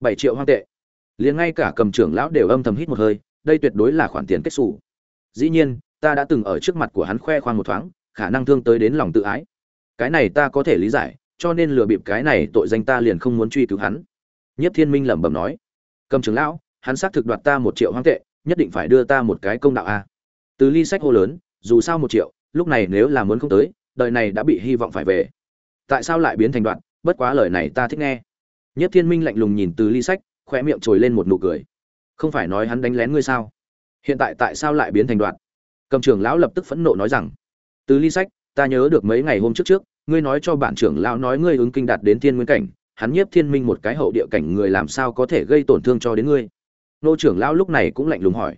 bảy triệu hoang tệ. Liền ngay cả cầm trưởng lão đều âm thầm hít một hơi, đây tuyệt đối là khoản tiền kết xù. Dĩ nhiên, ta đã từng ở trước mặt của hắn khoe khoang một thoáng, khả năng thương tới đến lòng tự ái. Cái này ta có thể lý giải, cho nên lừa bịp cái này tội danh ta liền không muốn truy cứu hắn. Nhất thiên minh lẩm bẩm nói, cầm trưởng lão, hắn xác thực đoạt ta một triệu hoang tệ, nhất định phải đưa ta một cái công đạo a. Từ ly sách hô lớn, dù sao một triệu, lúc này nếu là muốn không tới, đời này đã bị hy vọng phải về. Tại sao lại biến thành đoạn? Bất quá lời này ta thích nghe nhất thiên minh lạnh lùng nhìn từ ly sách, khóe miệng trồi lên một nụ cười. Không phải nói hắn đánh lén ngươi sao? Hiện tại tại sao lại biến thành đoạn? Cầm trưởng lão lập tức phẫn nộ nói rằng, từ ly sách, ta nhớ được mấy ngày hôm trước trước, ngươi nói cho bản trưởng lão nói ngươi ứng kinh đạt đến thiên nguyên cảnh, hắn nhiếp thiên minh một cái hậu địa cảnh người làm sao có thể gây tổn thương cho đến ngươi? Nô trưởng lão lúc này cũng lạnh lùng hỏi.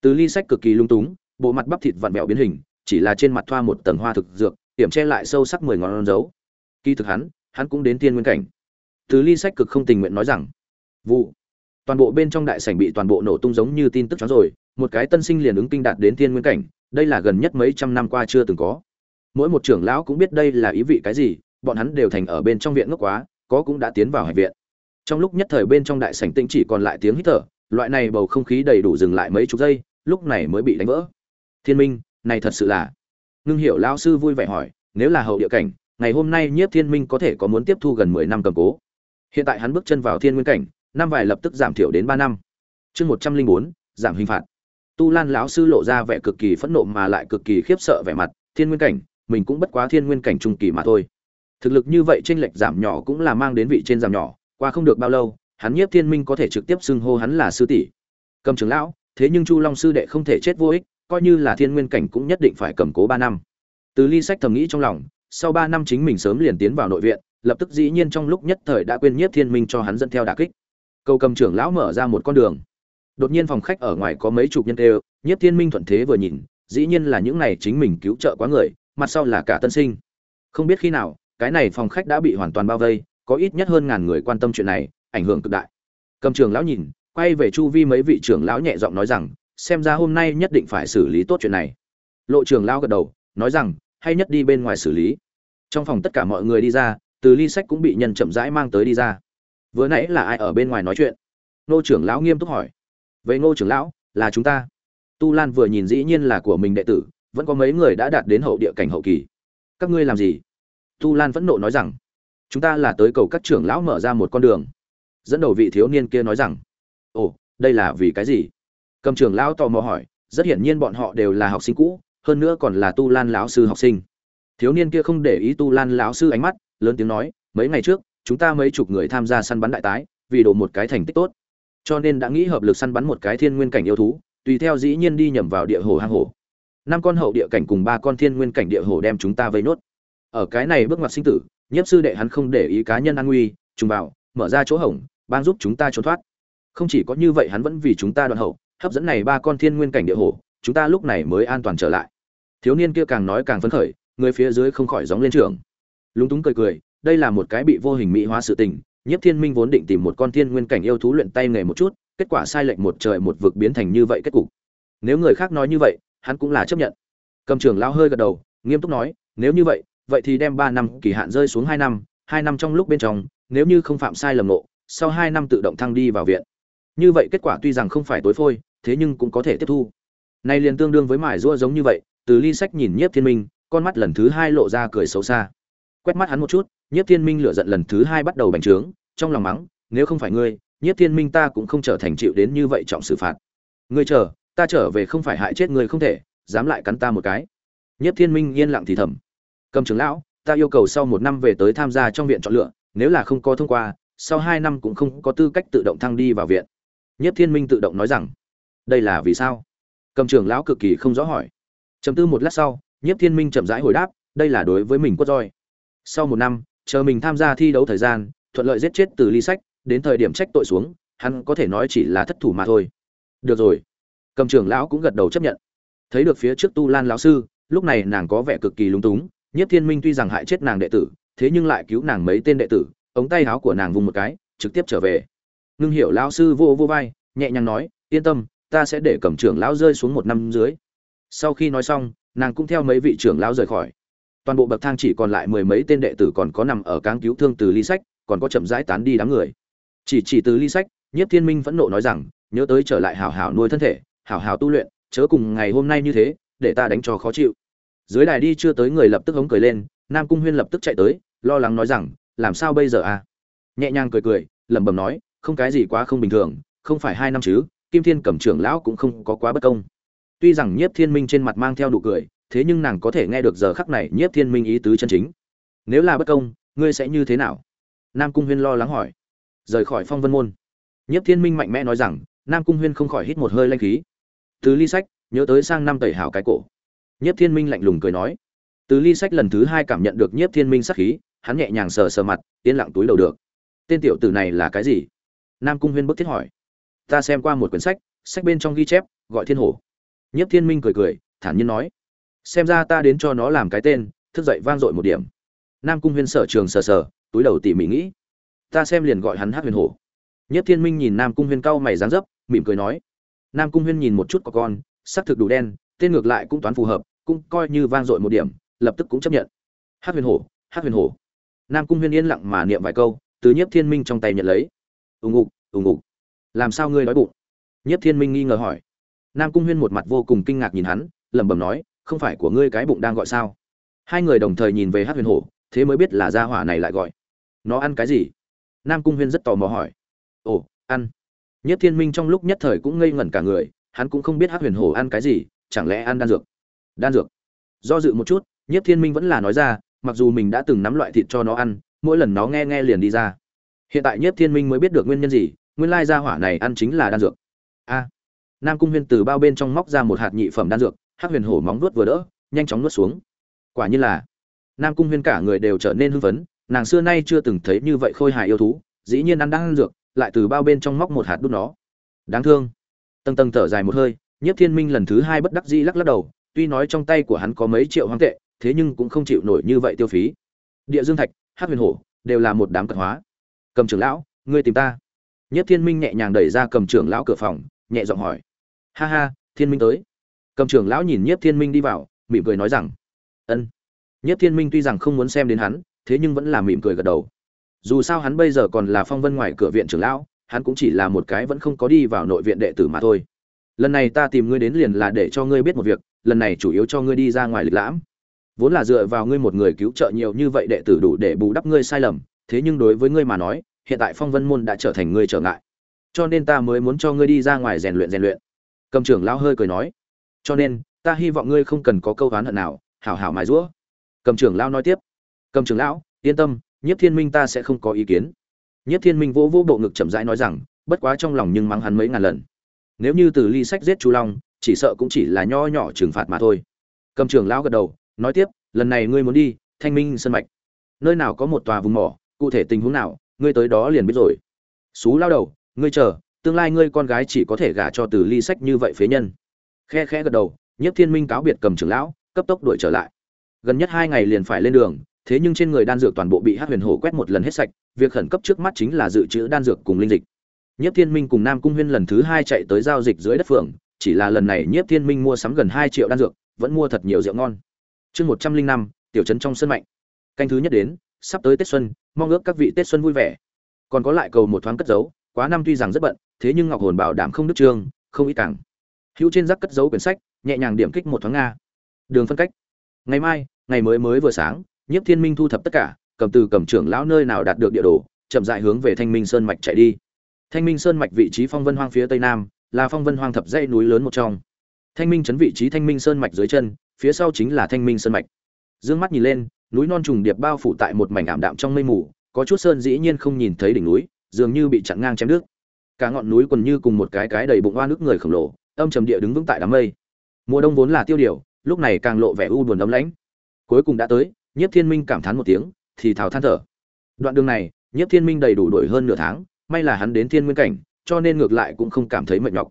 Từ ly sách cực kỳ lung túng, bộ mặt bắp thịt vặn vẹo biến hình, chỉ là trên mặt thoa một tầng hoa thực dược điểm che lại sâu sắc mười ngón dấu. Kỳ thực hắn hắn cũng đến tiên nguyên cảnh từ ly sách cực không tình nguyện nói rằng, vụ. Toàn bộ bên trong đại sảnh bị toàn bộ nổ tung giống như tin tức chó rồi, một cái tân sinh liền ứng kinh đạt đến tiên nguyên cảnh, đây là gần nhất mấy trăm năm qua chưa từng có. Mỗi một trưởng lão cũng biết đây là ý vị cái gì, bọn hắn đều thành ở bên trong viện ngốc quá, có cũng đã tiến vào hải viện. Trong lúc nhất thời bên trong đại sảnh tĩnh chỉ còn lại tiếng hít thở, loại này bầu không khí đầy đủ dừng lại mấy chục giây, lúc này mới bị đánh vỡ. Thiên minh, này thật sự là ngưng hiểu lão sư vui vẻ hỏi, nếu là hậu địa cảnh, ngày hôm nay nhiếp thiên minh có thể có muốn tiếp thu gần mười năm cầm cố? Hiện tại hắn bước chân vào thiên nguyên cảnh, năm vài lập tức giảm thiểu đến ba năm. Chương một trăm linh bốn, giảm hình phạt. Tu lan lão sư lộ ra vẻ cực kỳ phẫn nộ mà lại cực kỳ khiếp sợ vẻ mặt, thiên nguyên cảnh, mình cũng bất quá thiên nguyên cảnh trung kỳ mà thôi. Thực lực như vậy trên lệch giảm nhỏ cũng là mang đến vị trên giảm nhỏ, qua không được bao lâu, hắn nhiếp thiên minh có thể trực tiếp xưng hô hắn là sư tỷ. Cầm trưởng lão, thế nhưng chu long sư đệ không thể chết vô ích, coi như là thiên nguyên cảnh cũng nhất định phải cầm cố ba năm. Từ ly sách thầm nghĩ trong lòng, sau ba năm chính mình sớm liền tiến vào nội viện lập tức dĩ nhiên trong lúc nhất thời đã quên nhiếp thiên minh cho hắn dẫn theo đà kích. Cầu cầm trưởng lão mở ra một con đường. Đột nhiên phòng khách ở ngoài có mấy chục nhân đều nhiếp thiên minh thuận thế vừa nhìn, dĩ nhiên là những này chính mình cứu trợ quá người, mặt sau là cả tân sinh. Không biết khi nào, cái này phòng khách đã bị hoàn toàn bao vây, có ít nhất hơn ngàn người quan tâm chuyện này, ảnh hưởng cực đại. Cầm trường lão nhìn, quay về chu vi mấy vị trưởng lão nhẹ giọng nói rằng, xem ra hôm nay nhất định phải xử lý tốt chuyện này. Lộ trưởng lão gật đầu, nói rằng, hay nhất đi bên ngoài xử lý. Trong phòng tất cả mọi người đi ra từ ly sách cũng bị nhân chậm rãi mang tới đi ra. Vừa nãy là ai ở bên ngoài nói chuyện? Nô trưởng lão nghiêm túc hỏi. Vậy ngô trưởng lão, là chúng ta. Tu lan vừa nhìn dĩ nhiên là của mình đệ tử, vẫn có mấy người đã đạt đến hậu địa cảnh hậu kỳ. Các ngươi làm gì? Tu lan vẫn nộ nói rằng. Chúng ta là tới cầu các trưởng lão mở ra một con đường. Dẫn đầu vị thiếu niên kia nói rằng. Ồ, đây là vì cái gì? Cầm trưởng lão tò mò hỏi. Rất hiển nhiên bọn họ đều là học sinh cũ, hơn nữa còn là tu lan lão sư học sinh. Thiếu niên kia không để ý tu lan lão sư ánh mắt lớn tiếng nói, mấy ngày trước, chúng ta mấy chục người tham gia săn bắn đại tái, vì đổ một cái thành tích tốt. Cho nên đã nghĩ hợp lực săn bắn một cái thiên nguyên cảnh yêu thú, tùy theo dĩ nhiên đi nhầm vào địa hồ hang hồ năm con hậu địa cảnh cùng ba con thiên nguyên cảnh địa hồ đem chúng ta vây nốt. Ở cái này bước ngoặt sinh tử, nhiếp sư đệ hắn không để ý cá nhân an nguy, trùng vào mở ra chỗ hổng, ban giúp chúng ta trốn thoát. Không chỉ có như vậy hắn vẫn vì chúng ta đoạn hậu, hấp dẫn này ba con thiên nguyên cảnh địa hồ, chúng ta lúc này mới an toàn trở lại. Thiếu niên kia càng nói càng phấn khởi, người phía dưới không khỏi gióng lên trường lúng túng cười cười, đây là một cái bị vô hình mỹ hóa sự tình, nhiếp thiên minh vốn định tìm một con thiên nguyên cảnh yêu thú luyện tay nghề một chút, kết quả sai lệch một trời một vực biến thành như vậy kết cục. Nếu người khác nói như vậy, hắn cũng là chấp nhận. Cầm trưởng lao hơi gật đầu, nghiêm túc nói, nếu như vậy vậy thì đem ba năm kỳ hạn rơi xuống hai năm hai năm trong lúc bên trong, nếu như không phạm sai lầm nộ sau hai năm tự động thăng đi vào viện. Như vậy kết quả tuy rằng không phải tối phôi, thế nhưng cũng có thể tiếp thu. Nay liền tương đương với mải rua giống như vậy, từ ly sách nhìn nhiếp thiên minh, con mắt lần thứ hai lộ ra cười xấu xa quét mắt hắn một chút, nhiếp thiên minh lựa giận lần thứ hai bắt đầu bành trướng, trong lòng mắng, nếu không phải ngươi, nhiếp thiên minh ta cũng không trở thành chịu đến như vậy trọng xử phạt. Ngươi chờ, ta trở về không phải hại chết ngươi không thể, dám lại cắn ta một cái. Nhiếp thiên minh yên lặng thì thầm, cầm trưởng lão, ta yêu cầu sau một năm về tới tham gia trong viện chọn lựa, nếu là không có thông qua, sau hai năm cũng không có tư cách tự động thăng đi vào viện. Nhiếp thiên minh tự động nói rằng, đây là vì sao? Cầm trưởng lão cực kỳ không rõ hỏi. Chấm tư một lát sau, nhiếp thiên minh chậm rãi hồi đáp, đây là đối với mình quất roi sau một năm, chờ mình tham gia thi đấu thời gian, thuận lợi giết chết từ ly sách, đến thời điểm trách tội xuống, hắn có thể nói chỉ là thất thủ mà thôi. Được rồi. Cầm trưởng lão cũng gật đầu chấp nhận. Thấy được phía trước tu lan lão sư, lúc này nàng có vẻ cực kỳ lúng túng nhất thiên minh tuy rằng hại chết nàng đệ tử, thế nhưng lại cứu nàng mấy tên đệ tử, ống tay áo của nàng vùng một cái, trực tiếp trở về. Ngưng hiểu lão sư vô vô vai, nhẹ nhàng nói, yên tâm, ta sẽ để cầm trưởng lão rơi xuống một năm dưới. Sau khi nói xong, nàng cũng theo mấy vị trưởng lão rời khỏi toàn bộ bậc thang chỉ còn lại mười mấy tên đệ tử còn có nằm ở cáng cứu thương từ ly sách, còn có chậm rãi tán đi đám người. Chỉ chỉ từ ly sách, nhiếp thiên minh vẫn nộ nói rằng, nhớ tới trở lại hảo hảo nuôi thân thể, hảo hảo tu luyện, chớ cùng ngày hôm nay như thế, để ta đánh cho khó chịu. Dưới đài đi chưa tới người lập tức hống cười lên, nam cung huyên lập tức chạy tới, lo lắng nói rằng, làm sao bây giờ à? Nhẹ nhàng cười cười, lẩm bẩm nói, không cái gì quá không bình thường, không phải hai năm chứ, kim thiên cẩm trưởng lão cũng không có quá bất công. Tuy rằng nhiếp thiên minh trên mặt mang theo nụ cười thế nhưng nàng có thể nghe được giờ khắc này nhiếp thiên minh ý tứ chân chính. Nếu là bất công, ngươi sẽ như thế nào? Nam cung huyên lo lắng hỏi. Rời khỏi phong vân môn. Nhiếp thiên minh mạnh mẽ nói rằng, nam cung huyên không khỏi hít một hơi lanh khí. Từ ly sách, nhớ tới sang năm tẩy hảo cái cổ. Nhiếp thiên minh lạnh lùng cười nói. Từ ly sách lần thứ hai cảm nhận được nhiếp thiên minh sắc khí, hắn nhẹ nhàng sờ sờ mặt, yên lặng túi đầu được. Tên tiểu tử này là cái gì? Nam cung huyên bức thiết hỏi. Ta xem qua một quyển sách sách bên trong ghi chép, gọi thiên hổ. Nhiếp thiên minh cười cười, thản nhiên nói xem ra ta đến cho nó làm cái tên, thức dậy vang dội một điểm. Nam cung huyên sở trường sờ sờ, túi đầu tỉ mỉ nghĩ. Ta xem liền gọi hắn hát huyền hổ. Nhất thiên minh nhìn nam cung huyên cau mày dáng dấp, mỉm cười nói. Nam cung huyên nhìn một chút có con, sắc thực đủ đen, tên ngược lại cũng toán phù hợp, cũng coi như vang dội một điểm, lập tức cũng chấp nhận. Hát huyền hổ hát huyền hổ. Nam cung huyên yên lặng mà niệm vài câu, từ nhiếp thiên minh trong tay nhận lấy. Ùng ục ùng ục làm sao ngươi nói bụng? Nhiếp thiên minh nghi ngờ hỏi. Nam cung huyên một mặt vô cùng kinh ngạc nhìn hắn, lẩm bẩm nói không phải của ngươi cái bụng đang gọi sao? Hai người đồng thời nhìn về hát huyền hổ, thế mới biết là gia hỏa này lại gọi. Nó ăn cái gì? Nam cung huyên rất tò mò hỏi. Ồ, ăn. Nhất thiên minh trong lúc nhất thời cũng ngây ngẩn cả người, hắn cũng không biết hát huyền hổ ăn cái gì, chẳng lẽ ăn đan dược? Đan dược. Do dự một chút, nhất thiên minh vẫn là nói ra, mặc dù mình đã từng nắm loại thịt cho nó ăn, mỗi lần nó nghe nghe liền đi ra. Hiện tại nhất thiên minh mới biết được nguyên nhân gì, nguyên lai gia hỏa này ăn chính là đan dược. A. Nam cung huyên từ bao bên trong móc ra một hạt nhị phẩm đan dược Hắc huyền hổ móng nuốt vừa đỡ, nhanh chóng nuốt xuống. Quả nhiên là, nam cung huyên cả người đều trở nên hưng phấn, nàng xưa nay chưa từng thấy như vậy khôi hài yêu thú, dĩ nhiên ăn đang ăn dược, lại từ bao bên trong móc một hạt đút nó. Đáng thương. Tầng tầng thở dài một hơi nhất thiên minh lần thứ hai bất đắc dĩ lắc lắc đầu, tuy nói trong tay của hắn có mấy triệu hoang tệ, thế nhưng cũng không chịu nổi như vậy tiêu phí. Địa dương thạch hát huyền hổ, đều là một đám cận hóa. Cầm trưởng lão, ngươi tìm ta. Nhất thiên minh nhẹ nhàng đẩy ra cầm trưởng lão cửa phòng, nhẹ giọng hỏi. Ha ha, thiên minh tới cầm trưởng lão nhìn nhiếp thiên minh đi vào, mỉm cười nói rằng, ân. Nhiếp thiên minh tuy rằng không muốn xem đến hắn, thế nhưng vẫn là mỉm cười gật đầu. Dù sao hắn bây giờ còn là phong vân ngoài cửa viện trưởng lão, hắn cũng chỉ là một cái vẫn không có đi vào nội viện đệ tử mà thôi. Lần này ta tìm ngươi đến liền là để cho ngươi biết một việc, lần này chủ yếu cho ngươi đi ra ngoài lịch lãm. Vốn là dựa vào ngươi một người cứu trợ nhiều như vậy đệ tử đủ để bù đắp ngươi sai lầm, thế nhưng đối với ngươi mà nói, hiện tại phong vân môn đã trở thành ngươi trở ngại. Cho nên ta mới muốn cho ngươi đi ra ngoài rèn luyện rèn luyện. Cầm trưởng lão hơi cười nói cho nên, ta hy vọng ngươi không cần có câu oán hận nào, hảo hảo mài rũa cầm trưởng lão nói tiếp. Cầm trưởng lão, yên tâm, nhiếp thiên minh ta sẽ không có ý kiến. Nhiếp thiên minh vỗ vỗ bộ ngực chậm rãi nói rằng, bất quá trong lòng nhưng mắng hắn mấy ngàn lần. Nếu như từ ly sách giết chu long, chỉ sợ cũng chỉ là nho nhỏ trừng phạt mà thôi. Cầm trưởng lão gật đầu, nói tiếp, lần này ngươi muốn đi, thanh minh sân mạch. Nơi nào có một tòa vùng mỏ, cụ thể tình huống nào, ngươi tới đó liền biết rồi. Xú lao đầu, ngươi chờ, tương lai ngươi con gái chỉ có thể gả cho từ ly sách như vậy phế nhân khe khe gật đầu nhất thiên minh cáo biệt cầm trưởng lão, cấp tốc đuổi trở lại. Gần nhất hai ngày liền phải lên đường, thế nhưng trên người đan dược toàn bộ bị hát huyền hổ quét một lần hết sạch, việc khẩn cấp trước mắt chính là dự trữ đan dược cùng linh dịch. Nhất thiên minh cùng nam cung huyên lần thứ hai chạy tới giao dịch dưới đất phường, chỉ là lần này nhất thiên minh mua sắm gần hai triệu đan dược, vẫn mua thật nhiều rượu ngon. Chương một trăm linh năm, tiểu trấn trong sân mạnh. Canh thứ nhất đến, sắp tới tết xuân, mong ước các vị tết xuân vui vẻ. Còn có lại cầu một thoáng cất giấu, quá năm tuy rằng rất bận, thế nhưng ngọc hồn bảo đảm không đức trương không ít càng hữu trên rắc cất giấu quyển sách, nhẹ nhàng điểm kích một thoáng nga. Đường phân cách. Ngày mai, ngày mới mới vừa sáng, nhiếp thiên minh thu thập tất cả, cầm từ cầm trưởng lão nơi nào đạt được địa đồ, chậm dại hướng về thanh minh sơn mạch chạy đi. Thanh minh sơn mạch vị trí phong vân hoang phía tây nam, là phong vân hoang thập dãy núi lớn một trong. Thanh minh chấn vị trí thanh minh sơn mạch dưới chân, phía sau chính là thanh minh sơn mạch. D mắt nhìn lên, núi non trùng điệp bao phủ tại một mảnh ảm đạm trong mây mù, có chút sơn dĩ nhiên không nhìn thấy đỉnh núi, dường như bị chặn ngang chém nước cả ngọn núi quần như cùng một cái cái đầy bụng oa nước người khổng lồ âm trầm địa đứng vững tại đám mây. Mùa đông vốn là tiêu điều, lúc này càng lộ vẻ u buồn ấm lãnh. Cuối cùng đã tới, nhiếp thiên minh cảm thán một tiếng, thì thào than thở. Đoạn đường này, nhiếp thiên minh đầy đủ đổi hơn nửa tháng, may là hắn đến thiên nguyên cảnh, cho nên ngược lại cũng không cảm thấy mệt nhọc.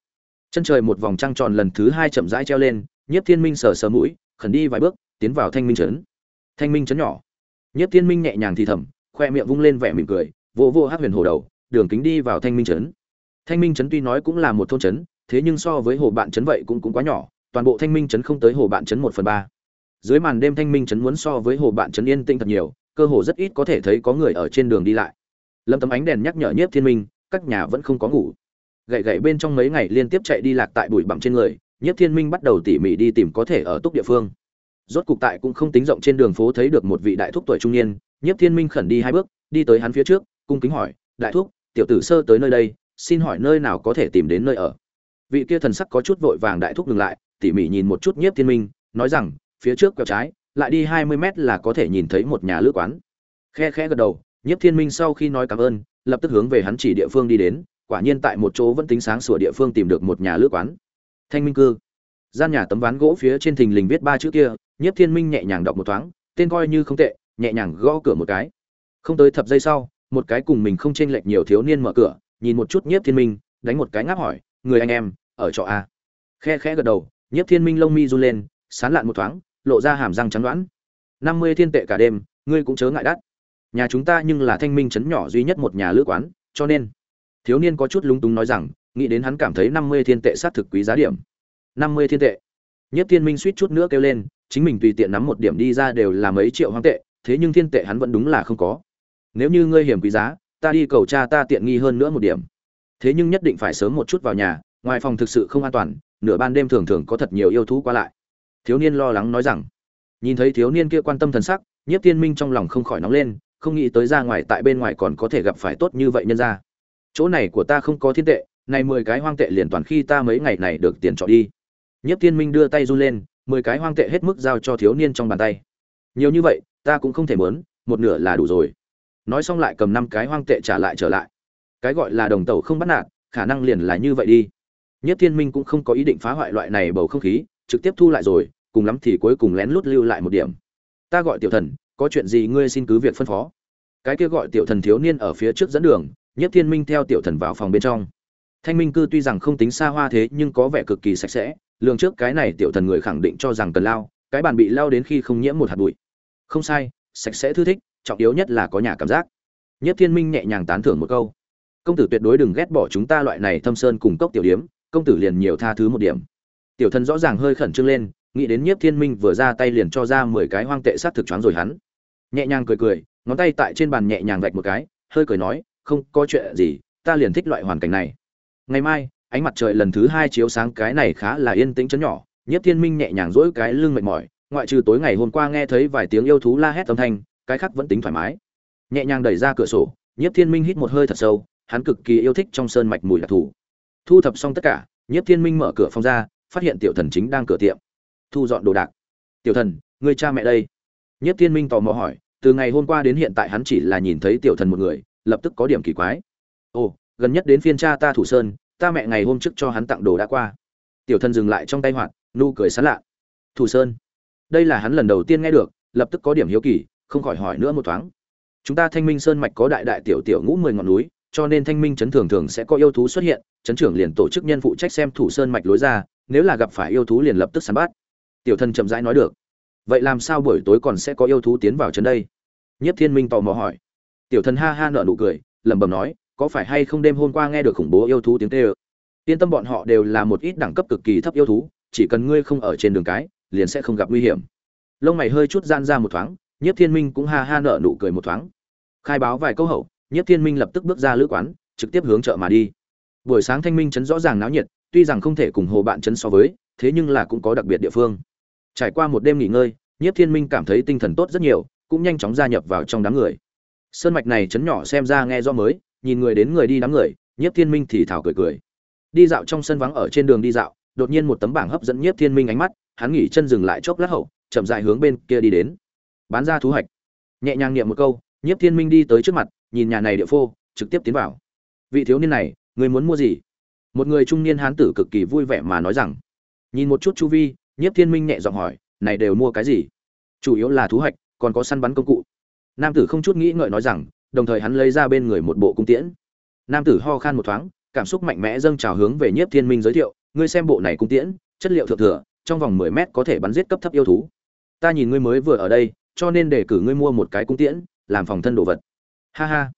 Chân trời một vòng trăng tròn lần thứ hai chậm rãi treo lên, nhiếp thiên minh sờ sờ mũi, khẩn đi vài bước, tiến vào thanh minh trấn. Thanh minh trấn nhỏ. Nhiếp thiên minh nhẹ nhàng thì thầm, khoe miệng vung lên vẻ mỉm cười vô vô hát huyền hồ đầu, đường kính đi vào thanh minh trấn. Thanh minh trấn tuy nói cũng là một thôn trấn thế nhưng so với hồ bạn trấn vậy cũng cũng quá nhỏ, toàn bộ thanh minh trấn không tới hồ bạn trấn một phần ba. Dưới màn đêm thanh minh trấn muốn so với hồ bạn trấn yên tĩnh thật nhiều, cơ hồ rất ít có thể thấy có người ở trên đường đi lại. Lâm tấm ánh đèn nhắc nhở nhiếp thiên minh, các nhà vẫn không có ngủ. Gậy gậy bên trong mấy ngày liên tiếp chạy đi lạc tại bụi bặm trên người nhất thiên minh bắt đầu tỉ mỉ đi tìm có thể ở túc địa phương. Rốt cục tại cũng không tính rộng trên đường phố thấy được một vị đại thúc tuổi trung niên nhất thiên minh khẩn đi hai bước, đi tới hắn phía trước, cung kính hỏi, đại thúc, tiểu tử sơ tới nơi đây, xin hỏi nơi nào có thể tìm đến nơi ở? Vị kia thần sắc có chút vội vàng đại thúc dừng lại, tỉ mỉ nhìn một chút nhiếp thiên minh, nói rằng, phía trước quẹo trái, lại đi hai mươi mét là có thể nhìn thấy một nhà lữ quán. Khe khe gật đầu, nhiếp thiên minh sau khi nói cảm ơn, lập tức hướng về hắn chỉ địa phương đi đến, quả nhiên tại một chỗ vẫn tính sáng sủa địa phương tìm được một nhà lữ quán. Thanh minh cư. Gian nhà tấm ván gỗ phía trên thình lình viết ba chữ kia, nhiếp thiên minh nhẹ nhàng đọc một thoáng, tên coi như không tệ, nhẹ nhàng gõ cửa một cái. Không tới thập giây sau, một cái cùng mình không chênh lệch nhiều thiếu niên mở cửa, nhìn một chút nhiếp thiên minh, đánh một cái ngáp hỏi, người anh em ở trọ a. Khe khẽ gật đầu, nhiếp thiên minh lông mi run lên, sán lạn một thoáng, lộ ra hàm răng trắng đoán. Năm mươi thiên tệ cả đêm, ngươi cũng chớ ngại đắt. Nhà chúng ta nhưng là thanh minh trấn nhỏ duy nhất một nhà lữ quán, cho nên, thiếu niên có chút lúng túng nói rằng, nghĩ đến hắn cảm thấy năm mươi thiên tệ sát thực quý giá điểm. Năm mươi thiên tệ. Nhất thiên minh suýt chút nữa kêu lên, chính mình tùy tiện nắm một điểm đi ra đều là mấy triệu hoang tệ, thế nhưng thiên tệ hắn vẫn đúng là không có. Nếu như ngươi hiểm quý giá, ta đi cầu cha ta tiện nghi hơn nữa một điểm. Thế nhưng nhất định phải sớm một chút vào nhà ngoài phòng thực sự không an toàn, nửa ban đêm thường thường có thật nhiều yêu thú qua lại. Thiếu niên lo lắng nói rằng, nhìn thấy thiếu niên kia quan tâm thần sắc, nhiếp tiên minh trong lòng không khỏi nóng lên, không nghĩ tới ra ngoài tại bên ngoài còn có thể gặp phải tốt như vậy nhân ra chỗ này của ta không có thiên tệ, này mười cái hoang tệ liền toàn khi ta mấy ngày này được tiền trọ đi. Nhiếp tiên minh đưa tay run lên, mười cái hoang tệ hết mức giao cho thiếu niên trong bàn tay. Nhiều như vậy, ta cũng không thể mớn, một nửa là đủ rồi. Nói xong lại cầm năm cái hoang tệ trả lại trở lại. Cái gọi là đồng tàu không bắt nạt, khả năng liền là như vậy đi nhất thiên minh cũng không có ý định phá hoại loại này bầu không khí, trực tiếp thu lại rồi, cùng lắm thì cuối cùng lén lút lưu lại một điểm. Ta gọi tiểu thần, có chuyện gì ngươi xin cứ việc phân phó. Cái kia gọi tiểu thần thiếu niên ở phía trước dẫn đường, nhất thiên minh theo tiểu thần vào phòng bên trong. Thanh minh cư tuy rằng không tính xa hoa thế, nhưng có vẻ cực kỳ sạch sẽ. Lường trước cái này tiểu thần người khẳng định cho rằng cần lao, cái bàn bị lao đến khi không nhiễm một hạt bụi. Không sai, sạch sẽ thư thích, trọng yếu nhất là có nhà cảm giác. Nhất thiên minh nhẹ nhàng tán thưởng một câu. Công tử tuyệt đối đừng ghét bỏ chúng ta loại này thâm sơn cùng cốc tiểu điếm công tử liền nhiều tha thứ một điểm. Tiểu thần rõ ràng hơi khẩn trương lên, nghĩ đến nhiếp thiên minh vừa ra tay liền cho ra mười cái hoang tệ sát thực choáng rồi hắn. Nhẹ nhàng cười cười, ngón tay tại trên bàn nhẹ nhàng vạch một cái, hơi cười nói, không có chuyện gì, ta liền thích loại hoàn cảnh này. Ngày mai, ánh mặt trời lần thứ hai chiếu sáng cái này khá là yên tĩnh chấn nhỏ, nhiếp thiên minh nhẹ nhàng duỗi cái lưng mệt mỏi, ngoại trừ tối ngày hôm qua nghe thấy vài tiếng yêu thú la hét âm thanh, cái khác vẫn tính thoải mái. Nhẹ nhàng đẩy ra cửa sổ, nhiếp thiên minh hít một hơi thật sâu, hắn cực kỳ yêu thích trong sơn mạch mùi đặc thù thu thập xong tất cả Nhất thiên minh mở cửa phòng ra, phát hiện tiểu thần chính đang cửa tiệm. Thu dọn đồ đạc. Tiểu thần, người cha mẹ đây. Nhất thiên minh tò mò hỏi, từ ngày hôm qua đến hiện tại hắn chỉ là nhìn thấy tiểu thần một người, lập tức có điểm kỳ quái. Ồ, gần nhất đến phiên cha ta thủ sơn, ta mẹ ngày hôm trước cho hắn tặng đồ đã qua. Tiểu thần dừng lại trong tay hoạt nu cười sán lạ. Thủ sơn? Đây là hắn lần đầu tiên nghe được, lập tức có điểm hiếu kỳ, không khỏi hỏi nữa một thoáng. Chúng ta thanh minh sơn mạch có đại đại tiểu tiểu ngũ mười ngọn núi cho nên thanh minh chấn thường thường sẽ có yêu thú xuất hiện, chấn trưởng liền tổ chức nhân phụ trách xem thủ sơn mạch lối ra, nếu là gặp phải yêu thú liền lập tức săn bắt. Tiểu thần chậm rãi nói được. Vậy làm sao buổi tối còn sẽ có yêu thú tiến vào chấn đây? Nhất thiên minh tò mò hỏi. Tiểu thần ha ha nở nụ cười, lẩm bẩm nói, có phải hay không đêm hôm qua nghe được khủng bố yêu thú tiếng tê ơ yên tâm bọn họ đều là một ít đẳng cấp cực kỳ thấp yêu thú, chỉ cần ngươi không ở trên đường cái, liền sẽ không gặp nguy hiểm. Lông mày hơi chút gian ra một thoáng nhất thiên minh cũng ha ha nở nụ cười một thoáng. Khai báo vài câu hậu nhất thiên minh lập tức bước ra lữ quán, trực tiếp hướng chợ mà đi. Buổi sáng thanh minh chấn rõ ràng náo nhiệt, tuy rằng không thể cùng hồ bạn chấn so với, thế nhưng là cũng có đặc biệt địa phương. Trải qua một đêm nghỉ ngơi nhất thiên minh cảm thấy tinh thần tốt rất nhiều, cũng nhanh chóng gia nhập vào trong đám người. Sơn mạch này chấn nhỏ xem ra nghe do mới, nhìn người đến người đi đám người, nhiếp thiên minh thì thảo cười cười. Đi dạo trong sân vắng ở trên đường đi dạo, đột nhiên một tấm bảng hấp dẫn nhiếp thiên minh ánh mắt, hắn nghỉ chân dừng lại chốc lát hậu, chậm rãi hướng bên kia đi đến. Bán ra thú hạch nhẹ nhàng niệm một câu, nhiếp thiên minh đi tới trước mặt nhìn nhà này địa phô, trực tiếp tiến vào. Vị thiếu niên này, người muốn mua gì? Một người trung niên hán tử cực kỳ vui vẻ mà nói rằng, nhìn một chút chu vi, nhiếp thiên minh nhẹ giọng hỏi, này đều mua cái gì? Chủ yếu là thú hạch, còn có săn bắn công cụ. Nam tử không chút nghĩ ngợi nói rằng, đồng thời hắn lấy ra bên người một bộ cung tiễn. Nam tử ho khan một thoáng, cảm xúc mạnh mẽ dâng trào hướng về nhiếp thiên minh giới thiệu, ngươi xem bộ này cung tiễn, chất liệu thượng thừa, trong vòng mười mét có thể bắn giết cấp thấp yêu thú. Ta nhìn ngươi mới vừa ở đây, cho nên để cử ngươi mua một cái cung tiễn, làm phòng thân đồ vật ha ha.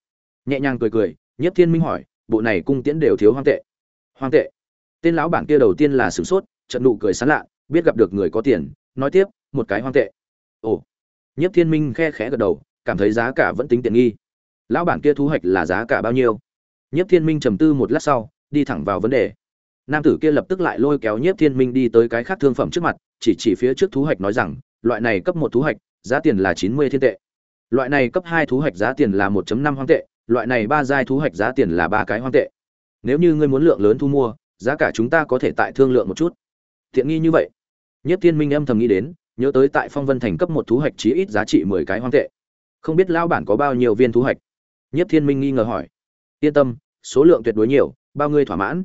Nhẹ nhàng cười cười Nhất thiên minh hỏi bộ này cung tiễn đều thiếu hoang tệ. Hoang tệ? Tên lão bản kia đầu tiên là sửng sốt trận nụ cười sán lạ biết gặp được người có tiền nói tiếp một cái hoang tệ. Ồ. Nhất thiên minh khe khẽ gật đầu cảm thấy giá cả vẫn tính tiện nghi. Lão bản kia thu hoạch là giá cả bao nhiêu? Nhất Thiên Minh trầm tư một lát sau, đi thẳng vào vấn đề. Nam tử kia lập tức lại lôi kéo Nhất Thiên Minh đi tới cái khác thương phẩm trước mặt, chỉ chỉ phía trước thú hoạch nói rằng, loại này cấp một thú hoạch, giá tiền là chín mươi thiên tệ. Loại này cấp hai thú hạch giá tiền là 1 năm hoang tệ, loại này ba giai thú hạch giá tiền là ba cái hoang tệ. Nếu như ngươi muốn lượng lớn thu mua, giá cả chúng ta có thể tại thương lượng một chút. Tiện nghi như vậy. Nhất Thiên Minh âm thầm nghĩ đến, nhớ tới tại Phong Vân Thành cấp một thú hạch chí ít giá trị mười cái hoang tệ. Không biết lão bản có bao nhiêu viên thú hạch? Nhất Thiên Minh nghi ngờ hỏi. Yên tâm, số lượng tuyệt đối nhiều, bao ngươi thỏa mãn.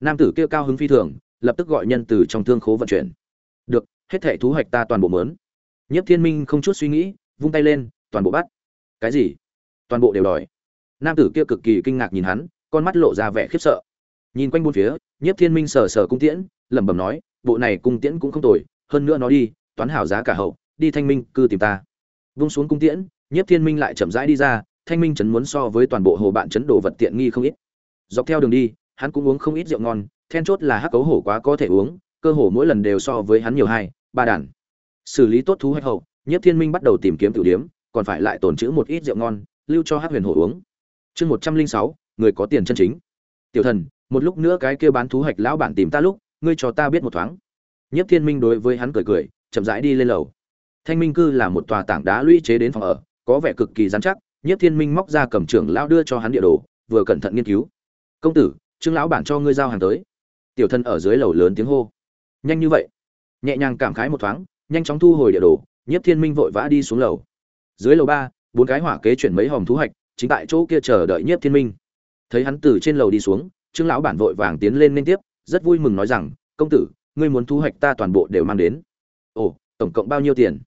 Nam tử kia cao hứng phi thường, lập tức gọi nhân từ trong thương khố vận chuyển. Được, hết thảy thú hạch ta toàn bộ mớn. Nhất Thiên Minh không chút suy nghĩ, vung tay lên, toàn bộ bắt. Cái gì? Toàn bộ đều đòi. Nam tử kia cực kỳ kinh ngạc nhìn hắn, con mắt lộ ra vẻ khiếp sợ. Nhìn quanh bốn phía, Nhất Thiên Minh sờ sờ cung tiễn, lẩm bẩm nói, bộ này cung tiễn cũng không tồi, hơn nữa nó đi, toán hảo giá cả hậu, đi Thanh Minh cư tìm ta. Vung xuống cung tiễn, Nhất Thiên Minh lại chậm rãi đi ra, Thanh Minh trấn muốn so với toàn bộ hồ bạn trấn đồ vật tiện nghi không ít. Dọc theo đường đi, hắn cũng uống không ít rượu ngon, then chốt là hắc cấu hổ quá có thể uống, cơ hồ mỗi lần đều so với hắn nhiều hai, ba đàn. Xử lý tốt thú hay hậu, Nhất Thiên Minh bắt đầu tìm kiếm tiểu điểm, còn phải lại tồn trữ một ít rượu ngon, lưu cho Hắc Huyền Hổ uống. Chương một trăm linh sáu, người có tiền chân chính. Tiểu thần, một lúc nữa cái kia bán thú hạch lão bản tìm ta lúc, ngươi cho ta biết một thoáng. Nhất Thiên Minh đối với hắn cười cười, chậm rãi đi lên lầu. Thanh Minh cư là một tòa tảng đá lũy chế đến phòng ở, có vẻ cực kỳ rắn chắc. Nhất Thiên Minh móc ra cầm trưởng lão đưa cho hắn địa đồ, vừa cẩn thận nghiên cứu. "Công tử, Trương lão bản cho ngươi giao hàng tới." Tiểu thân ở dưới lầu lớn tiếng hô. "Nhanh như vậy?" Nhẹ nhàng cảm khái một thoáng, nhanh chóng thu hồi địa đồ, Nhất Thiên Minh vội vã đi xuống lầu. Dưới lầu ba, bốn cái hỏa kế chuyển mấy hòm thú hạch, chính tại chỗ kia chờ đợi Nhất Thiên Minh. Thấy hắn từ trên lầu đi xuống, Trương lão bản vội vàng tiến lên liên tiếp, rất vui mừng nói rằng, "Công tử, ngươi muốn thu hoạch ta toàn bộ đều mang đến." "Ồ, tổng cộng bao nhiêu tiền?"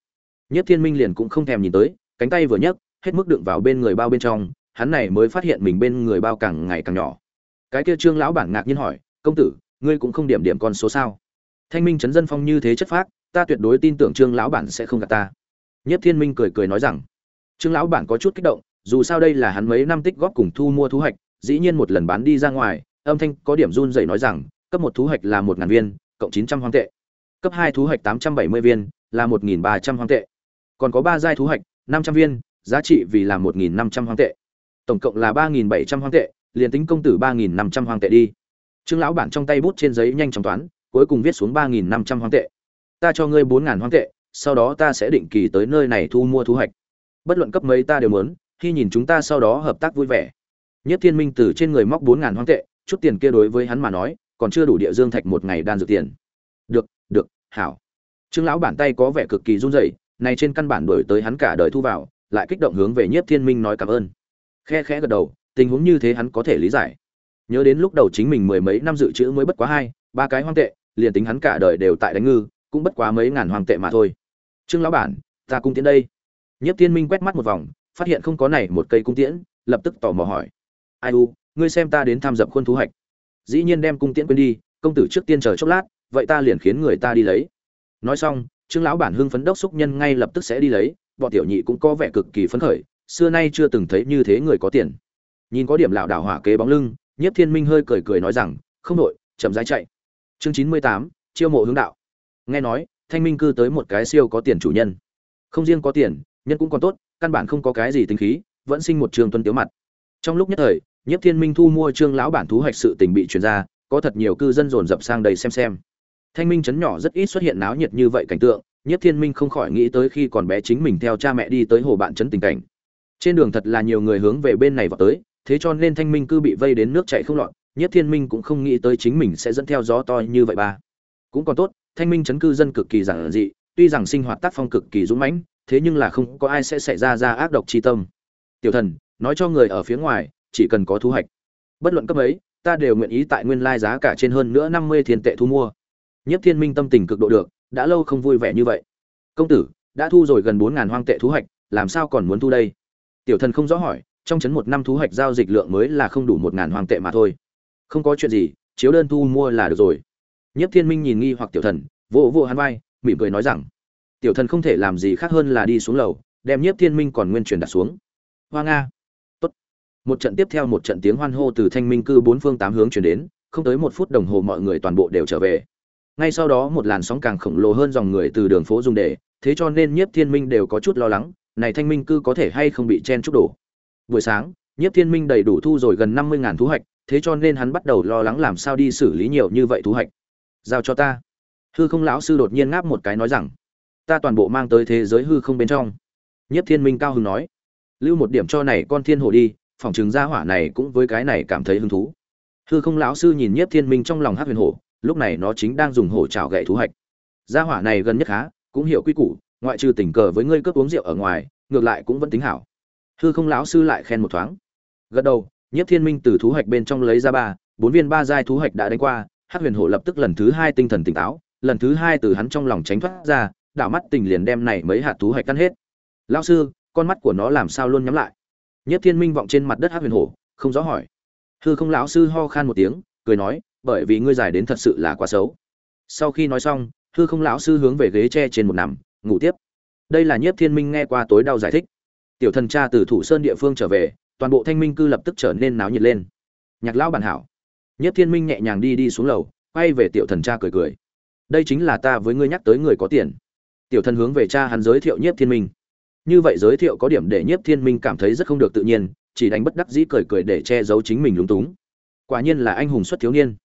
Nhất Thiên Minh liền cũng không thèm nhìn tới, cánh tay vừa nhấc, hết mức đựng vào bên người bao bên trong, hắn này mới phát hiện mình bên người bao càng ngày càng nhỏ. Cái kia Trương lão bản ngạc nhiên hỏi, "Công tử, ngươi cũng không điểm điểm con số sao?" Thanh Minh chấn dân phong như thế chất phác, ta tuyệt đối tin tưởng Trương lão bản sẽ không gạt ta. Nhất Thiên Minh cười cười nói rằng, Trương lão bản có chút kích động, dù sao đây là hắn mấy năm tích góp cùng thu mua thú hạch, dĩ nhiên một lần bán đi ra ngoài, âm thanh có điểm run rẩy nói rằng, cấp một thú hạch là một ngàn viên, cộng chín trăm hoang tệ. Cấp hai thú hạch tám trăm bảy mươi viên, là một nghìn ba trăm hoang tệ. Còn có ba giai thú hạch, năm trăm viên, giá trị vì là một nghìn năm trăm hoang tệ. Tổng cộng là ba nghìn bảy trăm hoang tệ, liền tính công tử ba nghìn năm trăm hoang tệ đi. Trương lão bản trong tay bút trên giấy nhanh chóng toán, cuối cùng viết xuống ba nghìn năm trăm hoang tệ. Ta cho ngươi bốn ngàn hoang tệ, sau đó ta sẽ định kỳ tới nơi này thu mua thu hoạch Bất luận cấp mấy ta đều muốn, khi nhìn chúng ta sau đó hợp tác vui vẻ. Nhất Thiên Minh từ trên người móc bốn ngàn hoang tệ, chút tiền kia đối với hắn mà nói, còn chưa đủ địa dương thạch một ngày đan dược tiền. Được, được, hảo. Trương lão bản tay có vẻ cực kỳ run rẩy, này trên căn bản đổi tới hắn cả đời thu vào, lại kích động hướng về Nhiếp Thiên Minh nói cảm ơn. Khe khẽ gật đầu, tình huống như thế hắn có thể lý giải. Nhớ đến lúc đầu chính mình mười mấy năm dự trữ mới bất quá hai, ba cái hoang tệ, liền tính hắn cả đời đều tại đánh ngư, cũng bất quá mấy ngàn hoang tệ mà thôi. Trương lão bản, ta cung tiễn đây. Nhiếp Thiên Minh quét mắt một vòng, phát hiện không có này một cây cung tiễn, lập tức tò mò hỏi: "Ai u, ngươi xem ta đến tham dập khuôn thú hoạch Dĩ nhiên đem cung tiễn quên đi, công tử trước tiên chờ chốc lát, vậy ta liền khiến người ta đi lấy. Nói xong, Trương lão bản hưng phấn đốc xúc nhân ngay lập tức sẽ đi lấy, bọn tiểu nhị cũng có vẻ cực kỳ phấn khởi, xưa nay chưa từng thấy như thế người có tiền. Nhìn có điểm lão đảo hỏa kế bóng lưng, Nhiếp Thiên Minh hơi cười cười nói rằng, "Không đổi, chậm rãi chạy." Chương chín mươi tám, chiêu mộ hướng đạo. Nghe nói, Thanh Minh cư tới một cái siêu có tiền chủ nhân. Không riêng có tiền, nhân cũng còn tốt, căn bản không có cái gì tính khí, vẫn sinh một trường tuân tiếu mặt. Trong lúc nhất thời, Nhiếp Thiên Minh thu mua trương lão bản thú hoạch sự tình bị truyền ra, có thật nhiều cư dân dồn dập sang đây xem xem. Thanh Minh trấn nhỏ rất ít xuất hiện náo nhiệt như vậy cảnh tượng, Nhiếp Thiên Minh không khỏi nghĩ tới khi còn bé chính mình theo cha mẹ đi tới hồ bạn trấn tình cảnh. Trên đường thật là nhiều người hướng về bên này vào tới, thế cho nên Thanh Minh cư bị vây đến nước chảy không loạn, Nhiếp Thiên Minh cũng không nghĩ tới chính mình sẽ dẫn theo gió to như vậy ba. Cũng còn tốt, Thanh Minh trấn cư dân cực kỳ giản dị, tuy rằng sinh hoạt tác phong cực kỳ dũng mãnh, thế nhưng là không có ai sẽ xảy ra ra ác độc chi tâm. Tiểu thần, nói cho người ở phía ngoài, chỉ cần có thu hoạch. Bất luận cấp ấy ta đều nguyện ý tại nguyên lai giá cả trên hơn nữa năm mươi thiên tệ thu mua. Nhất thiên minh tâm tình cực độ được đã lâu không vui vẻ như vậy. Công tử đã thu rồi gần bốn ngàn hoang tệ thu hoạch làm sao còn muốn thu đây? Tiểu thần không rõ hỏi trong chấn một năm thu hoạch giao dịch lượng mới là không đủ một ngàn hoang tệ mà thôi. Không có chuyện gì chiếu đơn thu mua là được rồi nhất thiên minh nhìn nghi hoặc tiểu thần vỗ vỗ hắn vai mỉm cười nói rằng tiểu thần không thể làm gì khác hơn là đi xuống lầu đem nhiếp thiên minh còn nguyên truyền đặt xuống. Hoa nga. Một trận tiếp theo một trận tiếng hoan hô từ thanh minh cư bốn phương tám hướng truyền đến không tới một phút đồng hồ mọi người toàn bộ đều trở về. Ngay sau đó một làn sóng càng khổng lồ hơn dòng người từ đường phố dùng để thế cho nên nhiếp thiên minh đều có chút lo lắng này thanh minh cư có thể hay không bị chen chúc đổ buổi sáng Nhiếp Thiên Minh đầy đủ thu rồi gần năm mươi ngàn thú hoạch, thế cho nên hắn bắt đầu lo lắng làm sao đi xử lý nhiều như vậy thú hoạch. Giao cho ta. Hư Không lão sư đột nhiên ngáp một cái nói rằng, ta toàn bộ mang tới thế giới hư không bên trong. nhất Thiên Minh cao hứng nói, lưu một điểm cho này con thiên hồ đi, Phỏng chừng gia hỏa này cũng với cái này cảm thấy hứng thú. Hư Không lão sư nhìn nhất Thiên Minh trong lòng hát huyền hổ, lúc này nó chính đang dùng hổ trào gậy thú hạch. Gia hỏa này gần nhất khá, cũng hiểu quy củ, ngoại trừ tình cờ với ngươi cướp uống rượu ở ngoài, ngược lại cũng vẫn tính hảo. Hư Không lão sư lại khen một thoáng gật đầu nhất thiên minh từ thú hạch bên trong lấy ra ba bốn viên ba giai thú hạch đã đánh qua hắc huyền hổ lập tức lần thứ hai tinh thần tỉnh táo, lần thứ hai từ hắn trong lòng tránh thoát ra, đảo mắt tình liền đem này mấy hạt thú hạch cắn hết. Lao sư, con mắt của nó làm sao luôn nhắm lại? Nhất thiên minh vọng trên mặt đất hắc huyền hổ, không rõ hỏi. Hư không lão sư ho khan một tiếng, cười nói, bởi vì ngươi giải đến thật sự là quá xấu. Sau khi nói xong, hư không lão sư hướng về ghế tre trên một nằm, ngủ tiếp. Đây là nhiếp thiên minh nghe qua tối đau giải thích. Tiểu thần cha từ thủ sơn địa phương trở về, toàn bộ thanh minh cư lập tức trở nên náo nhiệt lên. Nhạc lão bản hảo nhất thiên minh nhẹ nhàng đi đi xuống lầu, quay về tiểu thần cha cười cười. Đây chính là ta với ngươi nhắc tới người có tiền. Tiểu thần hướng về cha hắn giới thiệu nhất thiên minh. Như vậy giới thiệu có điểm để nhất thiên minh cảm thấy rất không được tự nhiên, chỉ đánh bất đắc dĩ cười cười để che giấu chính mình lúng túng. Quả nhiên là anh hùng xuất thiếu niên.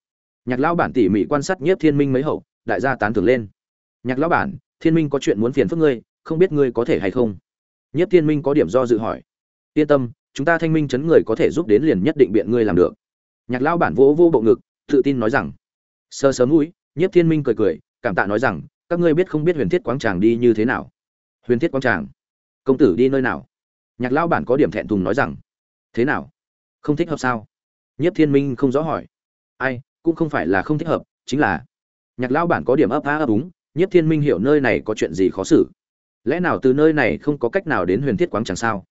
Nhạc lão bản tỉ mỉ quan sát nhất thiên minh mấy hậu, đại gia tán thưởng lên. Nhạc lão bản, thiên minh có chuyện muốn phiền phức ngươi, không biết ngươi có thể hay không? Nhất thiên minh có điểm do dự hỏi. Yên tâm, chúng ta thanh minh chấn người có thể giúp đến liền nhất định biện ngươi làm được nhạc lão bản vỗ vô bộ ngực tự tin nói rằng sơ sớm mũi. Nhiếp thiên minh cười cười cảm tạ nói rằng các ngươi biết không biết huyền thiết quáng tràng đi như thế nào? Huyền thiết Quang tràng? Công tử đi nơi nào? Nhạc lão bản có điểm thẹn thùng nói rằng thế nào? Không thích hợp sao? Nhiếp thiên minh không rõ hỏi. Ai cũng không phải là không thích hợp chính là nhạc lão bản có điểm ấp á ấp úng nhiếp thiên minh hiểu nơi này có chuyện gì khó xử. Lẽ nào từ nơi này không có cách nào đến huyền thiết Quang tràng sao?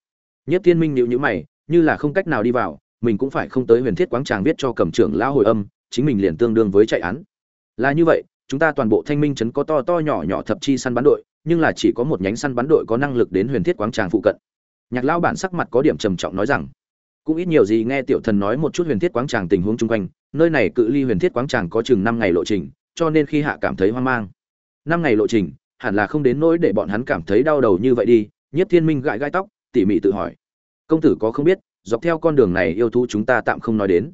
Nhất Thiên Minh nhịu nhữ mày, như là không cách nào đi vào, mình cũng phải không tới Huyền Thiết Quáng Tràng viết cho Cẩm trưởng lão hồi âm, chính mình liền tương đương với chạy án. Là như vậy, chúng ta toàn bộ Thanh Minh trấn có to to nhỏ nhỏ thập chi săn bắn đội, nhưng là chỉ có một nhánh săn bắn đội có năng lực đến Huyền Thiết Quáng Tràng phụ cận. Nhạc lão bản sắc mặt có điểm trầm trọng nói rằng, cũng ít nhiều gì nghe tiểu thần nói một chút Huyền Thiết Quáng Tràng tình huống chung quanh, nơi này cự ly Huyền Thiết Quáng Tràng có chừng năm ngày lộ trình, cho nên khi hạ cảm thấy hoang mang. năm ngày lộ trình, hẳn là không đến nỗi để bọn hắn cảm thấy đau đầu như vậy đi. Nhất Thiên Minh gãi gãi tóc, tỉ mỉ tự hỏi công tử có không biết dọc theo con đường này yêu thú chúng ta tạm không nói đến.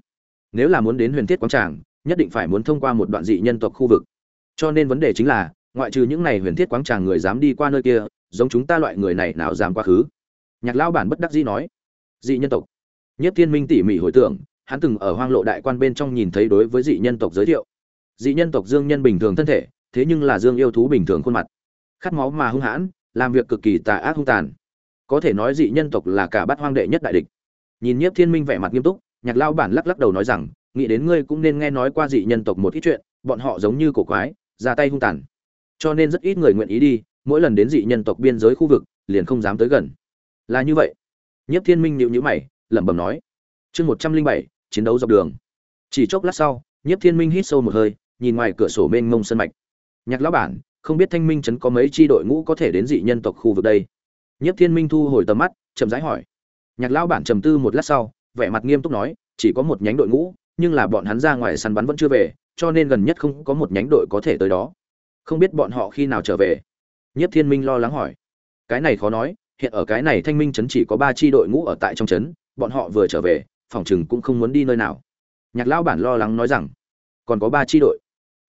Nếu là muốn đến huyền thiết quán tràng, nhất định phải muốn thông qua một đoạn dị nhân tộc khu vực. Cho nên vấn đề chính là, ngoại trừ những này huyền thiết quán tràng người dám đi qua nơi kia, giống chúng ta loại người này nào dám quá khứ? Nhạc lão bản bất đắc dĩ nói. Dị nhân tộc. Nhất thiên minh tỉ mỉ hồi tưởng, hắn từng ở hoang lộ đại quan bên trong nhìn thấy đối với dị nhân tộc giới thiệu. Dị nhân tộc dương nhân bình thường thân thể, thế nhưng là dương yêu thú bình thường khuôn mặt. Khát máu mà hung hãn, làm việc cực kỳ tà ác hung tàn. Có thể nói dị nhân tộc là cả bát hoang đệ nhất đại địch nhìn nhiếp thiên minh vẻ mặt nghiêm túc nhạc lao bản lắc lắc đầu nói rằng nghĩ đến ngươi cũng nên nghe nói qua dị nhân tộc một ít chuyện bọn họ giống như cổ quái ra tay hung tàn. Cho nên rất ít người nguyện ý đi mỗi lần đến dị nhân tộc biên giới khu vực liền không dám tới gần. Là như vậy. Nhiếp thiên minh nhịu nhữ mày lẩm bẩm nói chương một trăm linh bảy chiến đấu dọc đường. Chỉ chốc lát sau nhiếp thiên minh hít sâu một hơi nhìn ngoài cửa sổ mênh mông sân mạch. Nhạc lão bản không biết thanh minh trấn có mấy tri đội ngũ có thể đến dị nhân tộc khu vực đây? Nhiếp Thiên Minh thu hồi tầm mắt, chậm rãi hỏi. Nhạc lão bản trầm tư một lát sau, vẻ mặt nghiêm túc nói, chỉ có một nhánh đội ngũ, nhưng là bọn hắn ra ngoài săn bắn vẫn chưa về, cho nên gần nhất không có một nhánh đội có thể tới đó. Không biết bọn họ khi nào trở về. Nhất Thiên Minh lo lắng hỏi. Cái này khó nói, hiện ở cái này Thanh Minh trấn chỉ có ba chi đội ngũ ở tại trong trấn, bọn họ vừa trở về, phòng chừng cũng không muốn đi nơi nào. Nhạc lão bản lo lắng nói rằng, còn có ba chi đội.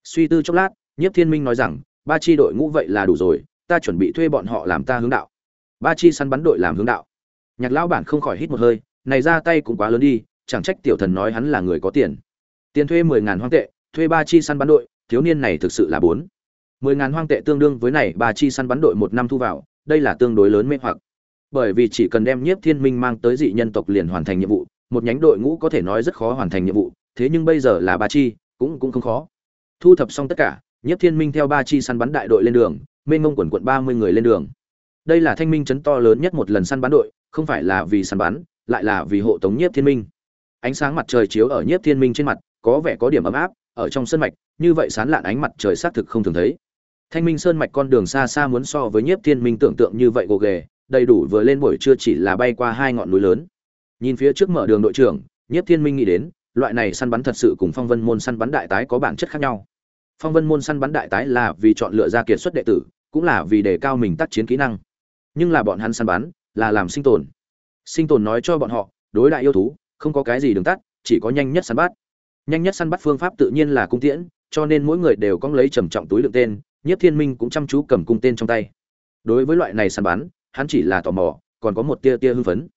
Suy tư chốc lát, Nhiếp Thiên Minh nói rằng, ba chi đội ngũ vậy là đủ rồi, ta chuẩn bị thuê bọn họ làm ta hướng đạo ba chi săn bắn đội làm hướng đạo nhạc lão bản không khỏi hít một hơi, này ra tay cũng quá lớn đi, chẳng trách tiểu thần nói hắn là người có tiền. Tiền thuê mười ngàn hoang tệ, thuê ba chi săn bắn đội, thiếu niên này thực sự là bốn. Mười ngàn hoang tệ tương đương với này, ba chi săn bắn đội một năm thu vào, đây là tương đối lớn mê hoặc. Bởi vì chỉ cần đem nhiếp thiên minh mang tới dị nhân tộc liền hoàn thành nhiệm vụ, một nhánh đội ngũ có thể nói rất khó hoàn thành nhiệm vụ, thế nhưng bây giờ là ba chi, cũng cũng không khó. Thu thập xong tất cả, nhiếp thiên minh theo ba chi săn bắn đại đội lên đường, mênh mông quần quận ba mươi người lên đường. Đây là thanh minh chấn to lớn nhất một lần săn bắn đội không phải là vì săn bắn, lại là vì hộ tống nhiếp thiên minh. Ánh sáng mặt trời chiếu ở nhiếp thiên minh trên mặt, có vẻ có điểm ấm áp, ở trong sân mạch, như vậy sán lạn ánh mặt trời xác thực không thường thấy. Thanh minh sơn mạch con đường xa xa muốn so với nhiếp thiên minh tưởng tượng như vậy gồ ghề, đầy đủ vừa lên buổi trưa chỉ là bay qua hai ngọn núi lớn. Nhìn phía trước mở đường đội trưởng, nhiếp thiên minh nghĩ đến, loại này săn bắn thật sự cùng phong vân môn săn bắn đại tái có bản chất khác nhau. Phong vân môn săn bắn đại tái là vì chọn lựa ra kiệt xuất đệ tử, cũng là vì đề cao mình tác chiến kỹ năng. Nhưng là bọn hắn săn bắn là làm sinh tồn. Sinh tồn nói cho bọn họ, đối đại yêu thú, không có cái gì đường tắt, chỉ có nhanh nhất săn bắt. Nhanh nhất săn bắt phương pháp tự nhiên là cung tiễn, cho nên mỗi người đều cong lấy trầm trọng túi lượng tên, nhiếp thiên minh cũng chăm chú cầm cung tên trong tay. Đối với loại này săn bắn, hắn chỉ là tò mò, còn có một tia tia hưng phấn.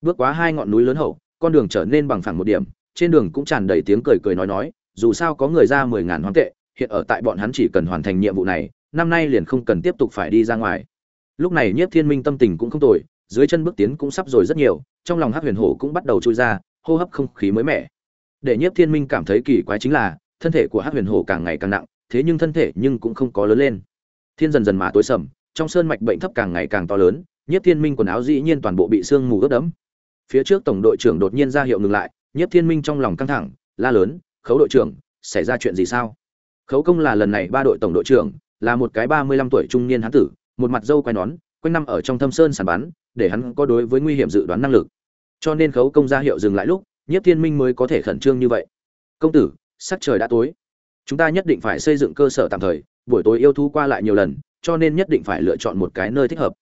Bước quá hai ngọn núi lớn hậu, con đường trở nên bằng phẳng một điểm, trên đường cũng tràn đầy tiếng cười cười nói nói, dù sao có người ra mười ngàn hoang tệ, hiện ở tại bọn hắn chỉ cần hoàn thành nhiệm vụ này, năm nay liền không cần tiếp tục phải đi ra ngoài. Lúc này nhiếp thiên minh tâm tình cũng không tồi dưới chân bước tiến cũng sắp rồi rất nhiều, trong lòng hắc huyền hổ cũng bắt đầu trôi ra, hô hấp không khí mới mẻ. Để nhiếp thiên minh cảm thấy kỳ quái chính là, thân thể của hắc huyền hổ càng ngày càng nặng, thế nhưng thân thể nhưng cũng không có lớn lên. Thiên dần dần mà tối sầm, trong sơn mạch bệnh thấp càng ngày càng to lớn, nhiếp thiên minh quần áo dĩ nhiên toàn bộ bị sương mù ướt đẫm. Phía trước tổng đội trưởng đột nhiên ra hiệu ngừng lại, nhiếp thiên minh trong lòng căng thẳng, la lớn, khấu đội trưởng, xảy ra chuyện gì sao? Khấu công là lần này ba đội tổng đội trưởng, là một cái ba mươi lăm tuổi trung niên hán tử, một mặt dâu quai nón, quanh năm ở trong thâm sơn sàn bắn để hắn có đối với nguy hiểm dự đoán năng lực. Cho nên khấu công ra hiệu dừng lại lúc, nhiếp thiên minh mới có thể khẩn trương như vậy. Công tử, sắc trời đã tối. Chúng ta nhất định phải xây dựng cơ sở tạm thời, buổi tối yêu thú qua lại nhiều lần, cho nên nhất định phải lựa chọn một cái nơi thích hợp.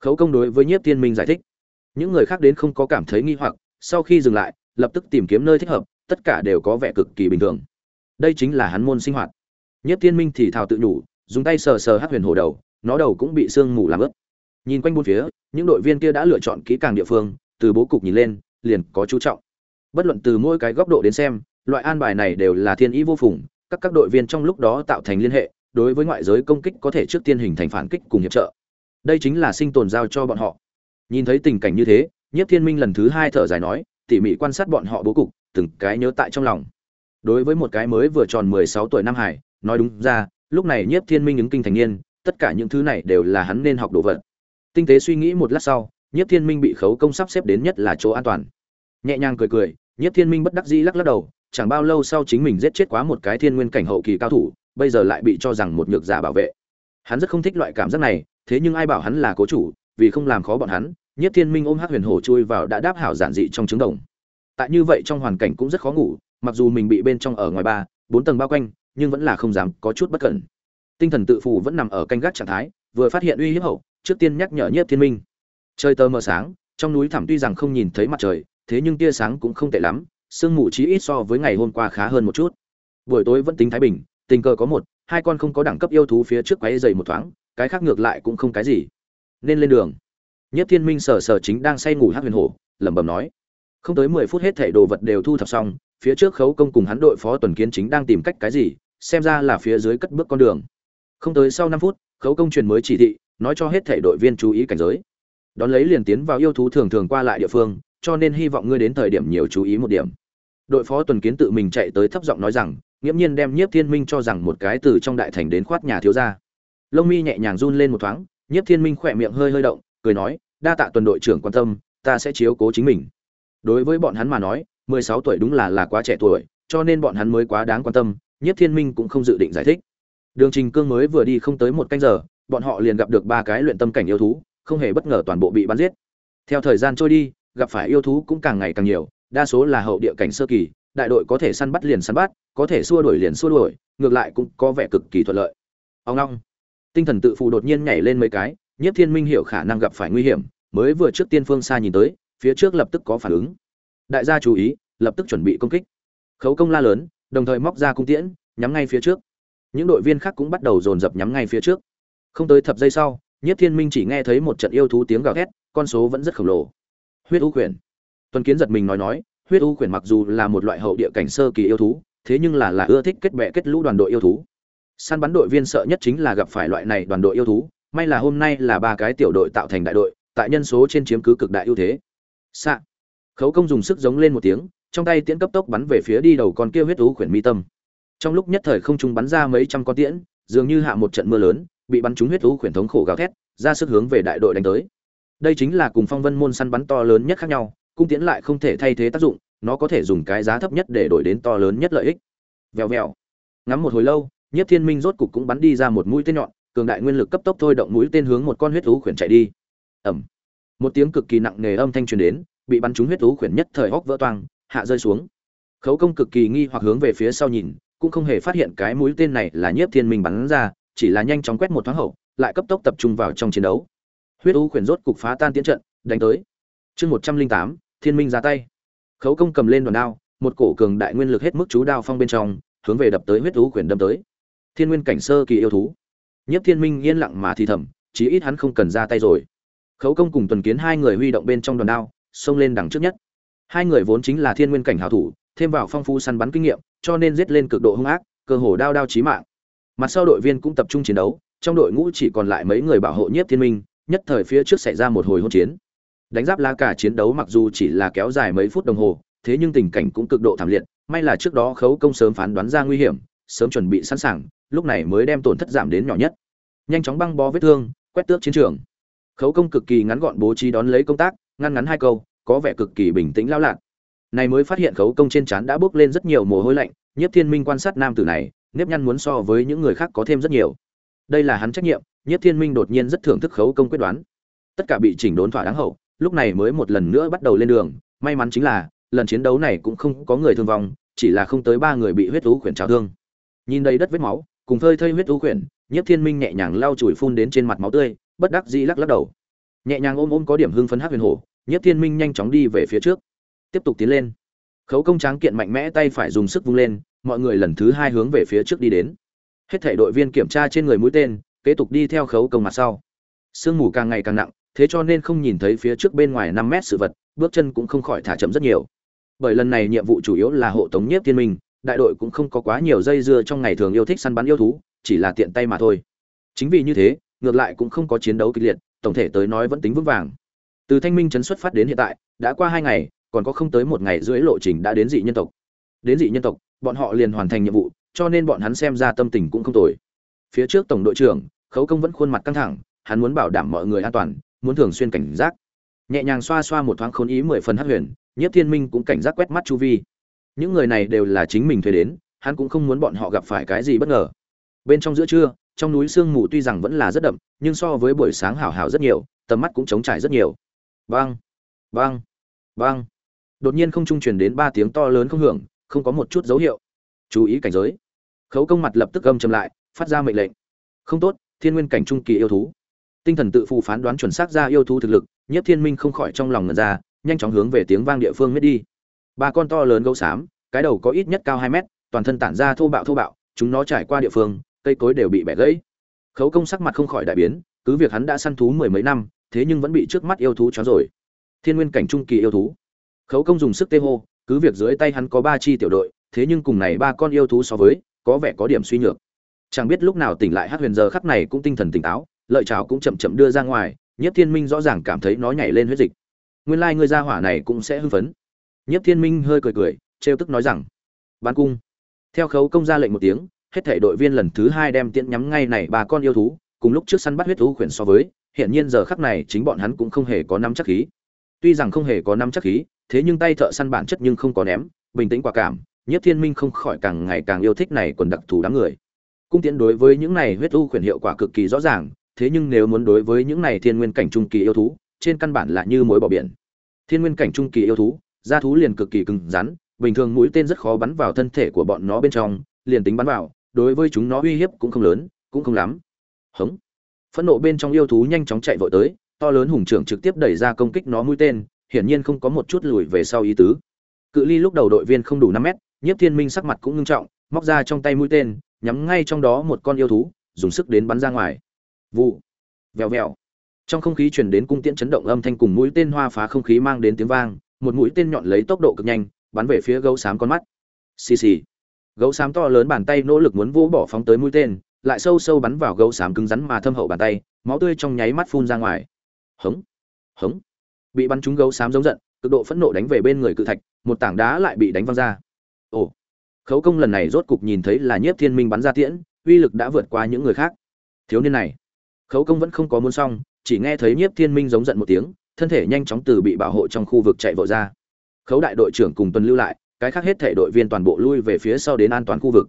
Khấu công đối với nhiếp thiên minh giải thích. Những người khác đến không có cảm thấy nghi hoặc, sau khi dừng lại, lập tức tìm kiếm nơi thích hợp, tất cả đều có vẻ cực kỳ bình thường. Đây chính là hắn môn sinh hoạt. Nhiếp thiên minh thì thào tự nhủ, dùng tay sờ sờ hát huyền hổ đầu, nó đầu cũng bị sương mù làm ướt nhìn quanh bốn phía, những đội viên kia đã lựa chọn kỹ càng địa phương, từ bố cục nhìn lên, liền có chú trọng. Bất luận từ mỗi cái góc độ đến xem, loại an bài này đều là thiên ý vô phùng, các các đội viên trong lúc đó tạo thành liên hệ, đối với ngoại giới công kích có thể trước tiên hình thành phản kích cùng hiệp trợ. Đây chính là sinh tồn giao cho bọn họ. Nhìn thấy tình cảnh như thế, nhiếp thiên minh lần thứ hai thở dài nói, tỉ mỉ quan sát bọn họ bố cục, từng cái nhớ tại trong lòng. Đối với một cái mới vừa tròn mười sáu tuổi nam hải, nói đúng ra, lúc này nhiếp thiên minh ứng kinh thành niên, tất cả những thứ này đều là hắn nên học đồ vật tinh tế suy nghĩ một lát sau, nhiếp thiên minh bị khấu công sắp xếp đến nhất là chỗ an toàn. Nhẹ nhàng cười cười, nhiếp thiên minh bất đắc dĩ lắc lắc đầu, chẳng bao lâu sau chính mình giết chết quá một cái thiên nguyên cảnh hậu kỳ cao thủ, bây giờ lại bị cho rằng một nhược giả bảo vệ. Hắn rất không thích loại cảm giác này, thế nhưng ai bảo hắn là cố chủ, vì không làm khó bọn hắn, nhiếp thiên minh ôm hát huyền hổ chui vào đã đáp hảo giản dị trong trứng đồng. Tại như vậy trong hoàn cảnh cũng rất khó ngủ, mặc dù mình bị bên trong ở ngoài ba, bốn tầng bao quanh, nhưng vẫn là không dám có chút bất cẩn. Tinh thần tự phụ vẫn nằm ở canh gác trạng thái, vừa phát hiện uy hiếp hậu trước tiên nhắc nhở nhiếp thiên minh. Trời tờ mờ sáng, trong núi thẳm tuy rằng không nhìn thấy mặt trời, thế nhưng tia sáng cũng không tệ lắm, sương mù chí ít so với ngày hôm qua khá hơn một chút. Buổi tối vẫn tính thái bình, tình cờ có một, hai con không có đẳng cấp yêu thú phía trước quấy dày một thoáng, cái khác ngược lại cũng không cái gì. Nên lên đường. Nhất thiên minh sờ sờ chính đang say ngủ hát huyền hổ, lẩm bẩm nói. Không tới mười phút hết thảy đồ vật đều thu thập xong, phía trước khấu công cùng hắn đội phó tuần kiến chính đang tìm cách cái gì, xem ra là phía dưới cất bước con đường. Không tới sau năm phút, khấu công truyền mới chỉ thị nói cho hết thảy đội viên chú ý cảnh giới. Đón lấy liền tiến vào yêu thú thường thường qua lại địa phương, cho nên hy vọng ngươi đến thời điểm nhiều chú ý một điểm. Đội phó tuần kiến tự mình chạy tới thấp giọng nói rằng, nghiễm nhiên đem nhiếp thiên minh cho rằng một cái từ trong đại thành đến khoát nhà thiếu gia. Lông mi nhẹ nhàng run lên một thoáng, nhiếp thiên minh khỏe miệng hơi hơi động, cười nói, đa tạ tuần đội trưởng quan tâm, ta sẽ chiếu cố chính mình. Đối với bọn hắn mà nói, mười sáu tuổi đúng là là quá trẻ tuổi, cho nên bọn hắn mới quá đáng quan tâm, nhiếp thiên minh cũng không dự định giải thích. Đường trình cương mới vừa đi không tới một canh giờ bọn họ liền gặp được ba cái luyện tâm cảnh yêu thú, không hề bất ngờ toàn bộ bị bắn giết. Theo thời gian trôi đi, gặp phải yêu thú cũng càng ngày càng nhiều, đa số là hậu địa cảnh sơ kỳ, đại đội có thể săn bắt liền săn bắt, có thể xua đuổi liền xua đuổi, ngược lại cũng có vẻ cực kỳ thuận lợi. Ông long tinh thần tự phụ đột nhiên nhảy lên mấy cái, nhiếp thiên minh hiểu khả năng gặp phải nguy hiểm, mới vừa trước tiên phương xa nhìn tới, phía trước lập tức có phản ứng. Đại gia chú ý, lập tức chuẩn bị công kích. Khấu công la lớn, đồng thời móc ra cung tiễn, nhắm ngay phía trước. Những đội viên khác cũng bắt đầu dồn dập nhắm ngay phía trước không tới thập giây sau, nhiếp thiên minh chỉ nghe thấy một trận yêu thú tiếng gào thét, con số vẫn rất khổng lồ. Huyết u quyển tuần kiến giật mình nói nói, huyết u quyển mặc dù là một loại hậu địa cảnh sơ kỳ yêu thú, thế nhưng là là ưa thích kết bè kết lũ đoàn đội yêu thú. Săn bắn đội viên sợ nhất chính là gặp phải loại này đoàn đội yêu thú, may là hôm nay là ba cái tiểu đội tạo thành đại đội, tại nhân số trên chiếm cứ cực đại ưu thế. Xạ. Khấu công dùng sức giống lên một tiếng, trong tay tiễn cấp tốc bắn về phía đi đầu con kia huyết thú khuyển mi tâm. Trong lúc nhất thời không trung bắn ra mấy trăm con tiễn, dường như hạ một trận mưa lớn bị bắn trúng huyết thú khuyển thống khổ gào thét, ra sức hướng về đại đội đánh tới. Đây chính là cùng phong vân môn săn bắn to lớn nhất khác nhau, cung tiễn lại không thể thay thế tác dụng, nó có thể dùng cái giá thấp nhất để đổi đến to lớn nhất lợi ích. Vèo vèo. Ngắm một hồi lâu nhất thiên minh rốt cục cũng bắn đi ra một mũi tên nhọn, cường đại nguyên lực cấp tốc thôi động mũi tên hướng một con huyết thú khuyển chạy đi. Ẩm một tiếng cực kỳ nặng nề âm thanh truyền đến, bị bắn trúng huyết thú khuyển nhất thời hốc vỡ toang, hạ rơi xuống. Khấu công cực kỳ nghi hoặc hướng về phía sau nhìn, cũng không hề phát hiện cái mũi tên này là nhiếp thiên minh bắn ra chỉ là nhanh chóng quét một thoáng hậu, lại cấp tốc tập trung vào trong chiến đấu. Huyết u khuyển rốt cục phá tan tiến trận, đánh tới. Chương một trăm linh tám, thiên minh ra tay. Khấu công cầm lên đoàn đao, một cổ cường đại nguyên lực hết mức chú đao phong bên trong, hướng về đập tới huyết u khuyển đâm tới. Thiên nguyên cảnh sơ kỳ yêu thú. Nhiếp thiên minh yên lặng mà thì thầm, chí ít hắn không cần ra tay rồi. Khấu công cùng tuần kiến hai người huy động bên trong đoàn đao, xông lên đằng trước nhất. Hai người vốn chính là thiên nguyên cảnh hảo thủ, thêm vào phong phú săn bắn kinh nghiệm, cho nên giết lên cực độ hung ác, cơ hồ đao đao chí mạng mặt sau đội viên cũng tập trung chiến đấu, trong đội ngũ chỉ còn lại mấy người bảo hộ nhiếp thiên minh, nhất thời phía trước xảy ra một hồi hỗn chiến. Đánh giáp lá cả chiến đấu mặc dù chỉ là kéo dài mấy phút đồng hồ, thế nhưng tình cảnh cũng cực độ thảm liệt, may là trước đó khấu công sớm phán đoán ra nguy hiểm, sớm chuẩn bị sẵn sàng, lúc này mới đem tổn thất giảm đến nhỏ nhất. Nhanh chóng băng bó vết thương, quét tước chiến trường. Khấu công cực kỳ ngắn gọn bố trí đón lấy công tác, ngăn ngắn hai câu, có vẻ cực kỳ bình tĩnh lao lạc này mới phát hiện khấu công trên trán đã bốc lên rất nhiều mồ hôi lạnh, nhiếp thiên minh quan sát nam tử này nếp nhăn muốn so với những người khác có thêm rất nhiều. Đây là hắn trách nhiệm, Nhất thiên minh đột nhiên rất thưởng thức khấu công quyết đoán. Tất cả bị chỉnh đốn thỏa đáng hậu, lúc này mới một lần nữa bắt đầu lên đường, may mắn chính là, lần chiến đấu này cũng không có người thương vong, chỉ là không tới ba người bị huyết thú khuyển trào thương. Nhìn đầy đất vết máu, cùng phơi thây huyết thú khuyển, Nhất thiên minh nhẹ nhàng lau chùi phun đến trên mặt máu tươi, bất đắc dĩ lắc lắc đầu. Nhẹ nhàng ôm ôm có điểm hưng phấn hát huyền hổ, Nhất thiên minh nhanh chóng đi về phía trước. Tiếp tục tiến lên. Khấu công tráng kiện mạnh mẽ tay phải dùng sức vung lên mọi người lần thứ hai hướng về phía trước đi đến. Hết thể đội viên kiểm tra trên người mũi tên, kế tục đi theo khấu công mặt sau. Sương mù càng ngày càng nặng, thế cho nên không nhìn thấy phía trước bên ngoài năm mét sự vật, bước chân cũng không khỏi thả chậm rất nhiều. Bởi lần này nhiệm vụ chủ yếu là hộ tống nhiếp thiên minh, đại đội cũng không có quá nhiều dây dưa trong ngày thường yêu thích săn bắn yêu thú, chỉ là tiện tay mà thôi. Chính vì như thế, ngược lại cũng không có chiến đấu kịch liệt, tổng thể tới nói vẫn tính vững vàng. Từ thanh minh chấn xuất phát đến hiện tại, đã qua hai ngày, còn có không tới một ngày rưỡi lộ trình đã đến dị nhân tộc. Đến dị nhân tộc bọn họ liền hoàn thành nhiệm vụ, cho nên bọn hắn xem ra tâm tình cũng không tồi. Phía trước tổng đội trưởng, khấu công vẫn khuôn mặt căng thẳng, hắn muốn bảo đảm mọi người an toàn, muốn thường xuyên cảnh giác. Nhẹ nhàng xoa xoa một thoáng khốn ý mười phần hắc huyền Nhất thiên minh cũng cảnh giác quét mắt chu vi. Những người này đều là chính mình thuê đến, hắn cũng không muốn bọn họ gặp phải cái gì bất ngờ. Bên trong giữa trưa, trong núi sương mù tuy rằng vẫn là rất đậm, nhưng so với buổi sáng hào hào rất nhiều, tầm mắt cũng trống trải rất nhiều. Băng băng băng đột nhiên không trung truyền đến ba tiếng to lớn không hưởng không có một chút dấu hiệu. Chú ý cảnh giới. Khấu công mặt lập tức gầm chầm lại, phát ra mệnh lệnh. Không tốt, thiên nguyên cảnh trung kỳ yêu thú. Tinh thần tự phụ phán đoán chuẩn xác ra yêu thú thực lực nhất thiên minh không khỏi trong lòng ngần ra, nhanh chóng hướng về tiếng vang địa phương miết đi. Ba con to lớn gấu xám, cái đầu có ít nhất cao hai mét, toàn thân tản ra thô bạo thô bạo, chúng nó trải qua địa phương, cây cối đều bị bẻ gãy. Khấu công sắc mặt không khỏi đại biến, cứ việc hắn đã săn thú mười mấy năm, thế nhưng vẫn bị trước mắt yêu thú chó rồi. Thiên nguyên cảnh trung kỳ yêu thú. Khấu công dùng sức tê hô cứ việc dưới tay hắn có ba chi tiểu đội, thế nhưng cùng này ba con yêu thú so với, có vẻ có điểm suy nhược. Chẳng biết lúc nào tỉnh lại hát huyền giờ khắc này cũng tinh thần tỉnh táo, lợi chào cũng chậm chậm đưa ra ngoài, nhất thiên minh rõ ràng cảm thấy nó nhảy lên huyết dịch. Nguyên lai ra hỏa này cũng sẽ hưng phấn. Nhất thiên minh hơi cười cười, trêu tức nói rằng, bán cung. Theo khấu công ra lệnh một tiếng, hết thể đội viên lần thứ hai đem tiễn nhắm ngay này ba con yêu thú, cùng lúc trước săn bắt huyết thú khuyển so với hiện nhiên giờ khắc này chính bọn hắn cũng không hề có năm chắc khí. Tuy rằng không hề có năm chắc khí thế nhưng tay thợ săn bản chất nhưng không có ném, bình tĩnh quả cảm nhất thiên minh không khỏi càng ngày càng yêu thích này quần đặc thù đám người. Cung tiễn đối với những này huyết u khuyển hiệu quả cực kỳ rõ ràng, thế nhưng nếu muốn đối với những này thiên nguyên cảnh trung kỳ yêu thú, trên căn bản là như mối bỏ biển. Thiên nguyên cảnh trung kỳ yêu thú, da thú liền cực kỳ cứng rắn, bình thường mũi tên rất khó bắn vào thân thể của bọn nó bên trong, liền tính bắn vào, đối với chúng nó uy hiếp cũng không lớn, cũng không lắm. Hống. Phẫn nộ bên trong yêu thú nhanh chóng chạy vội tới, to lớn hùng trưởng trực tiếp đẩy ra công kích nó mũi tên hiển nhiên không có một chút lùi về sau ý tứ. Cự ly lúc đầu đội viên không đủ năm mét, nhiếp thiên minh sắc mặt cũng ngưng trọng, móc ra trong tay mũi tên, nhắm ngay trong đó một con yêu thú, dùng sức đến bắn ra ngoài. Vụ. Vèo vèo. Trong không khí truyền đến cung tiễn chấn động âm thanh cùng mũi tên hoa phá không khí mang đến tiếng vang, một mũi tên nhọn lấy tốc độ cực nhanh, bắn về phía gấu xám con mắt. Xì xì. Gấu xám to lớn bàn tay nỗ lực muốn vỗ bỏ phóng tới mũi tên, lại sâu sâu bắn vào gấu xám cứng rắn mà thâm hậu bàn tay, máu tươi trong nháy mắt phun ra ngoài. Hống. Hống bị bắn trúng gấu xám giống giận, cực độ phẫn nộ đánh về bên người cự thạch, một tảng đá lại bị đánh văng ra. Ồ, khấu công lần này rốt cục nhìn thấy là nhiếp thiên minh bắn ra tiễn, uy lực đã vượt qua những người khác. Thiếu niên này, khấu công vẫn không có muốn xong, chỉ nghe thấy nhiếp thiên minh giống giận một tiếng, thân thể nhanh chóng từ bị bảo hộ trong khu vực chạy vội ra. Khấu đại đội trưởng cùng tuần lưu lại, cái khác hết thể đội viên toàn bộ lui về phía sau đến an toàn khu vực.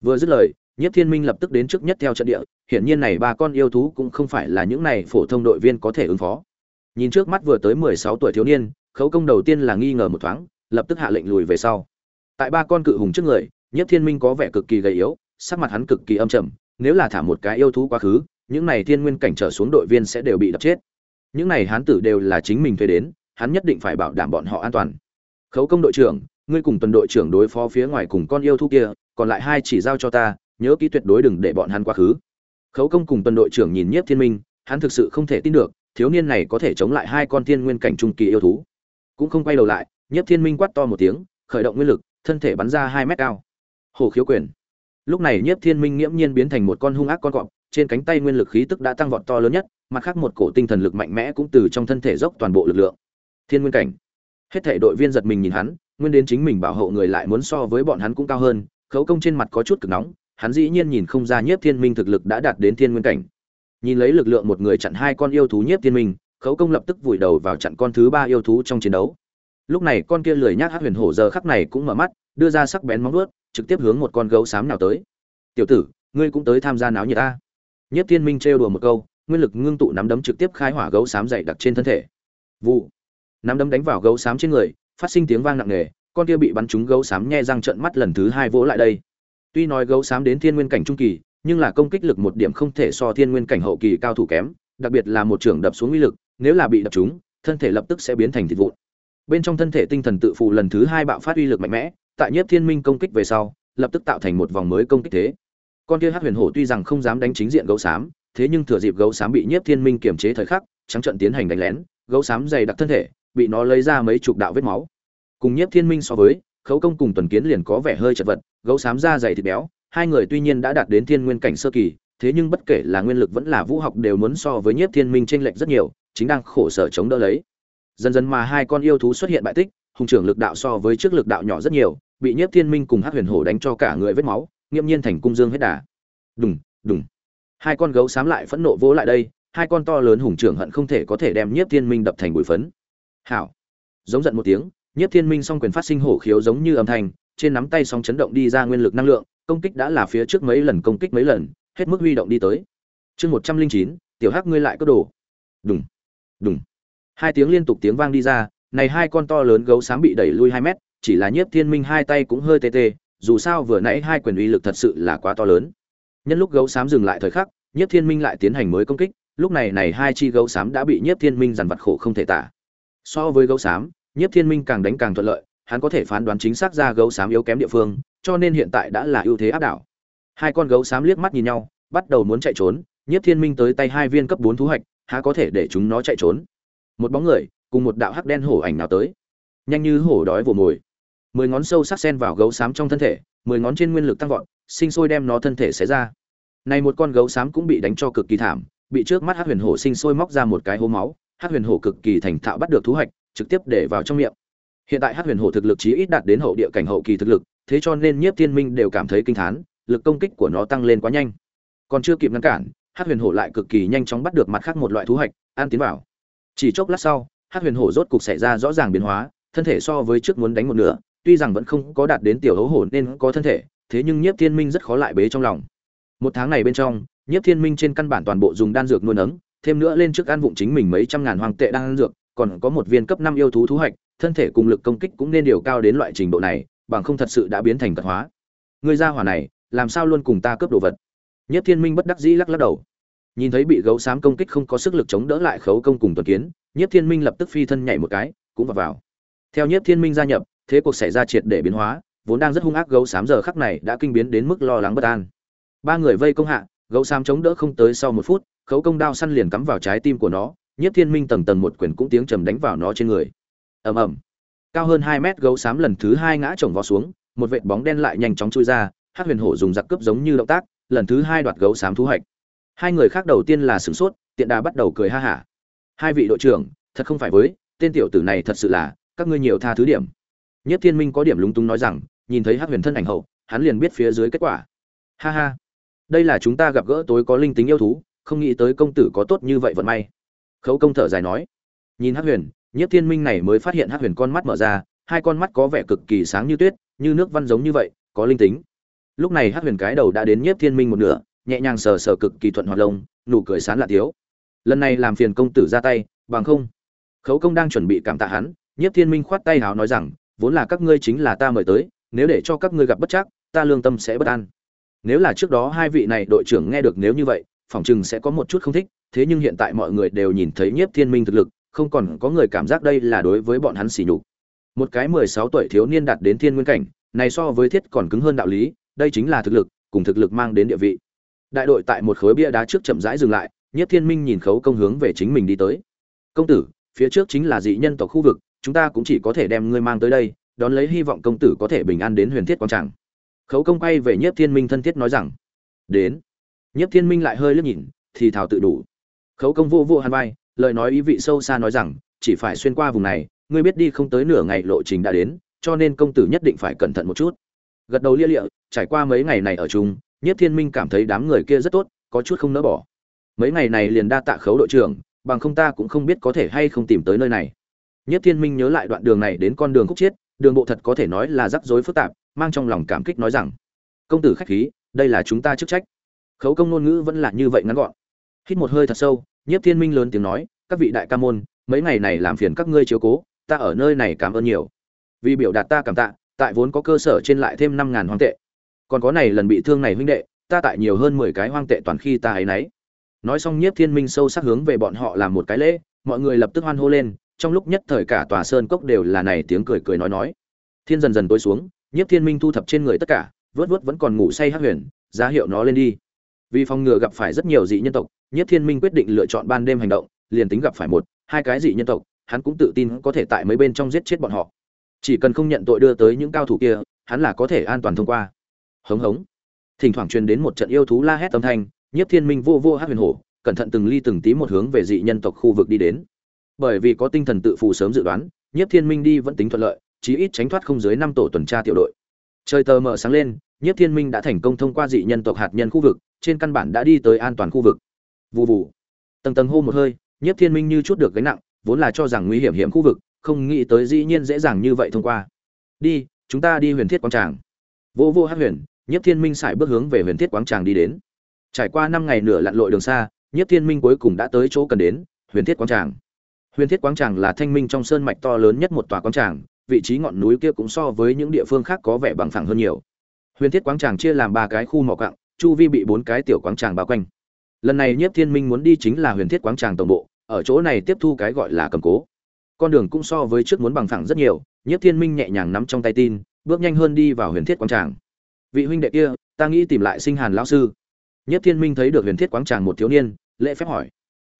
Vừa dứt lời, nhiếp thiên minh lập tức đến trước nhất theo trận địa, hiển nhiên này ba con yêu thú cũng không phải là những này phổ thông đội viên có thể ứng phó nhìn trước mắt vừa tới mười sáu tuổi thiếu niên, khấu công đầu tiên là nghi ngờ một thoáng, lập tức hạ lệnh lùi về sau. Tại ba con cự hùng trước người nhất thiên minh có vẻ cực kỳ gầy yếu, sắc mặt hắn cực kỳ âm trầm, nếu là thả một cái yêu thú quá khứ, những này thiên nguyên cảnh trở xuống đội viên sẽ đều bị đập chết. Những này hán tử đều là chính mình thuê đến, hắn nhất định phải bảo đảm bọn họ an toàn. Khấu công đội trưởng, ngươi cùng tuần đội trưởng đối phó phía ngoài cùng con yêu thú kia, còn lại hai chỉ giao cho ta, nhớ kỹ tuyệt đối đừng để bọn hắn quá khứ. Khấu công cùng tuần đội trưởng nhìn nhiếp thiên minh, hắn thực sự không thể tin được thiếu niên này có thể chống lại hai con Thiên nguyên cảnh trung kỳ yêu thú. Cũng không quay đầu lại, nhiếp thiên minh quát to một tiếng, khởi động nguyên lực, thân thể bắn ra hai mét cao. Hồ khiếu quyền. Lúc này nhiếp thiên minh nghiễm nhiên biến thành một con hung ác con cọp, trên cánh tay nguyên lực khí tức đã tăng vọt to lớn nhất, mặt khác một cổ tinh thần lực mạnh mẽ cũng từ trong thân thể dốc toàn bộ lực lượng. Thiên nguyên cảnh. Hết thể đội viên giật mình nhìn hắn, nguyên đến chính mình bảo hộ người lại muốn so với bọn hắn cũng cao hơn, khấu công trên mặt có chút cực nóng, hắn dĩ nhiên nhìn không ra nhiếp thiên minh thực lực đã đạt đến thiên nguyên cảnh nhìn lấy lực lượng một người chặn hai con yêu thú nhiếp thiên minh, khấu công lập tức vùi đầu vào chặn con thứ ba yêu thú trong chiến đấu. Lúc này con kia lười nhác hát huyền hổ giờ khắc này cũng mở mắt, đưa ra sắc bén móng vuốt, trực tiếp hướng một con gấu xám nào tới. Tiểu tử, ngươi cũng tới tham gia náo nhiệt ta. Nhất thiên minh trêu đùa một câu, nguyên lực ngưng tụ nắm đấm trực tiếp khai hỏa gấu xám dày đặc trên thân thể. Vụ. Nắm đấm đánh vào gấu xám trên người, phát sinh tiếng vang nặng nề, con kia bị bắn trúng gấu xám nhe răng trợn mắt lần thứ hai vỗ lại đây. Tuy nói gấu xám đến thiên nguyên cảnh trung kỳ nhưng là công kích lực một điểm không thể so thiên nguyên cảnh hậu kỳ cao thủ kém, đặc biệt là một trưởng đập xuống uy lực, nếu là bị đập trúng, thân thể lập tức sẽ biến thành thịt vụn. Bên trong thân thể tinh thần tự phụ lần thứ hai bạo phát uy lực mạnh mẽ, tại nhiếp thiên minh công kích về sau, lập tức tạo thành một vòng mới công kích thế. Con kia hát huyền hổ tuy rằng không dám đánh chính diện gấu xám, thế nhưng thừa dịp gấu xám bị nhiếp thiên minh kiềm chế thời khắc, trắng trận tiến hành đánh lén, gấu xám dày đặc thân thể, bị nó lấy ra mấy chục đạo vết máu. Cùng nhiếp thiên minh so với, khấu công cùng tuần kiến liền có vẻ hơi chật vật, gấu xám da dày thịt béo hai người tuy nhiên đã đạt đến thiên nguyên cảnh sơ kỳ, thế nhưng bất kể là nguyên lực vẫn là vũ học đều muốn so với nhiếp thiên minh tranh lệch rất nhiều, chính đang khổ sở chống đỡ lấy. Dần dần mà hai con yêu thú xuất hiện bại tích, hùng trưởng lực đạo so với trước lực đạo nhỏ rất nhiều, bị nhiếp thiên minh cùng hát huyền hổ đánh cho cả người vết máu, nghiễm nhiên thành cung dương hết đà. Đùng đùng. Hai con gấu xám lại phẫn nộ vỗ lại đây, hai con to lớn hùng trưởng hận không thể có thể đem nhiếp thiên minh đập thành bụi phấn. Hảo. Giống giận một tiếng, nhiếp thiên minh song quyền phát sinh hổ khiếu giống như âm thanh, trên nắm tay song chấn động đi ra nguyên lực năng lượng công kích đã là phía trước mấy lần công kích mấy lần, hết mức huy động đi tới. Chương một trăm linh chín, tiểu hắc ngươi lại có đồ. Đùng đùng. Hai tiếng liên tục tiếng vang đi ra, này hai con to lớn gấu xám bị đẩy lui hai mét, chỉ là nhiếp thiên minh hai tay cũng hơi tê tê, dù sao vừa nãy hai quyền uy lực thật sự là quá to lớn. Nhân lúc gấu xám dừng lại thời khắc, nhiếp thiên minh lại tiến hành mới công kích, lúc này này hai chi gấu xám đã bị nhiếp thiên minh dằn vặt khổ không thể tả. So với gấu xám, nhiếp thiên minh càng đánh càng thuận lợi, hắn có thể phán đoán chính xác ra gấu xám yếu kém địa phương cho nên hiện tại đã là ưu thế áp đảo. Hai con gấu xám liếc mắt nhìn nhau, bắt đầu muốn chạy trốn, nhiếp thiên minh tới tay hai viên cấp bốn thú hạch, há có thể để chúng nó chạy trốn? Một bóng người, cùng một đạo hắc đen hổ ảnh nào tới. Nhanh như hổ đói vồ mồi. Mười ngón sâu sắc sen vào gấu xám trong thân thể, mười ngón trên nguyên lực tăng vọt, sinh sôi đem nó thân thể xé ra. Này một con gấu xám cũng bị đánh cho cực kỳ thảm, bị trước mắt hắc huyền hổ sinh sôi móc ra một cái hố máu, hắc huyền hổ cực kỳ thành thạo bắt được thú hạch, trực tiếp để vào trong miệng. Hiện tại hắc huyền hổ thực lực chí ít đạt đến hậu địa cảnh hậu kỳ thực lực thế cho nên nhiếp thiên minh đều cảm thấy kinh thán, lực công kích của nó tăng lên quá nhanh. Còn chưa kịp ngăn cản, hắc huyền hổ lại cực kỳ nhanh chóng bắt được mặt khác một loại thú hạch, an tiến vào chỉ chốc lát sau, hắc huyền hổ rốt cục xảy ra rõ ràng biến hóa, thân thể so với trước muốn đánh một nửa, tuy rằng vẫn không có đạt đến tiểu hấu hổ nên có thân thể, thế nhưng nhiếp thiên minh rất khó lại bế trong lòng. Một tháng này bên trong, nhiếp thiên minh trên căn bản toàn bộ dùng đan dược nuôi nấng, thêm nữa lên trước ăn vụng chính mình mấy trăm ngàn hoàng tệ đan dược, còn có một viên cấp năm yêu thú thú hạch, thân thể cùng lực công kích cũng nên điều cao đến loại trình độ này bằng không thật sự đã biến thành cật hóa. Ngươi gia hỏa này, làm sao luôn cùng ta cướp đồ vật? Nhất thiên minh bất đắc dĩ lắc lắc đầu. Nhìn thấy bị gấu xám công kích không có sức lực chống đỡ lại khấu công cùng tuần kiến, nhất thiên minh lập tức phi thân nhảy một cái, cũng vào vào. Theo nhất thiên minh gia nhập, thế cuộc xảy ra triệt để biến hóa, vốn đang rất hung ác gấu xám giờ khắc này đã kinh biến đến mức lo lắng bất an. Ba người vây công hạ, gấu xám chống đỡ không tới sau một phút, khấu công đao săn liền cắm vào trái tim của nó, nhất thiên minh tầng tầng một quyền cũng tiếng trầm đánh vào nó trên người. Ầm ầm cao hơn hai mét gấu xám lần thứ hai ngã chồng vào xuống, một vệt bóng đen lại nhanh chóng chui ra, hắc huyền hổ dùng giặc cướp giống như động tác, lần thứ hai đoạt gấu xám thu hoạch. Hai người khác đầu tiên là sửng sốt, tiện đà bắt đầu cười ha hả. Hai vị đội trưởng, thật không phải với, tên tiểu tử này thật sự là, các ngươi nhiều tha thứ điểm. Nhất thiên minh có điểm lúng túng nói rằng, nhìn thấy hắc huyền thân ảnh hậu, hắn liền biết phía dưới kết quả. Ha ha. Đây là chúng ta gặp gỡ tối có linh tính yêu thú, không nghĩ tới công tử có tốt như vậy vận may. Khấu công thở dài nói. Nhìn hắc huyền Nhiếp thiên minh này mới phát hiện hắc huyền con mắt mở ra, hai con mắt có vẻ cực kỳ sáng như tuyết, như nước văn giống như vậy, có linh tính. Lúc này hắc huyền cái đầu đã đến Nhiếp thiên minh một nửa, nhẹ nhàng sờ sờ cực kỳ thuận hoạt lông, nụ cười sán lạ thiếu. lần này làm phiền công tử ra tay, bằng không. Khấu công đang chuẩn bị cảm tạ hắn, Nhiếp thiên minh khoát tay hào nói rằng, vốn là các ngươi chính là ta mời tới, nếu để cho các ngươi gặp bất chắc, ta lương tâm sẽ bất an. Nếu là trước đó hai vị này đội trưởng nghe được nếu như vậy phỏng chừng sẽ có một chút không thích, thế nhưng hiện tại mọi người đều nhìn thấy nhiếp thiên minh thực lực không còn có người cảm giác đây là đối với bọn hắn sỉ nhục. Một cái mười sáu tuổi thiếu niên đạt đến thiên nguyên cảnh, này so với thiết còn cứng hơn đạo lý, đây chính là thực lực, cùng thực lực mang đến địa vị. Đại đội tại một khối bia đá trước chậm rãi dừng lại nhất thiên minh nhìn khấu công hướng về chính mình đi tới. Công tử, phía trước chính là dị nhân tộc khu vực, chúng ta cũng chỉ có thể đem ngươi mang tới đây, đón lấy hy vọng công tử có thể bình an đến huyền thiết quan tràng. Khấu công quay về nhiếp thiên minh thân thiết nói rằng, đến. Nhiếp thiên minh lại hơi liếc nhìn, thì thảo tự đủ. Khấu công vô vô hàn vai lời nói ý vị sâu xa nói rằng, chỉ phải xuyên qua vùng này, ngươi biết đi không tới nửa ngày lộ trình đã đến, cho nên công tử nhất định phải cẩn thận một chút. Gật đầu lia lịa, trải qua mấy ngày này ở chung, nhiếp thiên minh cảm thấy đám người kia rất tốt, có chút không nỡ bỏ. Mấy ngày này liền đa tạ khấu đội trưởng, bằng không ta cũng không biết có thể hay không tìm tới nơi này. Nhiếp thiên minh nhớ lại đoạn đường này đến con đường khúc chiết, đường bộ thật có thể nói là rắc rối phức tạp, mang trong lòng cảm kích nói rằng, công tử khách khí, đây là chúng ta chức trách. Khấu công ngôn ngữ vẫn là như vậy ngắn gọn. Hít một hơi thật sâu nhiếp thiên minh lớn tiếng nói, các vị đại ca môn, mấy ngày này làm phiền các ngươi chiếu cố, ta ở nơi này cảm ơn nhiều. Vì biểu đạt ta cảm tạ, tại vốn có cơ sở trên lại thêm năm ngàn hoang tệ. Còn có này lần bị thương này huynh đệ, ta tại nhiều hơn mười cái hoang tệ toàn khi ta ấy nấy. Nói xong nhiếp thiên minh sâu sắc hướng về bọn họ làm một cái lễ, mọi người lập tức hoan hô lên, trong lúc nhất thời cả tòa sơn cốc đều là này tiếng cười cười nói nói. Thiên dần dần tối xuống, nhiếp thiên minh thu thập trên người tất cả, vớt vớt vẫn còn ngủ say hát huyền, giá hiệu nó lên đi vì phòng ngừa gặp phải rất nhiều dị nhân tộc nhất thiên minh quyết định lựa chọn ban đêm hành động, liền tính gặp phải một, hai cái dị nhân tộc, hắn cũng tự tin có thể tại mấy bên trong giết chết bọn họ. Chỉ cần không nhận tội đưa tới những cao thủ kia, hắn là có thể an toàn thông qua. Hống hống. Thỉnh thoảng truyền đến một trận yêu thú la hét âm thanh, nhiếp thiên minh vô vô hát huyền hổ, cẩn thận từng ly từng tí một hướng về dị nhân tộc khu vực đi đến. Bởi vì có tinh thần tự phù sớm dự đoán, nhiếp thiên minh đi vẫn tính thuận lợi, chí ít tránh thoát không dưới năm tổ tuần tra tiểu đội. Trời tờ mờ sáng lên, nhiếp thiên minh đã thành công thông qua dị nhân tộc hạt nhân khu vực trên căn bản đã đi tới an toàn khu vực. Vụ vụ tầng tầng hô một hơi, nhiếp thiên minh như chút được gánh nặng, vốn là cho rằng nguy hiểm hiểm khu vực, không nghĩ tới dĩ nhiên dễ dàng như vậy thông qua. Đi, chúng ta đi huyền thiết quang tràng. Vô vô hát huyền, nhiếp thiên minh xài bước hướng về huyền thiết quang tràng đi đến. Trải qua năm ngày nửa lặn lội đường xa, nhiếp thiên minh cuối cùng đã tới chỗ cần đến, huyền thiết quang tràng. Huyền thiết quang tràng là thanh minh trong sơn mạch to lớn nhất một tòa quang tràng, vị trí ngọn núi kia cũng so với những địa phương khác có vẻ bằng phẳng hơn nhiều. Huyền thiết quang tràng chia làm ba cái khu mỏ cặng chu vi bị bốn cái tiểu quáng tràng bao quanh. Lần này nhiếp thiên minh muốn đi chính là huyền thiết Quáng tràng tổng bộ, ở chỗ này tiếp thu cái gọi là cầm cố. Con đường cũng so với trước muốn bằng phẳng rất nhiều, nhiếp thiên minh nhẹ nhàng nắm trong tay tin, bước nhanh hơn đi vào huyền thiết Quáng tràng. Vị huynh đệ kia, ta nghĩ tìm lại sinh hàn lão sư. Nhiếp thiên minh thấy được huyền thiết Quáng tràng một thiếu niên, lễ phép hỏi.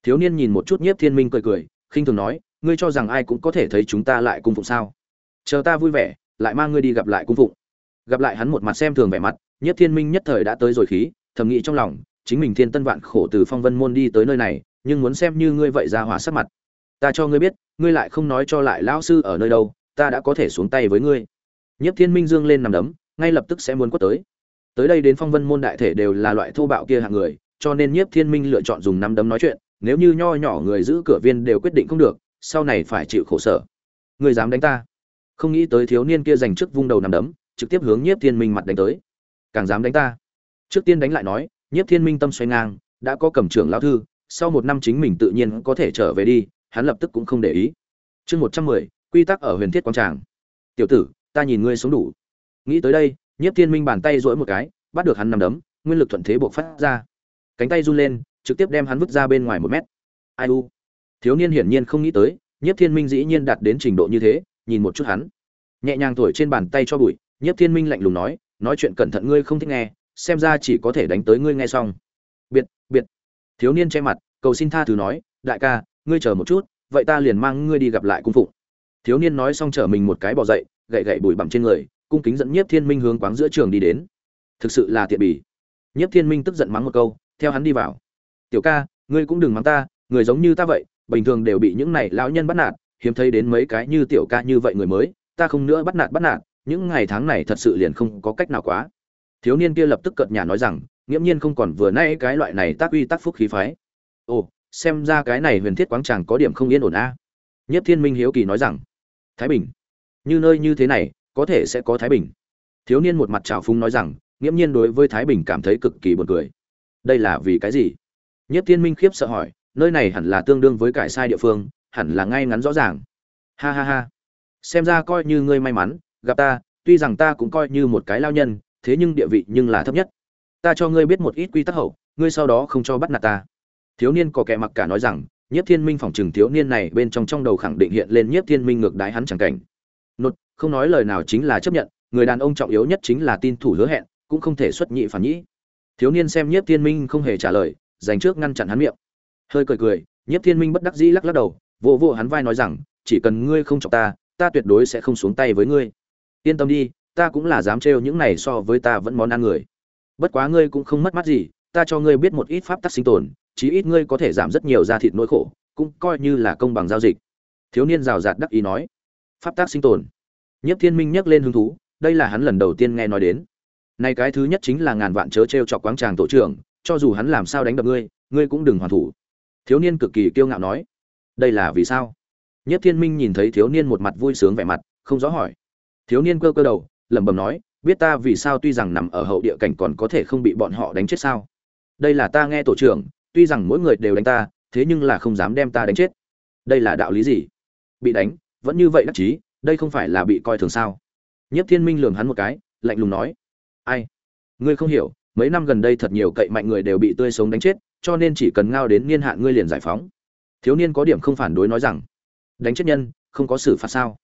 Thiếu niên nhìn một chút nhiếp thiên minh cười cười, khinh thường nói, ngươi cho rằng ai cũng có thể thấy chúng ta lại cung phụng sao? Chờ ta vui vẻ, lại mang ngươi đi gặp lại cung phụng. Gặp lại hắn một mặt xem thường vẻ mặt nhất thiên minh nhất thời đã tới rồi khí, thầm nghĩ trong lòng, chính mình thiên tân vạn khổ từ phong vân môn đi tới nơi này, nhưng muốn xem như ngươi vậy ra hỏa sắc mặt. Ta cho ngươi biết, ngươi lại không nói cho lại lão sư ở nơi đâu, ta đã có thể xuống tay với ngươi. Nhất thiên minh dương lên nằm đấm, ngay lập tức sẽ muốn quất tới. Tới đây đến phong vân môn đại thể đều là loại thô bạo kia hạng người, cho nên nhiếp thiên minh lựa chọn dùng nắm đấm nói chuyện, nếu như nho nhỏ người giữ cửa viên đều quyết định không được, sau này phải chịu khổ sở. Ngươi dám đánh ta? Không nghĩ tới thiếu niên kia giành trước vung đầu nằm đấm, trực tiếp hướng nhiếp thiên minh mặt đánh tới càng dám đánh ta. Trước tiên đánh lại nói, nhiếp thiên minh tâm xoay ngang, đã có cầm trưởng lão thư, sau một năm chính mình tự nhiên có thể trở về đi, hắn lập tức cũng không để ý. Chương một trăm mười, quy tắc ở huyền thiết quang tràng. Tiểu tử, ta nhìn ngươi sống đủ. Nghĩ tới đây, nhiếp thiên minh bàn tay duỗi một cái, bắt được hắn nằm đấm, nguyên lực thuận thế buộc phát ra. Cánh tay run lên, trực tiếp đem hắn vứt ra bên ngoài một mét. Ai u? Thiếu niên hiển nhiên không nghĩ tới, nhiếp thiên minh dĩ nhiên đạt đến trình độ như thế, nhìn một chút hắn. Nhẹ nhàng thổi trên bàn tay cho bụi, nhiếp thiên minh lạnh lùng nói nói chuyện cẩn thận ngươi không thích nghe, xem ra chỉ có thể đánh tới ngươi nghe xong. Biệt biệt. Thiếu niên che mặt, cầu xin tha thứ nói, đại ca, ngươi chờ một chút, vậy ta liền mang ngươi đi gặp lại cung phụng thiếu niên nói xong chở mình một cái bỏ dậy, gậy gậy bụi bặm trên người, cung kính dẫn nhiếp thiên minh hướng quáng giữa trường đi đến. Thực sự là tiện bỉ nhiếp thiên minh tức giận mắng một câu, theo hắn đi vào. Tiểu ca, ngươi cũng đừng mắng ta, người giống như ta vậy, bình thường đều bị những này lão nhân bắt nạt, hiếm thấy đến mấy cái như tiểu ca như vậy người mới, ta không nữa bắt nạt bắt nạt những ngày tháng này thật sự liền không có cách nào quá. Thiếu niên kia lập tức cợt nhà nói rằng, nghiễm nhiên không còn vừa nay cái loại này tác uy tác phúc khí phái. Ồ, xem ra cái này huyền thiết quáng tràng có điểm không yên ổn a. À. nhất thiên minh hiếu kỳ nói rằng, thái bình, như nơi như thế này, có thể sẽ có thái bình. Thiếu niên một mặt trào phúng nói rằng, nghiễm nhiên đối với thái bình cảm thấy cực kỳ buồn cười. Đây là vì cái gì? Nhất thiên minh khiếp sợ hỏi, nơi này hẳn là tương đương với cải sai địa phương, hẳn là ngay ngắn rõ ràng. Ha ha ha. Xem ra coi như ngươi may mắn gặp ta, tuy rằng ta cũng coi như một cái lao nhân, thế nhưng địa vị nhưng là thấp nhất. Ta cho ngươi biết một ít quy tắc hậu, ngươi sau đó không cho bắt nạt ta. Thiếu niên có kẻ mặc cả nói rằng, nhiếp thiên minh phòng trừng thiếu niên này bên trong trong đầu khẳng định hiện lên nhiếp thiên minh ngược đái hắn chẳng cảnh. Nột, không nói lời nào chính là chấp nhận, người đàn ông trọng yếu nhất chính là tin thủ hứa hẹn, cũng không thể xuất nhị phản nhĩ thiếu niên xem nhiếp thiên minh không hề trả lời, dành trước ngăn chặn hắn miệng. Hơi cười cười, nhiếp thiên minh bất đắc dĩ lắc lắc đầu, vỗ vỗ hắn vai nói rằng, chỉ cần ngươi không chọc ta ta tuyệt đối sẽ không xuống tay với ngươi yên tâm đi, ta cũng là dám trêu những này so với ta vẫn món ăn người. Bất quá ngươi cũng không mất mát gì, ta cho ngươi biết một ít pháp tắc sinh tồn, chí ít ngươi có thể giảm rất nhiều da thịt nỗi khổ, cũng coi như là công bằng giao dịch. Thiếu niên rào rạt đắc ý nói. Pháp tác sinh tồn. Nhất thiên minh nhắc lên hứng thú, đây là hắn lần đầu tiên nghe nói đến. Nay cái thứ nhất chính là ngàn vạn chớ t r e o chọc quáng tràng tổ trưởng, cho dù hắn làm sao đánh đập ngươi ngươi cũng đừng hoàn thủ. Thiếu niên cực kỳ kiêu ngạo nói. Đây là vì sao? Nhất thiên minh nhìn thấy thiếu niên một mặt vui sướng vẻ mặt, không rõ hỏi thiếu niên cơ cơ đầu, lẩm bẩm nói, biết ta vì sao tuy rằng nằm ở hậu địa cảnh còn có thể không bị bọn họ đánh chết sao? Đây là ta nghe tổ trưởng, tuy rằng mỗi người đều đánh ta, thế nhưng là không dám đem ta đánh chết. Đây là đạo lý gì? Bị đánh, vẫn như vậy đắc chí, đây không phải là bị coi thường sao? Nhất thiên minh lường hắn một cái, lạnh lùng nói, ai? Ngươi không hiểu, mấy năm gần đây thật nhiều cậy mạnh người đều bị tươi sống đánh chết, cho nên chỉ cần ngao đến niên hạn ngươi liền giải phóng. Thiếu niên có điểm không phản đối nói rằng, đánh chết nhân, không có xử phạt sao?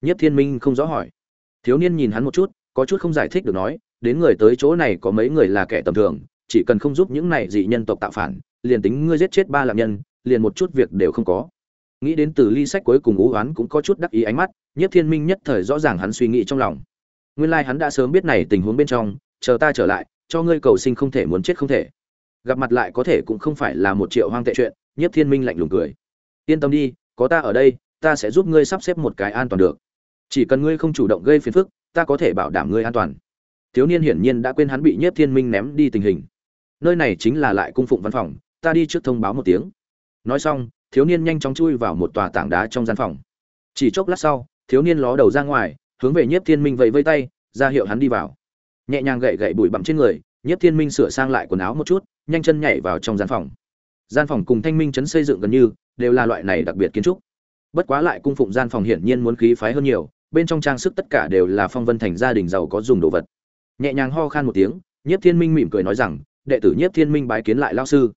Nhất thiên minh không rõ hỏi thiếu niên nhìn hắn một chút, có chút không giải thích được nói, đến người tới chỗ này có mấy người là kẻ tầm thường, chỉ cần không giúp những này dị nhân tộc tạo phản, liền tính ngươi giết chết ba lạc nhân, liền một chút việc đều không có. Nghĩ đến từ ly sách cuối cùng ú oán cũng có chút đắc ý ánh mắt, nhiếp thiên minh nhất thời rõ ràng hắn suy nghĩ trong lòng. Nguyên lai hắn đã sớm biết này tình huống bên trong, chờ ta trở lại, cho ngươi cầu sinh không thể muốn chết không thể. Gặp mặt lại có thể cũng không phải là một triệu hoang tệ chuyện, nhiếp thiên minh lạnh lùng cười. Yên tâm đi, có ta ở đây, ta sẽ giúp ngươi sắp xếp một cái an toàn được chỉ cần ngươi không chủ động gây phiền phức, ta có thể bảo đảm ngươi an toàn. Thiếu niên hiển nhiên đã quên hắn bị nhiếp thiên minh ném đi tình hình. Nơi này chính là lại cung phụng văn phòng, ta đi trước thông báo một tiếng. Nói xong, thiếu niên nhanh chóng chui vào một tòa tảng đá trong gian phòng. Chỉ chốc lát sau, thiếu niên ló đầu ra ngoài, hướng về nhiếp thiên minh vẫy vây tay, ra hiệu hắn đi vào. Nhẹ nhàng gậy gậy bụi bặm trên người, nhiếp thiên minh sửa sang lại quần áo một chút, nhanh chân nhảy vào trong gian phòng. Gian phòng cùng thanh minh chấn xây dựng gần như, đều là loại này đặc biệt kiến trúc bất quá lại cung phụng gian phòng hiển nhiên muốn khí phái hơn nhiều, bên trong trang sức tất cả đều là phong vân thành gia đình giàu có dùng đồ vật. Nhẹ nhàng ho khan một tiếng, nhiếp thiên minh mỉm cười nói rằng, đệ tử nhiếp thiên minh bái kiến lại lao sư.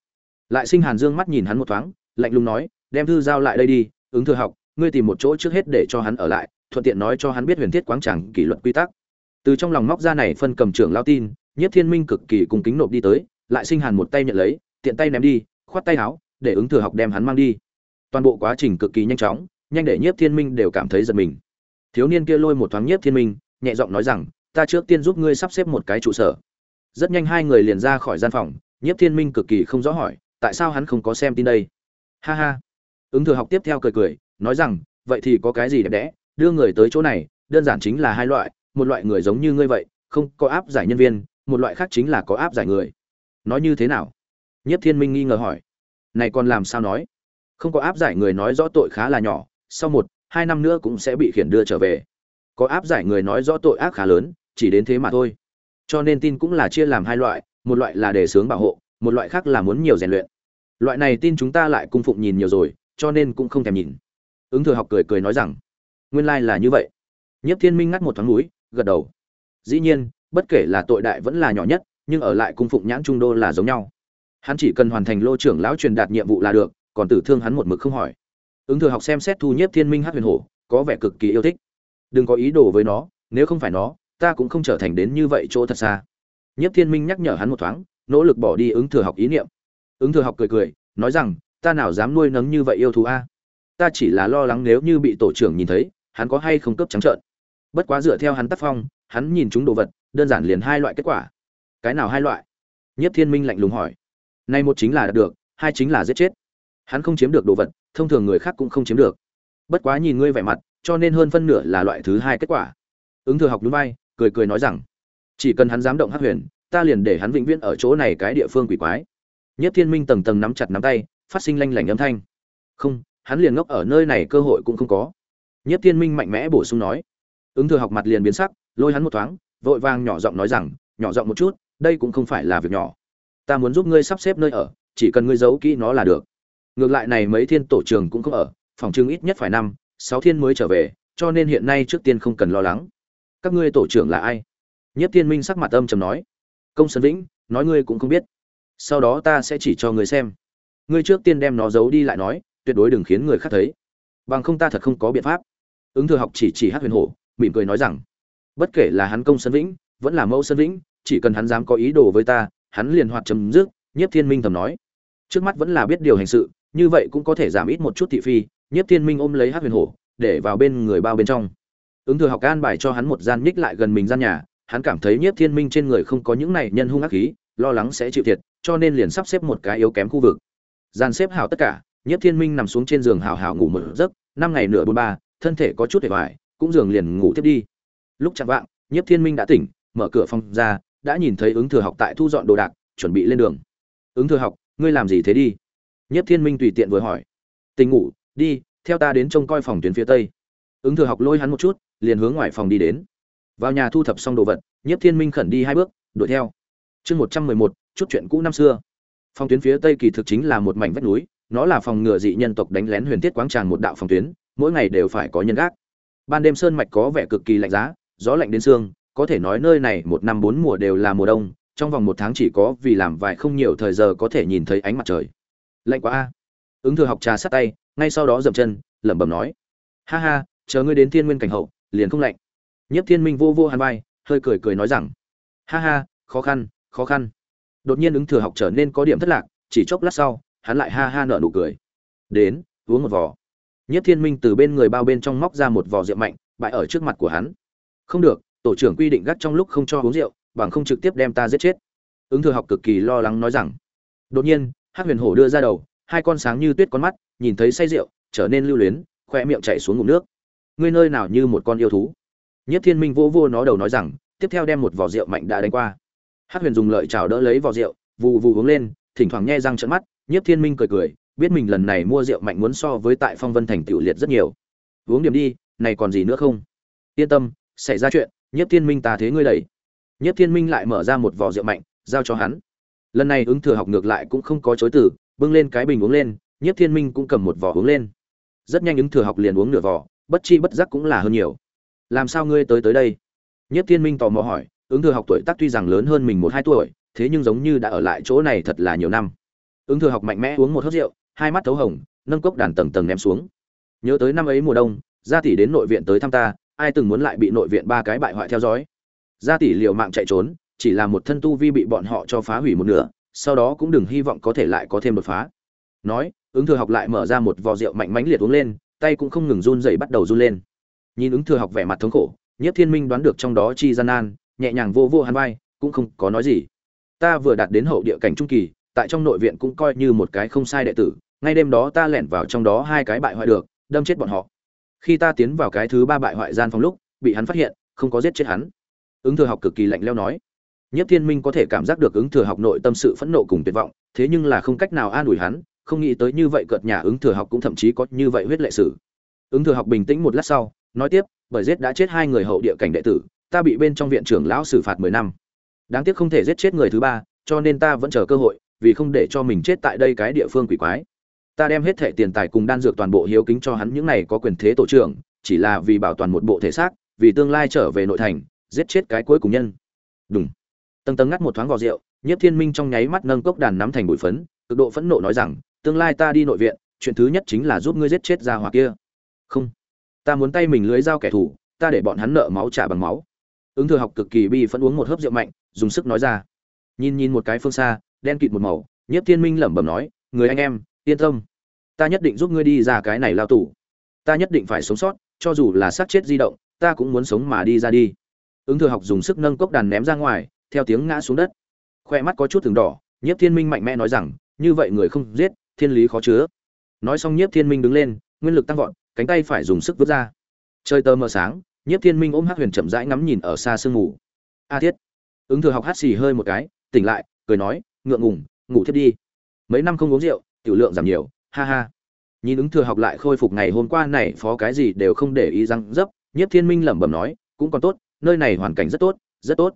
Lại sinh hàn dương mắt nhìn hắn một thoáng, lạnh lùng nói, đem thư giao lại đây đi, ứng thừa học, ngươi tìm một chỗ trước hết để cho hắn ở lại, thuận tiện nói cho hắn biết huyền thiết quáng chẳng kỷ luật quy tắc. Từ trong lòng móc ra này phân cầm trưởng lao tin nhất thiên minh cực kỳ cung kính nộp đi tới, lại sinh hàn một tay nhận lấy, tiện tay ném đi, khoát tay áo, để ứng thừa học đem hắn mang đi toàn bộ quá trình cực kỳ nhanh chóng, nhanh để nhiếp thiên minh đều cảm thấy giật mình. Thiếu niên kia lôi một thoáng nhiếp thiên minh, nhẹ giọng nói rằng, ta trước tiên giúp ngươi sắp xếp một cái trụ sở. Rất nhanh hai người liền ra khỏi gian phòng, nhiếp thiên minh cực kỳ không rõ hỏi, tại sao hắn không có xem tin đây? Ha ha. Ứng thừa học tiếp theo cười cười, nói rằng, vậy thì có cái gì đẹp đẽ, đưa người tới chỗ này, đơn giản chính là hai loại, một loại người giống như ngươi vậy, không có áp giải nhân viên, một loại khác chính là có áp giải người. Nói như thế nào? Nhất thiên minh nghi ngờ hỏi. Này còn làm sao nói? Không có áp giải người nói rõ tội khá là nhỏ, sau một, hai năm nữa cũng sẽ bị khiển đưa trở về. Có áp giải người nói rõ tội ác khá lớn, chỉ đến thế mà thôi. Cho nên tin cũng là chia làm hai loại, một loại là để sướng bảo hộ, một loại khác là muốn nhiều rèn luyện. Loại này tin chúng ta lại cung phụng nhìn nhiều rồi, cho nên cũng không thèm nhìn. Ứng thừa học cười cười nói rằng, nguyên lai là như vậy. Nhất thiên minh ngắt một thoáng núi gật đầu. Dĩ nhiên, bất kể là tội đại vẫn là nhỏ nhất, nhưng ở lại cung phụng nhãn trung đô là giống nhau. Hắn chỉ cần hoàn thành lô trưởng lão truyền đạt nhiệm vụ là được còn tử thương hắn một mực không hỏi. Ứng thừa học xem xét thu nhất thiên minh hát huyền hổ, có vẻ cực kỳ yêu thích. Đừng có ý đồ với nó, nếu không phải nó, ta cũng không trở thành đến như vậy chỗ thật xa. Nhất thiên minh nhắc nhở hắn một thoáng, nỗ lực bỏ đi ứng thừa học ý niệm. Ứng thừa học cười cười, nói rằng, ta nào dám nuôi nấng như vậy yêu thú a? Ta chỉ là lo lắng nếu như bị tổ trưởng nhìn thấy, hắn có hay không cướp trắng trợn. Bất quá dựa theo hắn tác phong, hắn nhìn chúng đồ vật, đơn giản liền hai loại kết quả. Cái nào hai loại? Nhất thiên minh lạnh lùng hỏi. Nay một chính là đạt được, hai chính là giết chết hắn không chiếm được đồ vật, thông thường người khác cũng không chiếm được. Bất quá nhìn ngươi vẻ mặt, cho nên hơn phân nửa là loại thứ hai kết quả. Ứng thừa học núi vai, cười cười nói rằng, chỉ cần hắn dám động hát huyền, ta liền để hắn vĩnh viễn ở chỗ này cái địa phương quỷ quái. Nhất thiên minh tầng tầng nắm chặt nắm tay, phát sinh lanh lảnh âm thanh. Không, hắn liền ngốc ở nơi này cơ hội cũng không có. Nhất thiên minh mạnh mẽ bổ sung nói. Ứng thừa học mặt liền biến sắc, lôi hắn một thoáng, vội vàng nhỏ giọng nói rằng, nhỏ giọng một chút, đây cũng không phải là việc nhỏ. Ta muốn giúp ngươi sắp xếp nơi ở, chỉ cần ngươi giấu kỹ nó là được ngược lại này mấy thiên tổ trưởng cũng không ở, phòng trưng ít nhất phải năm, sáu thiên mới trở về, cho nên hiện nay trước tiên không cần lo lắng. Các ngươi tổ trưởng là ai? Nhất thiên minh sắc mặt âm trầm nói. Công sơn vĩnh, nói ngươi cũng không biết. Sau đó ta sẽ chỉ cho ngươi xem. Ngươi trước tiên đem nó giấu đi lại nói, tuyệt đối đừng khiến người khác thấy. Bằng không ta thật không có biện pháp. Ứng thừa học chỉ chỉ hát huyền hổ, mỉm cười nói rằng, bất kể là hắn công sơn vĩnh, vẫn là mẫu sơn vĩnh, chỉ cần hắn dám có ý đồ với ta, hắn liền hoạt chấm dứt, nhiếp thiên minh thầm nói. Trước mắt vẫn là biết điều hành sự như vậy cũng có thể giảm ít một chút thị phi, nhiếp thiên minh ôm lấy hát huyền hổ, để vào bên người bao bên trong. Ứng thừa học an bài cho hắn một gian ních lại gần mình gian nhà, hắn cảm thấy nhiếp thiên minh trên người không có những này nhân hung ác khí, lo lắng sẽ chịu thiệt, cho nên liền sắp xếp một cái yếu kém khu vực. Gian xếp hảo tất cả, nhiếp thiên minh nằm xuống trên giường hào hào ngủ một giấc, năm ngày nửa bốn ba, thân thể có chút hề hoài cũng giường liền ngủ tiếp đi. Lúc chạm vạng, nhiếp thiên minh đã tỉnh, mở cửa phòng ra, đã nhìn thấy ứng thừa học tại thu dọn đồ đạc, chuẩn bị lên đường. Ứng thừa học, ngươi làm gì thế đi? Nhiếp thiên minh tùy tiện vừa hỏi. Tình ngủ, đi, theo ta đến trông coi phòng tuyến phía tây. Ứng thừa học lôi hắn một chút, liền hướng ngoài phòng đi đến. Vào nhà thu thập xong đồ vật, nhiếp thiên minh khẩn đi hai bước, đuổi theo. Chương một trăm mười một, chút chuyện cũ năm xưa. Phòng tuyến phía tây kỳ thực chính là một mảnh vách núi, nó là phòng ngừa dị nhân tộc đánh lén huyền thiết quáng tràn một đạo phòng tuyến, mỗi ngày đều phải có nhân gác. Ban đêm sơn mạch có vẻ cực kỳ lạnh giá, gió lạnh đến xương có thể nói nơi này một năm bốn mùa đều là mùa đông, trong vòng một tháng chỉ có vì làm vài không nhiều thời giờ có thể nhìn thấy ánh mặt trời lạnh quá a. Ứng thừa học trà sát tay, ngay sau đó dậm chân, lẩm bẩm nói. Ha ha, chờ ngươi đến thiên nguyên cảnh hậu, liền không lạnh. Nhất thiên minh vô vô hàn vai, hơi cười cười nói rằng. Ha ha, khó khăn khó khăn. Đột nhiên ứng thừa học trở nên có điểm thất lạc, chỉ chốc lát sau, hắn lại ha ha nở nụ cười. Đến, uống một vò. Nhất thiên minh từ bên người bao bên trong móc ra một vò rượu mạnh bại ở trước mặt của hắn. Không được, tổ trưởng quy định gắt trong lúc không cho uống rượu, bằng không trực tiếp đem ta giết chết. Ứng thừa học cực kỳ lo lắng nói rằng. Đột nhiên hát huyền hổ đưa ra đầu, hai con sáng như tuyết con mắt, nhìn thấy say rượu, trở nên lưu luyến, khoe miệng chạy xuống ngụm nước. Ngươi nơi nào như một con yêu thú? Nhất thiên minh vô vô nó đầu nói rằng, tiếp theo đem một vỏ rượu mạnh đã đánh qua. Hát huyền dùng lợi chào đỡ lấy vỏ rượu, vù vù uống lên, thỉnh thoảng nghe răng trận mắt, nhất thiên minh cười cười, biết mình lần này mua rượu mạnh muốn so với tại phong vân thành tiểu liệt rất nhiều. Uống điểm đi, này còn gì nữa không? Yên tâm, xảy ra chuyện, nhất thiên minh ta thế ngươi đẩy. Nhất thiên minh lại mở ra một vỏ rượu mạnh, giao cho hắn lần này ứng thừa học ngược lại cũng không có chối từ, bưng lên cái bình uống lên nhất thiên minh cũng cầm một vỏ uống lên. Rất nhanh ứng thừa học liền uống nửa vỏ bất chi bất giác cũng là hơn nhiều. Làm sao ngươi tới tới đây? Nhất thiên minh tò mò hỏi, ứng thừa học tuổi tác tuy rằng lớn hơn mình một hai tuổi, thế nhưng giống như đã ở lại chỗ này thật là nhiều năm. Ứng thừa học mạnh mẽ uống một hớt rượu, hai mắt thấu hồng, nâng cốc đàn tầng tầng ném xuống. Nhớ tới năm ấy mùa đông, gia tỷ đến nội viện tới thăm ta, ai từng muốn lại bị nội viện ba cái bại hoại theo dõi? Gia tỷ liều mạng chạy trốn chỉ là một thân tu vi bị bọn họ cho phá hủy một nửa, sau đó cũng đừng hy vọng có thể lại có thêm đột phá. Nói, ứng thừa học lại mở ra một vò rượu mạnh mãnh liệt uống lên, tay cũng không ngừng run rẩy bắt đầu run lên. Nhìn ứng thừa học vẻ mặt thống khổ, Nhiếp thiên minh đoán được trong đó chi gian nan, nhẹ nhàng vô vô hắn vai, cũng không có nói gì. Ta vừa đạt đến hậu địa cảnh trung kỳ, tại trong nội viện cũng coi như một cái không sai đệ tử, ngay đêm đó ta lẻn vào trong đó hai cái bại hoại được, đâm chết bọn họ. Khi ta tiến vào cái thứ ba bại hoại gian phòng lúc, bị hắn phát hiện, không có giết chết hắn. Ứng thừa học cực kỳ lạnh lẽo nói. Nhiếp thiên minh có thể cảm giác được ứng thừa học nội tâm sự phẫn nộ cùng tuyệt vọng, thế nhưng là không cách nào an ủi hắn, không nghĩ tới như vậy cợt nhà ứng thừa học cũng thậm chí có như vậy huyết lệ sử. Ứng thừa học bình tĩnh một lát sau, nói tiếp, bởi giết đã chết hai người hậu địa cảnh đệ tử, ta bị bên trong viện trưởng lão xử phạt mười năm. Đáng tiếc không thể giết chết người thứ ba, cho nên ta vẫn chờ cơ hội, vì không để cho mình chết tại đây cái địa phương quỷ quái. Ta đem hết thẻ tiền tài cùng đan dược toàn bộ hiếu kính cho hắn, những này có quyền thế tổ trưởng, chỉ là vì bảo toàn một bộ thể xác, vì tương lai trở về nội thành, giết chết cái cuối cùng nhân. Đúng tầng tầng ngắt một thoáng vào rượu, nhiếp thiên minh trong nháy mắt nâng cốc đàn nắm thành bụi phấn, cực độ phẫn nộ nói rằng, tương lai ta đi nội viện, chuyện thứ nhất chính là giúp ngươi giết chết ra hỏa kia. Không, ta muốn tay mình lưới dao kẻ thù, ta để bọn hắn nợ máu trả bằng máu. Ứng thừa học cực kỳ bi phẫn uống một hớp rượu mạnh, dùng sức nói ra. Nhìn nhìn một cái phương xa, đen kịt một màu, nhiếp thiên minh lẩm bẩm nói, người anh em, yên tâm. Ta nhất định giúp ngươi đi ra cái này lao tù. Ta nhất định phải sống sót, cho dù là sát chết di động, ta cũng muốn sống mà đi ra đi. Ứng thừa học dùng sức nâng cốc đàn ném ra ngoài theo tiếng ngã xuống đất. Khoe mắt có chút thường đỏ, nhiếp thiên minh mạnh mẽ nói rằng, như vậy người không giết, thiên lý khó chứa. Nói xong nhiếp thiên minh đứng lên, nguyên lực tăng vọt, cánh tay phải dùng sức vứt ra. Chơi tơ mờ sáng, nhiếp thiên minh ôm hát huyền chậm rãi ngắm nhìn ở xa sương ngủ a thiết. Ứng thừa học hát xì hơi một cái, tỉnh lại, cười nói, ngượng ngùng, ngủ thiết đi. Mấy năm không uống rượu, tiểu lượng giảm nhiều, ha ha. Nhìn ứng thừa học lại khôi phục ngày hôm qua này phó cái gì đều không để ý răng dấp, nhiếp thiên minh lẩm bẩm nói, cũng còn tốt, nơi này hoàn cảnh rất tốt rất tốt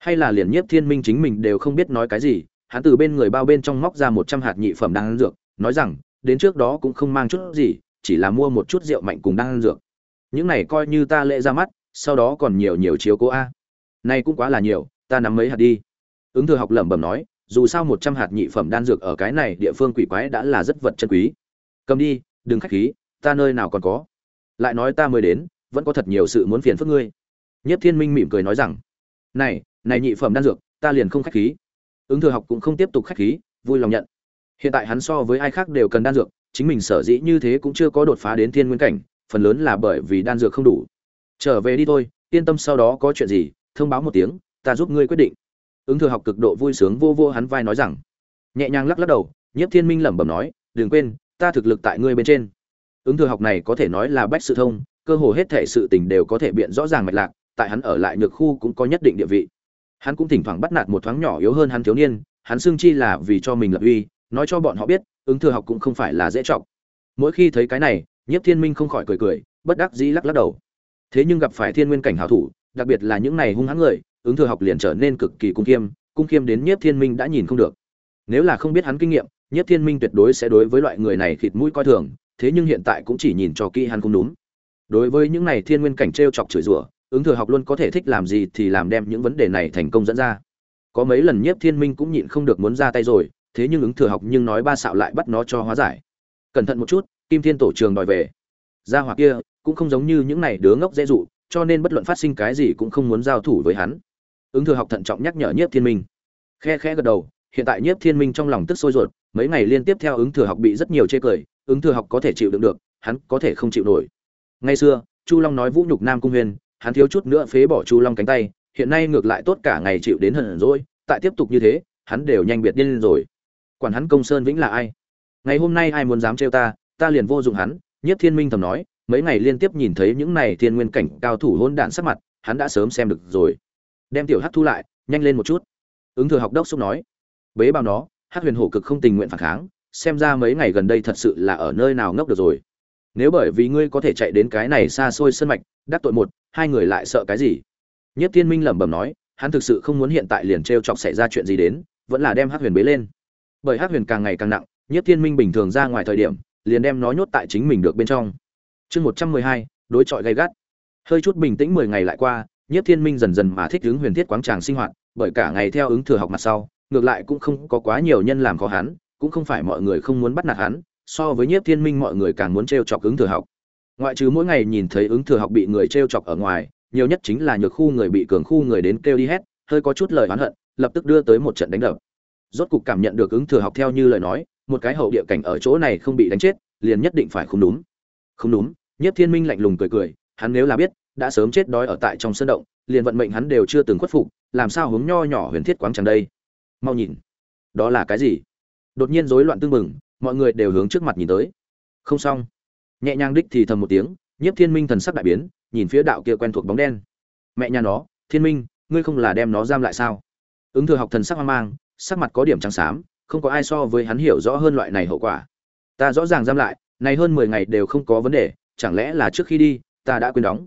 hay là liền nhiếp thiên minh chính mình đều không biết nói cái gì, hắn từ bên người bao bên trong móc ra một trăm hạt nhị phẩm đan dược, nói rằng, đến trước đó cũng không mang chút gì, chỉ là mua một chút rượu mạnh cùng đan dược. Những này coi như ta lễ ra mắt, sau đó còn nhiều nhiều chiếu cố a. Nay cũng quá là nhiều, ta nắm mấy hạt đi. Ứng thừa học lẩm bẩm nói, dù sao một trăm hạt nhị phẩm đan dược ở cái này địa phương quỷ quái đã là rất vật chân quý. Cầm đi, đừng khách khí, ta nơi nào còn có. Lại nói ta mới đến, vẫn có thật nhiều sự muốn phiền phức ngươi. Nhất thiên minh mỉm cười nói rằng, này này nhị phẩm đan dược, ta liền không khách khí. Ứng thừa học cũng không tiếp tục khách khí, vui lòng nhận. Hiện tại hắn so với ai khác đều cần đan dược, chính mình sở dĩ như thế cũng chưa có đột phá đến thiên nguyên cảnh, phần lớn là bởi vì đan dược không đủ. Trở về đi thôi, yên tâm sau đó có chuyện gì, thông báo một tiếng, ta giúp ngươi quyết định. Ứng thừa học cực độ vui sướng vô vô hắn vai nói rằng. Nhẹ nhàng lắc lắc đầu, nhiếp thiên minh lẩm bẩm nói, đừng quên, ta thực lực tại ngươi bên trên. Ứng thừa học này có thể nói là bách sự thông, cơ hồ hết thể sự tình đều có thể biện rõ ràng mạch lạc, tại hắn ở lại nhược khu cũng có nhất định địa vị hắn cũng thỉnh thoảng bắt nạt một thoáng nhỏ yếu hơn hắn thiếu niên, hắn xưng chi là vì cho mình lập uy, nói cho bọn họ biết, ứng thừa học cũng không phải là dễ trọng mỗi khi thấy cái này, nhiếp thiên minh không khỏi cười cười, bất đắc dĩ lắc lắc đầu. Thế nhưng gặp phải thiên nguyên cảnh hảo thủ, đặc biệt là những này hung hãn người, ứng thừa học liền trở nên cực kỳ cung khiêm cung khiêm đến nhiếp thiên minh đã nhìn không được. Nếu là không biết hắn kinh nghiệm, nhiếp thiên minh tuyệt đối sẽ đối với loại người này khịt mũi coi thường, thế nhưng hiện tại cũng chỉ nhìn cho kỹ hắn không đúng. Đối với những này thiên nguyên cảnh t r e o chọc chửi rủa ứng thừa học luôn có thể thích làm gì thì làm đem những vấn đề này thành công dẫn ra. Có mấy lần nhiếp thiên minh cũng nhịn không được muốn ra tay rồi, thế nhưng ứng thừa học nhưng nói ba xạo lại bắt nó cho hóa giải. Cẩn thận một chút, kim thiên tổ trường đòi về. Gia hoặc kia cũng không giống như những này đứa ngốc dễ dụ, cho nên bất luận phát sinh cái gì cũng không muốn giao thủ với hắn. Ứng thừa học thận trọng nhắc nhở nhiếp thiên minh. Khe khe gật đầu, hiện tại nhiếp thiên minh trong lòng tức sôi ruột, mấy ngày liên tiếp theo ứng thừa học bị rất nhiều chê cười, ứng thừa học có thể chịu đựng được, hắn có thể không chịu nổi. Ngày xưa, chu long nói vũ nhục nam cung huyền hắn thiếu chút nữa phế bỏ chu long cánh tay, hiện nay ngược lại tốt cả ngày chịu đến hận rồi, tại tiếp tục như thế, hắn đều nhanh biệt điên rồi. Quản hắn công sơn vĩnh là ai? Ngày hôm nay ai muốn dám trêu ta ta liền vô dụng hắn nhất thiên minh thầm nói, mấy ngày liên tiếp nhìn thấy những này thiên nguyên cảnh cao thủ hôn đạn sắc mặt, hắn đã sớm xem được rồi. Đem tiểu hắc thu lại, nhanh lên một chút. Ứng thừa học đốc xúc nói, bế bao nó, hắc huyền hổ cực không tình nguyện phản kháng, xem ra mấy ngày gần đây thật sự là ở nơi nào ngốc được rồi nếu bởi vì ngươi có thể chạy đến cái này xa xôi sân mạch, đắc tội một, hai người lại sợ cái gì? Nhất thiên minh lẩm bẩm nói, hắn thực sự không muốn hiện tại liền t r e o chọc xảy ra chuyện gì đến, vẫn là đem hắc huyền bế lên. Bởi hắc huyền càng ngày càng nặng, nhất thiên minh bình thường ra ngoài thời điểm, liền đem nó nhốt tại chính mình được bên trong. Chương một trăm mười hai, đối chọi gay gắt. Hơi chút bình tĩnh mười ngày lại qua, nhất thiên minh dần dần mà thích ứng huyền thiết quáng tràng sinh hoạt, bởi cả ngày theo ứng thừa học mặt sau, ngược lại cũng không có quá nhiều nhân làm khó hắn, cũng không phải mọi người không muốn bắt nạt hắn so với nhiếp thiên minh mọi người càng muốn t r e o chọc ứng thừa học. Ngoại trừ mỗi ngày nhìn thấy ứng thừa học bị người t r e o chọc ở ngoài, nhiều nhất chính là nhược khu người bị cường khu người đến kêu đi hết, hơi có chút lời oán hận, lập tức đưa tới một trận đánh đập. Rốt cục cảm nhận được ứng thừa học theo như lời nói, một cái hậu địa cảnh ở chỗ này không bị đánh chết, liền nhất định phải không đúng. Không đúng nhất thiên minh lạnh lùng cười cười, hắn nếu là biết, đã sớm chết đói ở tại trong sân động, liền vận mệnh hắn đều chưa từng khuất phục, làm sao hướng nho nhỏ huyền thiết quáng chẳng đây? Mau nhìn, đó là cái gì? Đột nhiên rối loạn tương mừng mọi người đều hướng trước mặt nhìn tới. Không xong. Nhẹ nhàng đích thì thầm một tiếng, nhiếp thiên minh thần sắc đại biến, nhìn phía đạo kia quen thuộc bóng đen. Mẹ nhà nó, thiên minh, ngươi không là đem nó giam lại sao? Ứng thừa học thần sắc hoang mang, sắc mặt có điểm trắng xám, không có ai so với hắn hiểu rõ hơn loại này hậu quả. Ta rõ ràng giam lại, này hơn mười ngày đều không có vấn đề, chẳng lẽ là trước khi đi, ta đã quên đóng?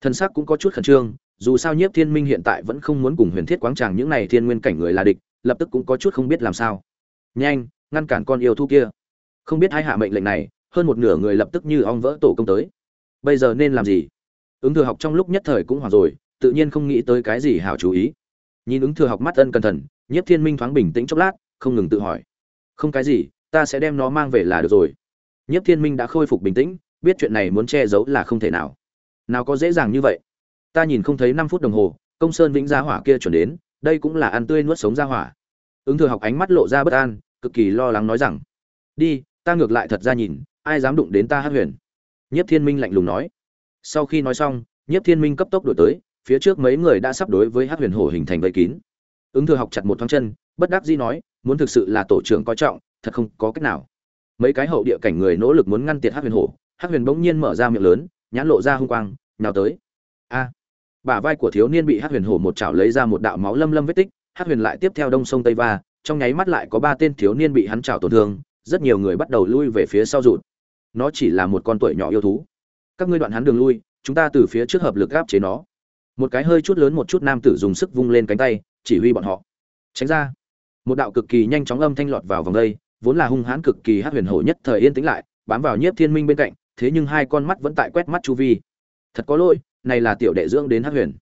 Thần sắc cũng có chút khẩn trương, dù sao nhiếp thiên minh hiện tại vẫn không muốn cùng huyền thiết quáng tràng những này thiên nguyên cảnh người là địch, lập tức cũng có chút không biết làm sao. Nhanh ngăn cản con yêu thú kia. Không biết hai hạ mệnh lệnh này, hơn một nửa người lập tức như ong vỡ tổ công tới. Bây giờ nên làm gì? Ứng thừa học trong lúc nhất thời cũng hoảng rồi, tự nhiên không nghĩ tới cái gì hảo chú ý. Nhìn ứng thừa học mắt ân cẩn thận nhất thiên minh thoáng bình tĩnh chốc lát, không ngừng tự hỏi. Không cái gì, ta sẽ đem nó mang về là được rồi. Nhất thiên minh đã khôi phục bình tĩnh, biết chuyện này muốn che giấu là không thể nào. Nào có dễ dàng như vậy? Ta nhìn không thấy năm phút đồng hồ, công sơn vĩnh gia hỏa kia chuẩn đến, đây cũng là ăn tươi nuốt sống gia hỏa. Ứng thừa học ánh mắt lộ ra bất an cực kỳ lo lắng nói rằng, đi, ta ngược lại thật ra nhìn, ai dám đụng đến ta hát huyền? Nhất thiên minh lạnh lùng nói. Sau khi nói xong nhất thiên minh cấp tốc đổi tới, phía trước mấy người đã sắp đối với hát huyền hổ hình thành vây kín. Ứng thừa học chặt một thoáng chân, bất đắc dĩ nói, muốn thực sự là tổ trưởng coi trọng, thật không có cách nào. Mấy cái hậu địa cảnh người nỗ lực muốn ngăn tiệt hát huyền hổ hát huyền bỗng nhiên mở ra miệng lớn, nhãn lộ ra hung quang nào tới. A! Bả vai của thiếu niên bị hát huyền hổ một chảo lấy ra một đạo máu lâm lâm vết tích hát huyền lại tiếp theo đông sông tây va trong nháy mắt lại có ba tên thiếu niên bị hắn chảo tổn thương, rất nhiều người bắt đầu lui về phía sau rụt. Nó chỉ là một con tuổi nhỏ yêu thú. Các ngươi đoạn hắn đường lui, chúng ta từ phía trước hợp lực gáp chế nó. Một cái hơi chút lớn một chút nam tử dùng sức vung lên cánh tay, chỉ huy bọn họ. Tránh ra. Một đạo cực kỳ nhanh chóng âm thanh lọt vào vòng đây, vốn là hung hãn cực kỳ hát huyền hổ nhất thời yên tĩnh lại, bám vào nhiếp thiên minh bên cạnh, thế nhưng hai con mắt vẫn tại quét mắt chu vi. Thật có lỗi, này là tiểu đệ dưỡng đến hát huyền.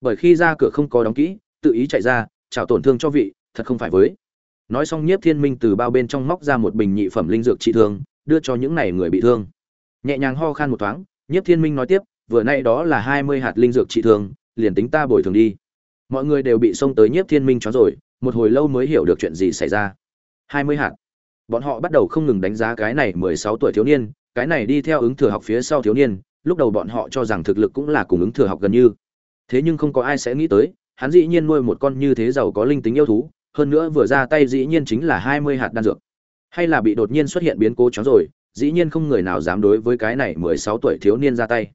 Bởi khi ra cửa không có đóng kỹ, tự ý chạy ra chào tổn thương cho vị thật không phải với. Nói xong nhiếp thiên minh từ bao bên trong móc ra một bình nhị phẩm linh dược trị thương, đưa cho những này người bị thương. Nhẹ nhàng ho khan một thoáng, nhiếp thiên minh nói tiếp, vừa nay đó là hai mươi hạt linh dược trị thương, liền tính ta bồi thường đi. Mọi người đều bị xông tới nhiếp thiên minh cho rồi, một hồi lâu mới hiểu được chuyện gì xảy ra. hai mươi hạt. Bọn họ bắt đầu không ngừng đánh giá cái này mười sáu tuổi thiếu niên, cái này đi theo ứng thừa học phía sau thiếu niên, lúc đầu bọn họ cho rằng thực lực cũng là cùng ứng thừa học gần như. Thế nhưng không có ai sẽ nghĩ tới, hắn dĩ nhiên nuôi một con như thế giàu có linh tính yêu thú hơn nữa vừa ra tay dĩ nhiên chính là hai mươi hạt đan dược. Hay là bị đột nhiên xuất hiện biến cố chó rồi, dĩ nhiên không người nào dám đối với cái này mười sáu tuổi thiếu niên ra tay.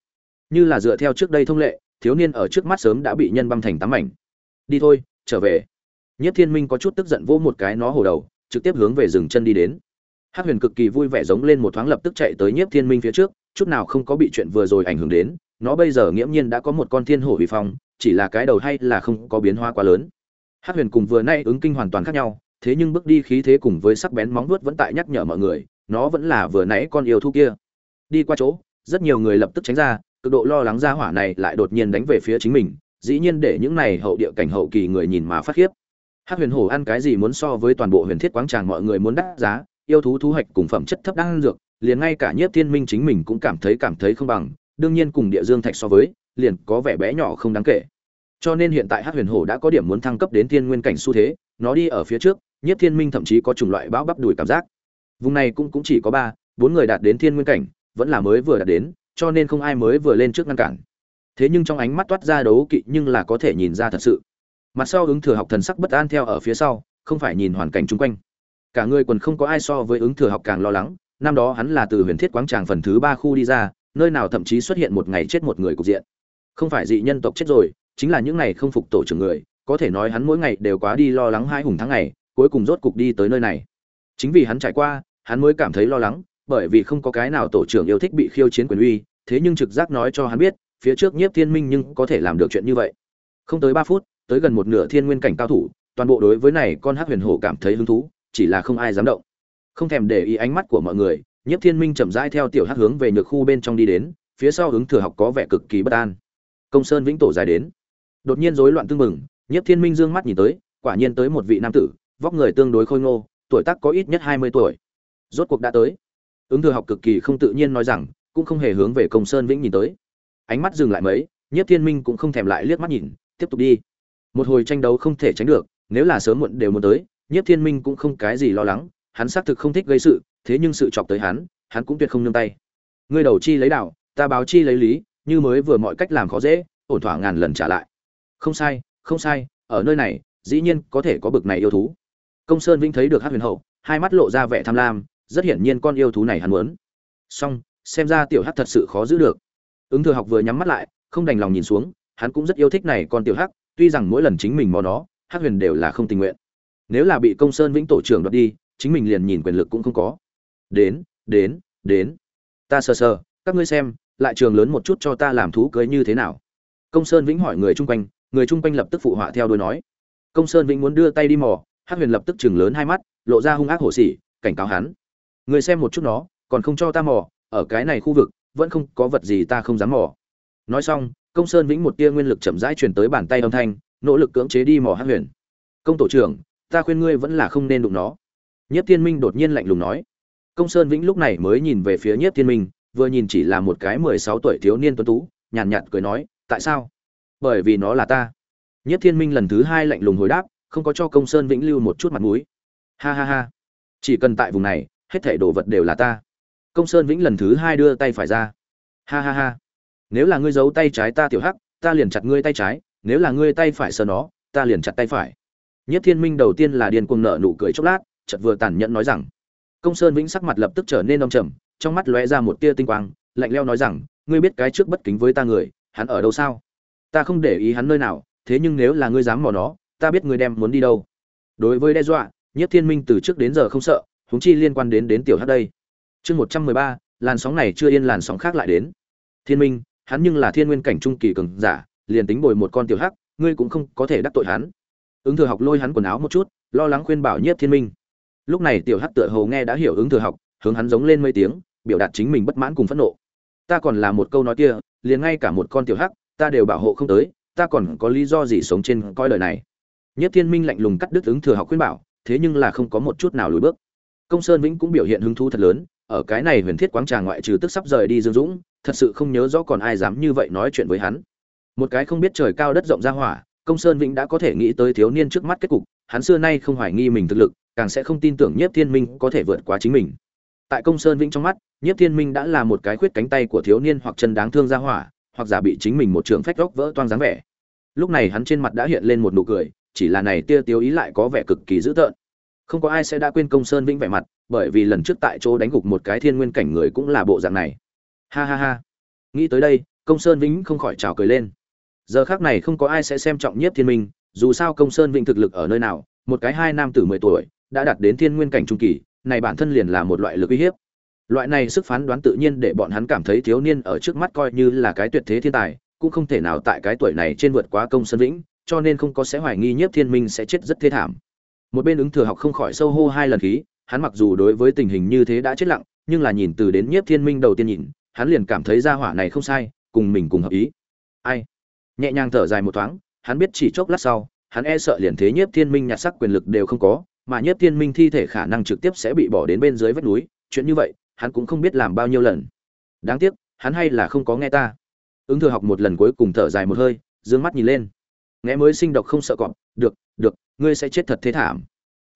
Như là dựa theo trước đây thông lệ, thiếu niên ở trước mắt sớm đã bị nhân băm thành tám mảnh. Đi thôi, trở về. Nhất thiên minh có chút tức giận vỗ một cái nó hồ đầu, trực tiếp hướng về rừng chân đi đến. Hát huyền cực kỳ vui vẻ giống lên một thoáng lập tức chạy tới nhiếp thiên minh phía trước, chút nào không có bị chuyện vừa rồi ảnh hưởng đến, nó bây giờ nghiễm nhiên đã có một con thiên hổ huy phong, chỉ là cái đầu hay là không có biến hóa quá lớn hát huyền cùng vừa nay ứng kinh hoàn toàn khác nhau, thế nhưng bước đi khí thế cùng với sắc bén móng vuốt vẫn tại nhắc nhở mọi người, nó vẫn là vừa nãy con yêu thú kia. Đi qua chỗ, rất nhiều người lập tức tránh ra, cực độ lo lắng ra hỏa này lại đột nhiên đánh về phía chính mình, dĩ nhiên để những này hậu địa cảnh hậu kỳ người nhìn mà phát khiếp. Hát huyền hổ ăn cái gì muốn so với toàn bộ huyền thiết quáng tràng mọi người muốn đắt giá, yêu thú thu hoạch cùng phẩm chất thấp đang dược, liền ngay cả nhiếp thiên minh chính mình cũng cảm thấy cảm thấy không bằng, đương nhiên cùng địa dương thạch so với, liền có vẻ bé nhỏ không đáng kể cho nên hiện tại hát huyền hổ đã có điểm muốn thăng cấp đến thiên nguyên cảnh xu thế, nó đi ở phía trước Nhất thiên minh thậm chí có chủng loại bão bắp đùi cảm giác. Vùng này cũng cũng chỉ có ba, bốn người đạt đến thiên nguyên cảnh, vẫn là mới vừa đạt đến, cho nên không ai mới vừa lên trước ngăn cản. Thế nhưng trong ánh mắt toát ra đấu kỵ nhưng là có thể nhìn ra thật sự. Mặt sau ứng thừa học thần sắc bất an theo ở phía sau, không phải nhìn hoàn cảnh chung quanh. Cả người quần không có ai so với ứng thừa học càng lo lắng, năm đó hắn là từ huyền thiết quáng tràng phần thứ ba khu đi ra, nơi nào thậm chí xuất hiện một ngày chết một người cục diện. Không phải dị nhân tộc chết rồi chính là những này không phục tổ trưởng người, có thể nói hắn mỗi ngày đều quá đi lo lắng hai hùng tháng ngày, cuối cùng rốt cục đi tới nơi này. Chính vì hắn trải qua, hắn mới cảm thấy lo lắng, bởi vì không có cái nào tổ trưởng yêu thích bị khiêu chiến quyền uy, thế nhưng trực giác nói cho hắn biết, phía trước nhiếp thiên minh nhưng có thể làm được chuyện như vậy. Không tới ba phút, tới gần một nửa thiên nguyên cảnh cao thủ, toàn bộ đối với này con hắc huyền hổ cảm thấy hứng thú, chỉ là không ai dám động. Không thèm để ý ánh mắt của mọi người, nhiếp thiên minh chậm rãi theo tiểu hắc hướng về nhược khu bên trong đi đến, phía sau hướng thừa học có vẻ cực kỳ bất an. Công sơn vĩnh tổ dài đến đột nhiên rối loạn tương mừng nhiếp thiên minh dương mắt nhìn tới, quả nhiên tới một vị nam tử, vóc người tương đối khôi ngô, tuổi tác có ít nhất hai mươi tuổi. Rốt cuộc đã tới. Ứng thừa học cực kỳ không tự nhiên nói rằng, cũng không hề hướng về công sơn vĩnh nhìn tới. Ánh mắt dừng lại mấy, nhiếp thiên minh cũng không thèm lại liếc mắt nhìn, tiếp tục đi. Một hồi tranh đấu không thể tránh được, nếu là sớm muộn đều muốn tới, nhiếp thiên minh cũng không cái gì lo lắng, hắn xác thực không thích gây sự, thế nhưng sự chọc tới hắn hắn cũng tuyệt không nương tay. Ngươi đầu chi lấy đạo, ta báo chi lấy lý, như mới vừa mọi cách làm khó dễ, ổn thỏa ngàn lần trả lại không sai không sai, ở nơi này, dĩ nhiên có thể có bực này yêu thú. Công sơn vĩnh thấy được hát huyền hậu, hai mắt lộ ra vẻ tham lam, rất hiển nhiên con yêu thú này hắn muốn. Song xem ra tiểu hắc thật sự khó giữ được. Ứng thừa học vừa nhắm mắt lại, không đành lòng nhìn xuống, hắn cũng rất yêu thích này con tiểu hắc, tuy rằng mỗi lần chính mình mò nó, hắc huyền đều là không tình nguyện. Nếu là bị công sơn vĩnh tổ trưởng đoạt đi, chính mình liền nhìn quyền lực cũng không có. Đến đến đến. Ta sờ sờ, các ngươi xem, lại trường lớn một chút cho ta làm thú cưới như thế nào? Công sơn vĩnh hỏi người chung quanh người chung quanh lập tức phụ họa theo đuôi nói. Công sơn vĩnh muốn đưa tay đi mò hắc huyền lập tức chừng lớn hai mắt lộ ra hung ác hổ xỉ cảnh cáo hắn. Người xem một chút nó còn không cho ta mò ở cái này khu vực vẫn không có vật gì ta không dám mò. Nói xong công sơn vĩnh một tia nguyên lực chậm rãi truyền tới bàn tay âm thanh nỗ lực cưỡng chế đi mò hắc huyền. Công tổ trưởng ta khuyên ngươi vẫn là không nên đụng nó. Nhất thiên minh đột nhiên lạnh lùng nói. Công sơn vĩnh lúc này mới nhìn về phía nhất thiên minh vừa nhìn chỉ là một cái mười sáu tuổi thiếu niên tuấn tú nhàn nhạt, nhạt cười nói tại sao? Bởi vì nó là ta. Nhất thiên minh lần thứ hai lạnh lùng hồi đáp, không có cho công sơn vĩnh lưu một chút mặt mũi. Ha ha ha. Chỉ cần tại vùng này, hết thảy đồ vật đều là ta. Công sơn vĩnh lần thứ hai đưa tay phải ra. Ha ha ha. Nếu là ngươi giấu tay trái ta tiểu hắc, ta liền chặt ngươi tay trái, nếu là ngươi tay phải sờ nó, ta liền chặt tay phải. Nhất thiên minh đầu tiên là điên cuồng nợ nụ cười chốc lát, chợt vừa tàn nhẫn nói rằng. Công sơn vĩnh sắc mặt lập tức trở nên đông trầm, trong mắt lóe ra một tia tinh quang, lạnh leo nói rằng, ngươi biết cái trước bất kính với ta người, hắn ở đâu sao? Ta không để ý hắn nơi nào, thế nhưng nếu là ngươi dám mò nó, ta biết ngươi đem muốn đi đâu. Đối với đe dọa nhất thiên minh từ trước đến giờ không sợ, huống chi liên quan đến đến tiểu hắc đây. Chương một trăm mười ba, làn sóng này chưa yên làn sóng khác lại đến. Thiên minh, hắn nhưng là thiên nguyên cảnh trung kỳ cường giả, liền tính bồi một con tiểu hắc, ngươi cũng không có thể đắc tội hắn. Ứng thừa học lôi hắn quần áo một chút, lo lắng khuyên bảo nhiếp thiên minh. Lúc này tiểu hắc tựa hồ nghe đã hiểu ứng thừa học, hướng hắn giống lên mấy tiếng, biểu đạt chính mình bất mãn cùng phẫn nộ. Ta còn là một câu nói kia, liền ngay cả một con tiểu hắc ta đều bảo hộ không tới, ta còn có lý do gì sống trên coi lời này? Nhất thiên minh lạnh lùng cắt đứt ứng thừa học khuyên bảo, thế nhưng là không có một chút nào lùi bước. Công sơn vĩnh cũng biểu hiện hứng thú thật lớn, ở cái này huyền thiết quáng tràng ngoại trừ tức sắp rời đi dương dũng, thật sự không nhớ rõ còn ai dám như vậy nói chuyện với hắn. Một cái không biết trời cao đất rộng ra hỏa, công sơn vĩnh đã có thể nghĩ tới thiếu niên trước mắt kết cục, hắn xưa nay không hoài nghi mình thực lực, càng sẽ không tin tưởng nhiếp thiên minh có thể vượt qua chính mình. Tại công sơn vĩnh trong mắt nhiếp thiên minh đã là một cái khuyết cánh tay của thiếu niên hoặc chân đáng thương ra hỏa hoặc giả bị chính mình một trường phách góc vỡ toang dáng vẻ. Lúc này hắn trên mặt đã hiện lên một nụ cười, chỉ là này tia tiêu ý lại có vẻ cực kỳ dữ tợn. Không có ai sẽ đã quên công sơn vĩnh vẻ mặt, bởi vì lần trước tại chỗ đánh gục một cái thiên nguyên cảnh người cũng là bộ dạng này. Ha ha ha. Nghĩ tới đây, công sơn vĩnh không khỏi trào cười lên. Giờ khác này không có ai sẽ xem trọng nhiếp thiên minh, dù sao công sơn vĩnh thực lực ở nơi nào, một cái hai nam tử mười tuổi, đã đạt đến thiên nguyên cảnh trung kỳ, này bản thân liền là một loại lực uy hiếp loại này sức phán đoán tự nhiên để bọn hắn cảm thấy thiếu niên ở trước mắt coi như là cái tuyệt thế thiên tài, cũng không thể nào tại cái tuổi này trên vượt quá công sơn vĩnh, cho nên không có sẽ hoài nghi nhiếp thiên minh sẽ chết rất thê thảm. Một bên ứng thừa học không khỏi sâu hô hai lần khí, hắn mặc dù đối với tình hình như thế đã chết lặng, nhưng là nhìn từ đến nhiếp thiên minh đầu tiên nhìn, hắn liền cảm thấy ra hỏa này không sai, cùng mình cùng hợp ý. Ai? Nhẹ nhàng thở dài một thoáng, hắn biết chỉ chốc lát sau, hắn e sợ liền thế nhiếp thiên minh nhặt sắc quyền lực đều không có, mà nhiếp thiên minh thi thể khả năng trực tiếp sẽ bị bỏ đến bên dưới vách núi, chuyện như vậy hắn cũng không biết làm bao nhiêu lần. Đáng tiếc, hắn hay là không có nghe ta. Ứng thừa học một lần cuối cùng thở dài một hơi d ư ơ n g mắt nhìn lên. Nghe mới sinh độc không sợ cọp, được được, ngươi sẽ chết thật thế thảm.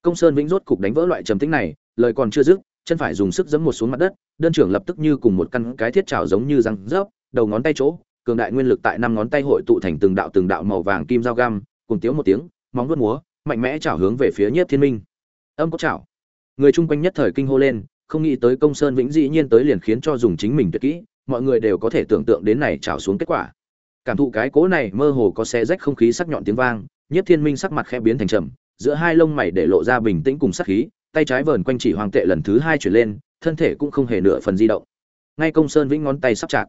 Công sơn vĩnh rốt cục đánh vỡ loại trầm tính này, lời còn chưa dứt, chân phải dùng sức giẫm một xuống mặt đất, đơn trưởng lập tức như cùng một căn cái thiết trào giống như răng rớp, đầu ngón tay chỗ, cường đại nguyên lực tại năm ngón tay hội tụ thành từng đạo từng đạo màu vàng kim dao găm, cùng tiếng một tiếng, móng vuốt múa, mạnh mẽ chảo hướng về phía nhiếp thiên minh. Âm có chảo. Người chung quanh nhất thời kinh hô lên không nghĩ tới công sơn vĩnh dĩ nhiên tới liền khiến cho dùng chính mình tuyệt kỹ, mọi người đều có thể tưởng tượng đến này trào xuống kết quả. Cảm thụ cái cố này mơ hồ có xe rách không khí sắc nhọn tiếng vang, nhiếp thiên minh sắc mặt khẽ biến thành trầm, giữa hai lông mày để lộ ra bình tĩnh cùng sắc khí, tay trái vờn quanh chỉ hoàng tệ lần thứ hai chuyển lên, thân thể cũng không hề nửa phần di động. Ngay công sơn vĩnh ngón tay sắp chạc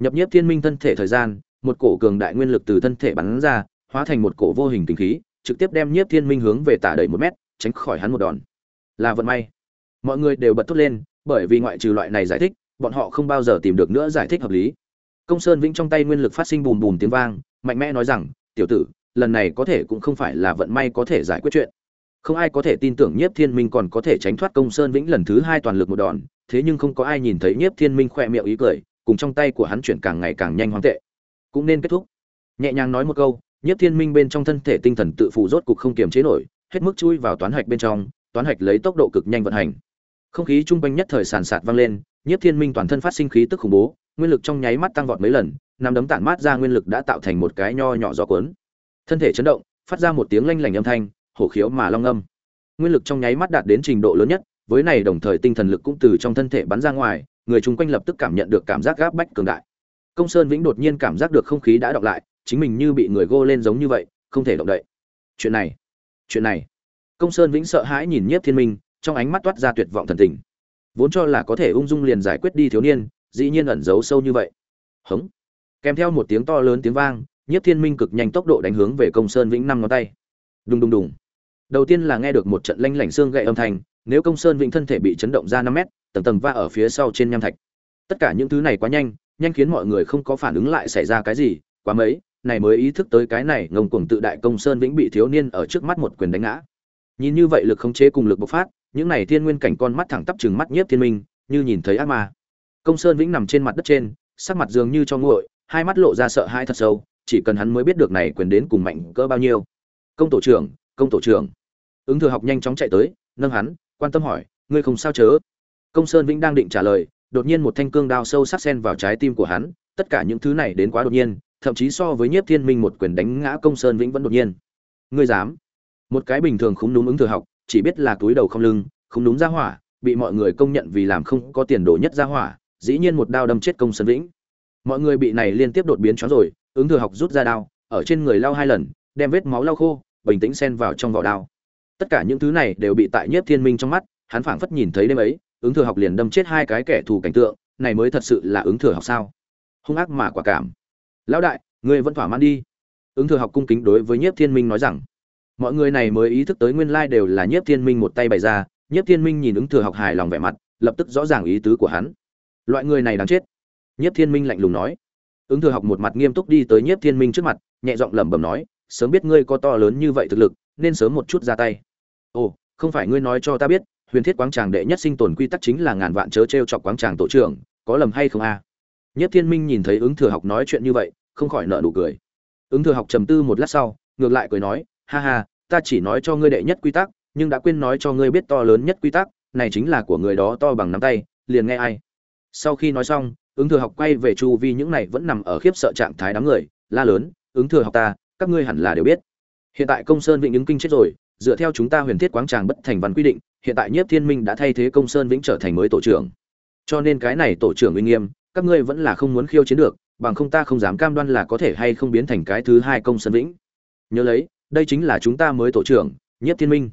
nhập nhiếp thiên minh thân thể thời gian, một cổ cường đại nguyên lực từ thân thể bắn ra, hóa thành một cổ vô hình kinh khí, trực tiếp đem nhiếp thiên minh hướng về tả đầy một mét, tránh khỏi hắn một đòn. Là vận may mọi người đều bật thốt lên, bởi vì ngoại trừ loại này giải thích, bọn họ không bao giờ tìm được nữa giải thích hợp lý. Công sơn vĩnh trong tay nguyên lực phát sinh bùm bùm tiếng vang, mạnh mẽ nói rằng, tiểu tử, lần này có thể cũng không phải là vận may có thể giải quyết chuyện. Không ai có thể tin tưởng nhiếp thiên minh còn có thể tránh thoát công sơn vĩnh lần thứ hai toàn lực một đòn, thế nhưng không có ai nhìn thấy nhiếp thiên minh khoe miệng ý cười, cùng trong tay của hắn chuyển càng ngày càng nhanh hoang tệ. Cũng nên kết thúc. Nhẹ nhàng nói một câu, nhiếp thiên minh bên trong thân thể tinh thần tự phụ rốt cục không kiềm chế nổi, hết mức chui vào toán hạch bên trong, toán hạch lấy tốc độ cực nhanh vận hành không khí chung quanh nhất thời sàn sạt vang lên, nhiếp thiên minh toàn thân phát sinh khí tức khủng bố, nguyên lực trong nháy mắt tăng vọt mấy lần nằm đấm tản mát ra nguyên lực đã tạo thành một cái nho nhỏ gió cuốn. Thân thể chấn động, phát ra một tiếng lanh lảnh âm thanh, hổ khiếu mà long âm. Nguyên lực trong nháy mắt đạt đến trình độ lớn nhất, với này đồng thời tinh thần lực cũng từ trong thân thể bắn ra ngoài, người chung quanh lập tức cảm nhận được cảm giác gáp bách cường đại. Công sơn vĩnh đột nhiên cảm giác được không khí đã đọc lại, chính mình như bị người gô lên giống như vậy, không thể động đậy. Chuyện này chuyện này. Công sơn vĩnh sợ hãi nhìn nhiếp thiên minh trong ánh mắt toát ra tuyệt vọng thần tình. Vốn cho là có thể ung dung liền giải quyết đi thiếu niên, dĩ nhiên ẩn giấu sâu như vậy. Hống. Kèm theo một tiếng to lớn tiếng vang, nhiếp thiên minh cực nhanh tốc độ đánh hướng về công sơn vĩnh năm ngón tay. Đùng đùng đùng. Đầu tiên là nghe được một trận lanh lảnh xương gậy âm thanh, nếu công sơn vĩnh thân thể bị chấn động ra năm mét, tầng tầng va ở phía sau trên nham thạch. Tất cả những thứ này quá nhanh nhanh khiến mọi người không có phản ứng lại xảy ra cái gì, quá mấy, này mới ý thức tới cái này, ngông cuồng tự đại công sơn vĩnh bị thiếu niên ở trước mắt một quyền đánh ngã. Nhìn như vậy lực khống chế cùng lực bộc phát những này thiên nguyên cảnh con mắt thẳng tắp chừng mắt nhiếp thiên minh, như nhìn thấy ác ma. Công sơn vĩnh nằm trên mặt đất trên, sắc mặt dường như cho nguội, hai mắt lộ ra sợ hãi thật sâu, chỉ cần hắn mới biết được này quyền đến cùng mạnh cỡ bao nhiêu. Công tổ trưởng, công tổ trưởng. Ứng thừa học nhanh chóng chạy tới, nâng hắn, quan tâm hỏi, ngươi không sao chớ? Công sơn vĩnh đang định trả lời, đột nhiên một thanh cương đao sâu sắc xen vào trái tim của hắn, tất cả những thứ này đến quá đột nhiên, thậm chí so với nhiếp thiên minh một quyền đánh ngã công sơn vĩnh vẫn đột nhiên. Ngươi dám? Một cái bình thường không đúng ứng thừa học chỉ biết là túi đầu không lưng, không đúng ra hỏa, bị mọi người công nhận vì làm không có tiền đồ nhất ra hỏa, dĩ nhiên một đao đâm chết công sơn vĩnh. Mọi người bị này liên tiếp đột biến chó rồi, ứng thừa học rút ra đao, ở trên người lao hai lần, đem vết máu lau khô, bình tĩnh xen vào trong vỏ đao. Tất cả những thứ này đều bị tại nhiếp thiên minh trong mắt, hắn phảng phất nhìn thấy đêm ấy, ứng thừa học liền đâm chết hai cái kẻ thù cảnh tượng, này mới thật sự là ứng thừa học sao? Hung ác mà quả cảm. Lão đại, ngươi vẫn thỏa mãn đi. Ứng thừa học cung kính đối với nhiếp thiên minh nói rằng mọi người này mới ý thức tới nguyên lai đều là nhiếp thiên minh một tay bày ra, nhiếp thiên minh nhìn ứng thừa học hài lòng vẻ mặt, lập tức rõ ràng ý tứ của hắn. Loại người này đáng chết. Nhiếp thiên minh lạnh lùng nói. Ứng thừa học một mặt nghiêm túc đi tới nhiếp thiên minh trước mặt, nhẹ giọng lẩm bẩm nói, sớm biết ngươi có to lớn như vậy thực lực, nên sớm một chút ra tay. Ồ, không phải ngươi nói cho ta biết, huyền thiết quáng tràng đệ nhất sinh tồn quy tắc chính là ngàn vạn chớ t r e o chọc quáng tràng tổ trưởng, có lầm hay không a? Nhất thiên minh nhìn thấy ứng thừa học nói chuyện như vậy, không khỏi nợ nụ cười. Ứng thừa học trầm tư một lát sau, ngược lại cười nói ha ha, ta chỉ nói cho ngươi đệ nhất quy tắc, nhưng đã quên nói cho ngươi biết to lớn nhất quy tắc, này chính là của người đó to bằng nắm tay, liền nghe ai. Sau khi nói xong, ứng thừa học quay về chu vi những này vẫn nằm ở khiếp sợ trạng thái đám người, la lớn, ứng thừa học ta, các ngươi hẳn là đều biết. Hiện tại công sơn vĩnh ứng kinh chết rồi, dựa theo chúng ta huyền thiết quáng tràng bất thành văn quy định, hiện tại nhiếp thiên minh đã thay thế công sơn vĩnh trở thành mới tổ trưởng. Cho nên cái này tổ trưởng uy nghiêm, các ngươi vẫn là không muốn khiêu chiến được, bằng không ta không dám cam đoan là có thể hay không biến thành cái thứ hai công sơn vĩnh. Nhớ lấy đây chính là chúng ta mới tổ trưởng, nhiếp thiên minh.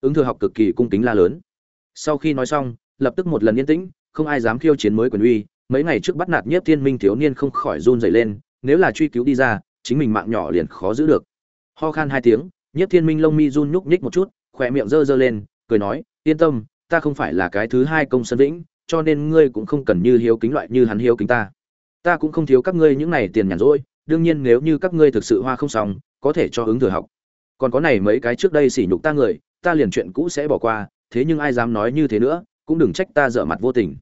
Ứng thừa học cực kỳ cung kính la lớn. Sau khi nói xong, lập tức một lần yên tĩnh, không ai dám khiêu chiến mới quyền uy, mấy ngày trước bắt nạt nhiếp thiên minh thiếu niên không khỏi run dày lên, nếu là truy cứu đi ra, chính mình mạng nhỏ liền khó giữ được. Ho khan hai tiếng, nhiếp thiên minh lông mi run nhúc nhích một chút, khỏe miệng dơ dơ lên, cười nói, yên tâm, ta không phải là cái thứ hai công sơn vĩnh, cho nên ngươi cũng không cần như hiếu kính loại như hắn hiếu kính ta. Ta cũng không thiếu các ngươi những này tiền nhàn rỗi, đương nhiên nếu như các ngươi thực sự hoa không xong, có thể cho ứng thừa học còn có này mấy cái trước đây sỉ nhục ta người, ta liền chuyện cũ sẽ bỏ qua, thế nhưng ai dám nói như thế nữa, cũng đừng trách ta dở mặt vô tình.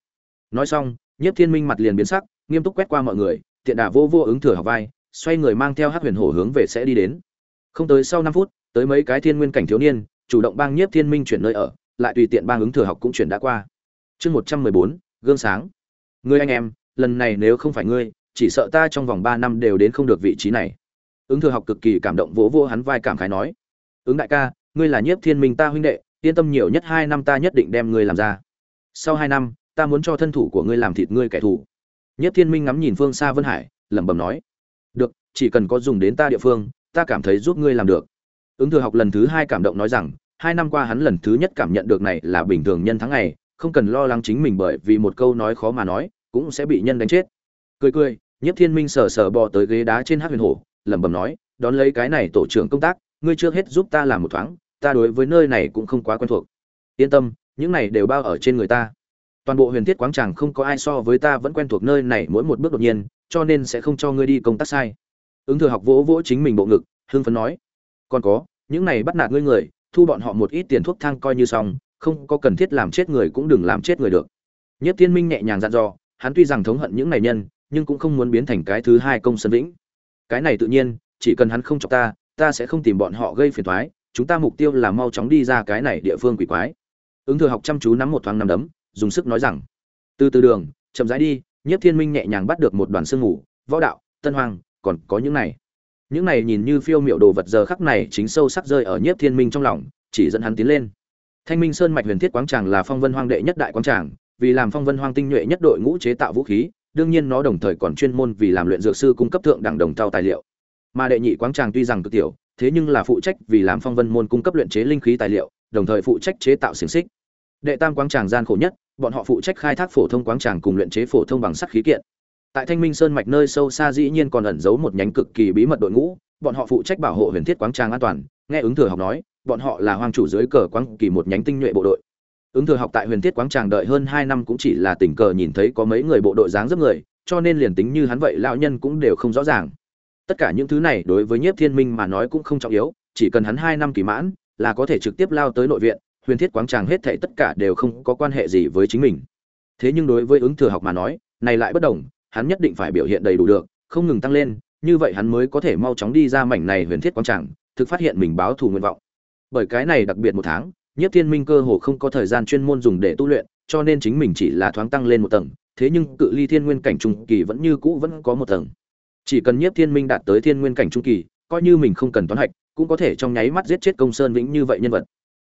Nói xong, nhiếp thiên minh mặt liền biến sắc, nghiêm túc quét qua mọi người, tiện đà vô vô ứng thừa học vai, xoay người mang theo hát huyền hổ hướng về sẽ đi đến. Không tới sau năm phút, tới mấy cái thiên nguyên cảnh thiếu niên, chủ động bang nhiếp thiên minh chuyển nơi ở, lại tùy tiện bang ứng thừa học cũng chuyển đã qua. Chương một trăm mười bốn, gương sáng. Ngươi anh em, lần này nếu không phải ngươi, chỉ sợ ta trong vòng ba năm đều đến không được vị trí này ứng thừa học cực kỳ cảm động vỗ vô hắn vai cảm khái nói, ứng đại ca, ngươi là nhiếp thiên minh ta huynh đệ, yên tâm nhiều nhất hai năm ta nhất định đem ngươi làm ra. Sau hai năm, ta muốn cho thân thủ của ngươi làm thịt ngươi kẻ thù. Nhiếp thiên minh ngắm nhìn phương xa vân hải, lẩm bẩm nói, được, chỉ cần có dùng đến ta địa phương, ta cảm thấy giúp ngươi làm được. Ứng thừa học lần thứ hai cảm động nói rằng, hai năm qua hắn lần thứ nhất cảm nhận được này là bình thường nhân tháng ngày, không cần lo lắng chính mình bởi vì một câu nói khó mà nói, cũng sẽ bị nhân đánh chết. Cười cười, nhiếp thiên minh sờ sờ bò tới ghế đá trên hát huyền hổ lẩm bẩm nói, đón lấy cái này tổ trưởng công tác, ngươi trước hết giúp ta làm một thoáng, ta đối với nơi này cũng không quá quen thuộc. Yên tâm, những này đều bao ở trên người ta. Toàn bộ huyền thiết quáng tràng không có ai so với ta vẫn quen thuộc nơi này mỗi một bước đột nhiên, cho nên sẽ không cho ngươi đi công tác sai. Ứng thừa học vỗ vỗ chính mình bộ ngực hương phấn nói, còn có, những này bắt nạt ngươi người, thu bọn họ một ít tiền thuốc thang coi như xong, không có cần thiết làm chết người cũng đừng làm chết người được. Nhất tiên minh nhẹ nhàng dặn dò, hắn tuy rằng thống hận những này nhân, nhưng cũng không muốn biến thành cái thứ hai công sân vĩnh cái này tự nhiên, chỉ cần hắn không chọc ta ta sẽ không tìm bọn họ gây phiền toái, chúng ta mục tiêu là mau chóng đi ra cái này địa phương quỷ quái. Ứng thừa học chăm chú nắm một thoáng nắm đấm, dùng sức nói rằng, từ từ đường, chậm rãi đi nhất thiên minh nhẹ nhàng bắt được một đoàn sương ngủ võ đạo, tân hoàng còn có những này. Những này nhìn như phiêu miệu đồ vật giờ khắc này chính sâu sắc rơi ở nhiếp thiên minh trong lòng, chỉ dẫn hắn tiến lên. Thanh minh sơn mạch huyền thiết quáng tràng là phong vân hoang đệ nhất đại quáng tràng, vì làm phong vân hoang tinh nhuệ nhất đội ngũ chế tạo vũ khí đương nhiên nó đồng thời còn chuyên môn vì làm luyện dược sư cung cấp thượng đẳng đồng thau tài liệu. Mà đệ nhị quáng tràng tuy rằng cực tiểu, thế nhưng là phụ trách vì làm phong vân môn cung cấp luyện chế linh khí tài liệu, đồng thời phụ trách chế tạo xiềng xích. Đệ tam quáng tràng gian khổ nhất, bọn họ phụ trách khai thác phổ thông quáng tràng cùng luyện chế phổ thông bằng sắt khí kiện. Tại thanh minh sơn mạch nơi sâu xa dĩ nhiên còn ẩn giấu một nhánh cực kỳ bí mật đội ngũ, bọn họ phụ trách bảo hộ huyền thiết quáng tràng an toàn, nghe ứng thừa học nói, bọn họ là hoang chủ dưới cờ quáng kỳ một nhánh tinh nhuệ bộ đội ứng thừa học tại huyền thiết quáng tràng đợi hơn hai năm cũng chỉ là tình cờ nhìn thấy có mấy người bộ đội dáng dấp người, cho nên liền tính như hắn vậy lão nhân cũng đều không rõ ràng. Tất cả những thứ này đối với nhiếp thiên minh mà nói cũng không trọng yếu, chỉ cần hắn hai năm kỳ mãn, là có thể trực tiếp lao tới nội viện, huyền thiết quáng tràng hết thảy tất cả đều không có quan hệ gì với chính mình. Thế nhưng đối với ứng thừa học mà nói, này lại bất đồng, hắn nhất định phải biểu hiện đầy đủ được, không ngừng tăng lên, như vậy hắn mới có thể mau chóng đi ra mảnh này huyền thiết quang tràng, thực phát hiện mình báo thù nguyện vọng. Bởi cái này đặc biệt một tháng nhất thiên minh cơ hồ không có thời gian chuyên môn dùng để tu luyện, cho nên chính mình chỉ là thoáng tăng lên một tầng, thế nhưng cự ly thiên nguyên cảnh trung kỳ vẫn như cũ vẫn có một tầng. Chỉ cần nhiếp thiên minh đạt tới thiên nguyên cảnh trung kỳ, coi như mình không cần toán hạch, cũng có thể trong nháy mắt giết chết công sơn vĩnh như vậy nhân vật.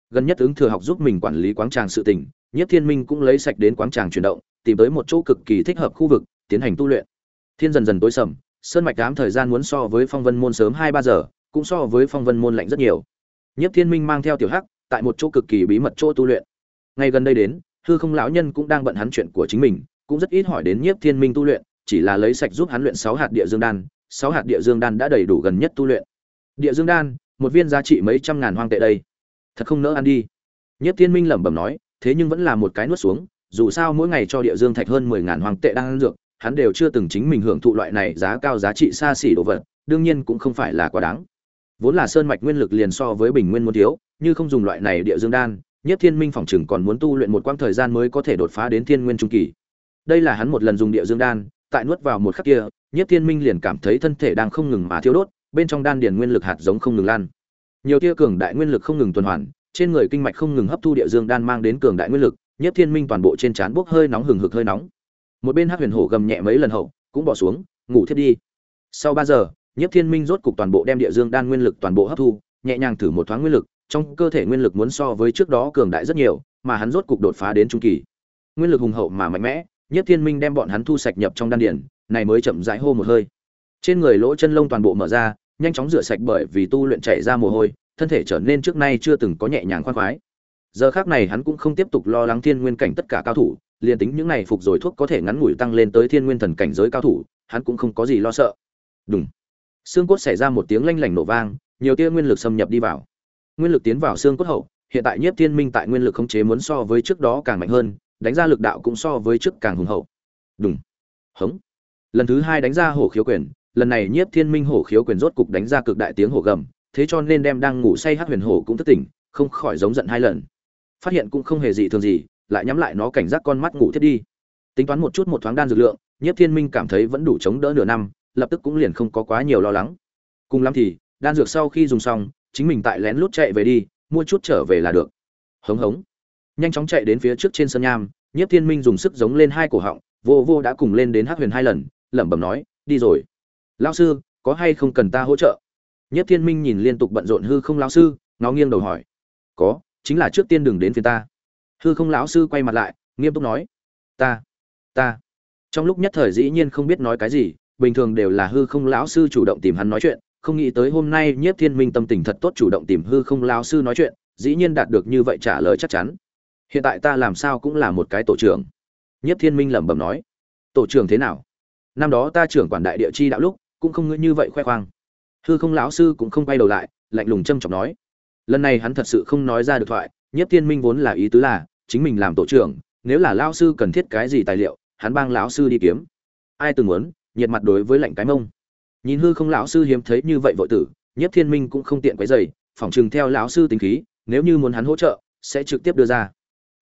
Gần nhất ứng thừa học giúp mình quản lý quáng tràng sự tình, nhiếp thiên minh cũng lấy sạch đến quáng tràng chuyển động, tìm tới một chỗ cực kỳ thích hợp khu vực, tiến hành tu luyện. Thiên dần dần tối sầm, sơn mạch đám thời gian muốn so với phong vân môn sớm hai ba giờ, cũng so với phong vân môn lạnh rất nhiều. Nhiếp thiên minh mang theo tiểu hắc tại một chỗ cực kỳ bí mật chỗ tu luyện. Ngay gần đây đến, hư không lão nhân cũng đang bận hắn chuyện của chính mình, cũng rất ít hỏi đến nhiếp thiên minh tu luyện, chỉ là lấy sạch giúp hắn luyện sáu hạt địa dương đan, sáu hạt địa dương đan đã đầy đủ gần nhất tu luyện. Địa dương đan, một viên giá trị mấy trăm ngàn hoang tệ đây. Thật không nỡ ăn đi. Nhất thiên minh lẩm bẩm nói, thế nhưng vẫn là một cái nuốt xuống, dù sao mỗi ngày cho địa dương thạch hơn mười ngàn hoang tệ đang ăn dược, hắn đều chưa từng chính mình hưởng thụ loại này giá cao giá trị xa xỉ đồ vật, đương nhiên cũng không phải là quá đáng vốn là sơn mạch nguyên lực liền so với bình nguyên muốn thiếu, như không dùng loại này địa dương đan, nhất thiên minh phòng chừng còn muốn tu luyện một quãng thời gian mới có thể đột phá đến thiên nguyên trung kỳ. Đây là hắn một lần dùng địa dương đan, tại nuốt vào một khắc kia nhiếp thiên minh liền cảm thấy thân thể đang không ngừng mà thiêu đốt, bên trong đan điền nguyên lực hạt giống không ngừng lan. Nhiều tia cường đại nguyên lực không ngừng tuần hoàn, trên người kinh mạch không ngừng hấp thu địa dương đan mang đến cường đại nguyên lực nhiếp thiên minh toàn bộ trên trán bốc hơi nóng hừng hực hơi nóng. Một bên hắc huyền hổ gầm nhẹ mấy lần hậu, cũng bỏ xuống, ngủ thiết đi. Sau ba giờ nhiếp thiên minh rốt cục toàn bộ đem địa dương đan nguyên lực toàn bộ hấp thu, nhẹ nhàng thử một thoáng nguyên lực, trong cơ thể nguyên lực muốn so với trước đó cường đại rất nhiều, mà hắn rốt cục đột phá đến trung kỳ. Nguyên lực hùng hậu mà mạnh mẽ, nhiếp thiên minh đem bọn hắn thu sạch nhập trong đan điển này mới chậm rãi hô một hơi. Trên người lỗ chân lông toàn bộ mở ra, nhanh chóng rửa sạch bởi vì tu luyện chảy ra mồ hôi, thân thể trở nên trước nay chưa từng có nhẹ nhàng khoan khoái. Giờ khác này hắn cũng không tiếp tục lo lắng thiên nguyên cảnh tất cả cao thủ, liền tính những này phục rồi thuốc có thể ngắn ngủi tăng lên tới thiên nguyên thần cảnh giới cao thủ, hắn cũng không có gì lo sợ. Đúng xương cốt xảy ra một tiếng lanh lảnh nổ vang, nhiều tia nguyên lực xâm nhập đi vào. Nguyên lực tiến vào xương cốt hậu, hiện tại nhiếp thiên minh tại nguyên lực khống chế muốn so với trước đó càng mạnh hơn, đánh ra lực đạo cũng so với trước càng hùng hậu. Đúng hống. Lần thứ hai đánh ra hổ khiếu quyền, lần này nhiếp thiên minh hổ khiếu quyền rốt cục đánh ra cực đại tiếng hổ gầm, thế cho nên đem đang ngủ say hát huyền hổ cũng thức tỉnh, không khỏi giống giận hai lần. Phát hiện cũng không hề gì thường gì, lại nhắm lại nó cảnh giác con mắt ngủ thiết đi. Tính toán một chút một thoáng đan dược lượng, nhiếp thiên minh cảm thấy vẫn đủ chống đỡ nửa năm lập tức cũng liền không có quá nhiều lo lắng. Cùng lắm thì, đan dược sau khi dùng xong, chính mình tại lén lút chạy về đi, mua chút trở về là được. Hống hống. Nhanh chóng chạy đến phía trước trên sân nham, nhiếp thiên minh dùng sức giống lên hai cổ họng, vô vô đã cùng lên đến hát huyền hai lần, lẩm bẩm nói, đi rồi. Lao sư, có hay không cần ta hỗ trợ? Nhất thiên minh nhìn liên tục bận rộn hư không lão sư nó nghiêng đầu hỏi. Có, chính là trước tiên đừng đến phía ta. Hư không lão sư quay mặt lại, nghiêm túc nói. Ta ta. Trong lúc nhất thời dĩ nhiên không biết nói cái gì bình thường đều là hư không lão sư chủ động tìm hắn nói chuyện, không nghĩ tới hôm nay nhất thiên minh tâm tình thật tốt chủ động tìm hư không lão sư nói chuyện, dĩ nhiên đạt được như vậy trả lời chắc chắn. Hiện tại ta làm sao cũng là một cái tổ trưởng. Nhất thiên minh lẩm bẩm nói. Tổ trưởng thế nào? Năm đó ta trưởng quản đại địa chi đạo lúc, cũng không ngữ như vậy khoe khoang. Hư không lão sư cũng không quay đầu lại, lạnh lùng châm chọc nói. Lần này hắn thật sự không nói ra được thoại nhất thiên minh vốn là ý tứ là, chính mình làm tổ trưởng, nếu là lão sư cần thiết cái gì tài liệu, hắn bang lão sư đi kiếm. Ai từng muốn nhiệt mặt đối với lạnh cái mông nhìn hư không lão sư hiếm thấy như vậy vội tử nhất thiên minh cũng không tiện quấy dày phỏng chừng theo lão sư tính khí nếu như muốn hắn hỗ trợ sẽ trực tiếp đưa ra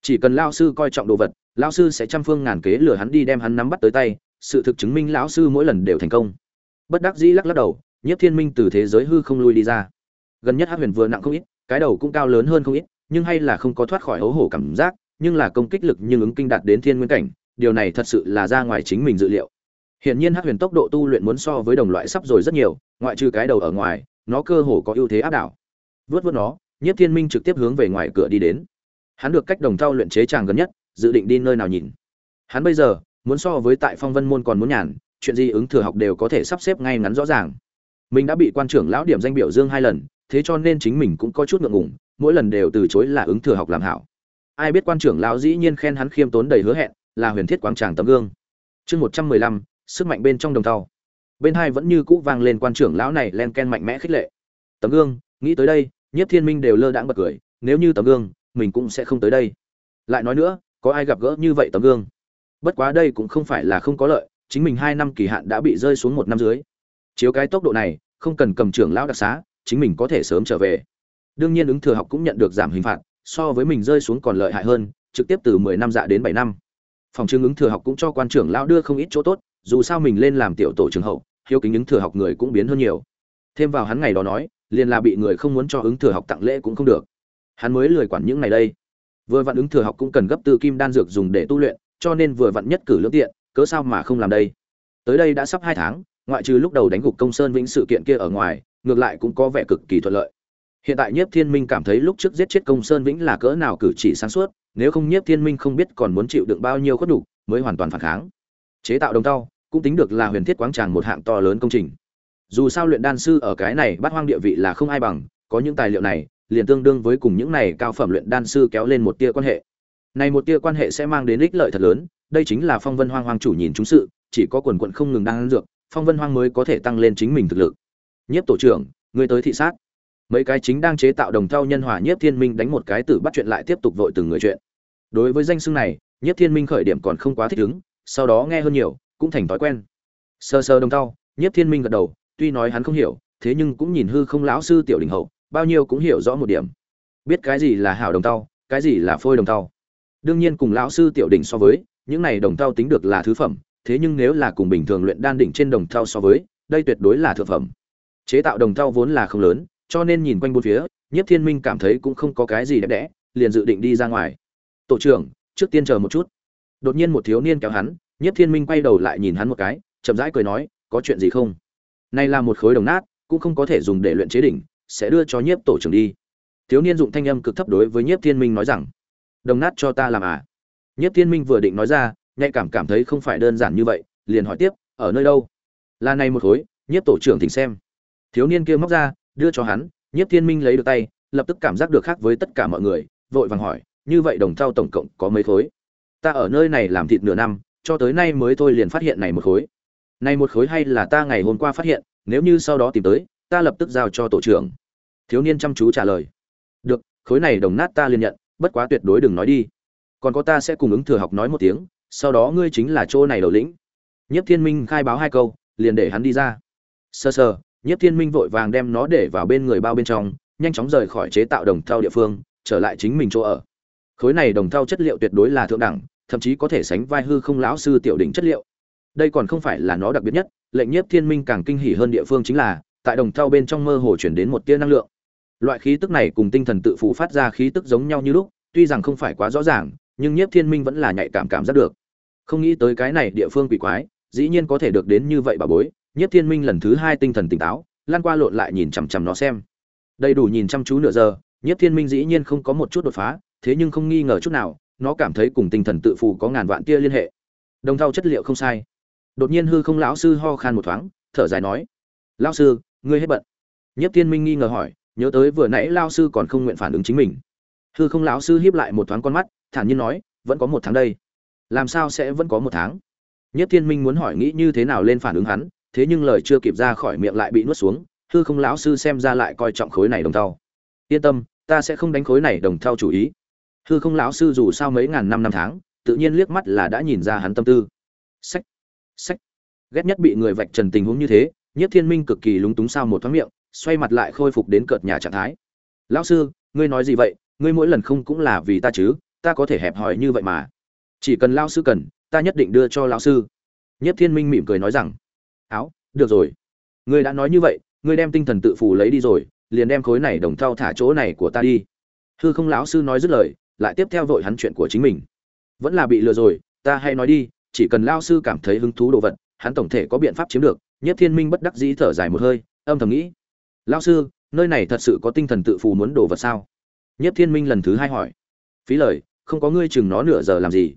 chỉ cần lão sư coi trọng đồ vật lão sư sẽ trăm phương ngàn kế lừa hắn đi đem hắn nắm bắt tới tay sự thực chứng minh lão sư mỗi lần đều thành công bất đắc dĩ lắc lắc đầu Nhiếp Thiên Minh từ thế giới hư không lui đi ra. Gần nhất Hắc Huyền vừa nặng không ít, cái đầu cũng cao lớn hơn không ít, nhưng hay là không có thoát khỏi hố hổ cảm giác, nhưng là công kích lực nhưng ứng kinh đạt đến thiên nguyên cảnh, điều này thật sự là ra ngoài chính mình dự liệu. Hiển nhiên Hắc Huyền tốc độ tu luyện muốn so với đồng loại sắp rồi rất nhiều, ngoại trừ cái đầu ở ngoài, nó cơ hồ có ưu thế áp đảo. Vướt vướt nó, Nhiếp Thiên Minh trực tiếp hướng về ngoài cửa đi đến. Hắn được cách đồng thao luyện chế tràng gần nhất, dự định đi nơi nào nhìn. Hắn bây giờ, muốn so với tại Phong Vân môn còn muốn nhàn, chuyện gì ứng thừa học đều có thể sắp xếp ngay ngắn rõ ràng mình đã bị quan trưởng lão điểm danh biểu dương hai lần thế cho nên chính mình cũng có chút ngượng ngùng mỗi lần đều từ chối là ứng thừa học làm hảo ai biết quan trưởng lão dĩ nhiên khen hắn khiêm tốn đầy hứa hẹn là huyền thiết quang tràng tấm gương chương một trăm mười lăm sức mạnh bên trong đồng tàu bên hai vẫn như cũ vang lên quan trưởng lão này len ken mạnh mẽ khích lệ. Tấm gương, nghĩ tới đây, nhiếp thiên minh đều lơ đãng bật cười, nếu như tấm gương, mình cũng sẽ không tới đây. Lại nói nữa, có ai gặp gỡ như vậy tấm gương? Bất quá đây cũng không phải là không có lợi, chính mình hai năm kỳ hạn đã bị rơi xuống một năm dưới. Chiếu cái tốc độ này, không cần cầm trưởng lão đặc xá, chính mình có thể sớm trở về. Đương nhiên ứng thừa học cũng nhận được giảm hình phạt, so với mình rơi xuống còn lợi hại hơn, trực tiếp từ mười năm dạ đến bảy năm. Phòng trưng ứng thừa học cũng cho quan trưởng lão đưa không ít chỗ tốt dù sao mình lên làm tiểu tổ trường hậu, hiếu kính ứng thừa học người cũng biến hơn nhiều. Thêm vào hắn ngày đó nói, liền là bị người không muốn cho ứng thừa học tặng lễ cũng không được. Hắn mới lười quản những ngày đây. Vừa vặn ứng thừa học cũng cần gấp tư kim đan dược dùng để tu luyện, cho nên vừa vặn nhất cử lưỡng tiện, cớ sao mà không làm đây? Tới đây đã sắp hai tháng, ngoại trừ lúc đầu đánh gục công sơn vĩnh sự kiện kia ở ngoài, ngược lại cũng có vẻ cực kỳ thuận lợi. Hiện tại nhiếp thiên minh cảm thấy lúc trước giết chết công sơn vĩnh là cỡ nào cử chỉ sáng suốt, nếu không nhiếp thiên minh không biết còn muốn chịu đựng bao nhiêu khuất đủ mới hoàn toàn phản kháng. Chế tạo đồng tao cũng tính được là huyền thiết quáng tràng một hạng to lớn công trình. Dù sao luyện đan sư ở cái này bắt hoang địa vị là không ai bằng, có những tài liệu này, liền tương đương với cùng những này cao phẩm luyện đan sư kéo lên một tia quan hệ. Này một tia quan hệ sẽ mang đến ích lợi thật lớn, đây chính là phong vân hoang hoang chủ nhìn chúng sự, chỉ có quần quận không ngừng đang dược, phong vân hoang mới có thể tăng lên chính mình thực lực. Nhiếp tổ trưởng người tới thị sát. Mấy cái chính đang chế tạo đồng thau nhân hòa nhiếp thiên minh đánh một cái tử bắt chuyện lại tiếp tục vội từng người chuyện. Đối với danh xưng này, nhiếp thiên minh khởi điểm còn không quá thích ứng, sau đó nghe hơn nhiều cũng thành thói quen. Sơ sơ đồng thau nhiếp thiên minh gật đầu, tuy nói hắn không hiểu, thế nhưng cũng nhìn hư không lão sư tiểu đình hậu, bao nhiêu cũng hiểu rõ một điểm. Biết cái gì là hảo đồng thau cái gì là phôi đồng thau đương nhiên cùng lão sư tiểu đình so với, những này đồng thau tính được là thứ phẩm, thế nhưng nếu là cùng bình thường luyện đan đỉnh trên đồng thau so với, đây tuyệt đối là thượng phẩm. Chế tạo đồng thau vốn là không lớn, cho nên nhìn quanh bốn phía, nhiếp thiên minh cảm thấy cũng không có cái gì đẹp đẽ, liền dự định đi ra ngoài. Tổ trưởng, trước tiên chờ một chút. Đột nhiên một thiếu niên kéo hắn Nhất thiên minh quay đầu lại nhìn hắn một cái, chậm rãi cười nói, có chuyện gì không? Này là một khối đồng nát, cũng không có thể dùng để luyện chế đỉnh, sẽ đưa cho nhiếp tổ trưởng đi. Thiếu niên dụng thanh âm cực thấp đối với nhiếp thiên minh nói rằng, đồng nát cho ta làm à? Nhiếp thiên minh vừa định nói ra, nhạy cảm cảm thấy không phải đơn giản như vậy, liền hỏi tiếp, ở nơi đâu? Là này một khối, nhiếp tổ trưởng thỉnh xem. Thiếu niên kia móc ra, đưa cho hắn, nhiếp thiên minh lấy được tay, lập tức cảm giác được khác với tất cả mọi người, vội vàng hỏi, như vậy đồng thau tổng cộng có mấy khối? Ta ở nơi này làm thịt nửa năm cho tới nay mới thôi liền phát hiện này một khối. Này một khối hay là ta ngày hôm qua phát hiện, nếu như sau đó tìm tới, ta lập tức giao cho tổ trưởng. Thiếu niên chăm chú trả lời. Được, khối này đồng nát ta liền nhận, bất quá tuyệt đối đừng nói đi. Còn có ta sẽ cùng ứng thừa học nói một tiếng, sau đó ngươi chính là chỗ này đầu lĩnh. Nhất thiên minh khai báo hai câu, liền để hắn đi ra. Sơ sơ nhất thiên minh vội vàng đem nó để vào bên người bao bên trong, nhanh chóng rời khỏi chế tạo đồng thau địa phương, trở lại chính mình chỗ ở. Khối này đồng thau chất liệu tuyệt đối là thượng đẳng thậm chí có thể sánh vai hư không lão sư tiểu đỉnh chất liệu. Đây còn không phải là nó đặc biệt nhất, lệnh nhiếp thiên minh càng kinh hỉ hơn địa phương chính là, tại đồng thau bên trong mơ hồ chuyển đến một tia năng lượng. Loại khí tức này cùng tinh thần tự phụ phát ra khí tức giống nhau như lúc, tuy rằng không phải quá rõ ràng, nhưng nhiếp thiên minh vẫn là nhạy cảm cảm giác được. Không nghĩ tới cái này địa phương quỷ quái, dĩ nhiên có thể được đến như vậy bà bối, nhiếp thiên minh lần thứ hai tinh thần tỉnh táo lan qua lộn lại nhìn chằm chằm nó xem. Đầy đủ nhìn chăm chú nửa giờ, nhiếp thiên minh dĩ nhiên không có một chút đột phá, thế nhưng không nghi ngờ chút nào nó cảm thấy cùng tinh thần tự phụ có ngàn vạn tia liên hệ. Đồng thau chất liệu không sai. Đột nhiên hư không lão sư ho khan một thoáng, thở dài nói, lão sư, ngươi hết bận. Nhất thiên minh nghi ngờ hỏi, nhớ tới vừa nãy lão sư còn không nguyện phản ứng chính mình. Hư không lão sư hiếp lại một thoáng con mắt, thản nhiên nói, vẫn có một tháng đây. Làm sao sẽ vẫn có một tháng? Nhất thiên minh muốn hỏi nghĩ như thế nào lên phản ứng hắn, thế nhưng lời chưa kịp ra khỏi miệng lại bị nuốt xuống, hư không lão sư xem ra lại coi trọng khối này đồng thau. Yên tâm, ta sẽ không đánh khối này đồng thau chủ ý hư không lão sư dù sao mấy ngàn năm năm tháng, tự nhiên liếc mắt là đã nhìn ra hắn tâm tư. Sách sách. Ghét nhất bị người vạch trần tình huống như thế nhất thiên minh cực kỳ lúng túng sao một thoáng miệng, xoay mặt lại khôi phục đến cợt nhà trạng thái. Lão sư, ngươi nói gì vậy? Ngươi mỗi lần không cũng là vì ta chứ? Ta có thể hẹp hòi như vậy mà. Chỉ cần lão sư cần, ta nhất định đưa cho lão sư. Nhất thiên minh mỉm cười nói rằng, áo, được rồi. Ngươi đã nói như vậy, ngươi đem tinh thần tự phù lấy đi rồi, liền đem khối này đồng thau thả chỗ này của ta đi. Hư không lão sư nói dứt lời lại tiếp theo vội hắn chuyện của chính mình. Vẫn là bị lừa rồi, ta hay nói đi, chỉ cần lao sư cảm thấy hứng thú đồ vật, hắn tổng thể có biện pháp chiếm được. Nhất thiên minh bất đắc dĩ thở dài một hơi, âm thầm nghĩ, lao sư, nơi này thật sự có tinh thần tự phù muốn đồ vật sao? Nhất thiên minh lần thứ hai hỏi. Phí lời, không có ngươi chừng nó nửa giờ làm gì?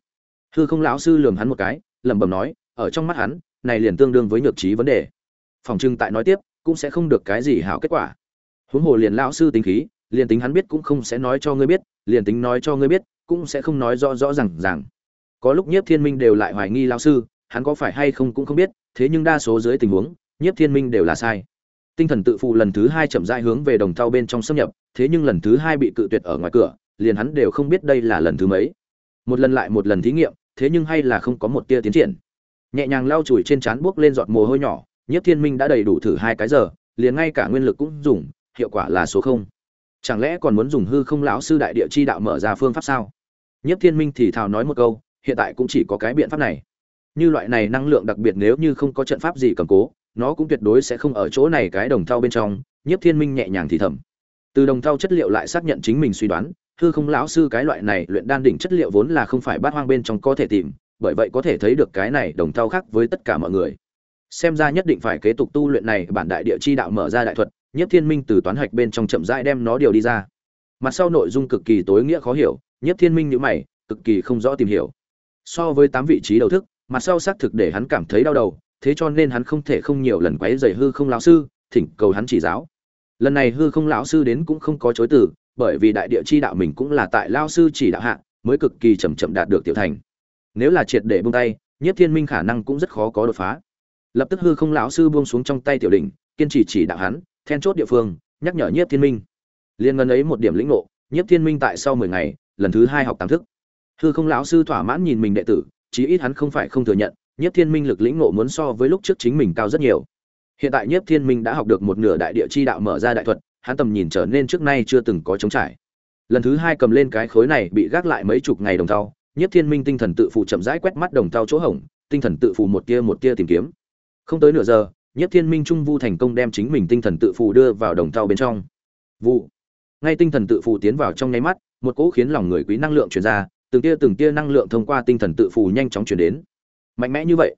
Hư không lão sư lườm hắn một cái, lẩm bẩm nói, ở trong mắt hắn, này liền tương đương với nhược trí vấn đề. Phòng trưng tại nói tiếp, cũng sẽ không được cái gì hảo kết quả. Huống hồ liền lão sư tính khí, liền tính hắn biết cũng không sẽ nói cho ngươi biết liền tính nói cho ngươi biết, cũng sẽ không nói rõ rõ ràng rằng có lúc nhiếp thiên minh đều lại hoài nghi lao sư, hắn có phải hay không cũng không biết, thế nhưng đa số dưới tình huống, nhiếp thiên minh đều là sai. Tinh thần tự phụ lần thứ hai chậm rãi hướng về đồng thau bên trong xâm nhập, thế nhưng lần thứ hai bị cự tuyệt ở ngoài cửa, liền hắn đều không biết đây là lần thứ mấy. Một lần lại một lần thí nghiệm, thế nhưng hay là không có một tia tiến triển. Nhẹ nhàng lau chùi trên trán buốc lên giọt mồ hôi nhỏ, nhiếp thiên minh đã đầy đủ thử hai cái giờ, liền ngay cả nguyên lực cũng dùng, hiệu quả là số không chẳng lẽ còn muốn dùng hư không lão sư đại địa chi đạo mở ra phương pháp sao? Nhất thiên minh thì thào nói một câu, hiện tại cũng chỉ có cái biện pháp này. Như loại này năng lượng đặc biệt nếu như không có trận pháp gì cầm cố, nó cũng tuyệt đối sẽ không ở chỗ này cái đồng thau bên trong nhất thiên minh nhẹ nhàng thì thầm. Từ đồng thau chất liệu lại xác nhận chính mình suy đoán, hư không lão sư cái loại này luyện đan đỉnh chất liệu vốn là không phải bát hoang bên trong có thể tìm, bởi vậy có thể thấy được cái này đồng thau khác với tất cả mọi người. Xem ra nhất định phải kế tục tu luyện này, bản đại địa chi đạo mở ra đại thuật Nhất Thiên Minh từ toán hạch bên trong chậm rãi đem nó điều đi ra. Mặt sau nội dung cực kỳ tối nghĩa khó hiểu, Nhất Thiên Minh nhíu mày, cực kỳ không rõ tìm hiểu. So với tám vị trí đầu thức, mặt sau xác thực để hắn cảm thấy đau đầu, thế cho nên hắn không thể không nhiều lần quấy rầy hư không lão sư, thỉnh cầu hắn chỉ giáo. Lần này hư không lão sư đến cũng không có chối từ, bởi vì đại địa chi đạo mình cũng là tại lão sư chỉ đạo hạ, mới cực kỳ chậm chậm đạt được tiểu thành. Nếu là triệt để buông tay, Nhất Thiên Minh khả năng cũng rất khó có đột phá. Lập tức hư không lão sư buông xuống trong tay tiểu đỉnh, kiên trì chỉ đạo hắn, then chốt địa phương, nhắc nhở nhiếp thiên minh. Liên ngân ấy một điểm lĩnh ngộ, nhiếp thiên minh tại sau mười ngày, lần thứ hai học tam thức. Hư không lão sư thỏa mãn nhìn mình đệ tử, chí ít hắn không phải không thừa nhận, nhiếp thiên minh lực lĩnh ngộ muốn so với lúc trước chính mình cao rất nhiều. Hiện tại nhiếp thiên minh đã học được một nửa đại địa chi đạo mở ra đại thuật, hắn tầm nhìn trở nên trước nay chưa từng có chống trải. Lần thứ hai cầm lên cái khối này bị gác lại mấy chục ngày đồng thau, nhiếp thiên minh tinh thần tự phụ chậm rãi quét mắt đồng thau chỗ hổng, tinh thần tự phụ một tia một tia tìm kiếm. Không tới nửa giờ nhất thiên minh trung vu thành công đem chính mình tinh thần tự phù đưa vào đồng thau bên trong. Vụ ngay tinh thần tự phù tiến vào trong nháy mắt, một cỗ khiến lòng người quý năng lượng truyền ra, từng tia từng tia năng lượng thông qua tinh thần tự phù nhanh chóng truyền đến. Mạnh mẽ như vậy,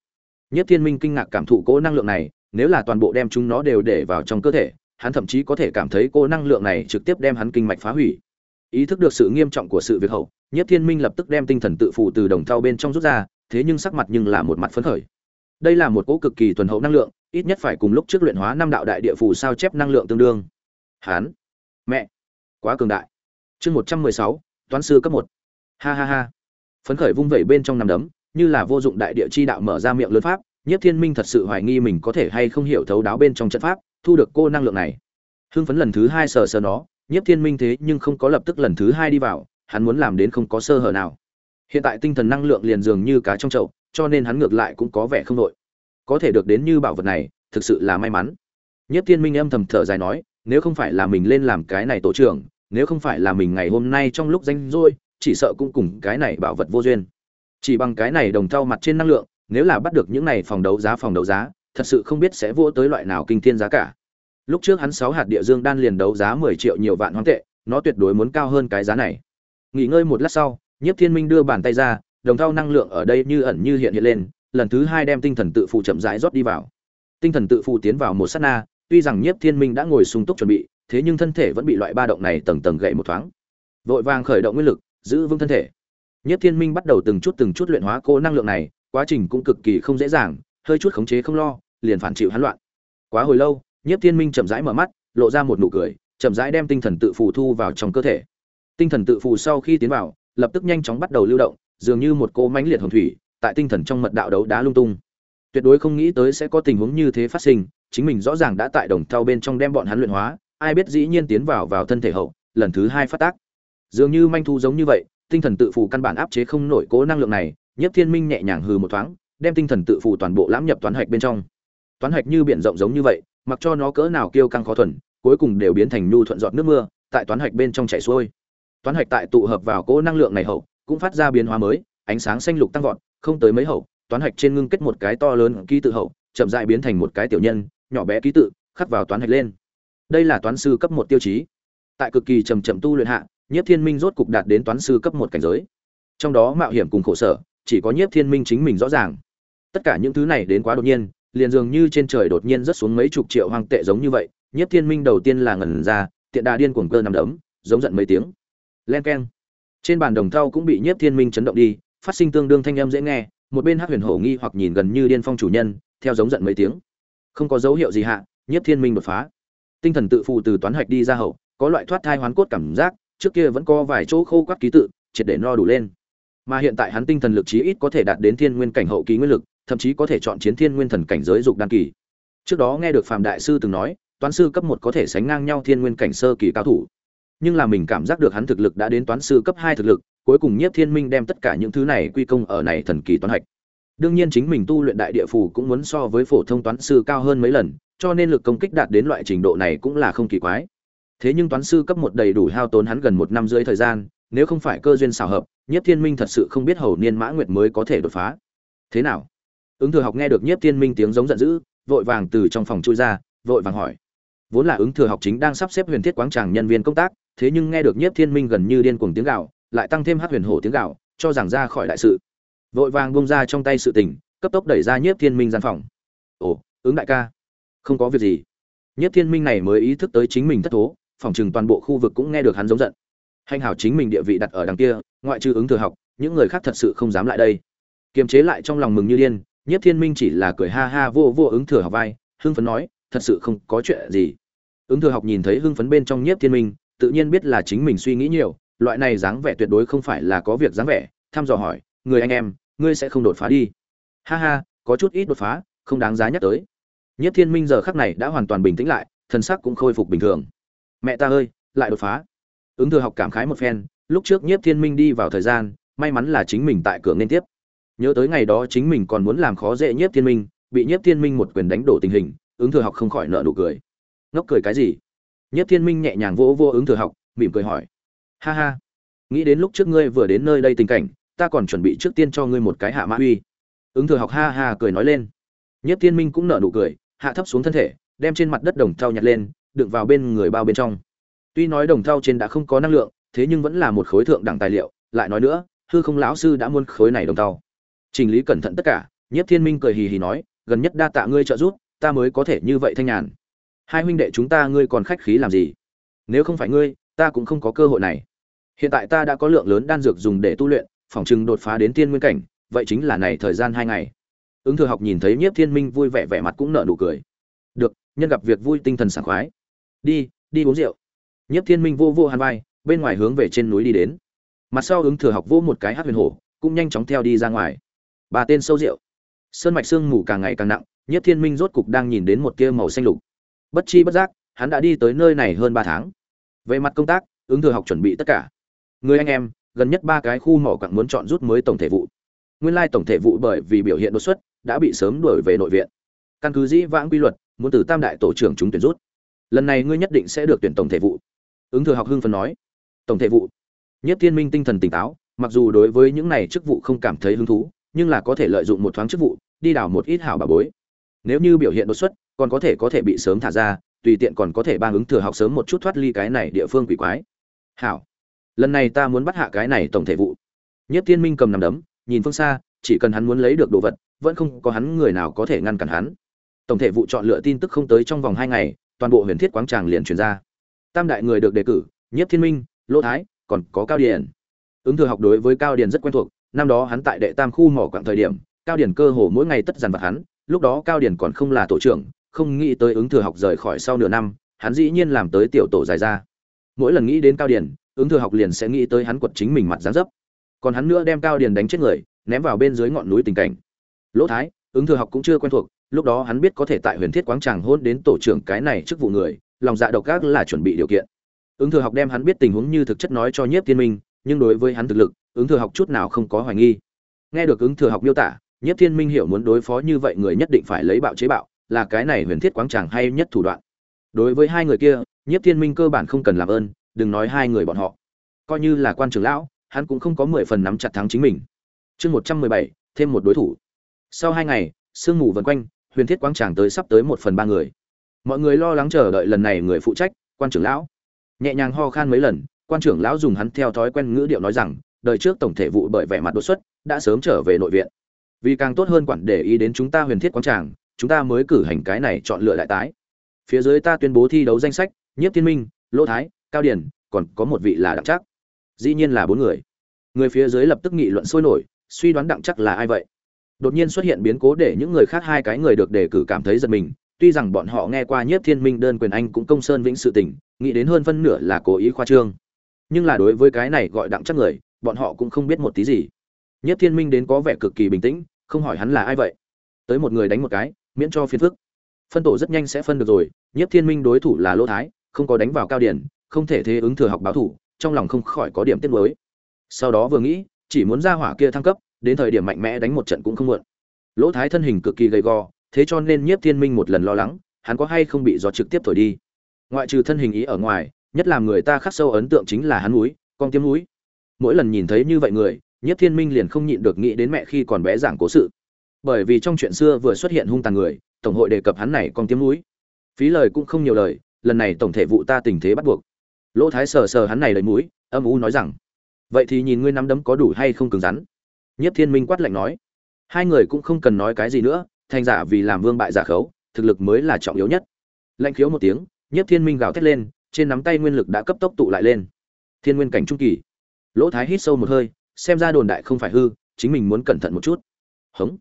nhất thiên minh kinh ngạc cảm thụ cỗ năng lượng này, nếu là toàn bộ đem chúng nó đều để vào trong cơ thể, hắn thậm chí có thể cảm thấy cỗ năng lượng này trực tiếp đem hắn kinh mạch phá hủy. Ý thức được sự nghiêm trọng của sự việc hậu, nhất thiên minh lập tức đem tinh thần tự phù từ đồng thau bên trong rút ra, thế nhưng sắc mặt nhưng là một mặt phấn khởi. Đây là một cỗ cực kỳ thuần hậu năng lượng ít nhất phải cùng lúc trước luyện hóa năm đạo đại địa phù sao chép năng lượng tương đương. Hán, mẹ. Quá cường đại. Chương một trăm mười sáu toán sư cấp một. Ha ha ha. Phấn khởi vung vẩy bên trong nằm đấm như là vô dụng đại địa chi đạo mở ra miệng lớn pháp nhất thiên minh thật sự hoài nghi mình có thể hay không hiểu thấu đáo bên trong trận pháp thu được cô năng lượng này. Hưng phấn lần thứ hai sờ sờ nó nhất thiên minh thế nhưng không có lập tức lần thứ hai đi vào hắn muốn làm đến không có sơ hở nào. Hiện tại tinh thần năng lượng liền dường như cá trong chậu cho nên hắn ngược lại cũng có vẻ không đội có thể được đến như bảo vật này, thực sự là may mắn. Nhất thiên minh âm thầm thở dài nói, nếu không phải là mình lên làm cái này tổ trưởng, nếu không phải là mình ngày hôm nay trong lúc danh rỗi, chỉ sợ cũng cùng cái này bảo vật vô duyên. Chỉ bằng cái này đồng thau mặt trên năng lượng, nếu là bắt được những này phòng đấu giá phòng đấu giá, thật sự không biết sẽ vô tới loại nào kinh thiên giá cả. Lúc trước hắn sáu hạt địa dương đan liền đấu giá mười triệu nhiều vạn hoang tệ, nó tuyệt đối muốn cao hơn cái giá này. Nghỉ ngơi một lát sau nhiếp thiên minh đưa bàn tay ra, đồng thau năng lượng ở đây như ẩn như hiện hiện lên lần thứ hai đem tinh thần tự phụ chậm rãi rót đi vào. Tinh thần tự phụ tiến vào một sát na, tuy rằng nhiếp thiên minh đã ngồi sung túc chuẩn bị, thế nhưng thân thể vẫn bị loại ba động này tầng tầng gậy một thoáng. Vội vàng khởi động nguyên lực, giữ vững thân thể. Nhiếp thiên minh bắt đầu từng chút từng chút luyện hóa cô năng lượng này, quá trình cũng cực kỳ không dễ dàng, hơi chút khống chế không lo, liền phản chịu hắn loạn. Quá hồi lâu, nhiếp thiên minh chậm rãi mở mắt, lộ ra một nụ cười, chậm rãi đem tinh thần tự phù thu vào trong cơ thể. Tinh thần tự phù sau khi tiến vào, lập tức nhanh chóng bắt đầu lưu động, dường như một cô mãnh liệt hồng thủy tại tinh thần trong mật đạo đấu đá lung tung. Tuyệt đối không nghĩ tới sẽ có tình huống như thế phát sinh, chính mình rõ ràng đã tại đồng thau bên trong đem bọn hắn luyện hóa, ai biết dĩ nhiên tiến vào vào thân thể hậu, lần thứ hai phát tác. Dường như manh thu giống như vậy, tinh thần tự phụ căn bản áp chế không nổi cố năng lượng này nhất thiên minh nhẹ nhàng hừ một thoáng, đem tinh thần tự phụ toàn bộ lãm nhập toán hạch bên trong. Toán hạch như biển rộng giống như vậy, mặc cho nó cỡ nào kêu căng khó thuần, cuối cùng đều biến thành nhu thuận giọt nước mưa, tại toán hạch bên trong chảy xuôi. Toán hạch tại tụ hợp vào cố năng lượng này hậu, cũng phát ra biến hóa mới, ánh sáng xanh lục tăng vọt không tới mấy hậu, toán hạch trên ngưng kết một cái to lớn ký tự hậu, chậm dại biến thành một cái tiểu nhân, nhỏ bé ký tự, khắc vào toán hạch lên. Đây là toán sư cấp một tiêu chí. Tại cực kỳ trầm chậm tu luyện hạ, nhiếp thiên minh rốt cục đạt đến toán sư cấp một cảnh giới. Trong đó mạo hiểm cùng khổ sở, chỉ có nhiếp thiên minh chính mình rõ ràng. Tất cả những thứ này đến quá đột nhiên, liền dường như trên trời đột nhiên rất xuống mấy chục triệu hoang tệ giống như vậy, nhiếp thiên minh đầu tiên là ngẩn ra, tiện đà điên cuồng cơ nằm đấm, giống giận mấy tiếng. Len keng. Trên bàn đồng thau cũng bị nhiếp thiên minh chấn động đi phát sinh tương đương thanh âm dễ nghe, một bên hát huyền hổ nghi hoặc nhìn gần như điên phong chủ nhân, theo giống giận mấy tiếng. Không có dấu hiệu gì hạ, nhiếp thiên minh đột phá. Tinh thần tự phụ từ toán hạch đi ra hậu, có loại thoát thai hoán cốt cảm giác, trước kia vẫn có vài chỗ khô quắt ký tự, triệt để no đủ lên. Mà hiện tại hắn tinh thần lực chí ít có thể đạt đến thiên nguyên cảnh hậu kỳ nguyên lực, thậm chí có thể chọn chiến thiên nguyên thần cảnh giới dục đan kỳ. Trước đó nghe được phạm đại sư từng nói, toán sư cấp một có thể sánh ngang nhau thiên nguyên cảnh sơ kỳ cao thủ. Nhưng là mình cảm giác được hắn thực lực đã đến toán sư cấp hai thực lực cuối cùng nhiếp thiên minh đem tất cả những thứ này quy công ở này thần kỳ toán hạch. Đương nhiên chính mình tu luyện đại địa phù cũng muốn so với phổ thông toán sư cao hơn mấy lần, cho nên lực công kích đạt đến loại trình độ này cũng là không kỳ quái. Thế nhưng toán sư cấp một đầy đủ hao tốn hắn gần một năm rưỡi thời gian, nếu không phải cơ duyên xào hợp, nhiếp thiên minh thật sự không biết hầu niên mã nguyệt mới có thể đột phá. Thế nào? Ứng thừa học nghe được nhiếp thiên minh tiếng giống giận dữ, vội vàng từ trong phòng chui ra, vội vàng hỏi. Vốn là ứng thừa học chính đang sắp xếp huyền thiết quáng tràng nhân viên công tác, thế nhưng nghe được nhiếp thiên minh gần như điên cuồng tiếng gạo lại tăng thêm hát huyền hổ tiếng gạo, cho rằng ra khỏi đại sự. Vội vàng bông ra trong tay sự tình, cấp tốc đẩy ra nhiếp thiên minh gian phòng. Ồ, ứng đại ca. Không có việc gì. Nhiếp thiên minh này mới ý thức tới chính mình thất thố, phòng chừng toàn bộ khu vực cũng nghe được hắn giống giận. Hành hảo chính mình địa vị đặt ở đằng kia, ngoại trừ ứng thừa học, những người khác thật sự không dám lại đây. Kiềm chế lại trong lòng mừng như điên, nhiếp thiên minh chỉ là cười ha ha vô vô ứng thừa học vai, hưng phấn nói, thật sự không có chuyện gì. Ứng thừa học nhìn thấy hưng phấn bên trong nhiếp thiên minh, tự nhiên biết là chính mình suy nghĩ nhiều loại này dáng vẻ tuyệt đối không phải là có việc dáng vẻ, thăm dò hỏi, người anh em, ngươi sẽ không đột phá đi. Ha ha, có chút ít đột phá, không đáng giá nhắc tới. Nhất thiên minh giờ khắc này đã hoàn toàn bình tĩnh lại thân sắc cũng khôi phục bình thường. Mẹ ta ơi, lại đột phá. Ứng thừa học cảm khái một phen, lúc trước nhiếp thiên minh đi vào thời gian, may mắn là chính mình tại cửa nên tiếp. Nhớ tới ngày đó chính mình còn muốn làm khó dễ nhiếp thiên minh, bị nhiếp thiên minh một quyền đánh đổ tình hình, ứng thừa học không khỏi nợ nụ cười. Ngốc cười cái gì? Nhiếp thiên minh nhẹ nhàng vỗ vô ứng thừa học, mỉm cười hỏi ha ha. Nghĩ đến lúc trước ngươi vừa đến nơi đây tình cảnh, ta còn chuẩn bị trước tiên cho ngươi một cái hạ mã uy. Ứng thừa học ha ha cười nói lên. Nhất thiên minh cũng nở nụ cười, hạ thấp xuống thân thể, đem trên mặt đất đồng thau nhặt lên, đựng vào bên người bao bên trong. Tuy nói đồng thau trên đã không có năng lượng, thế nhưng vẫn là một khối thượng đẳng tài liệu. Lại nói nữa, hư không lão sư đã muốn khối này đồng thau. Chỉnh lý cẩn thận tất cả, nhất thiên minh cười hì hì nói, gần nhất đa tạ ngươi trợ giúp, ta mới có thể như vậy thanh nhàn. Hai huynh đệ chúng ta ngươi còn khách khí làm gì? Nếu không phải ngươi ta cũng không có cơ hội này. Hiện tại ta đã có lượng lớn đan dược dùng để tu luyện, phòng chừng đột phá đến tiên nguyên cảnh, vậy chính là này thời gian hai ngày. Ứng thừa học nhìn thấy nhiếp thiên minh vui vẻ vẻ mặt cũng nở nụ cười. Được, nhân gặp việc vui tinh thần sảng khoái. Đi đi uống rượu. Nhiếp thiên minh vô vô hàn vai, bên ngoài hướng về trên núi đi đến. Mặt sau ứng thừa học vô một cái hát huyền hổ, cũng nhanh chóng theo đi ra ngoài. Ba tên sâu rượu. Sơn mạch sương mù càng ngày càng nặng, nhiếp thiên minh rốt cục đang nhìn đến một tia màu xanh lục. Bất chi bất giác, hắn đã đi tới nơi này hơn ba tháng về mặt công tác, ứng thừa học chuẩn bị tất cả. Người anh em, gần nhất ba cái khu mỏ quặng muốn chọn rút mới tổng thể vụ. Nguyên lai tổng thể vụ bởi vì biểu hiện đột xuất, đã bị sớm đuổi về nội viện. Căn cứ dĩ vãng quy luật, muốn từ tam đại tổ trưởng chúng tuyển rút. Lần này ngươi nhất định sẽ được tuyển tổng thể vụ. Ứng thừa học hưng phần nói. Tổng thể vụ. Nhất thiên minh tinh thần tỉnh táo, mặc dù đối với những này chức vụ không cảm thấy hứng thú, nhưng là có thể lợi dụng một thoáng chức vụ, đi đào một ít hảo bà bối. Nếu như biểu hiện đột xuất, còn có thể có thể bị sớm thả ra tùy tiện còn có thể ban ứng thừa học sớm một chút thoát ly cái này địa phương quỷ quái. Hảo, lần này ta muốn bắt hạ cái này tổng thể vụ. Nhất thiên minh cầm nằm đấm, nhìn phương xa, chỉ cần hắn muốn lấy được đồ vật, vẫn không có hắn người nào có thể ngăn cản hắn. Tổng thể vụ chọn lựa tin tức không tới trong vòng hai ngày, toàn bộ huyền thiết quáng tràng liền truyền ra. Tam đại người được đề cử, nhất thiên minh, lỗ thái, còn có cao điển ứng thừa học đối với cao điển rất quen thuộc, năm đó hắn tại đệ tam khu mỏ quặng thời điểm, cao điển cơ hồ mỗi ngày tất dằn vặt hắn, lúc đó cao điển còn không là tổ trưởng không nghĩ tới ứng thừa học rời khỏi sau nửa năm, hắn dĩ nhiên làm tới tiểu tổ dài ra. Mỗi lần nghĩ đến cao điển ứng thừa học liền sẽ nghĩ tới hắn quật chính mình mặt dáng dấp. Còn hắn nữa đem cao điển đánh chết người, ném vào bên dưới ngọn núi tình cảnh. Lỗ thái, ứng thừa học cũng chưa quen thuộc, lúc đó hắn biết có thể tại huyền thiết quáng tràng hôn đến tổ trưởng cái này chức vụ người, lòng dạ độc ác là chuẩn bị điều kiện. Ứng thừa học đem hắn biết tình huống như thực chất nói cho nhiếp thiên minh, nhưng đối với hắn thực lực, ứng thừa học chút nào không có hoài nghi. Nghe được ứng thừa học miêu tả, nhiếp thiên minh hiểu muốn đối phó như vậy người nhất định phải lấy bạo chế bạo là cái này huyền thiết quáng tràng hay nhất thủ đoạn. Đối với hai người kia, nhiếp thiên minh cơ bản không cần làm ơn, đừng nói hai người bọn họ. Coi như là quan trưởng lão, hắn cũng không có mười phần nắm chặt thắng chính mình. Chương một trăm mười bảy, thêm một đối thủ. Sau hai ngày, sương mù vần quanh, huyền thiết quang tràng tới sắp tới một phần ba người. Mọi người lo lắng chờ đợi lần này người phụ trách, quan trưởng lão. Nhẹ nhàng ho khan mấy lần, quan trưởng lão dùng hắn theo thói quen ngữ điệu nói rằng, đời trước tổng thể vụ bởi vẻ mặt đột xuất, đã sớm trở về nội viện. Vì càng tốt hơn quản để ý đến chúng ta huyền thiết quang tràng chúng ta mới cử hành cái này chọn lựa đại tái. Phía dưới ta tuyên bố thi đấu danh sách, nhiếp thiên minh lô thái, cao điển, còn có một vị là đặng chắc dĩ nhiên là bốn người. Người phía dưới lập tức nghị luận sôi nổi, suy đoán đặng chắc là ai vậy? Đột nhiên xuất hiện biến cố để những người khác hai cái người được đề cử cảm thấy giật mình, tuy rằng bọn họ nghe qua nhiếp thiên minh đơn quyền anh cũng công sơn vĩnh sự tình, nghĩ đến hơn phân nửa là cố ý khoa trương. Nhưng là đối với cái này gọi đặng chắc người, bọn họ cũng không biết một tí gì. Nhiếp thiên minh đến có vẻ cực kỳ bình tĩnh, không hỏi hắn là ai vậy. Tới một người đánh một cái miễn cho phiền phức. Phân tổ rất nhanh sẽ phân được rồi, nhiếp thiên minh đối thủ là lỗ thái, không có đánh vào cao điển, không thể thế ứng thừa học báo thủ, trong lòng không khỏi có điểm tiết mới sau đó vừa nghĩ, chỉ muốn ra hỏa kia thăng cấp, đến thời điểm mạnh mẽ đánh một trận cũng không muộn. Lỗ thái thân hình cực kỳ gầy gò, thế cho nên nhiếp thiên minh một lần lo lắng, hắn có hay không bị gió trực tiếp thổi đi. Ngoại trừ thân hình ý ở ngoài, nhất là người ta khắc sâu ấn tượng chính là hắn núi, con tiêm núi. Mỗi lần nhìn thấy như vậy người, nhiếp thiên minh liền không nhịn được nghĩ đến mẹ khi còn bé giảng cố sự bởi vì trong chuyện xưa vừa xuất hiện hung tàn người tổng hội đề cập hắn này con tiếng núi phí lời cũng không nhiều lời lần này tổng thể vụ ta tình thế bắt buộc lỗ thái sờ sờ hắn này lấy mũi âm u nói rằng vậy thì nhìn ngươi nắm đấm có đủ hay không cứng rắn nhất Thiên Minh quát lạnh nói, hai người cũng không cần nói cái gì nữa, thành giả vì làm vương bại giả khấu, thực lực mới là trọng yếu nhất. Lạnh khiếu một tiếng, nhất Thiên Minh gào thét lên, trên nắm tay nguyên lực đã cấp tốc tụ lại lên. Thiên nguyên cảnh trung kỳ. Lỗ Thái hít sâu một hơi, xem ra đồn đại không phải hư, chính mình muốn cẩn thận một chút. Hống.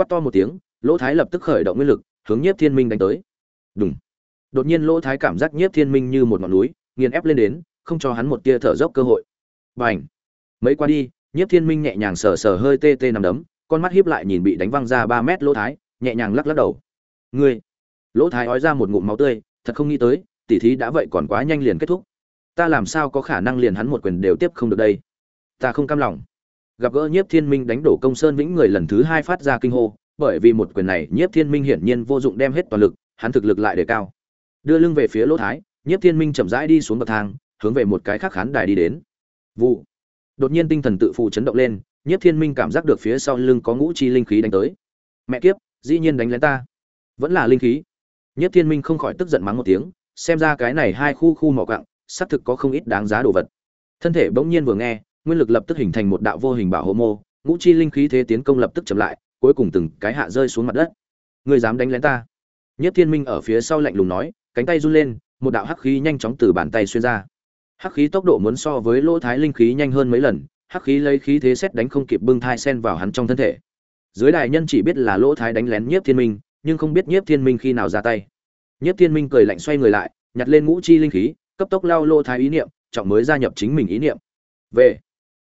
Quát to một tiếng, Lỗ Thái lập tức khởi động nguyên lực, hướng Nhiếp Thiên Minh đánh tới. Đùng. Đột nhiên Lỗ Thái cảm giác Nhiếp Thiên Minh như một ngọn núi, nghiền ép lên đến, không cho hắn một tia thở dốc cơ hội. Bành. Mấy qua đi, Nhiếp Thiên Minh nhẹ nhàng sờ sờ hơi tê tê nằm đấm, con mắt híp lại nhìn bị đánh văng ra ba mét Lỗ Thái, nhẹ nhàng lắc lắc đầu. "Ngươi?" Lỗ Thái ói ra một ngụm máu tươi, thật không nghĩ tới, tỉ thí đã vậy còn quá nhanh liền kết thúc. Ta làm sao có khả năng liền hắn một quyền đều tiếp không được đây? Ta không cam lòng. Gặp gỡ Nhiếp Thiên Minh đánh đổ Công Sơn Vĩnh người lần thứ hai phát ra kinh hô, bởi vì một quyền này Nhiếp Thiên Minh hiển nhiên vô dụng đem hết toàn lực, hắn thực lực lại để cao. Đưa lưng về phía Lỗ Thái, Nhiếp Thiên Minh chậm rãi đi xuống bậc thang, hướng về một cái khác khán đài đi đến. Vụ. Đột nhiên tinh thần tự phụ chấn động lên nhiếp thiên minh cảm giác được phía sau lưng có ngũ chi linh khí đánh tới. Mẹ kiếp dĩ nhiên đánh lén ta. Vẫn là linh khí. Nhiếp thiên minh không khỏi tức giận mắng một tiếng xem ra cái này hai khu khu mỏ cặng xác thực có không ít đáng giá đồ vật. Thân thể bỗng nhiên vừa nghe nguyên lực lập tức hình thành một đạo vô hình bảo hộ mô, ngũ chi linh khí thế tiến công lập tức chậm lại, cuối cùng từng cái hạ rơi xuống mặt đất. Ngươi dám đánh lén ta? Nhất thiên minh ở phía sau lạnh lùng nói, cánh tay run lên, một đạo hắc khí nhanh chóng từ bàn tay xuyên ra. Hắc khí tốc độ muốn so với lỗ thái linh khí nhanh hơn mấy lần, hắc khí lấy khí thế xét đánh không kịp bưng thai sen vào hắn trong thân thể. Dưới đại nhân chỉ biết là lỗ thái đánh lén nhiếp thiên minh, nhưng không biết nhiếp thiên minh khi nào ra tay. Nhiếp thiên minh cười lạnh xoay người lại, nhặt lên ngũ chi linh khí, cấp tốc lao lỗ thái ý niệm, trọng mới gia nhập chính mình ý niệm. Về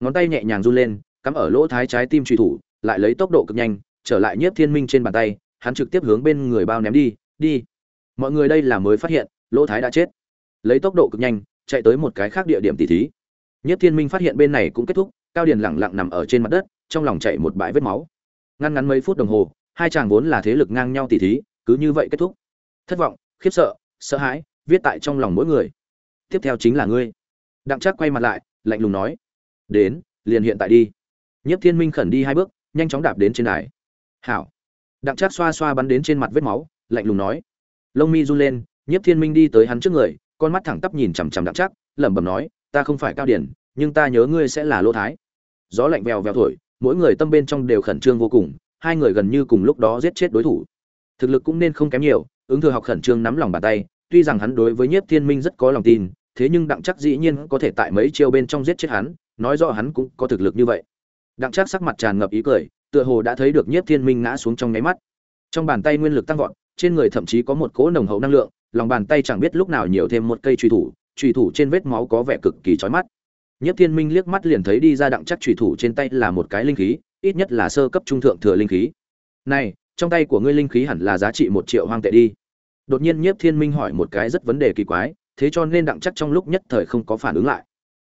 ngón tay nhẹ nhàng run lên, cắm ở lỗ thái trái tim truy thủ, lại lấy tốc độ cực nhanh, trở lại nhiếp thiên minh trên bàn tay, hắn trực tiếp hướng bên người bao ném đi đi. Mọi người đây là mới phát hiện, lỗ thái đã chết. Lấy tốc độ cực nhanh, chạy tới một cái khác địa điểm tỉ thí. Nhiếp thiên minh phát hiện bên này cũng kết thúc, cao điền lẳng lặng nằm ở trên mặt đất, trong lòng chạy một bãi vết máu. Ngăn ngắn mấy phút đồng hồ, hai chàng vốn là thế lực ngang nhau tỉ thí, cứ như vậy kết thúc. Thất vọng, khiếp sợ sợ hãi, viết tại trong lòng mỗi người. Tiếp theo chính là ngươi. Đặng chắc quay mặt lại, lạnh lùng nói đến liền hiện tại đi. Nhiếp thiên minh khẩn đi hai bước nhanh chóng đạp đến trên đài. Hảo. Đặng Trác xoa xoa bắn đến trên mặt vết máu lạnh lùng nói. Lông mi run lên nhiếp thiên minh đi tới hắn trước người con mắt thẳng tắp nhìn chằm chằm đặng Trác, lẩm bẩm nói ta không phải cao điển nhưng ta nhớ ngươi sẽ là lỗ thái. Gió lạnh vèo vèo thổi mỗi người tâm bên trong đều khẩn trương vô cùng hai người gần như cùng lúc đó giết chết đối thủ. Thực lực cũng nên không kém nhiều ứng thừa học khẩn trương nắm lòng bàn tay tuy rằng hắn đối với nhiếp thiên minh rất có lòng tin thế nhưng đặng chắc dĩ nhiên có thể tại mấy chiêu bên trong giết chết hắn nói rõ hắn cũng có thực lực như vậy. Đặng Trác sắc mặt tràn ngập ý cười, tựa hồ đã thấy được nhiếp thiên minh ngã xuống trong nháy mắt. Trong bàn tay nguyên lực tăng vọt, trên người thậm chí có một cỗ nồng hậu năng lượng, lòng bàn tay chẳng biết lúc nào nhiều thêm một cây truy thủ truy thủ trên vết máu có vẻ cực kỳ chói mắt. Nhiếp thiên minh liếc mắt liền thấy đi ra đặng chắc truy thủ trên tay là một cái linh khí, ít nhất là sơ cấp trung thượng thừa linh khí. Này, trong tay của ngươi linh khí hẳn là giá trị một triệu hoang tệ đi. Đột nhiên nhiếp thiên minh hỏi một cái rất vấn đề kỳ quái, thế cho nên đặng chắc trong lúc nhất thời không có phản ứng lại.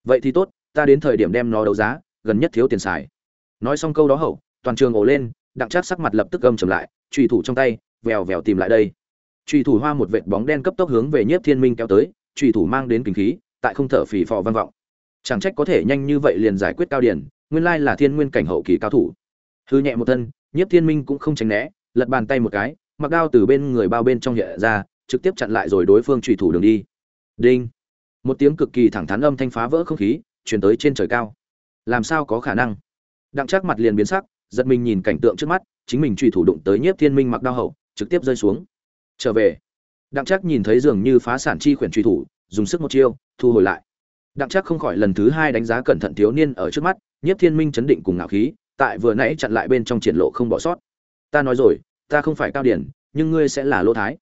Vậy thì tốt ta đến thời điểm đem nó đấu giá, gần nhất thiếu tiền xài. Nói xong câu đó hậu, toàn trường ổ lên, đặng chắc sắc mặt lập tức gầm trầm lại, trùy thủ trong tay, vèo vèo tìm lại đây. Trùy thủ hoa một vệt bóng đen cấp tốc hướng về nhiếp thiên minh kéo tới, trùy thủ mang đến kinh khí, tại không thở phì phò vang vọng. Chẳng trách có thể nhanh như vậy liền giải quyết cao điển, nguyên lai là thiên nguyên cảnh hậu kỳ cao thủ. Hư nhẹ một thân, nhiếp thiên minh cũng không tránh né, lật bàn tay một cái, mặc đao từ bên người bao bên trong hiện ra, trực tiếp chặn lại rồi đối phương trùy thủ đường đi. Đinh. Một tiếng cực kỳ thẳng thắn âm thanh phá vỡ không khí chuyển tới trên trời cao. Làm sao có khả năng? Đặng Trác mặt liền biến sắc, giật mình nhìn cảnh tượng trước mắt, chính mình truy thủ đụng tới nhiếp thiên minh mặc đao hậu, trực tiếp rơi xuống. Trở về. Đặng Trác nhìn thấy dường như phá sản chi khuyển truy thủ, dùng sức một chiêu, thu hồi lại. Đặng Trác không khỏi lần thứ hai đánh giá cẩn thận thiếu niên ở trước mắt, nhiếp thiên minh chấn định cùng ngạo khí, tại vừa nãy chặn lại bên trong triển lộ không bỏ sót. Ta nói rồi, ta không phải cao điển, nhưng ngươi sẽ là lỗ thái.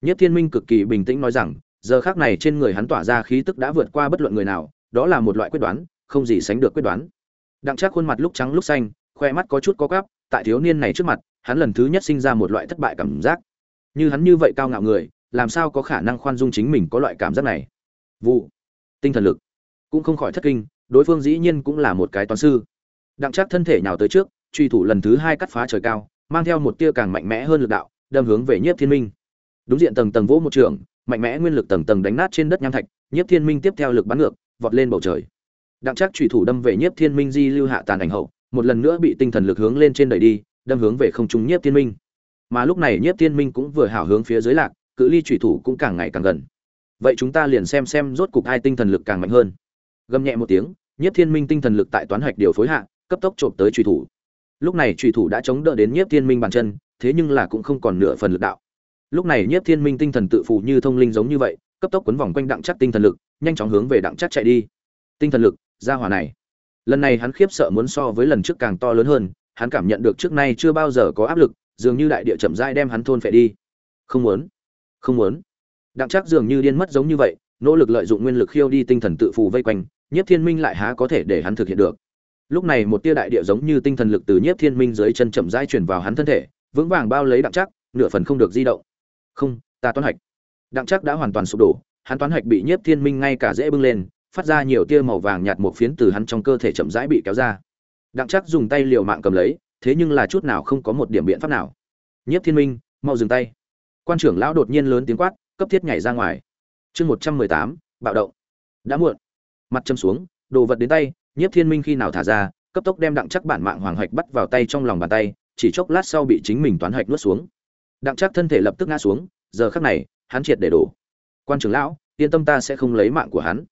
Nhiếp thiên minh cực kỳ bình tĩnh nói rằng, giờ khác này trên người hắn tỏa ra khí tức đã vượt qua bất luận người nào đó là một loại quyết đoán không gì sánh được quyết đoán. Đặng Trác khuôn mặt lúc trắng lúc xanh khoe mắt có chút có gắp, tại thiếu niên này trước mặt hắn lần thứ nhất sinh ra một loại thất bại cảm giác. Như hắn như vậy cao ngạo người làm sao có khả năng khoan dung chính mình có loại cảm giác này? Vụ tinh thần lực cũng không khỏi thất kinh đối phương dĩ nhiên cũng là một cái toán sư. Đặng Trác thân thể nhào tới trước truy thủ lần thứ hai cắt phá trời cao mang theo một tia càng mạnh mẽ hơn lực đạo đâm hướng về nhiếp thiên minh. Đúng diện tầng tầng vỗ một trường mạnh mẽ nguyên lực tầng tầng đánh nát trên đất nham thạch nhiếp thiên minh tiếp theo lực bắn ngược vọt lên bầu trời. Đặng chắc trùy thủ đâm về nhiếp thiên minh di lưu hạ tàn ảnh hậu, một lần nữa bị tinh thần lực hướng lên trên đẩy đi, đâm hướng về không trung nhiếp thiên minh. Mà lúc này nhiếp thiên minh cũng vừa hảo hướng phía dưới lạc, cự ly trùy thủ cũng càng ngày càng gần. Vậy chúng ta liền xem xem rốt cục hai tinh thần lực càng mạnh hơn. Gầm nhẹ một tiếng, nhiếp thiên minh tinh thần lực tại toán hạch điều phối hạ, cấp tốc trộm tới trùy thủ. Lúc này trùy thủ đã chống đỡ đến nhiếp thiên minh bàn chân, thế nhưng là cũng không còn nửa phần lực đạo. Lúc này nhiếp thiên minh tinh thần tự phụ như thông linh giống như vậy, cấp tốc quấn vòng quanh đặng chắc tinh thần lực nhanh chóng hướng về đặng chắc chạy đi. Tinh thần lực ra hỏa này. Lần này hắn khiếp sợ muốn so với lần trước càng to lớn hơn, hắn cảm nhận được trước nay chưa bao giờ có áp lực, dường như đại địa chậm rãi đem hắn thôn phệ đi. Không muốn không muốn. Đặng chắc dường như điên mất giống như vậy, nỗ lực lợi dụng nguyên lực khiêu đi tinh thần tự phù vây quanh, nhiếp thiên minh lại há có thể để hắn thực hiện được. Lúc này một tia đại địa giống như tinh thần lực từ nhiếp thiên minh dưới chân chậm rãi chuyển vào hắn thân thể, vững vàng bao lấy đặng chắc, nửa phần không được di động. Không, ta toán hạch. Đặng chắc đã hoàn toàn sụp đổ hắn toán hạch bị nhiếp thiên minh ngay cả dễ bưng lên, phát ra nhiều tia màu vàng nhạt một phiến từ hắn trong cơ thể chậm rãi bị kéo ra. Đặng chắc dùng tay liều mạng cầm lấy, thế nhưng là chút nào không có một điểm biện pháp nào. Nhiếp thiên minh, mau dừng tay. Quan trưởng lão đột nhiên lớn tiếng quát, cấp thiết nhảy ra ngoài. Chương một trăm mười tám, bạo động. Đã muộn. Mặt châm xuống, đồ vật đến tay, nhiếp thiên minh khi nào thả ra, cấp tốc đem đặng chắc bản mạng hoàng hạch bắt vào tay trong lòng bàn tay, chỉ chốc lát sau bị chính mình toán hạch nuốt xuống. Đặng chắc thân thể lập tức ngã xuống, giờ khắc này, hắn triệt để đổ quan trưởng lão, yên tâm ta sẽ không lấy mạng của hắn.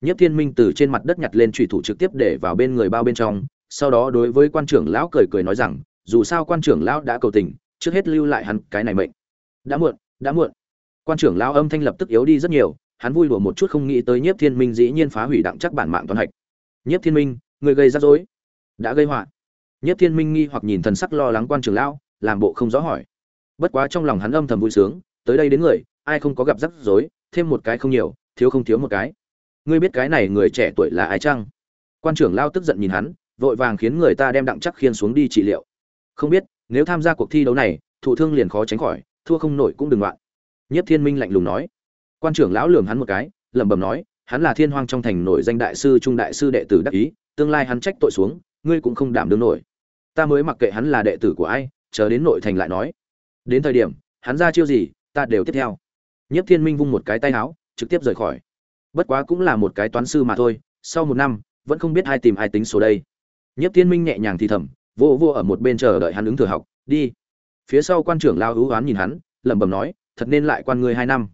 Nhất thiên minh từ trên mặt đất nhặt lên trùy thủ trực tiếp để vào bên người bao bên trong, sau đó đối với quan trưởng lão cười cười nói rằng, dù sao quan trưởng lão đã cầu tình, trước hết lưu lại hắn cái này mệnh. Đã muộn đã muộn. Quan trưởng lão âm thanh lập tức yếu đi rất nhiều, hắn vui đùa một chút không nghĩ tới nhiếp thiên minh dĩ nhiên phá hủy đặng chắc bản mạng toàn hạch. Nhiếp thiên minh, người gây rắc rối. Đã gây họa. Nhiếp thiên minh nghi hoặc nhìn thần sắc lo lắng quan trưởng lão, làm bộ không rõ hỏi. Bất quá trong lòng hắn âm thầm vui sướng, tới đây đến người, ai không có gặp rắc rối thêm một cái không nhiều, thiếu không thiếu một cái. Ngươi biết cái này người trẻ tuổi là ai chăng? Quan trưởng lao tức giận nhìn hắn, vội vàng khiến người ta đem đặng chắc khiên xuống đi trị liệu. Không biết, nếu tham gia cuộc thi đấu này, thụ thương liền khó tránh khỏi, thua không nổi cũng đừng loạn. Nhất thiên minh lạnh lùng nói. Quan trưởng lão lườm hắn một cái, lẩm bẩm nói, hắn là thiên hoang trong thành nổi danh đại sư, trung đại sư đệ tử đắc ý, tương lai hắn trách tội xuống, ngươi cũng không đảm đương nổi. Ta mới mặc kệ hắn là đệ tử của ai, chờ đến nội thành lại nói. Đến thời điểm, hắn ra chiêu gì, ta đều tiếp theo. Nhiếp thiên minh vung một cái tay áo, trực tiếp rời khỏi. Bất quá cũng là một cái toán sư mà thôi, sau một năm, vẫn không biết ai tìm ai tính số đây. Nhiếp thiên minh nhẹ nhàng thì thầm, vô vô ở một bên chờ đợi hắn ứng thừa học, đi. Phía sau quan trưởng lao hữu oán nhìn hắn, lẩm bẩm nói, thật nên lại quan ngươi hai năm.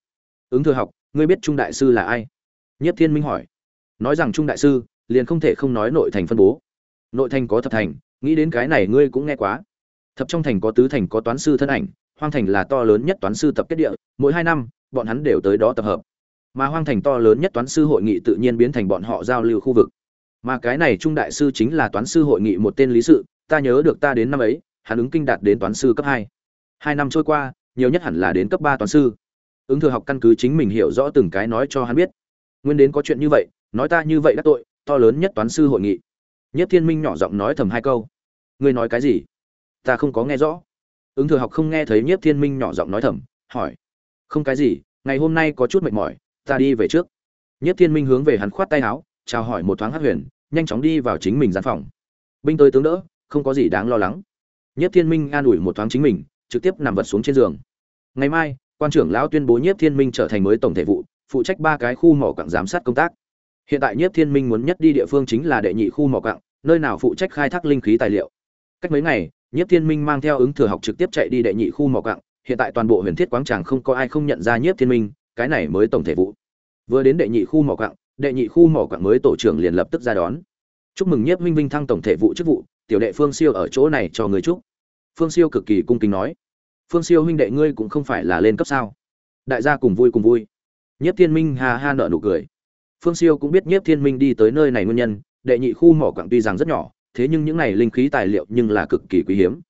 Ứng thừa học, ngươi biết trung đại sư là ai? Nhiếp thiên minh hỏi. Nói rằng trung đại sư, liền không thể không nói nội thành phân bố. Nội thành có thập thành, nghĩ đến cái này ngươi cũng nghe quá. Thập trong thành có tứ thành có toán sư thân ảnh hoang thành là to lớn nhất toán sư tập kết địa, mỗi hai năm, bọn hắn đều tới đó tập hợp. Mà hoang thành to lớn nhất toán sư hội nghị tự nhiên biến thành bọn họ giao lưu khu vực. Mà cái này trung đại sư chính là toán sư hội nghị một tên lý sự, ta nhớ được ta đến năm ấy, hắn ứng kinh đạt đến toán sư cấp hai. Hai năm trôi qua, nhiều nhất hẳn là đến cấp ba toán sư. Ứng thừa học căn cứ chính mình hiểu rõ từng cái nói cho hắn biết. Nguyên đến có chuyện như vậy, nói ta như vậy đắc tội, to lớn nhất toán sư hội nghị. Nhất thiên minh nhỏ giọng nói thầm hai câu. Ngươi nói cái gì? Ta không có nghe rõ ứng thừa học không nghe thấy nhiếp thiên minh nhỏ giọng nói thầm, hỏi, không cái gì, ngày hôm nay có chút mệt mỏi, ta đi về trước. Nhiếp thiên minh hướng về hắn khoát tay áo, chào hỏi một thoáng hát huyền, nhanh chóng đi vào chính mình gian phòng. Binh tới tướng đỡ, không có gì đáng lo lắng. Nhiếp thiên minh an ủi một thoáng chính mình, trực tiếp nằm vật xuống trên giường. Ngày mai, quan trưởng lão tuyên bố nhiếp thiên minh trở thành mới tổng thể vụ, phụ trách ba cái khu mỏ quặng giám sát công tác. Hiện tại nhiếp thiên minh muốn nhất đi địa phương chính là đệ nhị khu mỏ quặng nơi nào phụ trách khai thác linh khí tài liệu. Cách mấy ngày nhiếp thiên minh mang theo ứng thừa học trực tiếp chạy đi đệ nhị khu mỏ quặng hiện tại toàn bộ huyền thiết quáng tràng không có ai không nhận ra nhiếp thiên minh, cái này mới tổng thể vụ. Vừa đến đệ nhị khu mỏ quặng đệ nhị khu mỏ quặng mới tổ trưởng liền lập tức ra đón. Chúc mừng nhiếp minh vinh thăng tổng thể vụ chức vụ, tiểu đệ phương siêu ở chỗ này cho người chúc. Phương siêu cực kỳ cung kính nói. Phương siêu huynh đệ ngươi cũng không phải là lên cấp sao? Đại gia cùng vui cùng vui. Nhiếp thiên minh ha ha nở nụ cười. Phương siêu cũng biết nhiếp thiên minh đi tới nơi này nguyên nhân, đệ nhị khu mỏ quặng tuy rằng rất nhỏ thế nhưng những này linh khí tài liệu nhưng là cực kỳ quý hiếm.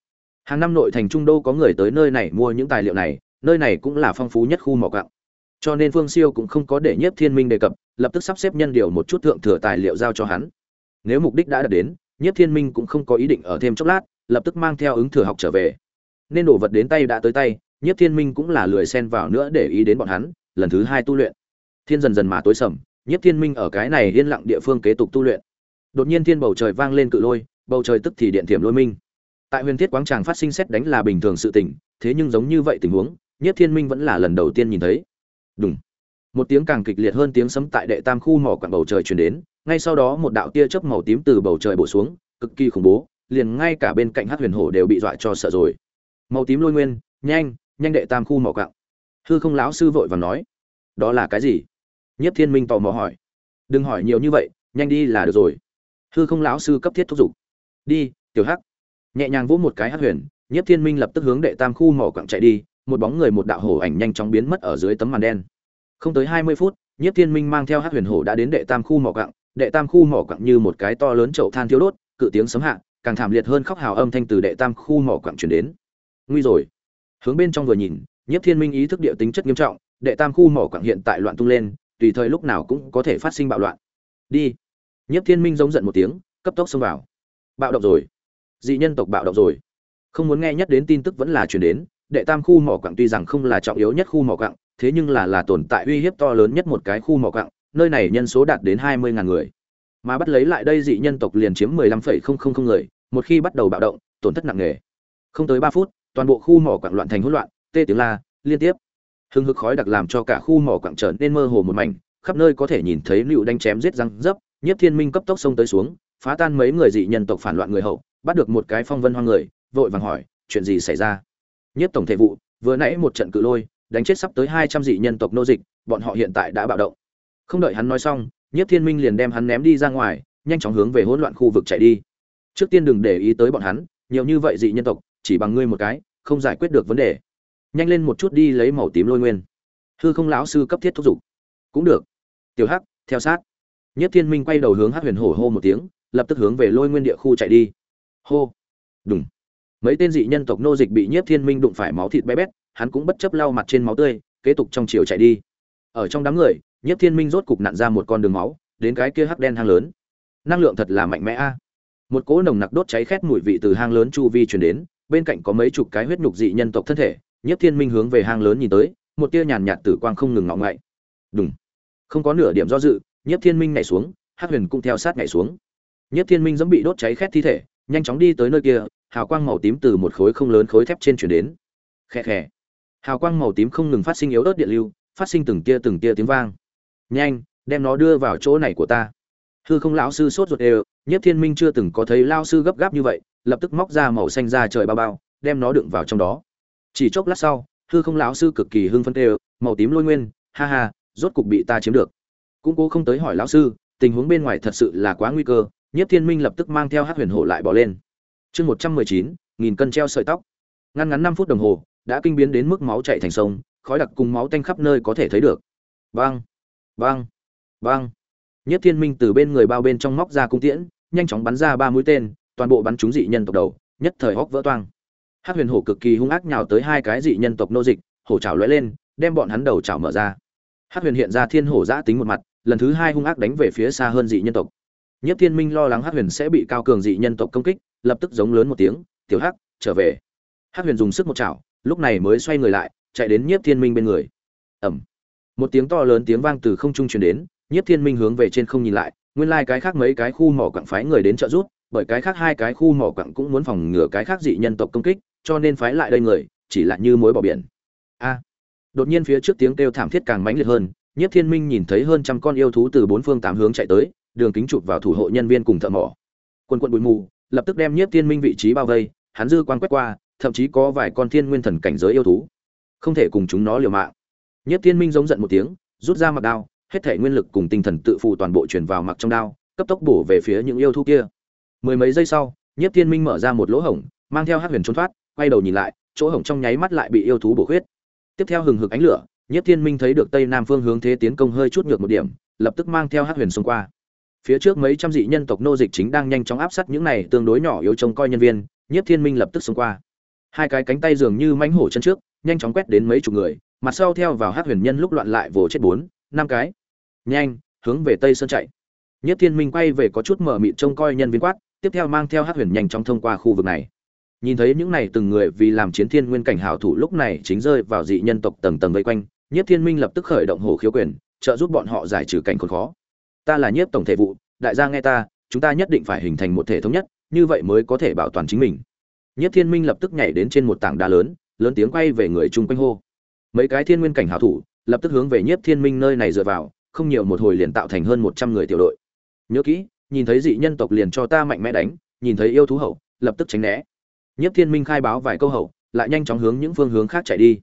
Hàng năm nội thành trung đô có người tới nơi này mua những tài liệu này, nơi này cũng là phong phú nhất khu mỏ quặng cho nên phương siêu cũng không có để nhiếp thiên minh đề cập, lập tức sắp xếp nhân điều một chút thượng thừa tài liệu giao cho hắn. Nếu mục đích đã đạt đến, nhiếp thiên minh cũng không có ý định ở thêm chốc lát, lập tức mang theo ứng thừa học trở về. Nên đồ vật đến tay đã tới tay, nhiếp thiên minh cũng là lười xen vào nữa để ý đến bọn hắn, lần thứ hai tu luyện. Thiên dần dần mà tối sầm, nhiếp thiên minh ở cái này yên lặng địa phương kế tục tu luyện đột nhiên thiên bầu trời vang lên cự lôi, bầu trời tức thì điện thiểm lôi minh. Tại huyền thiết quáng tràng phát sinh xét đánh là bình thường sự tình, thế nhưng giống như vậy tình huống Nhất thiên minh vẫn là lần đầu tiên nhìn thấy. Đúng một tiếng càng kịch liệt hơn tiếng sấm tại đệ tam khu mỏ quặng bầu trời truyền đến, ngay sau đó một đạo tia chớp màu tím từ bầu trời bổ xuống, cực kỳ khủng bố, liền ngay cả bên cạnh hát huyền hổ đều bị dọa cho sợ rồi. Màu tím lôi nguyên, nhanh nhanh đệ tam khu mỏ quặng. Hư không lão sư vội vàng nói, đó là cái gì? Nhất thiên minh tò mò hỏi. Đừng hỏi nhiều như vậy, nhanh đi là được rồi hư không lão sư cấp thiết thúc giục. Đi, tiểu hắc. Nhẹ nhàng vỗ một cái hát huyền nhất thiên minh lập tức hướng đệ tam khu mỏ quặng chạy đi, một bóng người một đạo hổ ảnh nhanh chóng biến mất ở dưới tấm màn đen. Không tới hai mươi phút nhất thiên minh mang theo hát huyền hổ đã đến đệ tam khu mỏ quặng, đệ tam khu mỏ quặng như một cái to lớn chậu than thiếu đốt, cự tiếng sấm hạ, càng thảm liệt hơn khóc hào âm thanh từ đệ tam khu mỏ quặng chuyển đến. Nguy rồi. Hướng bên trong vừa nhìn nhất thiên minh ý thức địa tính chất nghiêm trọng, đệ tam khu mỏ quặng hiện tại loạn tung lên, tùy thời lúc nào cũng có thể phát sinh bạo loạn. Đi nhiếp thiên minh giống giận một tiếng, cấp tốc xông vào. Bạo động rồi. Dị nhân tộc bạo động rồi. Không muốn nghe nhất đến tin tức vẫn là chuyển đến, đệ tam khu mỏ quặng tuy rằng không là trọng yếu nhất khu mỏ quặng, thế nhưng là là tồn tại uy hiếp to lớn nhất một cái khu mỏ quặng, nơi này nhân số đạt đến hai mươi ngàn người. Mà bắt lấy lại đây dị nhân tộc liền chiếm mười lăm phẩy không không không người, một khi bắt đầu bạo động, tổn thất nặng nề. Không tới ba phút, toàn bộ khu mỏ quặng loạn thành hỗn loạn, tê tiếng la, liên tiếp. Hưng hực khói đặc làm cho cả khu mỏ quặng trở nên mơ hồ một mảnh, khắp nơi có thể nhìn thấy lựu đánh chém giết răng dấp Nhiếp thiên minh cấp tốc xông tới xuống, phá tan mấy người dị nhân tộc phản loạn người hậu, bắt được một cái phong vân hoang người, vội vàng hỏi, chuyện gì xảy ra? Nhiếp tổng thể vụ, vừa nãy một trận cự lôi, đánh chết sắp tới hai trăm dị nhân tộc nô dịch, bọn họ hiện tại đã bạo động. Không đợi hắn nói xong, Nhiếp thiên minh liền đem hắn ném đi ra ngoài, nhanh chóng hướng về hỗn loạn khu vực chạy đi. Trước tiên đừng để ý tới bọn hắn, nhiều như vậy dị nhân tộc, chỉ bằng ngươi một cái, không giải quyết được vấn đề. Nhanh lên một chút đi lấy màu tím lôi nguyên. Hư không lão sư cấp thiết thúc giục. Cũng được. Tiểu hắc, theo sát nhất thiên minh quay đầu hướng hắc huyền hổ hô một tiếng, lập tức hướng về lôi nguyên địa khu chạy đi. Hô. Đúng mấy tên dị nhân tộc nô dịch bị nhiếp thiên minh đụng phải máu thịt bé bét, hắn cũng bất chấp lau mặt trên máu tươi, kế tục trong chiều chạy đi. Ở trong đám người nhiếp thiên minh rốt cục nặn ra một con đường máu, đến cái kia hắc đen hang lớn. Năng lượng thật là mạnh mẽ a. Một cỗ nồng nặc đốt cháy khét mùi vị từ hang lớn chu vi truyền đến, bên cạnh có mấy chục cái huyết nhục dị nhân tộc thân thể nhiếp thiên minh hướng về hang lớn nhìn tới, một tia nhàn nhạt tử quang không ngừng ngọng ngậy. Đúng không có nửa điểm do dự nhiếp thiên minh nhảy xuống, hắc huyền cũng theo sát nhảy xuống. Nhiếp thiên minh giống bị đốt cháy khét thi thể, nhanh chóng đi tới nơi kia, hào quang màu tím từ một khối không lớn khối thép trên chuyển đến. Khẽ khẽ hào quang màu tím không ngừng phát sinh yếu ớt điện lưu, phát sinh từng tia từng tia tiếng vang. Nhanh, đem nó đưa vào chỗ này của ta. Hư không lão sư sốt ruột đều, Nhiếp thiên minh chưa từng có thấy lao sư gấp gáp như vậy, lập tức móc ra màu xanh ra trời bao bao, đem nó đựng vào trong đó. Chỉ chốc lát sau, hư không lão sư cực kỳ hưng phấn đều, màu tím lôi nguyên, ha ha, rốt cục bị ta chiếm được cũng cố không tới hỏi lão sư, tình huống bên ngoài thật sự là quá nguy cơ nhất thiên minh lập tức mang theo hát huyền hổ lại bỏ lên. Chương một trăm mười chín, nghìn cân treo sợi tóc. Ngăn ngắn năm phút đồng hồ, đã kinh biến đến mức máu chạy thành sông, khói đặc cùng máu tanh khắp nơi có thể thấy được. Băng băng băng nhất thiên minh từ bên người bao bên trong móc ra cung tiễn, nhanh chóng bắn ra ba mũi tên, toàn bộ bắn trúng dị nhân tộc đầu, nhất thời hóc vỡ toang. Hát huyền hổ cực kỳ hung ác nhào tới hai cái dị nhân tộc nô dịch, hổ trào lóe lên, đem bọn hắn đầu trào mở ra. Hát huyền hiện ra thiên hổ giã tính một mặt lần thứ hai hung ác đánh về phía xa hơn dị nhân tộc. Nhất thiên minh lo lắng hát huyền sẽ bị cao cường dị nhân tộc công kích, lập tức giống lớn một tiếng, tiểu hắc, trở về. Hát huyền dùng sức một chảo, lúc này mới xoay người lại, chạy đến nhiếp thiên minh bên người. Ẩm một tiếng to lớn tiếng vang từ không trung truyền đến nhiếp thiên minh hướng về trên không nhìn lại, nguyên lai cái khác mấy cái khu mỏ quặng phái người đến trợ giúp, bởi cái khác hai cái khu mỏ quặng cũng muốn phòng ngừa cái khác dị nhân tộc công kích, cho nên phái lại đây người, chỉ là như mối bỏ biển. A. Đột nhiên phía trước tiếng kêu thảm thiết càng mãnh liệt hơn nhiếp thiên minh nhìn thấy hơn trăm con yêu thú từ bốn phương tám hướng chạy tới, đường kính chụp vào thủ hộ nhân viên cùng thợ mỏ. Quân quân bụi mù, lập tức đem nhiếp thiên minh vị trí bao vây, hắn dư quan quét qua, thậm chí có vài con thiên nguyên thần cảnh giới yêu thú. Không thể cùng chúng nó liều mạng. Nhiếp thiên minh giống giận một tiếng, rút ra mặc đao, hết thể nguyên lực cùng tinh thần tự phụ toàn bộ truyền vào mặc trong đao, cấp tốc bổ về phía những yêu thú kia. Mười mấy giây sau, nhiếp thiên minh mở ra một lỗ hổng, mang theo hắc huyền trốn thoát, quay đầu nhìn lại, chỗ hổng trong nháy mắt lại bị yêu thú bổ khuyết. Tiếp theo hừng hực ánh lửa nhiếp thiên minh thấy được tây nam phương hướng thế tiến công hơi chút nhược một điểm, lập tức mang theo hắc huyền xông qua. Phía trước mấy trăm dị nhân tộc nô dịch chính đang nhanh chóng áp sát những này tương đối nhỏ yếu trông coi nhân viên, nhiếp thiên minh lập tức xông qua. Hai cái cánh tay dường như mãnh hổ chân trước, nhanh chóng quét đến mấy chục người, mặt sau theo vào hắc huyền nhân lúc loạn lại vồ chết bốn, năm cái. Nhanh, hướng về tây sơn chạy. Nhất thiên minh quay về có chút mở mịt trông coi nhân viên quát, tiếp theo mang theo hắc huyền nhanh chóng thông qua khu vực này. Nhìn thấy những này từng người vì làm chiến thiên nguyên cảnh hảo thủ lúc này chính rơi vào dị nhân tộc tầng tầng vây quanh Nhiếp thiên minh lập tức khởi động hồ khiếu quyền, trợ giúp bọn họ giải trừ cảnh khốn khó. Ta là nhiếp tổng thể vụ, đại gia nghe ta, chúng ta nhất định phải hình thành một thể thống nhất, như vậy mới có thể bảo toàn chính mình. Nhiếp thiên minh lập tức nhảy đến trên một tảng đá lớn lớn tiếng quay về người chung quanh hô. Mấy cái thiên nguyên cảnh hảo thủ, lập tức hướng về nhiếp thiên minh nơi này dựa vào, không nhiều một hồi liền tạo thành hơn một trăm người tiểu đội. Nhớ kỹ, nhìn thấy dị nhân tộc liền cho ta mạnh mẽ đánh, nhìn thấy yêu thú hậu, lập tức tránh né. Nhiếp thiên minh khai báo vài câu hậu, lại nhanh chóng hướng những phương hướng khác chạy đi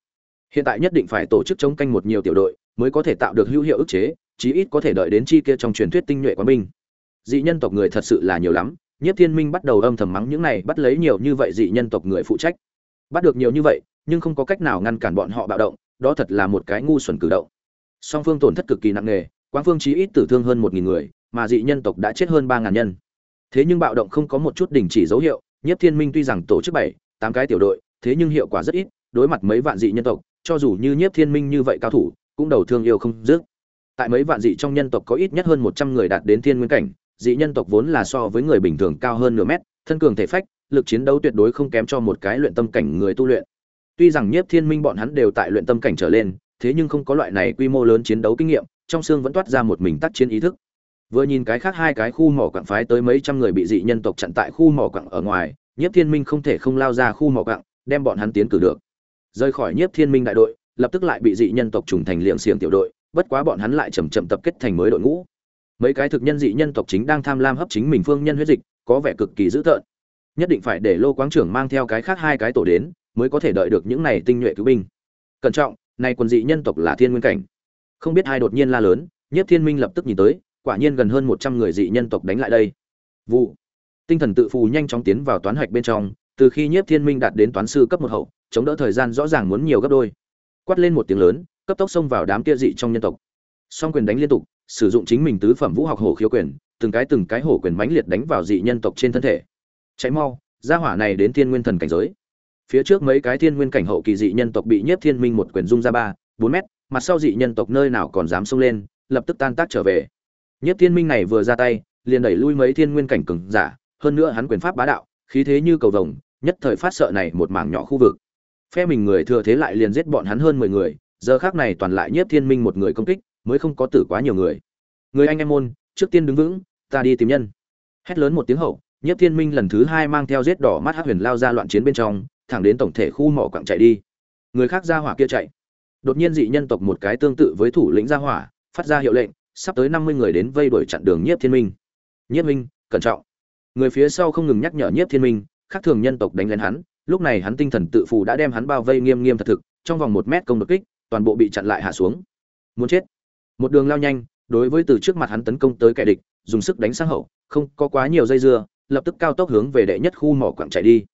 hiện tại nhất định phải tổ chức chống canh một nhiều tiểu đội, mới có thể tạo được hữu hiệu ức chế, chí ít có thể đợi đến chi kia trong truyền thuyết tinh nhuệ quán binh. Dị nhân tộc người thật sự là nhiều lắm nhất thiên minh bắt đầu âm thầm mắng những này, bắt lấy nhiều như vậy dị nhân tộc người phụ trách. Bắt được nhiều như vậy, nhưng không có cách nào ngăn cản bọn họ bạo động, đó thật là một cái ngu xuẩn cử động. Song phương tổn thất cực kỳ nặng nề quang phương chí ít tử thương hơn một nghìn người, mà dị nhân tộc đã chết hơn ba ngàn nhân. Thế nhưng bạo động không có một chút đình chỉ dấu hiệu nhất thiên minh tuy rằng tổ chức bảy, tám cái tiểu đội, thế nhưng hiệu quả rất ít, đối mặt mấy vạn dị nhân tộc cho dù như nhiếp thiên minh như vậy cao thủ, cũng đầu thương yêu không dứt. Tại mấy vạn dị trong nhân tộc có ít nhất hơn một trăm người đạt đến thiên nguyên cảnh, dị nhân tộc vốn là so với người bình thường cao hơn nửa mét, thân cường thể phách, lực chiến đấu tuyệt đối không kém cho một cái luyện tâm cảnh người tu luyện. Tuy rằng nhiếp thiên minh bọn hắn đều tại luyện tâm cảnh trở lên, thế nhưng không có loại này quy mô lớn chiến đấu kinh nghiệm, trong xương vẫn toát ra một mình tác chiến ý thức. Vừa nhìn cái khác hai cái khu mỏ quặng phái tới mấy trăm người bị dị nhân tộc chặn tại khu mỏ quặng ở ngoài, nhiếp thiên minh không thể không lao ra khu mỏ quặng, đem bọn hắn tiến cử được rời khỏi nhiếp thiên minh đại đội, lập tức lại bị dị nhân tộc trùng thành liệm xiềng tiểu đội, bất quá bọn hắn lại chầm chậm tập kết thành mới đội ngũ. Mấy cái thực nhân dị nhân tộc chính đang tham lam hấp chính mình phương nhân huyết dịch, có vẻ cực kỳ dữ tợn. Nhất định phải để lô quáng trưởng mang theo cái khác hai cái tổ đến, mới có thể đợi được những này tinh nhuệ cứu binh. Cẩn trọng, này quân dị nhân tộc là thiên nguyên cảnh. Không biết hai đột nhiên la lớn, nhiếp thiên minh lập tức nhìn tới, quả nhiên gần hơn một trăm người dị nhân tộc đánh lại đây. Vụ. Tinh thần tự phù nhanh chóng tiến vào toán hạch bên trong, từ khi nhiếp thiên minh đạt đến toán sư cấp một hậu chống đỡ thời gian rõ ràng muốn nhiều gấp đôi. Quát lên một tiếng lớn, cấp tốc xông vào đám kia dị trong nhân tộc. Song quyền đánh liên tục, sử dụng chính mình tứ phẩm vũ học hổ khiếu quyền, từng cái từng cái hổ quyền mãnh liệt đánh vào dị nhân tộc trên thân thể. Cháy mau, gia hỏa này đến thiên nguyên thần cảnh giới. Phía trước mấy cái thiên nguyên cảnh hậu kỳ dị nhân tộc bị nhiếp thiên minh một quyền dung ra ba, bốn mét, mặt sau dị nhân tộc nơi nào còn dám xông lên, lập tức tan tác trở về. Nhiếp thiên minh này vừa ra tay, liền đẩy lui mấy thiên nguyên cảnh cường giả, hơn nữa hắn quyền pháp bá đạo, khí thế như cầu vồng, nhất thời phát sợ này một mảng nhỏ khu vực phe mình người thừa thế lại liền giết bọn hắn hơn mười người, giờ khác này toàn lại nhiếp thiên minh một người công kích, mới không có tử quá nhiều người. Người anh em môn, trước tiên đứng vững, ta đi tìm nhân. Hét lớn một tiếng hậu, nhiếp thiên minh lần thứ hai mang theo giết đỏ mắt hát huyền lao ra loạn chiến bên trong, thẳng đến tổng thể khu mỏ quặng chạy đi. Người khác ra hỏa kia chạy. Đột nhiên dị nhân tộc một cái tương tự với thủ lĩnh gia hỏa, phát ra hiệu lệnh, sắp tới năm mươi người đến vây đuổi chặn đường nhiếp thiên minh. Nhiếp minh, cẩn trọng. Người phía sau không ngừng nhắc nhở nhiếp thiên minh, khác thường nhân tộc đánh lên hắn lúc này hắn tinh thần tự phù đã đem hắn bao vây nghiêm nghiêm thật thực, trong vòng một mét công đột kích, toàn bộ bị chặn lại hạ xuống. Muốn chết. Một đường lao nhanh, đối với từ trước mặt hắn tấn công tới kẻ địch, dùng sức đánh sang hậu, không có quá nhiều dây dưa, lập tức cao tốc hướng về đệ nhất khu mỏ quặng chạy đi.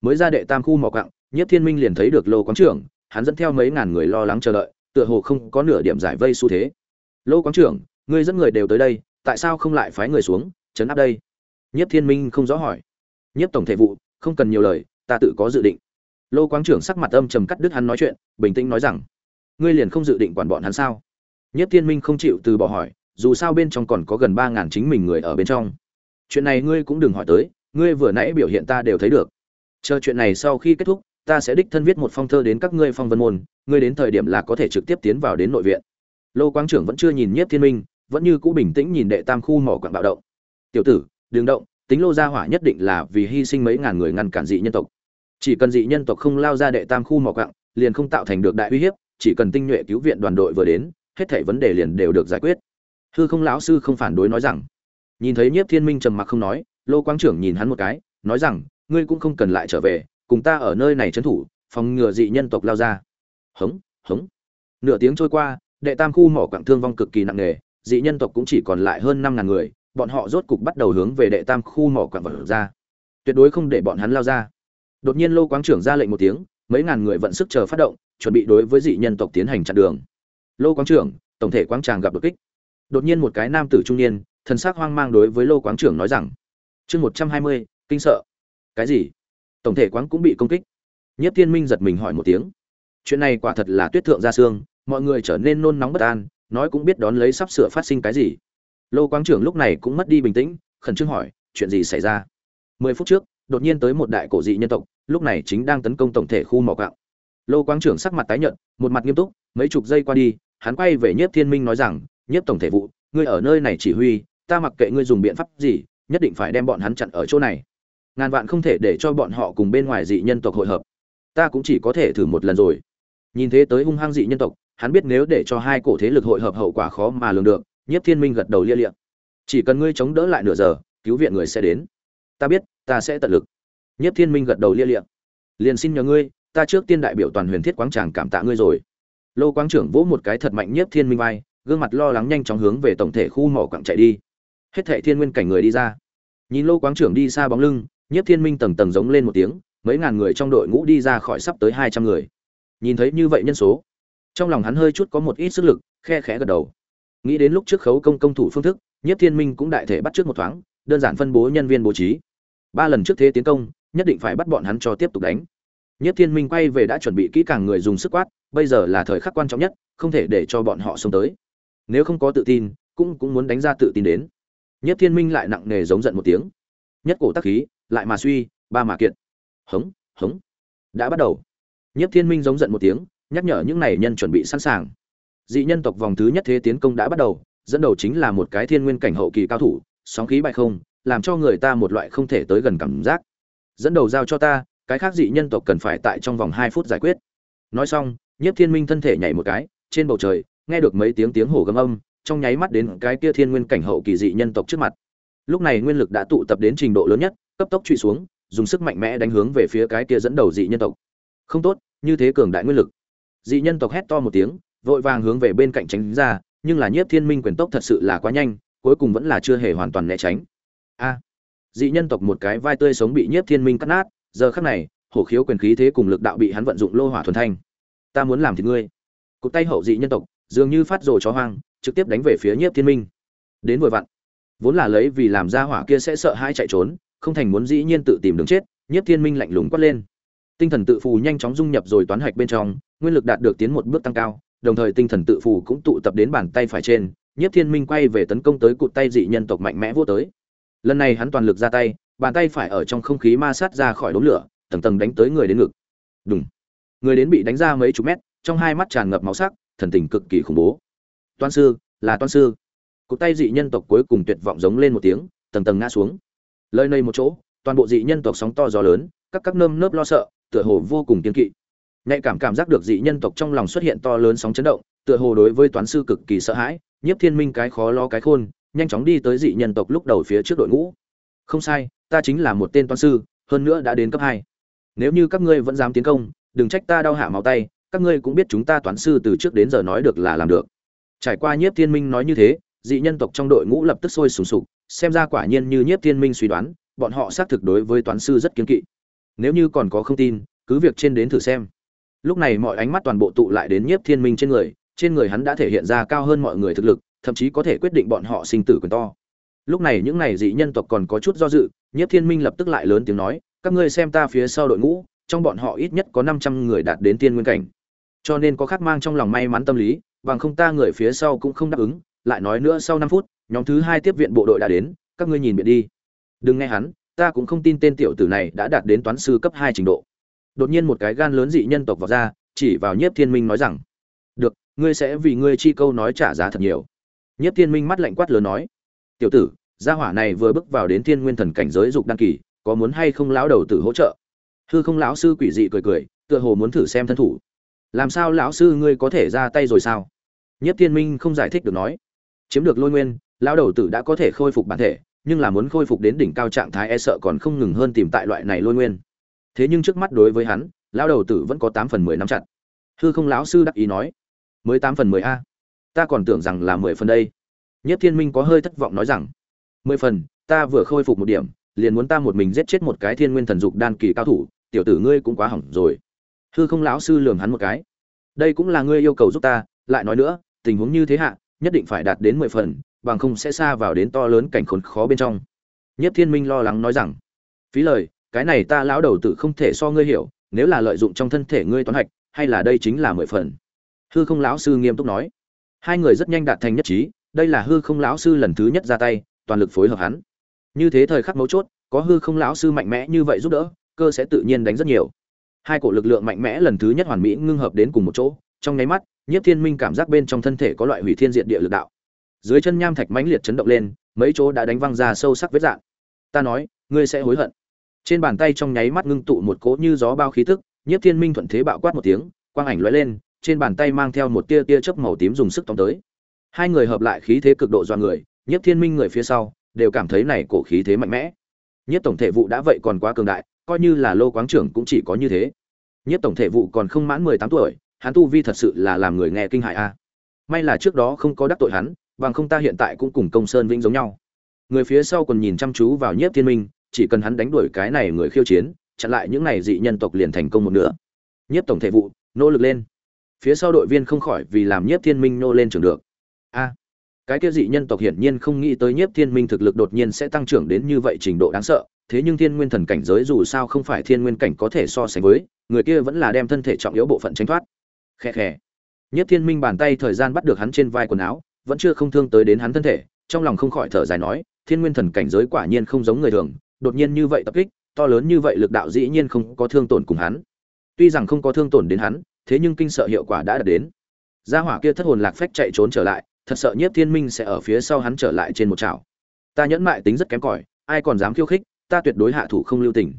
Mới ra đệ tam khu mỏ quặng nhất thiên minh liền thấy được lô quán trưởng, hắn dẫn theo mấy ngàn người lo lắng chờ đợi, tựa hồ không có nửa điểm giải vây xu thế. Lô quán trưởng, ngươi dẫn người đều tới đây, tại sao không lại phái người xuống chấn áp đây? Nhất thiên minh không rõ hỏi. Nhất tổng thể vụ, không cần nhiều lời ta tự có dự định. Lô Quang trưởng sắc mặt âm trầm cắt đứt hắn nói chuyện, bình tĩnh nói rằng, ngươi liền không dự định quản bọn hắn sao? Nhất thiên minh không chịu từ bỏ hỏi, dù sao bên trong còn có gần ba ngàn chính mình người ở bên trong. Chuyện này ngươi cũng đừng hỏi tới, ngươi vừa nãy biểu hiện ta đều thấy được. Chờ chuyện này sau khi kết thúc, ta sẽ đích thân viết một phong thơ đến các ngươi phong vân môn, ngươi đến thời điểm là có thể trực tiếp tiến vào đến nội viện. Lô quang trưởng vẫn chưa nhìn nhiếp thiên minh, vẫn như cũ bình tĩnh nhìn đệ tam khu mỏ quặng bạo động. Tiểu tử đường động, tính lô gia hỏa nhất định là vì hy sinh mấy ngàn người ngăn cản dị nhân tộc chỉ cần dị nhân tộc không lao ra đệ tam khu mỏ quặng, liền không tạo thành được đại uy hiếp, chỉ cần tinh nhuệ cứu viện đoàn đội vừa đến, hết thảy vấn đề liền đều được giải quyết. Hư không lão sư không phản đối nói rằng. Nhìn thấy nhiếp thiên minh trầm mặc không nói, lô quang trưởng nhìn hắn một cái, nói rằng, ngươi cũng không cần lại trở về, cùng ta ở nơi này trấn thủ, phòng ngừa dị nhân tộc lao ra. Hống hống. Nửa tiếng trôi qua, đệ tam khu mỏ quặng thương vong cực kỳ nặng nề, dị nhân tộc cũng chỉ còn lại hơn năm ngàn người, bọn họ rốt cục bắt đầu hướng về đệ tam khu mỏ quặng vật ra. Tuyệt đối không để bọn hắn lao ra đột nhiên lô quang trưởng ra lệnh một tiếng, mấy ngàn người vận sức chờ phát động, chuẩn bị đối với dị nhân tộc tiến hành chặn đường. Lô quang trưởng, tổng thể quang tràng gặp đột kích. Đột nhiên một cái nam tử trung niên, thần sắc hoang mang đối với lô quang trưởng nói rằng, chương một trăm hai mươi, kinh sợ. Cái gì? Tổng thể quáng cũng bị công kích. Nhất thiên minh giật mình hỏi một tiếng. Chuyện này quả thật là tuyết thượng ra xương mọi người trở nên nôn nóng bất an, nói cũng biết đón lấy sắp sửa phát sinh cái gì. Lô quang trưởng lúc này cũng mất đi bình tĩnh, khẩn trương hỏi, chuyện gì xảy ra? Mười phút trước, đột nhiên tới một đại cổ dị nhân tộc lúc này chính đang tấn công tổng thể khu mỏ gạo lô quang trưởng sắc mặt tái nhợt, một mặt nghiêm túc, mấy chục giây qua đi, hắn quay về nhiếp thiên minh nói rằng, nhiếp tổng thể vụ, ngươi ở nơi này chỉ huy, ta mặc kệ ngươi dùng biện pháp gì, nhất định phải đem bọn hắn chặn ở chỗ này. Ngàn vạn không thể để cho bọn họ cùng bên ngoài dị nhân tộc hội hợp. Ta cũng chỉ có thể thử một lần rồi. Nhìn thế tới hung hăng dị nhân tộc, hắn biết nếu để cho hai cổ thế lực hội hợp hậu quả khó mà lường được, nhiếp thiên minh gật đầu lia liệm chỉ cần ngươi chống đỡ lại nửa giờ, cứu viện người sẽ đến. Ta biết, ta sẽ tận lực nhiếp thiên minh gật đầu lia lịa. liền xin nhờ ngươi, ta trước tiên đại biểu toàn huyền thiết quáng tràng cảm tạ ngươi rồi. Lô quang trưởng vỗ một cái thật mạnh nhiếp thiên minh vai, gương mặt lo lắng nhanh chóng hướng về tổng thể khu mỏ quặng chạy đi. Hết thệ thiên nguyên cảnh người đi ra. Nhìn lô quáng trưởng đi xa bóng lưng, nhiếp thiên minh tầng tầng giống lên một tiếng, mấy ngàn người trong đội ngũ đi ra khỏi sắp tới hai trăm người. Nhìn thấy như vậy nhân số, trong lòng hắn hơi chút có một ít sức lực, khe khẽ gật đầu. Nghĩ đến lúc trước khấu công công thủ phương thức, nhiếp thiên minh cũng đại thể bắt trước một thoáng, đơn giản phân bố nhân viên bố trí. Ba lần trước thế tiến công nhất định phải bắt bọn hắn cho tiếp tục đánh. Nhất thiên minh quay về đã chuẩn bị kỹ càng người dùng sức quát, bây giờ là thời khắc quan trọng nhất, không thể để cho bọn họ xông tới. Nếu không có tự tin, cũng cũng muốn đánh ra tự tin đến. Nhất thiên minh lại nặng nề giống giận một tiếng. Nhất cổ tắc khí, lại mà suy, ba mà kiện hống hống. Đã bắt đầu. Nhất thiên minh giống giận một tiếng, nhắc nhở những này nhân chuẩn bị sẵn sàng. Dị nhân tộc vòng thứ nhất thế tiến công đã bắt đầu, dẫn đầu chính là một cái thiên nguyên cảnh hậu kỳ cao thủ, sóng khí bại không, làm cho người ta một loại không thể tới gần cảm giác dẫn đầu giao cho ta, cái khác dị nhân tộc cần phải tại trong vòng hai phút giải quyết. Nói xong, nhiếp thiên minh thân thể nhảy một cái, trên bầu trời, nghe được mấy tiếng tiếng hổ gầm âm, trong nháy mắt đến cái kia thiên nguyên cảnh hậu kỳ dị nhân tộc trước mặt. Lúc này nguyên lực đã tụ tập đến trình độ lớn nhất, cấp tốc truy xuống, dùng sức mạnh mẽ đánh hướng về phía cái kia dẫn đầu dị nhân tộc. Không tốt, như thế cường đại nguyên lực. Dị nhân tộc hét to một tiếng, vội vàng hướng về bên cạnh tránh ra, nhưng là nhiếp thiên minh quyền tốc thật sự là quá nhanh, cuối cùng vẫn là chưa hề hoàn toàn né tránh. A! Dị nhân tộc một cái vai tươi sống bị nhiếp thiên minh cắt nát, giờ khắc này, hổ khiếu quyền khí thế cùng lực đạo bị hắn vận dụng lô hỏa thuần thanh. Ta muốn làm thì ngươi. Cụt tay hậu dị nhân tộc, dường như phát rồ chó hoang, trực tiếp đánh về phía nhiếp thiên minh. Đến vội vặn, vốn là lấy vì làm ra hỏa kia sẽ sợ hãi chạy trốn, không thành muốn dĩ nhiên tự tìm đường chết, nhiếp thiên minh lạnh lùng quát lên. Tinh thần tự phù nhanh chóng dung nhập rồi toán hạch bên trong, nguyên lực đạt được tiến một bước tăng cao, đồng thời tinh thần tự phù cũng tụ tập đến bàn tay phải trên, nhiếp thiên minh quay về tấn công tới cụt tay dị nhân tộc mạnh mẽ vô tới lần này hắn toàn lực ra tay, bàn tay phải ở trong không khí ma sát ra khỏi đống lửa, tầng tầng đánh tới người đến ngực. Đúng người đến bị đánh ra mấy chục mét, trong hai mắt tràn ngập máu sắc, thần tình cực kỳ khủng bố. Toan sư, là toan sư. Cụ tay dị nhân tộc cuối cùng tuyệt vọng giống lên một tiếng, tầng tầng ngã xuống. Lời nơi một chỗ, toàn bộ dị nhân tộc sóng to gió lớn, các các nơm nớp lo sợ, tựa hồ vô cùng kiên kỵ. Nhạy cảm cảm giác được dị nhân tộc trong lòng xuất hiện to lớn sóng chấn động, tựa hồ đối với toán sư cực kỳ sợ hãi, nhiếp thiên minh cái khó lo cái khôn nhanh chóng đi tới dị nhân tộc lúc đầu phía trước đội ngũ. Không sai, ta chính là một tên toán sư, hơn nữa đã đến cấp hai. Nếu như các ngươi vẫn dám tiến công, đừng trách ta đau hạ máu tay, các ngươi cũng biết chúng ta toán sư từ trước đến giờ nói được là làm được. Trải qua nhiếp thiên minh nói như thế, dị nhân tộc trong đội ngũ lập tức sôi sùng sục, xem ra quả nhiên như nhiếp thiên minh suy đoán, bọn họ xác thực đối với toán sư rất kiên kỵ. Nếu như còn có không tin, cứ việc trên đến thử xem. Lúc này mọi ánh mắt toàn bộ tụ lại đến nhiếp thiên minh trên người trên người hắn đã thể hiện ra cao hơn mọi người thực lực thậm chí có thể quyết định bọn họ sinh tử quyền to. Lúc này những này dị nhân tộc còn có chút do dự, nhiếp thiên minh lập tức lại lớn tiếng nói, các ngươi xem ta phía sau đội ngũ, trong bọn họ ít nhất có năm trăm người đạt đến tiên nguyên cảnh. Cho nên có khát mang trong lòng may mắn tâm lý, bằng không ta người phía sau cũng không đáp ứng. Lại nói nữa sau năm phút, nhóm thứ hai tiếp viện bộ đội đã đến, các ngươi nhìn biệt đi. Đừng nghe hắn, ta cũng không tin tên tiểu tử này đã đạt đến toán sư cấp hai trình độ. Đột nhiên một cái gan lớn dị nhân tộc vào ra, chỉ vào nhiếp thiên minh nói rằng, được, ngươi sẽ vì ngươi chi câu nói trả giá thật nhiều nhiếp thiên minh mắt lạnh quát lớn nói, tiểu tử, gia hỏa này vừa bước vào đến thiên nguyên thần cảnh giới dục đăng kỳ, có muốn hay không lão đầu tử hỗ trợ? Hư không lão sư quỷ dị cười cười, tựa hồ muốn thử xem thân thủ. Làm sao lão sư ngươi có thể ra tay rồi sao? Nhiếp thiên minh không giải thích được nói. Chiếm được lôi nguyên, lão đầu tử đã có thể khôi phục bản thể, nhưng là muốn khôi phục đến đỉnh cao trạng thái e sợ còn không ngừng hơn tìm tại loại này lôi nguyên. Thế nhưng trước mắt đối với hắn, lão đầu tử vẫn có tám phần mười năm chặt. Hư không lão sư đắc ý nói, mới tám phần mười a ta còn tưởng rằng là mười phần đây. Nhất thiên minh có hơi thất vọng nói rằng, mười phần, ta vừa khôi phục một điểm, liền muốn ta một mình giết chết một cái thiên nguyên thần dục đan kỳ cao thủ, tiểu tử ngươi cũng quá hỏng rồi. Hư không lão sư lường hắn một cái. Đây cũng là ngươi yêu cầu giúp ta, lại nói nữa, tình huống như thế hạ, nhất định phải đạt đến mười phần, bằng không sẽ xa vào đến to lớn cảnh khốn khó bên trong. Nhất thiên minh lo lắng nói rằng, phí lời, cái này ta lão đầu tử không thể so ngươi hiểu, nếu là lợi dụng trong thân thể ngươi toán hạch, hay là đây chính là mười phần. Hư không lão sư nghiêm túc nói hai người rất nhanh đạt thành nhất trí, đây là hư không lão sư lần thứ nhất ra tay, toàn lực phối hợp hắn. Như thế thời khắc mấu chốt, có hư không lão sư mạnh mẽ như vậy giúp đỡ, cơ sẽ tự nhiên đánh rất nhiều. Hai cổ lực lượng mạnh mẽ lần thứ nhất hoàn mỹ ngưng hợp đến cùng một chỗ, trong nháy mắt, nhiếp thiên minh cảm giác bên trong thân thể có loại hủy thiên diện địa lực đạo. Dưới chân nham thạch mãnh liệt chấn động lên, mấy chỗ đã đánh văng ra sâu sắc vết dạng ta nói, ngươi sẽ hối hận. Trên bàn tay trong nháy mắt ngưng tụ một cỗ như gió bao khí tức, nhiếp thiên minh thuận thế bạo quát một tiếng, quang ảnh lóe lên trên bàn tay mang theo một tia tia chớp màu tím dùng sức tóm tới. Hai người hợp lại khí thế cực độ doa người, nhiếp thiên minh người phía sau, đều cảm thấy này cổ khí thế mạnh mẽ. Nhiếp tổng thể vụ đã vậy còn quá cường đại, coi như là lô quáng trưởng cũng chỉ có như thế. Nhiếp tổng thể vụ còn không mãn mười tám tuổi, hắn tu vi thật sự là làm người nghe kinh hại a. À. May là trước đó không có đắc tội hắn, bằng không ta hiện tại cũng cùng công sơn vĩnh giống nhau. Người phía sau còn nhìn chăm chú vào nhiếp thiên minh, chỉ cần hắn đánh đuổi cái này người khiêu chiến, chặn lại những này dị nhân tộc liền thành công một nửa. Nhiếp tổng thể vụ, nỗ lực lên phía sau đội viên không khỏi vì làm nhiếp thiên minh nô lên trường được. A, cái kia dị nhân tộc hiển nhiên không nghĩ tới nhiếp thiên minh thực lực đột nhiên sẽ tăng trưởng đến như vậy trình độ đáng sợ, thế nhưng thiên nguyên thần cảnh giới dù sao không phải thiên nguyên cảnh có thể so sánh với, người kia vẫn là đem thân thể trọng yếu bộ phận tránh thoát. Khe khe nhất thiên minh bàn tay thời gian bắt được hắn trên vai quần áo, vẫn chưa không thương tới đến hắn thân thể, trong lòng không khỏi thở dài nói, thiên nguyên thần cảnh giới quả nhiên không giống người thường, đột nhiên như vậy tập kích, to lớn như vậy lực đạo dĩ nhiên không có thương tổn cùng hắn. Tuy rằng không có thương tổn đến hắn thế nhưng kinh sợ hiệu quả đã đạt đến. Gia hỏa kia thất hồn lạc phách chạy trốn trở lại, thật sợ nhất thiên minh sẽ ở phía sau hắn trở lại trên một chảo. Ta nhẫn mại tính rất kém cỏi, ai còn dám khiêu khích, ta tuyệt đối hạ thủ không lưu tình.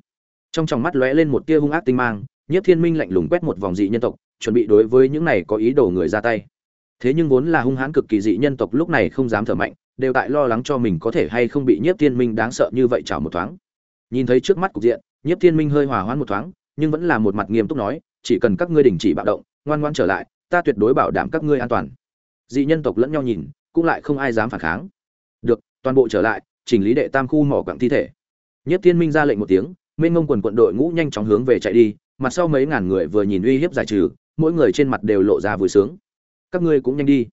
Trong tròng mắt lóe lên một tia hung ác tinh mang nhất thiên minh lạnh lùng quét một vòng dị nhân tộc, chuẩn bị đối với những này có ý đồ người ra tay. Thế nhưng vốn là hung hãn cực kỳ dị nhân tộc lúc này không dám thở mạnh, đều tại lo lắng cho mình có thể hay không bị nhiếp thiên minh đáng sợ như vậy chảo một thoáng. Nhìn thấy trước mắt cục diện, nhiếp thiên minh hơi hòa hoãn một thoáng, nhưng vẫn là một mặt nghiêm túc nói chỉ cần các ngươi đình chỉ bạo động, ngoan ngoan trở lại, ta tuyệt đối bảo đảm các ngươi an toàn. Dị nhân tộc lẫn nhau nhìn, cũng lại không ai dám phản kháng. Được, toàn bộ trở lại, chỉnh lý đệ tam khu mỏ quặng thi thể. Nhất thiên minh ra lệnh một tiếng mênh ngông quần quận đội ngũ nhanh chóng hướng về chạy đi, mặt sau mấy ngàn người vừa nhìn uy hiếp giải trừ, mỗi người trên mặt đều lộ ra vui sướng. Các ngươi cũng nhanh đi.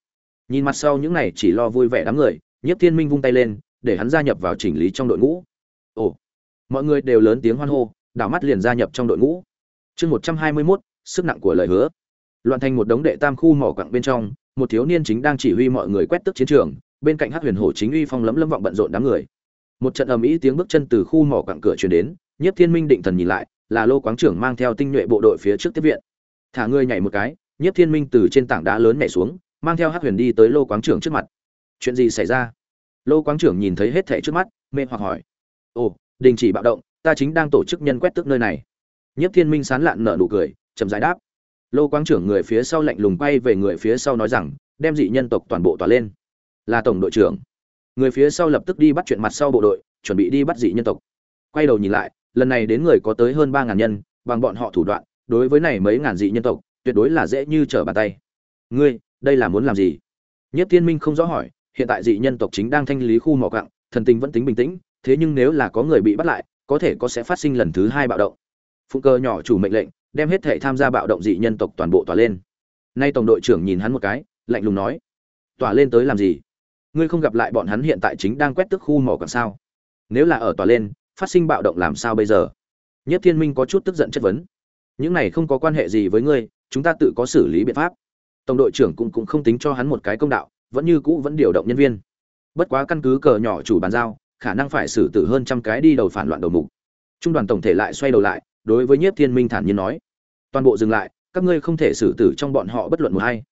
Nhìn mặt sau những này chỉ lo vui vẻ đám người nhất thiên minh vung tay lên, để hắn gia nhập vào chỉnh lý trong đội ngũ. Ồ, mọi người đều lớn tiếng hoan hô, đảo mắt liền gia nhập trong đội ngũ chương một trăm hai mươi mốt, sức nặng của lời hứa. Loạn thành một đống đệ tam khu mỏ quặng bên trong, một thiếu niên chính đang chỉ huy mọi người quét tức chiến trường, bên cạnh hát huyền hổ chính uy phong lấm lâm vọng bận rộn đám người. Một trận ầm ĩ tiếng bước chân từ khu mỏ quặng cửa truyền đến Nhất thiên minh định thần nhìn lại, là lô quáng trưởng mang theo tinh nhuệ bộ đội phía trước tiếp viện. Thả ngươi nhảy một cái Nhất thiên minh từ trên tảng đá lớn nhảy xuống, mang theo hát huyền đi tới lô quáng trưởng trước mặt. Chuyện gì xảy ra? Lô quáng trưởng nhìn thấy hết thẻ trước mắt, mê hoặc hỏi. Ồ, đình chỉ bạo động, ta chính đang tổ chức nhân quét tức nơi này nhiếp thiên minh sán lạn nở nụ cười chậm rãi đáp. Lô Quang trưởng người phía sau lạnh lùng quay về người phía sau nói rằng đem dị nhân tộc toàn bộ tỏa lên. Là tổng đội trưởng. Người phía sau lập tức đi bắt chuyện mặt sau bộ đội chuẩn bị đi bắt dị nhân tộc. Quay đầu nhìn lại lần này đến người có tới hơn ba ngàn nhân bằng bọn họ thủ đoạn đối với này mấy ngàn dị nhân tộc tuyệt đối là dễ như trở bàn tay. Ngươi đây là muốn làm gì? Nhất thiên minh không rõ hỏi hiện tại dị nhân tộc chính đang thanh lý khu mỏ quặng, thần tình vẫn tính bình tĩnh thế nhưng nếu là có người bị bắt lại có thể có sẽ phát sinh lần thứ hai bạo động phụ cơ nhỏ chủ mệnh lệnh, đem hết thể tham gia bạo động dị nhân tộc toàn bộ tỏa lên. Nay tổng đội trưởng nhìn hắn một cái, lạnh lùng nói, tỏa lên tới làm gì? Ngươi không gặp lại bọn hắn hiện tại chính đang quét tức khu mỏ còn sao? Nếu là ở tỏa lên, phát sinh bạo động làm sao bây giờ? Nhất thiên minh có chút tức giận chất vấn, những này không có quan hệ gì với ngươi, chúng ta tự có xử lý biện pháp. Tổng đội trưởng cũng cũng không tính cho hắn một cái công đạo, vẫn như cũ vẫn điều động nhân viên. Bất quá căn cứ cờ nhỏ chủ bàn giao, khả năng phải xử tử hơn trăm cái đi đầu phản loạn đầu mục. Trung đoàn tổng thể lại xoay đầu lại đối với nhiếp thiên minh thản nhiên nói, toàn bộ dừng lại, các ngươi không thể xử tử trong bọn họ bất luận một ai.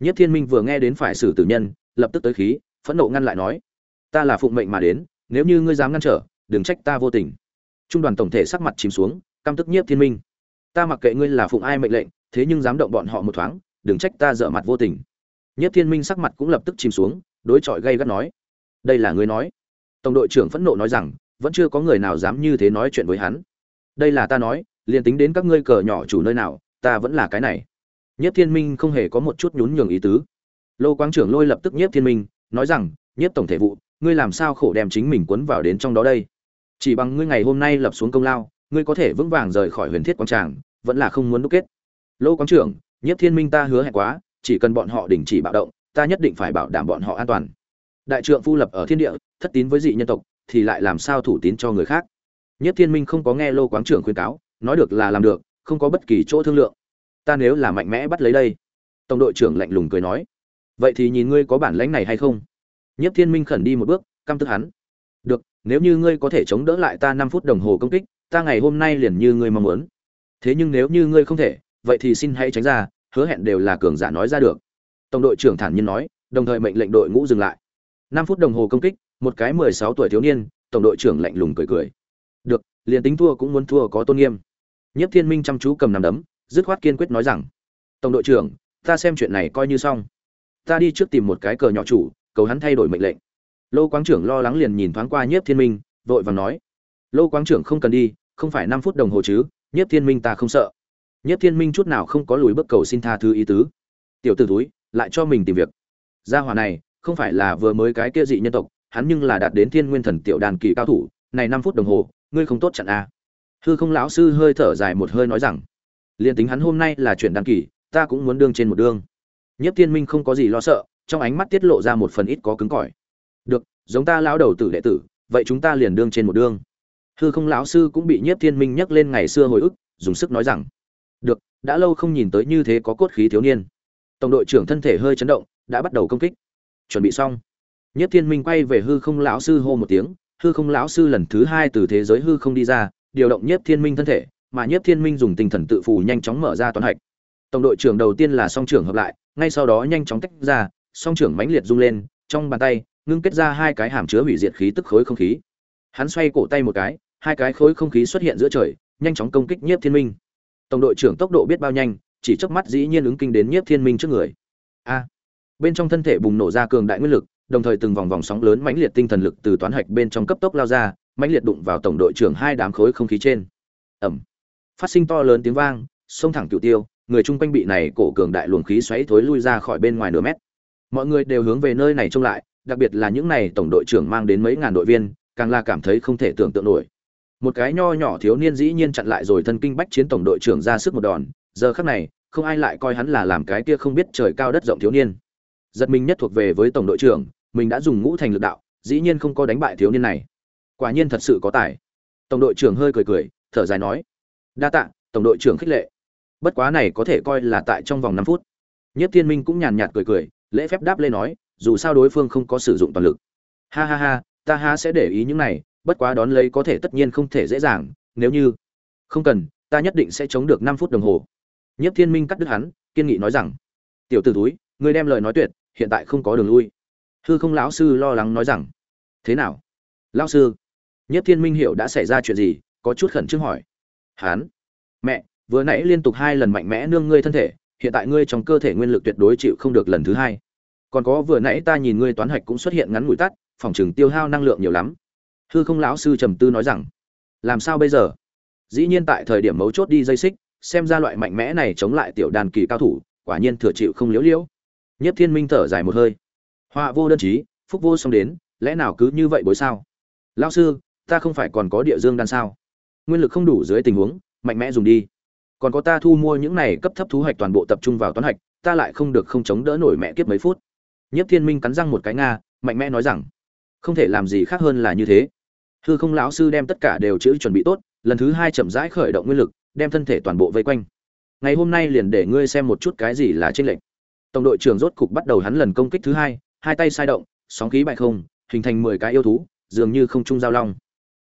Nhiếp thiên minh vừa nghe đến phải xử tử nhân, lập tức tới khí, phẫn nộ ngăn lại nói, ta là phụng mệnh mà đến, nếu như ngươi dám ngăn trở, đừng trách ta vô tình. Trung đoàn tổng thể sắc mặt chìm xuống, căm tức nhiếp thiên minh, ta mặc kệ ngươi là phụng ai mệnh lệnh, thế nhưng dám động bọn họ một thoáng, đừng trách ta dở mặt vô tình. Nhiếp thiên minh sắc mặt cũng lập tức chìm xuống, đối chọi gay gắt nói, đây là ngươi nói. Tổng đội trưởng phẫn nộ nói rằng, vẫn chưa có người nào dám như thế nói chuyện với hắn đây là ta nói, liền tính đến các ngươi cờ nhỏ chủ nơi nào, ta vẫn là cái này. Nhất thiên minh không hề có một chút nhún nhường ý tứ. Lô quang trưởng lôi lập tức nhất thiên minh, nói rằng nhất tổng thể vụ, ngươi làm sao khổ đem chính mình cuốn vào đến trong đó đây? Chỉ bằng ngươi ngày hôm nay lập xuống công lao, ngươi có thể vững vàng rời khỏi huyền thiết quang tràng, vẫn là không muốn đúc kết. Lô quang trưởng nhất thiên minh ta hứa hẹn quá, chỉ cần bọn họ đình chỉ bạo động, ta nhất định phải bảo đảm bọn họ an toàn. Đại trượng phu lập ở thiên địa, thất tín với dị nhân tộc, thì lại làm sao thủ tín cho người khác? Nhất thiên minh không có nghe lô quáng trưởng khuyên cáo, nói được là làm được, không có bất kỳ chỗ thương lượng. Ta nếu là mạnh mẽ bắt lấy đây. Tổng đội trưởng lạnh lùng cười nói. Vậy thì nhìn ngươi có bản lãnh này hay không? Nhất thiên minh khẩn đi một bước, căm tức hắn. Được, nếu như ngươi có thể chống đỡ lại ta năm phút đồng hồ công kích, ta ngày hôm nay liền như ngươi mong muốn. Thế nhưng nếu như ngươi không thể, vậy thì xin hãy tránh ra, hứa hẹn đều là cường giả nói ra được. Tổng đội trưởng thản nhiên nói, đồng thời mệnh lệnh đội ngũ dừng lại. Năm phút đồng hồ công kích, một cái mười sáu tuổi thiếu niên, tổng đội trưởng lạnh lùng cười cười được, liền tính thua cũng muốn thua có tôn nghiêm. Nhất thiên minh chăm chú cầm nằm đấm, dứt khoát kiên quyết nói rằng, tổng đội trưởng, ta xem chuyện này coi như xong. Ta đi trước tìm một cái cờ nhỏ chủ, cầu hắn thay đổi mệnh lệnh. Lô Quang trưởng lo lắng liền nhìn thoáng qua nhiếp thiên minh, vội vàng nói, lô Quang trưởng không cần đi, không phải năm phút đồng hồ chứ, nhiếp thiên minh ta không sợ. Nhiếp thiên minh chút nào không có lùi bước cầu xin tha thứ ý tứ. Tiểu t ử túi lại cho mình tìm việc. Gia hòa này, không phải là vừa mới cái kia dị nhân tộc, hắn nhưng là đạt đến thiên nguyên thần tiểu đàn kỳ cao thủ, này năm phút đồng hồ ngươi không tốt chặn a. Hư không lão sư hơi thở dài một hơi nói rằng, liền tính hắn hôm nay là chuyện đăng kỳ ta cũng muốn đương trên một đương. Nhất thiên minh không có gì lo sợ, trong ánh mắt tiết lộ ra một phần ít có cứng cỏi. Được, giống ta lão đầu tử đệ tử, vậy chúng ta liền đương trên một đương. Hư không lão sư cũng bị nhiếp thiên minh nhắc lên ngày xưa hồi ức, dùng sức nói rằng, được, đã lâu không nhìn tới như thế có cốt khí thiếu niên. Tổng đội trưởng thân thể hơi chấn động, đã bắt đầu công kích. Chuẩn bị xong. Nhất thiên minh quay về hư không lão sư hô một tiếng hư không lão sư lần thứ hai từ thế giới hư không đi ra, điều động nhất thiên minh thân thể, mà nhất thiên minh dùng tinh thần tự phù nhanh chóng mở ra toán hạch. Tổng đội trưởng đầu tiên là song trưởng hợp lại, ngay sau đó nhanh chóng tách ra, song trưởng mãnh liệt rung lên, trong bàn tay, ngưng kết ra hai cái hàm chứa hủy diệt khí tức khối không khí. Hắn xoay cổ tay một cái, hai cái khối không khí xuất hiện giữa trời, nhanh chóng công kích nhiếp thiên minh. Tổng đội trưởng tốc độ biết bao nhanh, chỉ chớp mắt dĩ nhiên ứng kinh đến nhiếp thiên minh trước người. A! Bên trong thân thể bùng nổ ra cường đại nguyên lực đồng thời từng vòng vòng sóng lớn mãnh liệt tinh thần lực từ toán hạch bên trong cấp tốc lao ra, mãnh liệt đụng vào tổng đội trưởng hai đám khối không khí trên. Ầm. Phát sinh to lớn tiếng vang xông thẳng cựu tiêu, người chung quanh bị này cổ cường đại luồng khí xoáy thối lui ra khỏi bên ngoài nửa mét. Mọi người đều hướng về nơi này trông lại, đặc biệt là những này tổng đội trưởng mang đến mấy ngàn đội viên, càng là cảm thấy không thể tưởng tượng nổi. Một cái nho nhỏ thiếu niên dĩ nhiên chặn lại rồi thân kinh bách chiến tổng đội trưởng ra sức một đòn, giờ khắc này, không ai lại coi hắn là làm cái kia không biết trời cao đất rộng thiếu niên. Giật mình nhất thuộc về với tổng đội trưởng mình đã dùng ngũ thành lực đạo, dĩ nhiên không có đánh bại thiếu niên này. Quả nhiên thật sự có tài. Tổng đội trưởng hơi cười cười, thở dài nói, đa tạ, tổng đội trưởng khích lệ. Bất quá này có thể coi là tại trong vòng năm phút. Nhất thiên minh cũng nhàn nhạt cười cười, lễ phép đáp lên nói, dù sao đối phương không có sử dụng toàn lực. Ha ha ha, ta ha sẽ để ý những này, bất quá đón lấy có thể tất nhiên không thể dễ dàng, nếu như không cần, ta nhất định sẽ chống được năm phút đồng hồ. Nhất thiên minh cắt đứt hắn, kiên nghị nói rằng, tiểu t ử túi ngươi đem lời nói tuyệt, hiện tại không có đường lui hư không lão sư lo lắng nói rằng, thế nào? Lão sư, nhất thiên minh hiểu đã xảy ra chuyện gì? Có chút khẩn trương hỏi. Hán, mẹ, vừa nãy liên tục hai lần mạnh mẽ nương ngươi thân thể, hiện tại ngươi trong cơ thể nguyên lực tuyệt đối chịu không được lần thứ hai. Còn có vừa nãy ta nhìn ngươi toán hạch cũng xuất hiện ngắn ngủi tắt, phòng chừng tiêu hao năng lượng nhiều lắm. Hư không lão sư trầm tư nói rằng, làm sao bây giờ? Dĩ nhiên tại thời điểm mấu chốt đi dây xích, xem ra loại mạnh mẽ này chống lại tiểu đàn kỳ cao thủ, quả nhiên thừa chịu không liễu liễu. Nhất thiên minh thở dài một hơi họa vô đơn chí, phúc vô xong đến, lẽ nào cứ như vậy bối sao? Lão sư, ta không phải còn có địa dương đan sao? Nguyên lực không đủ dưới tình huống, mạnh mẽ dùng đi. Còn có ta thu mua những này cấp thấp thú hạch toàn bộ tập trung vào toán hạch, ta lại không được không chống đỡ nổi mẹ kiếp mấy phút. Nhất thiên minh cắn răng một cái nga, mạnh mẽ nói rằng, không thể làm gì khác hơn là như thế. Hư không lão sư đem tất cả đều chữ chuẩn bị tốt, lần thứ hai chậm rãi khởi động nguyên lực, đem thân thể toàn bộ vây quanh. Ngày hôm nay liền để ngươi xem một chút cái gì là tranh lệch. Tổng đội trưởng rốt cục bắt đầu hắn lần công kích thứ hai hai tay sai động, sóng khí bại không, hình thành mười cái yêu thú, dường như không trung giao long.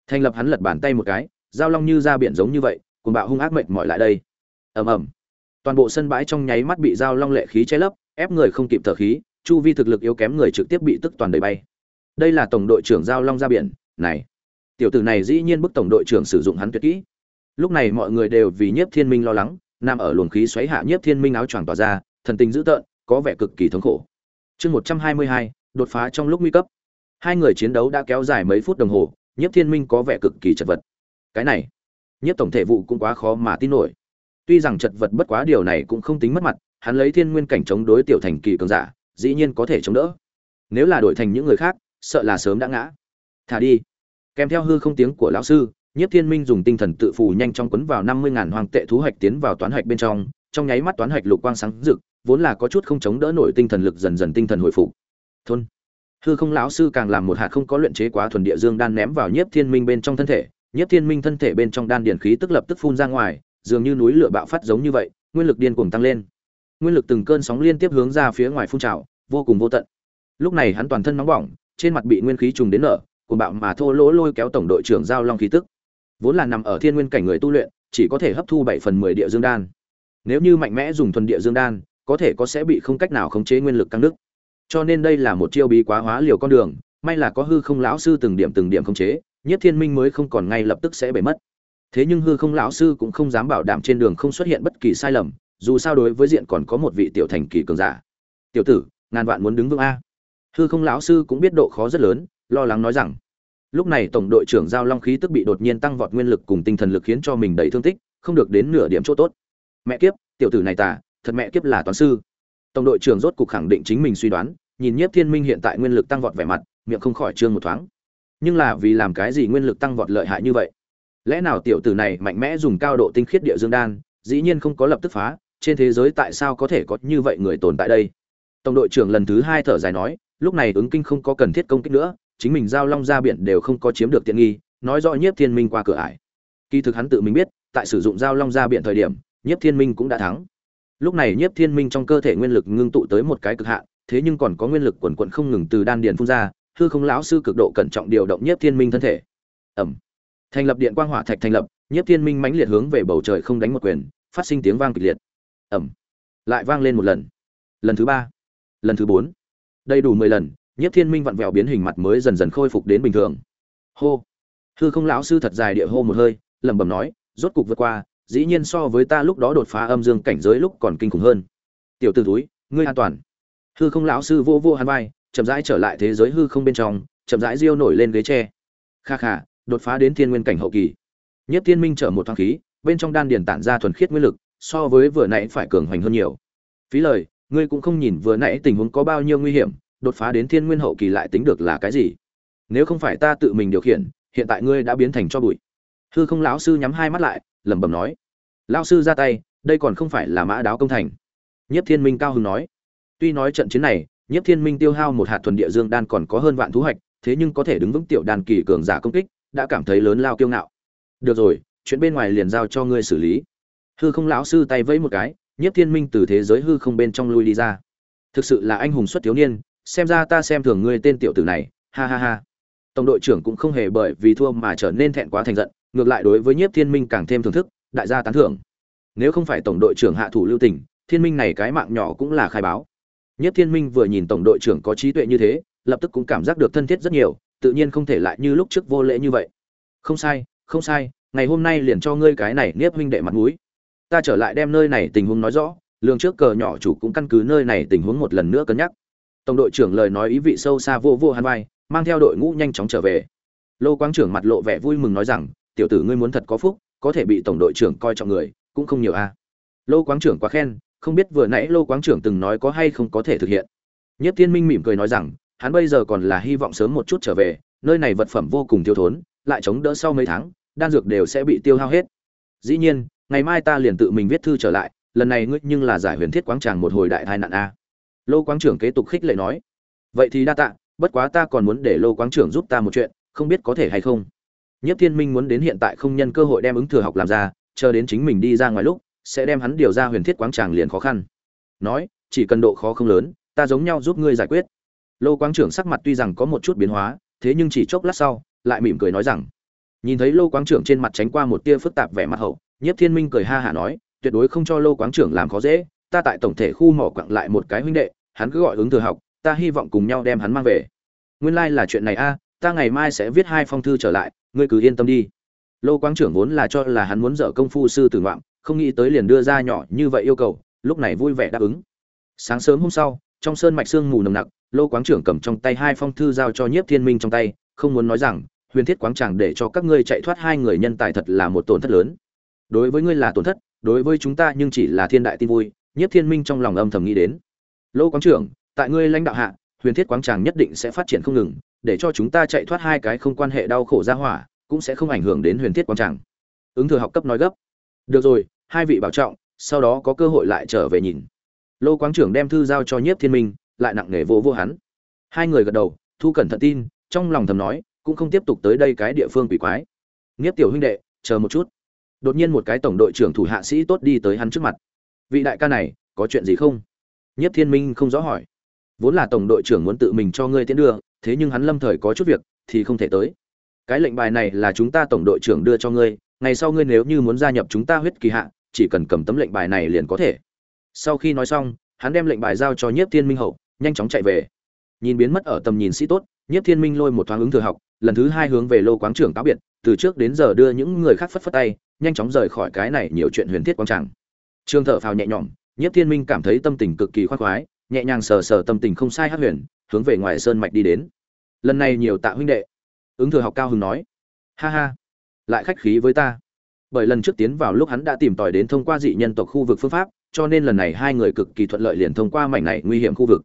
Thành lập hắn lật bàn tay một cái, giao long như ra biển giống như vậy cùng bạo hung ác mệnh mọi lại đây. Ầm ầm. Toàn bộ sân bãi trong nháy mắt bị giao long lệ khí che lấp, ép người không kịp thở khí, chu vi thực lực yếu kém người trực tiếp bị tức toàn đầy bay. Đây là tổng đội trưởng giao long ra biển, này. Tiểu tử này dĩ nhiên bức tổng đội trưởng sử dụng hắn tuyệt kỹ. Lúc này mọi người đều vì nhiếp thiên minh lo lắng nằm ở luồng khí xoáy hạ nhiếp thiên minh áo choàng tỏa ra, thần tình dữ tợn, có vẻ cực kỳ thống khổ chương một trăm hai mươi hai, đột phá trong lúc nguy cấp. Hai người chiến đấu đã kéo dài mấy phút đồng hồ, nhiếp thiên minh có vẻ cực kỳ chật vật. Cái này, nhiếp tổng thể vụ cũng quá khó mà tin nổi. Tuy rằng chật vật bất quá điều này cũng không tính mất mặt, hắn lấy thiên nguyên cảnh chống đối tiểu thành kỳ cường giả, dĩ nhiên có thể chống đỡ. Nếu là đổi thành những người khác, sợ là sớm đã ngã. Thả đi. Kèm theo hư không tiếng của lão sư, nhiếp thiên minh dùng tinh thần tự phù nhanh chóng quấn vào năm mươi ngàn hoàng tệ thú hạch tiến vào toán hạch bên trong trong nháy mắt toán hạch lục quang sáng rực vốn là có chút không chống đỡ nổi tinh thần lực dần dần tinh thần hồi phục. Thôn. Hư không lão sư càng làm một hạt không có luyện chế quá thuần địa dương đan ném vào nhiếp thiên minh bên trong thân thể. Nhiếp thiên minh thân thể bên trong đan điển khí tức lập tức phun ra ngoài, dường như núi lửa bạo phát giống như vậy, nguyên lực điên cuồng tăng lên. Nguyên lực từng cơn sóng liên tiếp hướng ra phía ngoài phun trào, vô cùng vô tận. Lúc này hắn toàn thân nóng bỏng, trên mặt bị nguyên khí trùng đến nở cùng bạo mà thô lỗ lôi kéo tổng đội trưởng giao long khí tức. Vốn là nằm ở thiên nguyên cảnh người tu luyện, chỉ có thể hấp thu bảy phần mười địa dương đan. Nếu như mạnh mẽ dùng thuần địa dương đan có thể có sẽ bị không cách nào khống chế nguyên lực căng đức cho nên đây là một chiêu bí quá hóa liều con đường, may là có hư không lão sư từng điểm từng điểm khống chế, nhất thiên minh mới không còn ngay lập tức sẽ bể mất. Thế nhưng hư không lão sư cũng không dám bảo đảm trên đường không xuất hiện bất kỳ sai lầm, dù sao đối với diện còn có một vị tiểu thành kỳ cường giả. Tiểu tử, ngàn vạn muốn đứng vững a. Hư không lão sư cũng biết độ khó rất lớn, lo lắng nói rằng, lúc này tổng đội trưởng giao long khí tức bị đột nhiên tăng vọt nguyên lực cùng tinh thần lực khiến cho mình đầy thương tích, không được đến nửa điểm chỗ tốt. Mẹ kiếp, tiểu tử này tả thật mẹ kiếp là toán sư. Tổng đội trưởng rốt cục khẳng định chính mình suy đoán, nhìn nhiếp thiên minh hiện tại nguyên lực tăng vọt vẻ mặt, miệng không khỏi trương một thoáng. Nhưng là vì làm cái gì nguyên lực tăng vọt lợi hại như vậy? Lẽ nào tiểu tử này mạnh mẽ dùng cao độ tinh khiết địa dương đan, dĩ nhiên không có lập tức phá, trên thế giới tại sao có thể có như vậy người tồn tại đây? Tổng đội trưởng lần thứ hai thở dài nói, lúc này ứng kinh không có cần thiết công kích nữa, chính mình giao long ra biển đều không có chiếm được tiện nghi, nói rõ nhiếp thiên minh qua cửa ải. Kỳ thực hắn tự mình biết, tại sử dụng giao long ra biển thời điểm, nhiếp thiên minh cũng đã thắng lúc này nhiếp thiên minh trong cơ thể nguyên lực ngưng tụ tới một cái cực hạn, thế nhưng còn có nguyên lực quần quận không ngừng từ đan điền phun ra, hư không lão sư cực độ cẩn trọng điều động nhiếp thiên minh thân thể. Ẩm thành lập điện quang hỏa thạch thành lập, nhiếp thiên minh mãnh liệt hướng về bầu trời không đánh một quyền, phát sinh tiếng vang kịch liệt. Ẩm lại vang lên một lần. Lần thứ ba. Lần thứ bốn. Đầy đủ mười lần, nhiếp thiên minh vặn vẹo biến hình mặt mới dần dần khôi phục đến bình thường. Hô. Hư không lão sư thật dài địa hô một hơi, lẩm bẩm nói, rốt cục vượt qua dĩ nhiên so với ta lúc đó đột phá âm dương cảnh giới lúc còn kinh khủng hơn. Tiểu t ử túi ngươi an toàn. Hư không lão sư vô vô hắn vai, chậm rãi trở lại thế giới hư không bên trong, chậm rãi riêu nổi lên ghế tre. Kha kha, đột phá đến thiên nguyên cảnh hậu kỳ. Nhất thiên minh chở một thoáng khí, bên trong đan điền tản ra thuần khiết nguyên lực, so với vừa nãy phải cường hoành hơn nhiều. Phí lời, ngươi cũng không nhìn vừa nãy tình huống có bao nhiêu nguy hiểm, đột phá đến thiên nguyên hậu kỳ lại tính được là cái gì? Nếu không phải ta tự mình điều khiển, hiện tại ngươi đã biến thành cho bụi. Hư không lão sư nhắm hai mắt lại lẩm bẩm nói. Lão sư ra tay, đây còn không phải là mã đáo công thành. Nhất thiên minh cao hưng nói. Tuy nói trận chiến này, nhất thiên minh tiêu hao một hạt thuần địa dương đan còn có hơn vạn thú hoạch thế nhưng có thể đứng vững tiểu đàn kỳ cường giả công kích, đã cảm thấy lớn lao kiêu ngạo. Được rồi, chuyện bên ngoài liền giao cho ngươi xử lý. Hư không lão sư tay vẫy một cái, nhất thiên minh từ thế giới hư không bên trong lui đi ra. Thực sự là anh hùng xuất thiếu niên, xem ra ta xem thường ngươi tên tiểu tử này, ha ha ha tổng đội trưởng cũng không hề bởi vì thua mà trở nên thẹn quá thành giận, ngược lại đối với nhiếp thiên minh càng thêm thưởng thức, đại gia tán thưởng. Nếu không phải tổng đội trưởng hạ thủ lưu tình, thiên minh này cái mạng nhỏ cũng là khai báo. Nhiếp thiên minh vừa nhìn tổng đội trưởng có trí tuệ như thế, lập tức cũng cảm giác được thân thiết rất nhiều, tự nhiên không thể lại như lúc trước vô lễ như vậy. Không sai không sai, ngày hôm nay liền cho ngươi cái này nhiếp huynh đệ mặt mũi. Ta trở lại đem nơi này tình huống nói rõ, lường trước cờ nhỏ chủ cũng căn cứ nơi này tình huống một lần nữa cân nhắc. Tổng đội trưởng lời nói ý vị sâu xa vô vô hắn vai mang theo đội ngũ nhanh chóng trở về. Lô quang trưởng mặt lộ vẻ vui mừng nói rằng, tiểu tử ngươi muốn thật có phúc, có thể bị tổng đội trưởng coi trọng người, cũng không nhiều a. Lô quang trưởng quá khen, không biết vừa nãy lô quang trưởng từng nói có hay không có thể thực hiện. Nhất thiên minh mỉm cười nói rằng, hắn bây giờ còn là hy vọng sớm một chút trở về, nơi này vật phẩm vô cùng thiếu thốn, lại chống đỡ sau mấy tháng, đan dược đều sẽ bị tiêu hao hết. Dĩ nhiên, ngày mai ta liền tự mình viết thư trở lại, lần này ngươi nhưng là giải huyền thiết quáng tràng một hồi đại tai nạn a. Lô Quang trưởng kế tục khích lệ nói, vậy thì đa tạ bất quá ta còn muốn để lô quáng trưởng giúp ta một chuyện, không biết có thể hay không. Nhất thiên minh muốn đến hiện tại không nhân cơ hội đem ứng thừa học làm ra, chờ đến chính mình đi ra ngoài lúc, sẽ đem hắn điều ra huyền thiết quáng tràng liền khó khăn. Nói, chỉ cần độ khó không lớn, ta giống nhau giúp ngươi giải quyết. Lô quáng trưởng sắc mặt tuy rằng có một chút biến hóa, thế nhưng chỉ chốc lát sau, lại mỉm cười nói rằng, nhìn thấy lô quáng trưởng trên mặt tránh qua một tia phức tạp vẻ mặt hậu nhất thiên minh cười ha hả nói, tuyệt đối không cho lô quáng trưởng làm khó dễ, ta tại tổng thể khu mỏ quặng lại một cái huynh đệ, hắn cứ gọi ứng thừa học, ta hy vọng cùng nhau đem hắn mang về nguyên lai là chuyện này a, ta ngày mai sẽ viết hai phong thư trở lại, ngươi cứ yên tâm đi. Lô quang trưởng vốn là cho là hắn muốn dở công phu sư tử ngoạm, không nghĩ tới liền đưa ra nhỏ như vậy yêu cầu, lúc này vui vẻ đáp ứng. Sáng sớm hôm sau, trong sơn mạch sương mù nồng nặc, lô Quang trưởng cầm trong tay hai phong thư giao cho nhiếp thiên minh trong tay, không muốn nói rằng, huyền thiết quáng tràng để cho các ngươi chạy thoát hai người nhân tài thật là một tổn thất lớn. Đối với ngươi là tổn thất, đối với chúng ta nhưng chỉ là thiên đại tin vui, nhiếp thiên minh trong lòng âm thầm nghĩ đến. Lô quáng trưởng, tại ngươi lãnh đạo hạ huyền thiết quáng tràng nhất định sẽ phát triển không ngừng, để cho chúng ta chạy thoát hai cái không quan hệ đau khổ ra hỏa, cũng sẽ không ảnh hưởng đến huyền thiết quáng tràng. Ứng thừa học cấp nói gấp. Được rồi, hai vị bảo trọng, sau đó có cơ hội lại trở về nhìn. Lô quáng trưởng đem thư giao cho nhiếp thiên minh, lại nặng nề vô vô hắn. Hai người gật đầu, thu cẩn thận tin, trong lòng thầm nói, cũng không tiếp tục tới đây cái địa phương quỷ quái. Nhiếp tiểu huynh đệ, chờ một chút. Đột nhiên một cái tổng đội trưởng thủ hạ sĩ tốt đi tới hắn trước mặt. Vị đại ca này, có chuyện gì không? Nhiếp thiên minh không rõ hỏi vốn là tổng đội trưởng muốn tự mình cho ngươi tiến đưa, thế nhưng hắn lâm thời có chút việc, thì không thể tới. Cái lệnh bài này là chúng ta tổng đội trưởng đưa cho ngươi, ngày sau ngươi nếu như muốn gia nhập chúng ta huyết kỳ hạ, chỉ cần cầm tấm lệnh bài này liền có thể. Sau khi nói xong, hắn đem lệnh bài giao cho nhiếp thiên minh hậu, nhanh chóng chạy về. Nhìn biến mất ở tầm nhìn sĩ tốt, nhiếp thiên minh lôi một thoáng ứng thừa học, lần thứ hai hướng về lô quán trưởng cáo biệt, từ trước đến giờ đưa những người khác phất phất tay, nhanh chóng rời khỏi cái này nhiều chuyện huyền thiết quang tràng. Trương thở phào nhẹ nhõm, nhiếp thiên minh cảm thấy tâm tình cực kỳ khoan khoái nhẹ nhàng sờ sờ tâm tình không sai hát huyền, hướng về ngoài sơn mạch đi đến. Lần này nhiều tạ huynh đệ. Ứng thừa học cao hứng nói. Ha ha, lại khách khí với ta. Bởi lần trước tiến vào lúc hắn đã tìm tòi đến thông qua dị nhân tộc khu vực phương pháp, cho nên lần này hai người cực kỳ thuận lợi liền thông qua mảnh này nguy hiểm khu vực.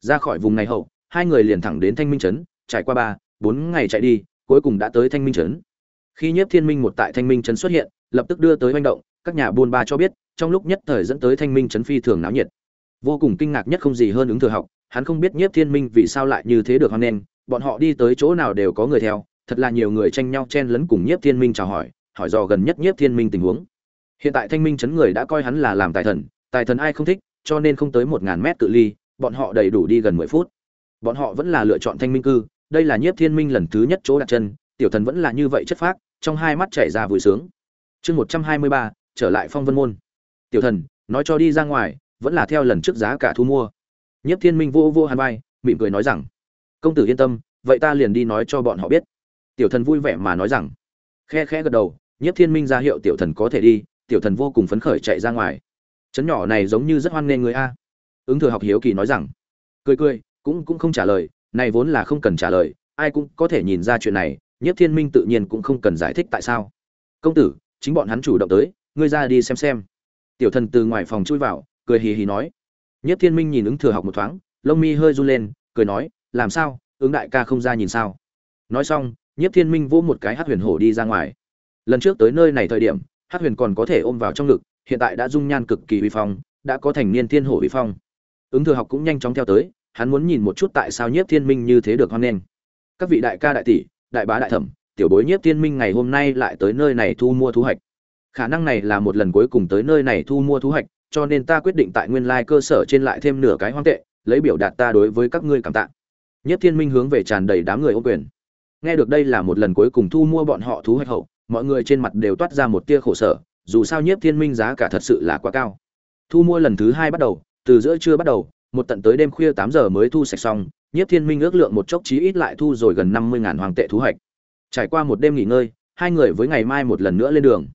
Ra khỏi vùng này hậu, hai người liền thẳng đến thanh minh trấn, trải qua ba, bốn ngày chạy đi, cuối cùng đã tới thanh minh trấn. Khi nhiếp thiên minh một tại thanh minh trấn xuất hiện, lập tức đưa tới manh động, các nhà buôn ba cho biết, trong lúc nhất thời dẫn tới thanh minh trấn phi thường náo nhiệt vô cùng kinh ngạc nhất không gì hơn ứng thừa học, hắn không biết nhiếp thiên minh vì sao lại như thế được hoan nghênh, bọn họ đi tới chỗ nào đều có người theo, thật là nhiều người tranh nhau chen lấn cùng nhiếp thiên minh chào hỏi hỏi dò gần nhất nhiếp thiên minh tình huống. Hiện tại thanh minh chấn người đã coi hắn là làm tài thần tài thần ai không thích, cho nên không tới một ngàn mét cự ly, bọn họ đầy đủ đi gần mười phút. Bọn họ vẫn là lựa chọn thanh minh cư, đây là nhiếp thiên minh lần thứ nhất chỗ đặt chân, tiểu thần vẫn là như vậy chất phác, trong hai mắt chảy ra vui sướng. Chương một trăm hai mươi ba, trở lại phong vân môn. Tiểu thần, nói cho đi ra ngoài vẫn là theo lần trước giá cả thu mua. Nhiếp thiên minh vô vô hàn vai, mỉm cười nói rằng, công tử yên tâm, vậy ta liền đi nói cho bọn họ biết. Tiểu thần vui vẻ mà nói rằng, khe khẽ gật đầu, nhiếp thiên minh ra hiệu tiểu thần có thể đi, tiểu thần vô cùng phấn khởi chạy ra ngoài. Chấn nhỏ này giống như rất hoan nghênh người a. Ứng thừa học hiếu kỳ nói rằng, cười cười, cũng cũng không trả lời, này vốn là không cần trả lời, ai cũng có thể nhìn ra chuyện này nhất thiên minh tự nhiên cũng không cần giải thích tại sao. Công tử, chính bọn hắn chủ động tới, ngươi ra đi xem xem. Tiểu thần từ ngoài phòng chui vào cười hì hì nói. Nhất thiên minh nhìn ứng thừa học một thoáng, lông mi hơi run lên, cười nói, làm sao? Ứng đại ca không ra nhìn sao? Nói xong, nhất thiên minh vỗ một cái hát huyền hổ đi ra ngoài. Lần trước tới nơi này thời điểm hát huyền còn có thể ôm vào trong ngực, hiện tại đã dung nhan cực kỳ uy phong, đã có thành niên thiên hổ uy phong. Ứng thừa học cũng nhanh chóng theo tới, hắn muốn nhìn một chút tại sao nhiếp thiên minh như thế được hoan nghênh. Các vị đại ca đại tỷ, đại bá đại thẩm, tiểu bối nhiếp thiên minh ngày hôm nay lại tới nơi này thu mua thu hoạch. Khả năng này là một lần cuối cùng tới nơi này thu mua thu hoạch cho nên ta quyết định tại nguyên lai cơ sở trên lại thêm nửa cái hoang tệ, lấy biểu đạt ta đối với các ngươi cảm tạ. Nhất thiên minh hướng về tràn đầy đám người ô quyền. Nghe được đây là một lần cuối cùng thu mua bọn họ thú hoạch hậu, mọi người trên mặt đều toát ra một tia khổ sở, dù sao nhiếp thiên minh giá cả thật sự là quá cao. Thu mua lần thứ hai bắt đầu, từ giữa trưa bắt đầu, một tận tới đêm khuya tám giờ mới thu sạch xong nhiếp thiên minh ước lượng một chốc chí ít lại thu rồi gần năm mươi ngàn hoàng tệ thú hoạch. Trải qua một đêm nghỉ ngơi, hai người với ngày mai một lần nữa lên đường.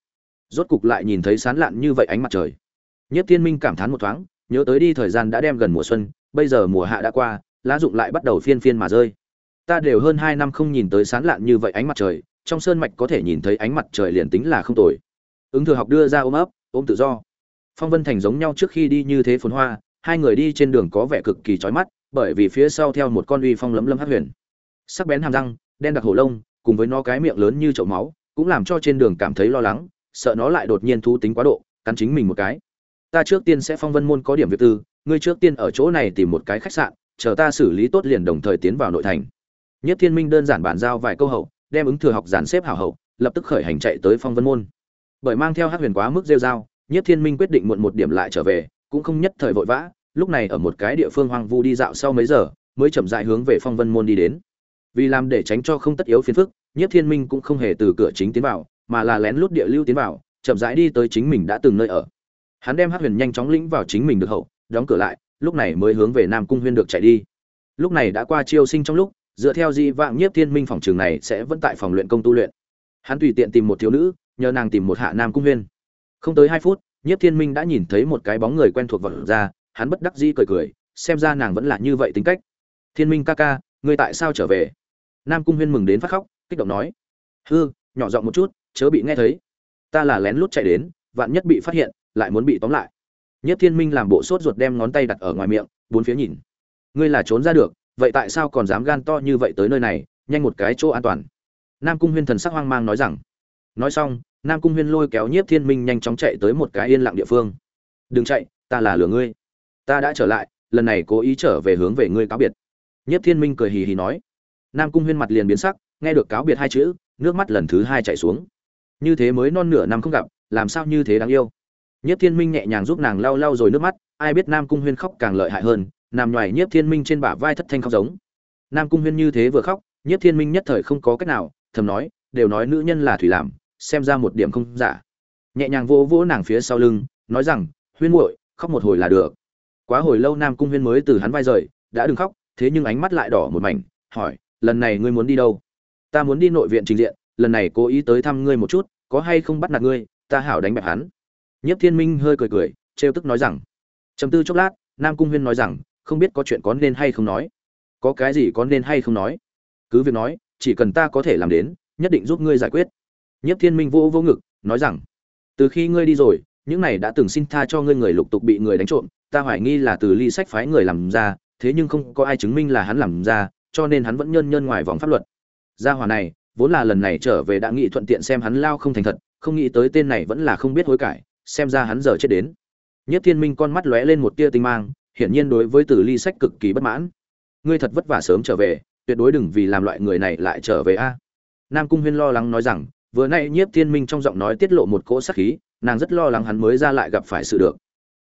Rốt cục lại nhìn thấy sán lạn như vậy ánh mặt trời nhiếp thiên minh cảm thán một thoáng, nhớ tới đi thời gian đã đem gần mùa xuân, bây giờ mùa hạ đã qua, lá rụng lại bắt đầu phiên phiên mà rơi. Ta đều hơn hai năm không nhìn tới sán lạn như vậy ánh mặt trời, trong sơn mạch có thể nhìn thấy ánh mặt trời liền tính là không tồi. Ứng thừa học đưa ra ôm ấp, ôm tự do. Phong vân thành giống nhau trước khi đi như thế phồn hoa, hai người đi trên đường có vẻ cực kỳ chói mắt, bởi vì phía sau theo một con uy phong lấm lấm hắc huyền. Sắc bén hàm răng, đen đặc hổ lông, cùng với nó cái miệng lớn như chậu máu, cũng làm cho trên đường cảm thấy lo lắng, sợ nó lại đột nhiên thú tính quá độ, cắn chính mình một cái ta trước tiên sẽ phong vân môn có điểm việc tư, ngươi trước tiên ở chỗ này tìm một cái khách sạn, chờ ta xử lý tốt liền đồng thời tiến vào nội thành. Nhất thiên minh đơn giản bàn giao vài câu hậu, đem ứng thừa học giản xếp hảo hậu, lập tức khởi hành chạy tới phong vân môn. Bởi mang theo hát huyền quá mức rêu dao nhất thiên minh quyết định muộn một điểm lại trở về, cũng không nhất thời vội vã, lúc này ở một cái địa phương hoang vu đi dạo sau mấy giờ, mới chậm dại hướng về phong vân môn đi đến. Vì làm để tránh cho không tất yếu phiền phức, nhất thiên minh cũng không hề từ cửa chính tiến vào, mà là lén lút địa lưu tiến vào, chậm rãi đi tới chính mình đã từng nơi ở hắn đem hát huyền nhanh chóng lĩnh vào chính mình được hậu, đóng cửa lại, lúc này mới hướng về nam cung huyên được chạy đi. Lúc này đã qua chiêu sinh trong lúc, dựa theo di vạng nhiếp thiên minh phòng trường này sẽ vẫn tại phòng luyện công tu luyện. Hắn tùy tiện tìm một thiếu nữ, nhờ nàng tìm một hạ nam cung huyên. Không tới hai phút, nhiếp thiên minh đã nhìn thấy một cái bóng người quen thuộc vật ra, hắn bất đắc dĩ cười cười, xem ra nàng vẫn là như vậy tính cách. Thiên minh ca ca, ngươi tại sao trở về? Nam cung huyên mừng đến phát khóc, kích động nói, hư, nhỏ giọng một chút, chớ bị nghe thấy. Ta là lén lút chạy đến, vạn nhất bị phát hiện lại muốn bị tóm lại. Nhất thiên minh làm bộ sốt ruột đem ngón tay đặt ở ngoài miệng, bốn phía nhìn. Ngươi là trốn ra được, vậy tại sao còn dám gan to như vậy tới nơi này, nhanh một cái chỗ an toàn? Nam cung huyên thần sắc hoang mang nói rằng. Nói xong, nam cung huyên lôi kéo nhiếp thiên minh nhanh chóng chạy tới một cái yên lặng địa phương. Đừng chạy, ta là lừa ngươi. Ta đã trở lại, lần này cố ý trở về hướng về ngươi cáo biệt. Nhiếp thiên minh cười hì hì nói. Nam cung huyên mặt liền biến sắc, nghe được cáo biệt hai chữ, nước mắt lần thứ hai chạy xuống. Như thế mới non nửa năm không gặp, làm sao như thế đáng yêu? Nhiếp thiên minh nhẹ nhàng giúp nàng lau lau rồi nước mắt, ai biết nam cung huyên khóc càng lợi hại hơn, nằm ngoài nhiếp thiên minh trên bả vai thất thanh khóc giống. Nam cung huyên như thế vừa khóc, nhiếp thiên minh nhất thời không có cách nào, thầm nói, đều nói nữ nhân là thủy làm, xem ra một điểm không giả. Nhẹ nhàng vỗ vỗ nàng phía sau lưng, nói rằng, huyên muội, khóc một hồi là được. Quá hồi lâu nam cung huyên mới từ hắn vai rời, đã đừng khóc, thế nhưng ánh mắt lại đỏ một mảnh, hỏi, lần này ngươi muốn đi đâu? Ta muốn đi nội viện trình diện, lần này cố ý tới thăm ngươi một chút, có hay không bắt nạt ngươi, ta hảo đánh bẹp hắn nhiếp thiên minh hơi cười cười, trêu tức nói rằng, trầm tư chốc lát, nam cung huyên nói rằng, không biết có chuyện có nên hay không nói. Có cái gì có nên hay không nói? Cứ việc nói, chỉ cần ta có thể làm đến, nhất định giúp ngươi giải quyết. Nhiếp thiên minh vô vô ngực, nói rằng, từ khi ngươi đi rồi, những này đã từng xin tha cho ngươi người lục tục bị người đánh trộm, ta hoài nghi là từ ly sách phái người làm ra, thế nhưng không có ai chứng minh là hắn làm ra, cho nên hắn vẫn nhân nhân ngoài vòng pháp luật. Gia hỏa này, vốn là lần này trở về đã nghĩ thuận tiện xem hắn lao không thành thật, không nghĩ tới tên này vẫn là không biết hối cải xem ra hắn giờ chết đến. Nhất thiên minh con mắt lóe lên một tia tinh mang, hiển nhiên đối với từ ly sách cực kỳ bất mãn. Ngươi thật vất vả sớm trở về, tuyệt đối đừng vì làm loại người này lại trở về a. Nam cung huyên lo lắng nói rằng, vừa nay nhiếp thiên minh trong giọng nói tiết lộ một cỗ sắc khí, nàng rất lo lắng hắn mới ra lại gặp phải sự được.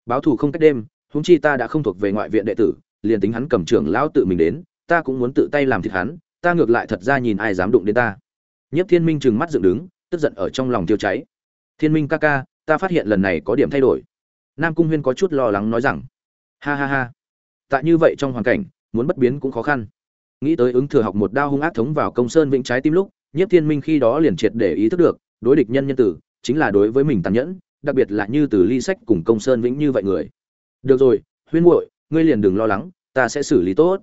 Báo thù không cách đêm húng chi ta đã không thuộc về ngoại viện đệ tử, liền tính hắn cầm trưởng lão tự mình đến, ta cũng muốn tự tay làm thịt hắn, ta ngược lại thật ra nhìn ai dám đụng đến ta. Nhiếp thiên minh trừng mắt dựng đứng, tức giận ở trong lòng tiêu cháy. Thiên minh ca ca ta phát hiện lần này có điểm thay đổi. Nam cung huyên có chút lo lắng nói rằng, ha ha ha, tại như vậy trong hoàn cảnh, muốn bất biến cũng khó khăn. Nghĩ tới ứng thừa học một đao hung ác thống vào công sơn vĩnh trái tim lúc, nhiếp thiên minh khi đó liền triệt để ý thức được, đối địch nhân nhân tử, chính là đối với mình tàn nhẫn, đặc biệt là như từ ly sách cùng công sơn vĩnh như vậy người. Được rồi, huyên muội, ngươi liền đừng lo lắng, ta sẽ xử lý tốt.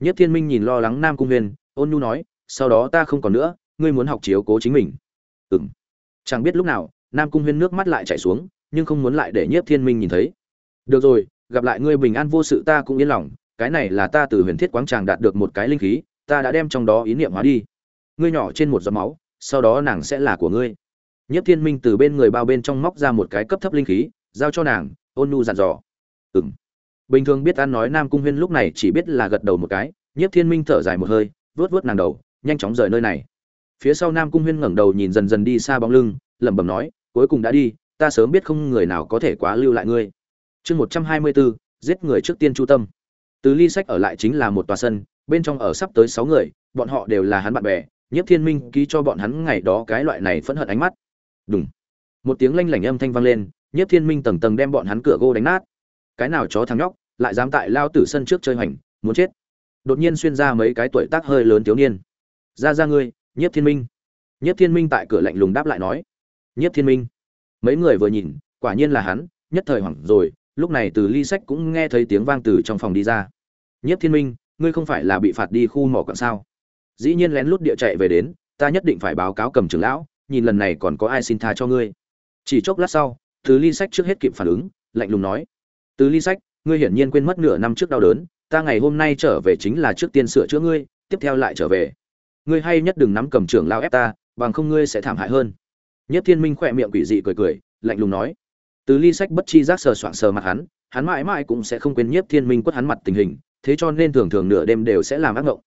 Nhất thiên minh nhìn lo lắng nam cung huyền ôn nhu nói, sau đó ta không còn nữa, ngươi muốn học chiếu cố chính mình. Ừng chẳng biết lúc nào nam cung huyên nước mắt lại chảy xuống, nhưng không muốn lại để nhiếp thiên minh nhìn thấy. Được rồi, gặp lại ngươi bình an vô sự ta cũng yên lòng, cái này là ta từ huyền thiết quáng tràng đạt được một cái linh khí, ta đã đem trong đó ý niệm hóa đi. Ngươi nhỏ trên một giọt máu, sau đó nàng sẽ là của ngươi. Nhiếp thiên minh từ bên người bao bên trong móc ra một cái cấp thấp linh khí, giao cho nàng, ôn Nu dặn dò. Ừng bình thường biết ăn nói nam cung huyên lúc này chỉ biết là gật đầu một cái, nhiếp thiên minh thở dài một hơi vớt vớt nàng đầu, nhanh chóng rời nơi này. Phía sau nam cung huyên ngẩng đầu nhìn dần dần đi xa bóng lưng, lẩm bẩm nói cuối cùng đã đi, ta sớm biết không người nào có thể quá lưu lại ngươi. Chương một trăm hai mươi bốn giết người trước tiên chu tâm. Từ ly sách ở lại chính là một tòa sân, bên trong ở sắp tới sáu người, bọn họ đều là hắn bạn bè nhất thiên minh ký cho bọn hắn ngày đó cái loại này phẫn hận ánh mắt. Đúng một tiếng lanh lảnh âm thanh vang lên nhất thiên minh tầng tầng đem bọn hắn cửa gô đánh nát. Cái nào chó thằng nhóc, lại dám tại lao tử sân trước chơi hoành, muốn chết. Đột nhiên xuyên ra mấy cái tuổi tác hơi lớn thiếu niên. Ra ra ngươi, nhiếp thiên minh. Nhiếp thiên minh tại cửa lạnh lùng đáp lại nói nhiếp thiên minh. Mấy người vừa nhìn, quả nhiên là hắn, nhất thời hoảng rồi, lúc này từ ly sách cũng nghe thấy tiếng vang từ trong phòng đi ra. Nhiếp thiên minh, ngươi không phải là bị phạt đi khu mỏ quặng sao? Dĩ nhiên lén lút địa chạy về đến, ta nhất định phải báo cáo cầm trưởng lão, nhìn lần này còn có ai xin tha cho ngươi. Chỉ chốc lát sau, từ ly sách trước hết kịp phản ứng, lạnh lùng nói. Từ ly sách, ngươi hiển nhiên quên mất nửa năm trước đau đớn, ta ngày hôm nay trở về chính là trước tiên sửa chữa ngươi, tiếp theo lại trở về. Ngươi hay nhất đừng nắm cầm trưởng lao ép ta, bằng không ngươi sẽ thảm hại hơn nhất thiên minh khỏe miệng quỷ dị cười cười, lạnh lùng nói. Từ ly sách bất chi giác sờ soạng sờ mặt hắn hắn mãi mãi cũng sẽ không quên Nhất thiên minh quất hắn mặt tình hình, thế cho nên thường thường nửa đêm đều sẽ làm ác ngộng.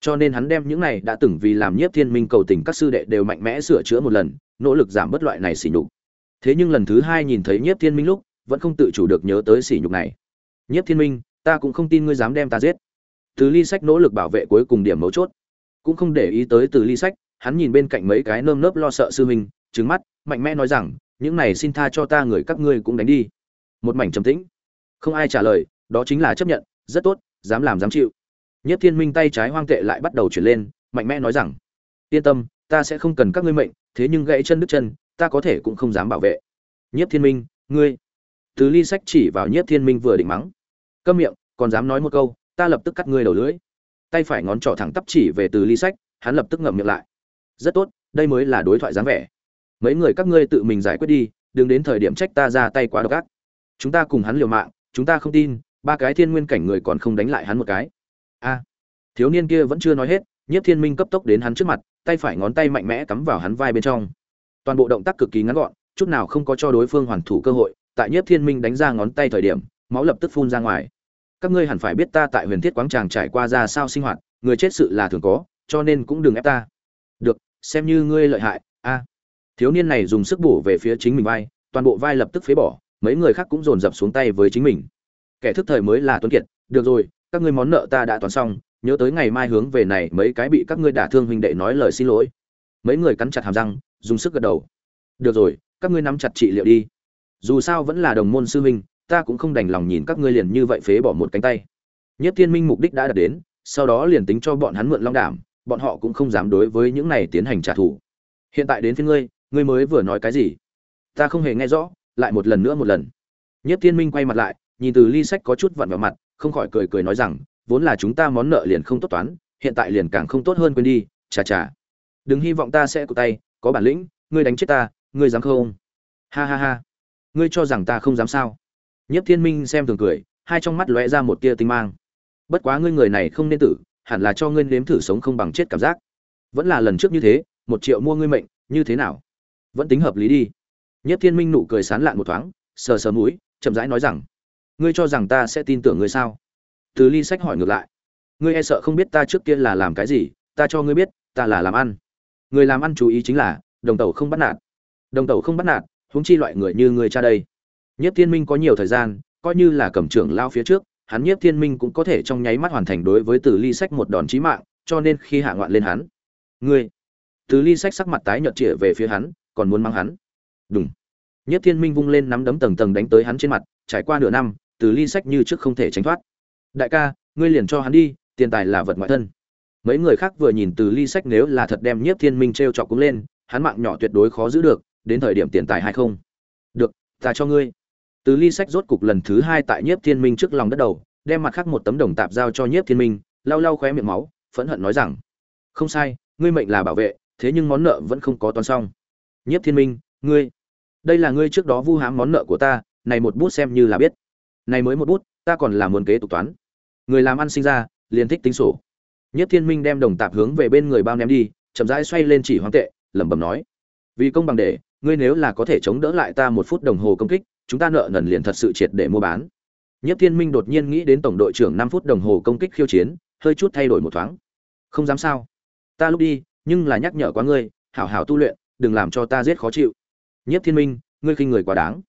Cho nên hắn đem những này đã từng vì làm nhiếp thiên minh cầu tình các sư đệ đều mạnh mẽ sửa chữa một lần, nỗ lực giảm bớt loại này sỉ nhục. Thế nhưng lần thứ hai nhìn thấy nhiếp thiên minh lúc, vẫn không tự chủ được nhớ tới sỉ nhục này. Nhiếp thiên minh, ta cũng không tin ngươi dám đem ta giết. Từ ly sách nỗ lực bảo vệ cuối cùng điểm mấu chốt. Cũng không để ý tới từ ly sách, hắn nhìn bên cạnh mấy cái nơm nớp lo sợ sư huynh trứng mắt, mạnh mẽ nói rằng, những này xin tha cho ta, người các ngươi cũng đánh đi. Một mảnh trầm tĩnh. Không ai trả lời, đó chính là chấp nhận, rất tốt, dám làm dám chịu. Nhất thiên minh tay trái hoang tệ lại bắt đầu chuyển lên, mạnh mẽ nói rằng, yên tâm, ta sẽ không cần các ngươi mệnh, thế nhưng gãy chân đứt chân, ta có thể cũng không dám bảo vệ. Nhất thiên minh, ngươi. Từ ly sách chỉ vào nhất thiên minh vừa định mắng. Câm miệng, còn dám nói một câu, ta lập tức cắt ngươi đầu lưỡi. Tay phải ngón trỏ thẳng tắp chỉ về từ ly sách, hắn lập tức ngậm miệng lại. Rất tốt, đây mới là đối thoại dáng vẻ mấy người các ngươi tự mình giải quyết đi, đừng đến thời điểm trách ta ra tay quá độc ác. Chúng ta cùng hắn liều mạng, chúng ta không tin, ba cái thiên nguyên cảnh người còn không đánh lại hắn một cái. A. Thiếu niên kia vẫn chưa nói hết nhất thiên minh cấp tốc đến hắn trước mặt, tay phải ngón tay mạnh mẽ cắm vào hắn vai bên trong. Toàn bộ động tác cực kỳ ngắn gọn, chút nào không có cho đối phương hoàn thủ cơ hội, tại nhất thiên minh đánh ra ngón tay thời điểm, máu lập tức phun ra ngoài. Các ngươi hẳn phải biết ta tại huyền thiết quáng tràng trải qua ra sao sinh hoạt, người chết sự là thường có, cho nên cũng đừng ép ta. Được, xem như ngươi lợi hại, a thiếu niên này dùng sức bổ về phía chính mình vai, toàn bộ vai lập tức phế bỏ, mấy người khác cũng dồn dập xuống tay với chính mình. Kẻ thức thời mới là tuấn kiệt, được rồi, các ngươi món nợ ta đã toán xong, nhớ tới ngày mai hướng về này mấy cái bị các ngươi đả thương huynh đệ nói lời xin lỗi. Mấy người cắn chặt hàm răng, dùng sức gật đầu. Được rồi, các ngươi nắm chặt trị liệu đi. Dù sao vẫn là đồng môn sư huynh, ta cũng không đành lòng nhìn các ngươi liền như vậy phế bỏ một cánh tay. Nhất thiên minh mục đích đã đạt đến, sau đó liền tính cho bọn hắn mượn long đảm, bọn họ cũng không dám đối với những này tiến hành trả thù. Hiện tại đến phía ngươi ngươi mới vừa nói cái gì? Ta không hề nghe rõ, lại một lần nữa một lần. Nhất thiên minh quay mặt lại, nhìn từ ly sách có chút vặn vào mặt, không khỏi cười cười nói rằng, vốn là chúng ta món nợ liền không tốt toán, hiện tại liền càng không tốt hơn quên đi, chà chà. Đừng hy vọng ta sẽ cụ tay, có bản lĩnh, ngươi đánh chết ta, ngươi dám không? Ha ha ha. Ngươi cho rằng ta không dám sao? Nhất thiên minh xem thường cười, hai trong mắt lóe ra một tia tinh mang. Bất quá ngươi người này không nên tử, hẳn là cho ngươi nếm thử sống không bằng chết cảm giác. Vẫn là lần trước như thế, một triệu mua ngươi mệnh, như thế nào? Vẫn tính hợp lý đi. Nhất thiên minh nụ cười sán lạn một thoáng, sờ sờ mũi, chậm rãi nói rằng, ngươi cho rằng ta sẽ tin tưởng ngươi sao? Từ ly sách hỏi ngược lại, ngươi e sợ không biết ta trước kia là làm cái gì, ta cho ngươi biết, ta là làm ăn. Người làm ăn chú ý chính là, đồng tàu không bắt nạt. Đồng tàu không bắt nạt, huống chi loại người như ngươi cha đây. Nhất thiên minh có nhiều thời gian, coi như là cầm trưởng lao phía trước, hắn nhiếp thiên minh cũng có thể trong nháy mắt hoàn thành đối với từ ly sách một đòn chí mạng, cho nên khi hạ ngoạn lên hắn, ngươi. Từ ly sách sắc mặt tái nhợt trịa về phía hắn còn muốn mang hắn. Đúng nhất thiên minh vung lên nắm đấm tầng tầng đánh tới hắn trên mặt, trải qua nửa năm, từ ly sách như trước không thể tránh thoát. Đại ca, ngươi liền cho hắn đi, tiền tài là vật ngoại thân. Mấy người khác vừa nhìn từ ly sách nếu là thật đem nhiếp thiên minh t r e o chọc cũng lên, hắn mạng nhỏ tuyệt đối khó giữ được, đến thời điểm tiền tài hay không? Được, ta cho ngươi. Từ ly sách rốt cục lần thứ hai tại nhiếp thiên minh trước lòng đất đầu, đem mặt khác một tấm đồng tạp giao cho nhiếp thiên minh, lau lau khóe miệng máu, phẫn hận nói rằng, không sai, ngươi mệnh là bảo vệ, thế nhưng món nợ vẫn không có toán xong nhiếp thiên minh, ngươi, đây là ngươi trước đó vu hám món nợ của ta, này một bút xem như là biết. Này mới một bút, ta còn là muốn kế tục toán. Người làm ăn sinh ra, liền thích tính sổ. Nhất thiên minh đem đồng tạp hướng về bên người bao ném đi, chậm rãi xoay lên chỉ hoang tệ, lẩm bẩm nói. Vì công bằng để, ngươi nếu là có thể chống đỡ lại ta một phút đồng hồ công kích, chúng ta nợ nần liền thật sự triệt để mua bán. Nhất thiên minh đột nhiên nghĩ đến tổng đội trưởng năm phút đồng hồ công kích khiêu chiến, hơi chút thay đổi một thoáng. Không dám sao. Ta lúc đi, nhưng là nhắc nhở quá ngươi, hảo hảo tu luyện đừng làm cho ta giết khó chịu. Nhất thiên minh, ngươi khinh người quá đáng.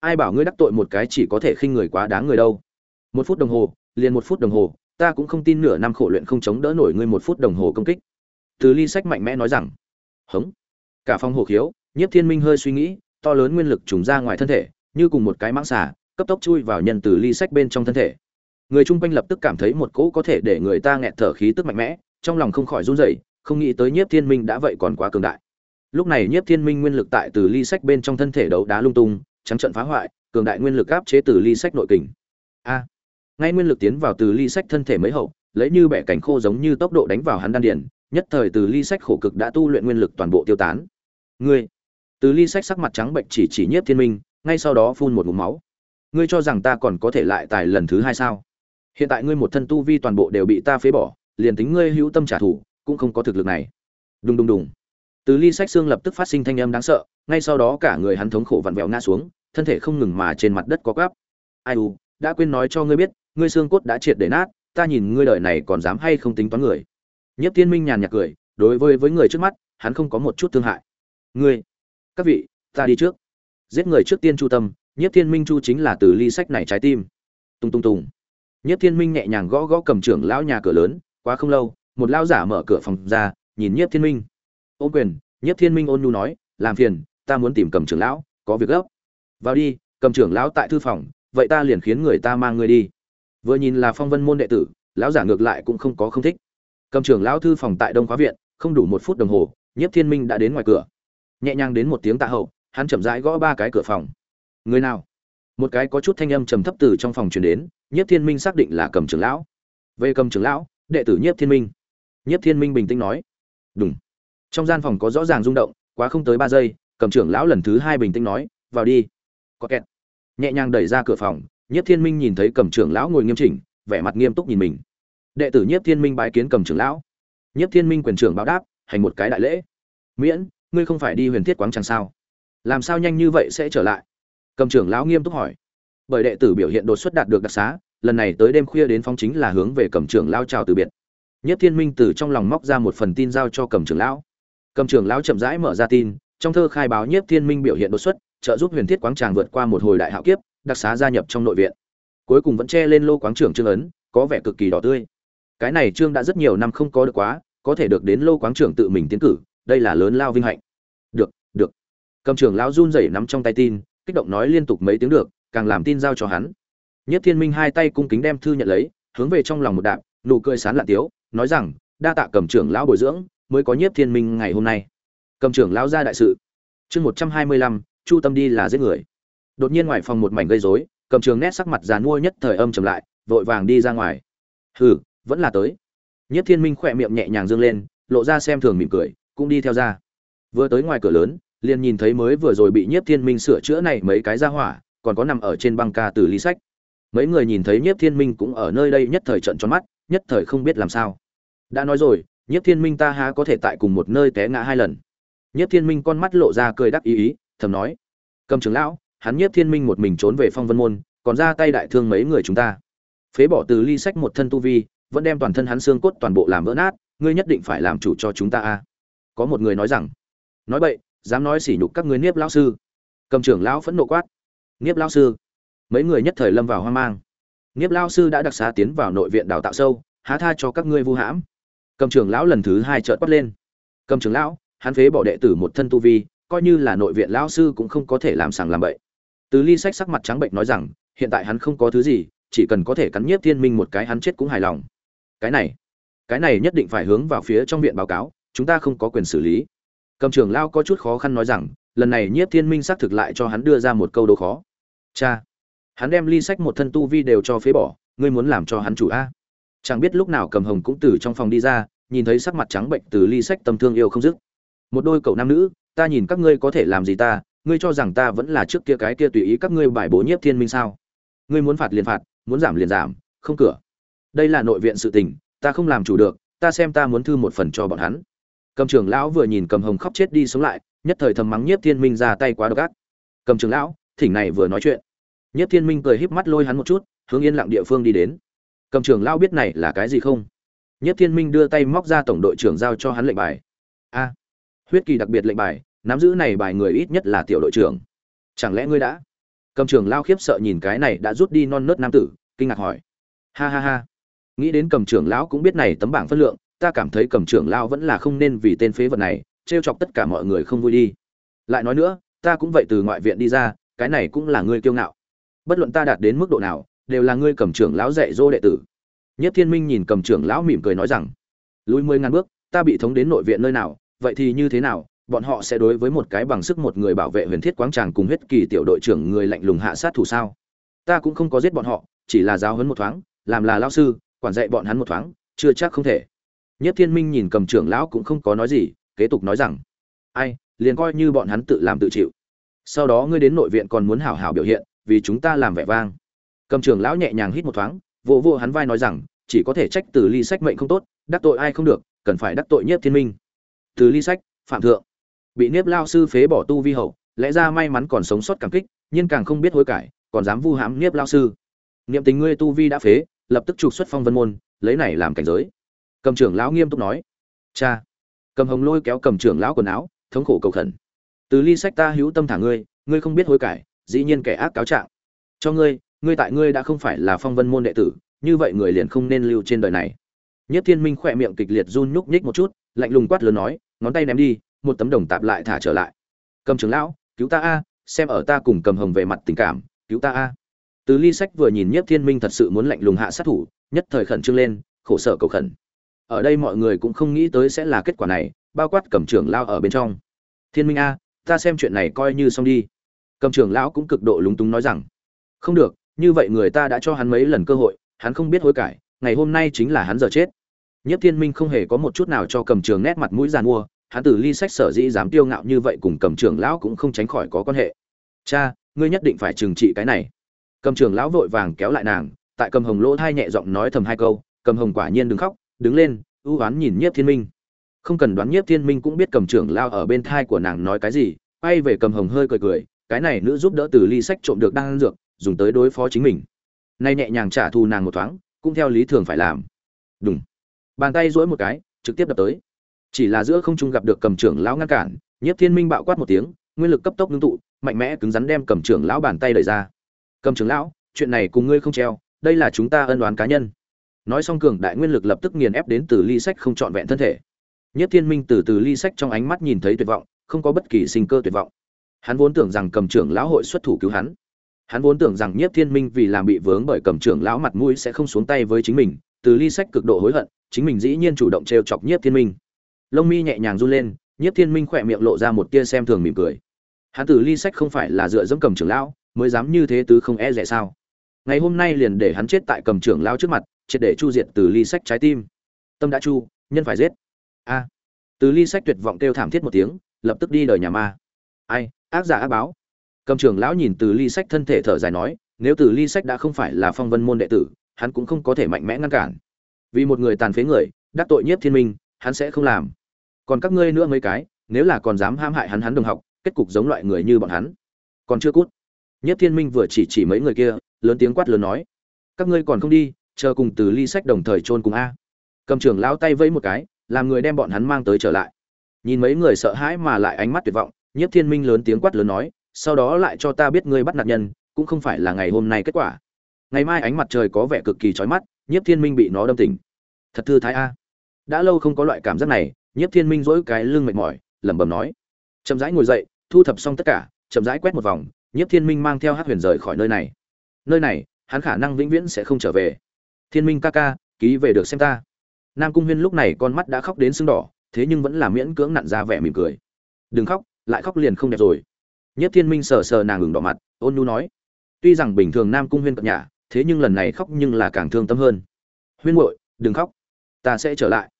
Ai bảo ngươi đắc tội một cái chỉ có thể khinh người quá đáng người đâu? Một phút đồng hồ, liền một phút đồng hồ, ta cũng không tin nửa năm khổ luyện không chống đỡ nổi ngươi một phút đồng hồ công kích. Từ ly sách mạnh mẽ nói rằng, hống. Cả phòng hồ khiếu nhiếp thiên minh hơi suy nghĩ, to lớn nguyên lực trùng ra ngoài thân thể, như cùng một cái mãng xà, cấp tốc chui vào nhân từ ly sách bên trong thân thể. Người chung quanh lập tức cảm thấy một cỗ có thể để người ta nghẹt thở khí tức mạnh mẽ, trong lòng không khỏi run rẩy, không nghĩ tới nhiếp thiên minh đã vậy còn quá cường đại lúc này nhiếp thiên minh nguyên lực tại từ ly sách bên trong thân thể đấu đá lung tung, trắng trận phá hoại, cường đại nguyên lực áp chế từ ly sách nội kình. A! Ngay nguyên lực tiến vào từ ly sách thân thể mấy hậu, lấy như bẻ cảnh khô giống như tốc độ đánh vào hắn đan điền, nhất thời từ ly sách khổ cực đã tu luyện nguyên lực toàn bộ tiêu tán. Ngươi! Từ ly sách sắc mặt trắng bệnh chỉ chỉ nhiếp thiên minh, ngay sau đó phun một ngụm máu. Ngươi cho rằng ta còn có thể lại tài lần thứ hai sao? Hiện tại ngươi một thân tu vi toàn bộ đều bị ta phế bỏ, liền tính ngươi hữu tâm trả thù, cũng không có thực lực này. Đùng đùng đùng từ ly sách xương lập tức phát sinh thanh âm đáng sợ, ngay sau đó cả người hắn thống khổ vặn vẹo ngã xuống, thân thể không ngừng mà trên mặt đất có gắp ai u, đã quên nói cho ngươi biết, ngươi xương cốt đã triệt để nát, ta nhìn ngươi đời này còn dám hay không tính toán người. Nhất tiên minh nhàn nhạt cười, đối với với người trước mắt, hắn không có một chút thương hại. Ngươi, các vị, ta đi trước. Giết người trước tiên chu tâm nhất thiên minh chu chính là từ ly sách này trái tim. Tung tung tùng. Nhất thiên minh nhẹ nhàng gõ gõ cầm trưởng lão nhà cửa lớn, quá không lâu, một lão giả mở cửa phòng ra, nhìn nhất thiên minh ôm quyền nhất thiên minh ôn nhu nói, làm phiền, ta muốn tìm cầm trưởng lão, có việc gấp. Vào đi, cầm trưởng lão tại thư phòng, vậy ta liền khiến người ta mang ngươi đi. Vừa nhìn là phong vân môn đệ tử, lão giả ngược lại cũng không có không thích. Cầm trưởng lão thư phòng tại đông khóa viện, không đủ một phút đồng hồ nhất thiên minh đã đến ngoài cửa. Nhẹ nhàng đến một tiếng tạ hậu, hắn chậm rãi gõ ba cái cửa phòng. Người nào? Một cái có chút thanh âm trầm thấp từ trong phòng truyền đến nhất thiên minh xác định là cầm trưởng lão. Về cầm trưởng lão, đệ tử nhất thiên minh. Nhất thiên minh bình tĩnh nói. Đúng trong gian phòng có rõ ràng rung động, quá không tới ba giây, cầm trưởng lão lần thứ hai bình tĩnh nói, vào đi. Có kẹt. Nhẹ nhàng đẩy ra cửa phòng nhất thiên minh nhìn thấy cầm trưởng lão ngồi nghiêm chỉnh, vẻ mặt nghiêm túc nhìn mình. Đệ tử nhất thiên minh bái kiến cầm trưởng lão. Nhất thiên minh quyền trưởng báo đáp, hành một cái đại lễ. Miễn, ngươi không phải đi huyền thiết quáng chẳng sao? Làm sao nhanh như vậy sẽ trở lại? Cầm trưởng lão nghiêm túc hỏi. Bởi đệ tử biểu hiện đột xuất đạt được đặc xá, lần này tới đêm khuya đến phong chính là hướng về cầm trưởng lão chào từ biệt. Nhất thiên minh từ trong lòng móc ra một phần tin giao cho cầm trưởng lão cầm trưởng lão chậm rãi mở ra tin, trong thơ khai báo nhất thiên minh biểu hiện đột xuất, trợ giúp huyền thiết quáng tràng vượt qua một hồi đại hạo kiếp, đặc xá gia nhập trong nội viện. Cuối cùng vẫn che lên lô quáng trưởng trương ấn, có vẻ cực kỳ đỏ tươi. Cái này trương đã rất nhiều năm không có được quá, có thể được đến lô quáng trưởng tự mình tiến cử, đây là lớn lao vinh hạnh. Được được. Cầm trưởng lão run rẩy nắm trong tay tin, kích động nói liên tục mấy tiếng được, càng làm tin giao cho hắn. Nhất thiên minh hai tay cung kính đem thư nhận lấy, hướng về trong lòng một đạm nụ cười sán lạ tiếu, nói rằng, đa tạ cầm trưởng lão bồi dưỡng mới có nhiếp thiên minh ngày hôm nay. Cầm trưởng lão ra đại sự. Chương một trăm hai mươi lăm, chu tâm đi là giết người. Đột nhiên ngoài phòng một mảnh gây rối, cầm trường nét sắc mặt giàn mua nhất thời âm trầm lại, vội vàng đi ra ngoài. Hừ, vẫn là tới. Nhất thiên minh khỏe miệng nhẹ nhàng dương lên, lộ ra xem thường mỉm cười, cũng đi theo ra. Vừa tới ngoài cửa lớn, liền nhìn thấy mới vừa rồi bị nhiếp thiên minh sửa chữa này mấy cái ra hỏa, còn có nằm ở trên băng ca từ ly sách. Mấy người nhìn thấy nhiếp thiên minh cũng ở nơi đây nhất thời trận tròn mắt, nhất thời không biết làm sao. Đã nói rồi Nhất thiên minh ta há có thể tại cùng một nơi té ngã hai lần. Nhất thiên minh con mắt lộ ra cười đắc ý ý, thầm nói, cầm trưởng lão, hắn Nhất thiên minh một mình trốn về phong vân môn, còn ra tay đại thương mấy người chúng ta. Phế bỏ từ ly sách một thân tu vi, vẫn đem toàn thân hắn xương cốt toàn bộ làm vỡ nát, ngươi nhất định phải làm chủ cho chúng ta a. Có một người nói rằng, nói vậy dám nói sỉ nhục các ngươi niếp lão sư. Cầm trưởng lão phẫn nộ quát, niếp lão sư? Mấy người nhất thời lâm vào hoang mang. Niếp lão sư đã đặc xá tiến vào nội viện đào tạo sâu, há tha cho các ngươi vu hãm cầm trưởng lão lần thứ hai trợn quát lên. Cầm trưởng lão, hắn phế bỏ đệ tử một thân tu vi, coi như là nội viện lão sư cũng không có thể làm sàng làm bậy. Từ ly sách sắc mặt trắng bệnh nói rằng, hiện tại hắn không có thứ gì, chỉ cần có thể cắn nhiếp thiên minh một cái hắn chết cũng hài lòng. Cái này cái này nhất định phải hướng vào phía trong viện báo cáo, chúng ta không có quyền xử lý. Cầm trưởng lao có chút khó khăn nói rằng, lần này nhiếp thiên minh xác thực lại cho hắn đưa ra một câu đố khó. Cha, hắn đem ly sách một thân tu vi đều cho phế bỏ, ngươi muốn làm cho hắn chủ a chẳng biết lúc nào cầm hồng cũng từ trong phòng đi ra, nhìn thấy sắc mặt trắng bệnh từ ly sách tâm thương yêu không dứt. Một đôi cậu nam nữ, ta nhìn các ngươi có thể làm gì ta, ngươi cho rằng ta vẫn là trước kia cái kia tùy ý các ngươi bài bố nhiếp thiên minh sao? Ngươi muốn phạt liền phạt, muốn giảm liền giảm, không cửa. Đây là nội viện sự tình, ta không làm chủ được, ta xem ta muốn thư một phần cho bọn hắn. Cầm trưởng lão vừa nhìn cầm hồng khóc chết đi sống lại, nhất thời thầm mắng nhiếp thiên minh ra tay quá độc ác. Cầm trưởng lão, thỉnh này vừa nói chuyện. Nhiếp thiên minh cười híp mắt lôi hắn một chút, hướng yên lặng địa phương đi đến cầm trưởng lão biết này là cái gì không? Nhất thiên minh đưa tay móc ra tổng đội trưởng giao cho hắn lệnh bài. A, huyết kỳ đặc biệt lệnh bài, nắm giữ này bài người ít nhất là tiểu đội trưởng. Chẳng lẽ ngươi đã? Cầm trưởng lao khiếp sợ nhìn cái này đã rút đi non nớt nam tử, kinh ngạc hỏi. Ha ha ha. Nghĩ đến cầm trưởng lão cũng biết này tấm bảng phân lượng, ta cảm thấy cầm trưởng lão vẫn là không nên vì tên phế vật này, trêu chọc tất cả mọi người không vui đi. Lại nói nữa, ta cũng vậy từ ngoại viện đi ra, cái này cũng là ngươi kiêu ngạo. Bất luận ta đạt đến mức độ nào đều là ngươi cầm trưởng lão dạy dỗ đệ tử. Nhất thiên minh nhìn cầm trưởng lão mỉm cười nói rằng, lùi mười ngàn bước, ta bị thống đến nội viện nơi nào, vậy thì như thế nào, bọn họ sẽ đối với một cái bằng sức một người bảo vệ huyền thiết quáng tràng cùng huyết kỳ tiểu đội trưởng người lạnh lùng hạ sát thủ sao? Ta cũng không có giết bọn họ, chỉ là giáo huấn một thoáng, làm là lao sư, quản dạy bọn hắn một thoáng, chưa chắc không thể. Nhất thiên minh nhìn cầm trưởng lão cũng không có nói gì, kế tục nói rằng, ai, liền coi như bọn hắn tự làm tự chịu. Sau đó ngươi đến nội viện còn muốn hảo hảo biểu hiện, vì chúng ta làm vẻ vang cầm trưởng lão nhẹ nhàng hít một thoáng, vô vô hắn vai nói rằng, chỉ có thể trách từ ly sách mệnh không tốt, đắc tội ai không được, cần phải đắc tội nhất thiên minh. Từ ly sách, phạm thượng. Bị nếp lao sư phế bỏ tu vi hậu, lẽ ra may mắn còn sống sót cảm kích, nhưng càng không biết hối cải, còn dám vu hãm nếp lao sư. Niệm tình ngươi tu vi đã phế, lập tức trục xuất phong vân môn, lấy này làm cảnh giới. Cầm trưởng lão nghiêm túc nói. Cha. Cầm hồng lôi kéo cầm trưởng lão quần áo, thống khổ cầu khẩn. Từ ly sách ta hữu tâm thả ngươi ngươi không biết hối cải, dĩ nhiên kẻ ác cáo trạng. Cho ngươi ngươi tại ngươi đã không phải là phong vân môn đệ tử, như vậy người liền không nên lưu trên đời này. Nhất thiên minh khỏe miệng kịch liệt run nhúc nhích một chút, lạnh lùng quát lớn nói, ngón tay ném đi, một tấm đồng tạp lại thả trở lại. Cầm trưởng lão, cứu ta a, xem ở ta cùng cầm hồng về mặt tình cảm, cứu ta a. Từ ly sách vừa nhìn nhất thiên minh thật sự muốn lạnh lùng hạ sát thủ, nhất thời khẩn trương lên, khổ sở cầu khẩn. Ở đây mọi người cũng không nghĩ tới sẽ là kết quả này, bao quát cầm trưởng lao ở bên trong. Thiên minh a, ta xem chuyện này coi như xong đi. Cầm trưởng lão cũng cực độ lúng túng nói rằng, không được như vậy người ta đã cho hắn mấy lần cơ hội, hắn không biết hối cải, ngày hôm nay chính là hắn giờ chết. Nhất thiên minh không hề có một chút nào cho cầm trường nét mặt mũi giàn mua, hắn từ ly sách sở dĩ dám tiêu ngạo như vậy cùng cầm trường lão cũng không tránh khỏi có quan hệ. Cha, ngươi nhất định phải trừng trị cái này. Cầm trường lão vội vàng kéo lại nàng, tại cầm hồng lỗ thai nhẹ giọng nói thầm hai câu, cầm hồng quả nhiên đừng khóc, đứng lên, ưu oán nhìn nhiếp thiên minh. Không cần đoán nhiếp thiên minh cũng biết cầm trưởng lao ở bên thai của nàng nói cái gì, quay về cầm hồng hơi cười cười, cái này nữ giúp đỡ từ ly sách trộm được đang dược dùng tới đối phó chính mình. Nay nhẹ nhàng trả thù nàng một thoáng, cũng theo lý thường phải làm. Đúng bàn tay duỗi một cái, trực tiếp đập tới. Chỉ là giữa không trung gặp được cầm trưởng lão ngăn cản, nhiếp thiên minh bạo quát một tiếng, nguyên lực cấp tốc ngưng tụ, mạnh mẽ cứng rắn đem cầm trưởng lão bàn tay đẩy ra. Cầm trưởng lão, chuyện này cùng ngươi không treo, đây là chúng ta ân đoán cá nhân. Nói xong cường đại nguyên lực lập tức nghiền ép đến từ ly sách không trọn vẹn thân thể. Nhất thiên minh từ từ ly sách trong ánh mắt nhìn thấy tuyệt vọng, không có bất kỳ sinh cơ tuyệt vọng. Hắn vốn tưởng rằng cầm trưởng lão hội xuất thủ cứu hắn hắn vốn tưởng rằng Nhiếp thiên minh vì làm bị vướng bởi cầm trưởng lão mặt mũi sẽ không xuống tay với chính mình, từ ly sách cực độ hối hận, chính mình dĩ nhiên chủ động t chọc Nhiếp thiên minh. Lông mi nhẹ nhàng run lên, Nhiếp thiên minh khỏe miệng lộ ra một tia xem thường mỉm cười. Hắn từ ly sách không phải là dựa dẫm cầm trưởng lão, mới dám như thế tứ không e rẻ sao? Ngày hôm nay liền để hắn chết tại cầm trưởng lão trước mặt, triệt để chu diệt từ ly sách trái tim. Tâm đã chu, nhân phải giết. A. Từ ly sách tuyệt vọng kêu thảm thiết một tiếng, lập tức đi đời nhà ma. Ai, ác giả ác báo cầm trưởng lão nhìn từ ly sách thân thể thở dài nói, nếu từ ly sách đã không phải là phong vân môn đệ tử, hắn cũng không có thể mạnh mẽ ngăn cản. Vì một người tàn phế người, đắc tội nhất thiên minh, hắn sẽ không làm. Còn các ngươi nữa mấy cái, nếu là còn dám ham hại hắn hắn đồng học, kết cục giống loại người như bọn hắn. Còn chưa cút. Nhất thiên minh vừa chỉ chỉ mấy người kia, lớn tiếng quát lớn nói, các ngươi còn không đi, chờ cùng từ ly sách đồng thời chôn cùng a. Cầm trưởng lão tay vẫy một cái, làm người đem bọn hắn mang tới trở lại. Nhìn mấy người sợ hãi mà lại ánh mắt tuyệt vọng nhất thiên minh lớn tiếng quát lớn nói sau đó lại cho ta biết ngươi bắt nạn nhân, cũng không phải là ngày hôm nay kết quả. Ngày mai ánh mặt trời có vẻ cực kỳ chói mắt, nhiếp thiên minh bị nó đâm tỉnh. Thật thư thái a. Đã lâu không có loại cảm giác này, nhiếp thiên minh dỗi cái lưng mệt mỏi, lẩm bẩm nói. Chậm rãi ngồi dậy, thu thập xong tất cả, chậm rãi quét một vòng, nhiếp thiên minh mang theo hát huyền rời khỏi nơi này. Nơi này, hắn khả năng vĩnh viễn sẽ không trở về. Thiên minh ca ca, ký về được xem ta. Nam cung huyên lúc này con mắt đã khóc đến sưng đỏ, thế nhưng vẫn là miễn cưỡng nặn ra vẻ mỉm cười. Đừng khóc, lại khóc liền không đẹp rồi nhất thiên minh sờ sờ nàng ngừng đỏ mặt, ôn nhu nói, tuy rằng bình thường nam cung huyên cận nhà, thế nhưng lần này khóc nhưng là càng thương tâm hơn. Huyên muội, đừng khóc, ta sẽ trở lại.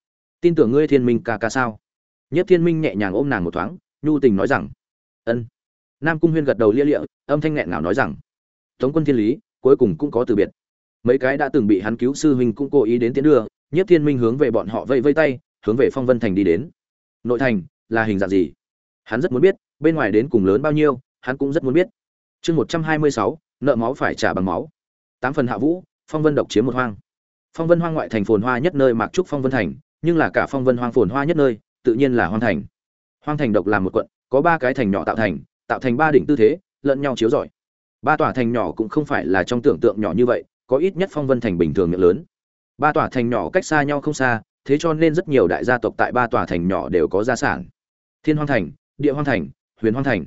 Tin tưởng ngươi thiên minh ca ca sao? Nhất thiên minh nhẹ nhàng ôm nàng một thoáng, nhu tình nói rằng, ân. Nam cung huyên gật đầu lia lịa, âm thanh nghẹn ngào nói rằng, tống quân thiên lý, cuối cùng cũng có từ biệt. Mấy cái đã từng bị hắn cứu sư huynh cũng cố ý đến tiến đưa nhất thiên minh hướng về bọn họ vây vây tay, hướng về phong vân thành đi đến. Nội thành là hình dạng gì? Hắn rất muốn biết bên ngoài đến cùng lớn bao nhiêu, hắn cũng rất muốn biết. Chương một trăm hai mươi sáu, nợ máu phải trả bằng máu. Tám phần hạ vũ, phong vân độc chiếm một hoang. Phong vân hoang ngoại thành phồn hoa nhất nơi mạc trúc phong vân thành, nhưng là cả phong vân hoang phồn hoa nhất nơi, tự nhiên là hoang thành. Hoang thành độc làm một quận, có ba cái thành nhỏ tạo thành tạo thành ba đỉnh tư thế, lẫn nhau chiếu rọi. Ba tòa thành nhỏ cũng không phải là trong tưởng tượng nhỏ như vậy, có ít nhất phong vân thành bình thường miệng lớn. Ba tòa thành nhỏ cách xa nhau không xa, thế cho nên rất nhiều đại gia tộc tại ba tòa thành nhỏ đều có gia sản. Thiên hoang thành, địa hoang thành huyền hoang thành.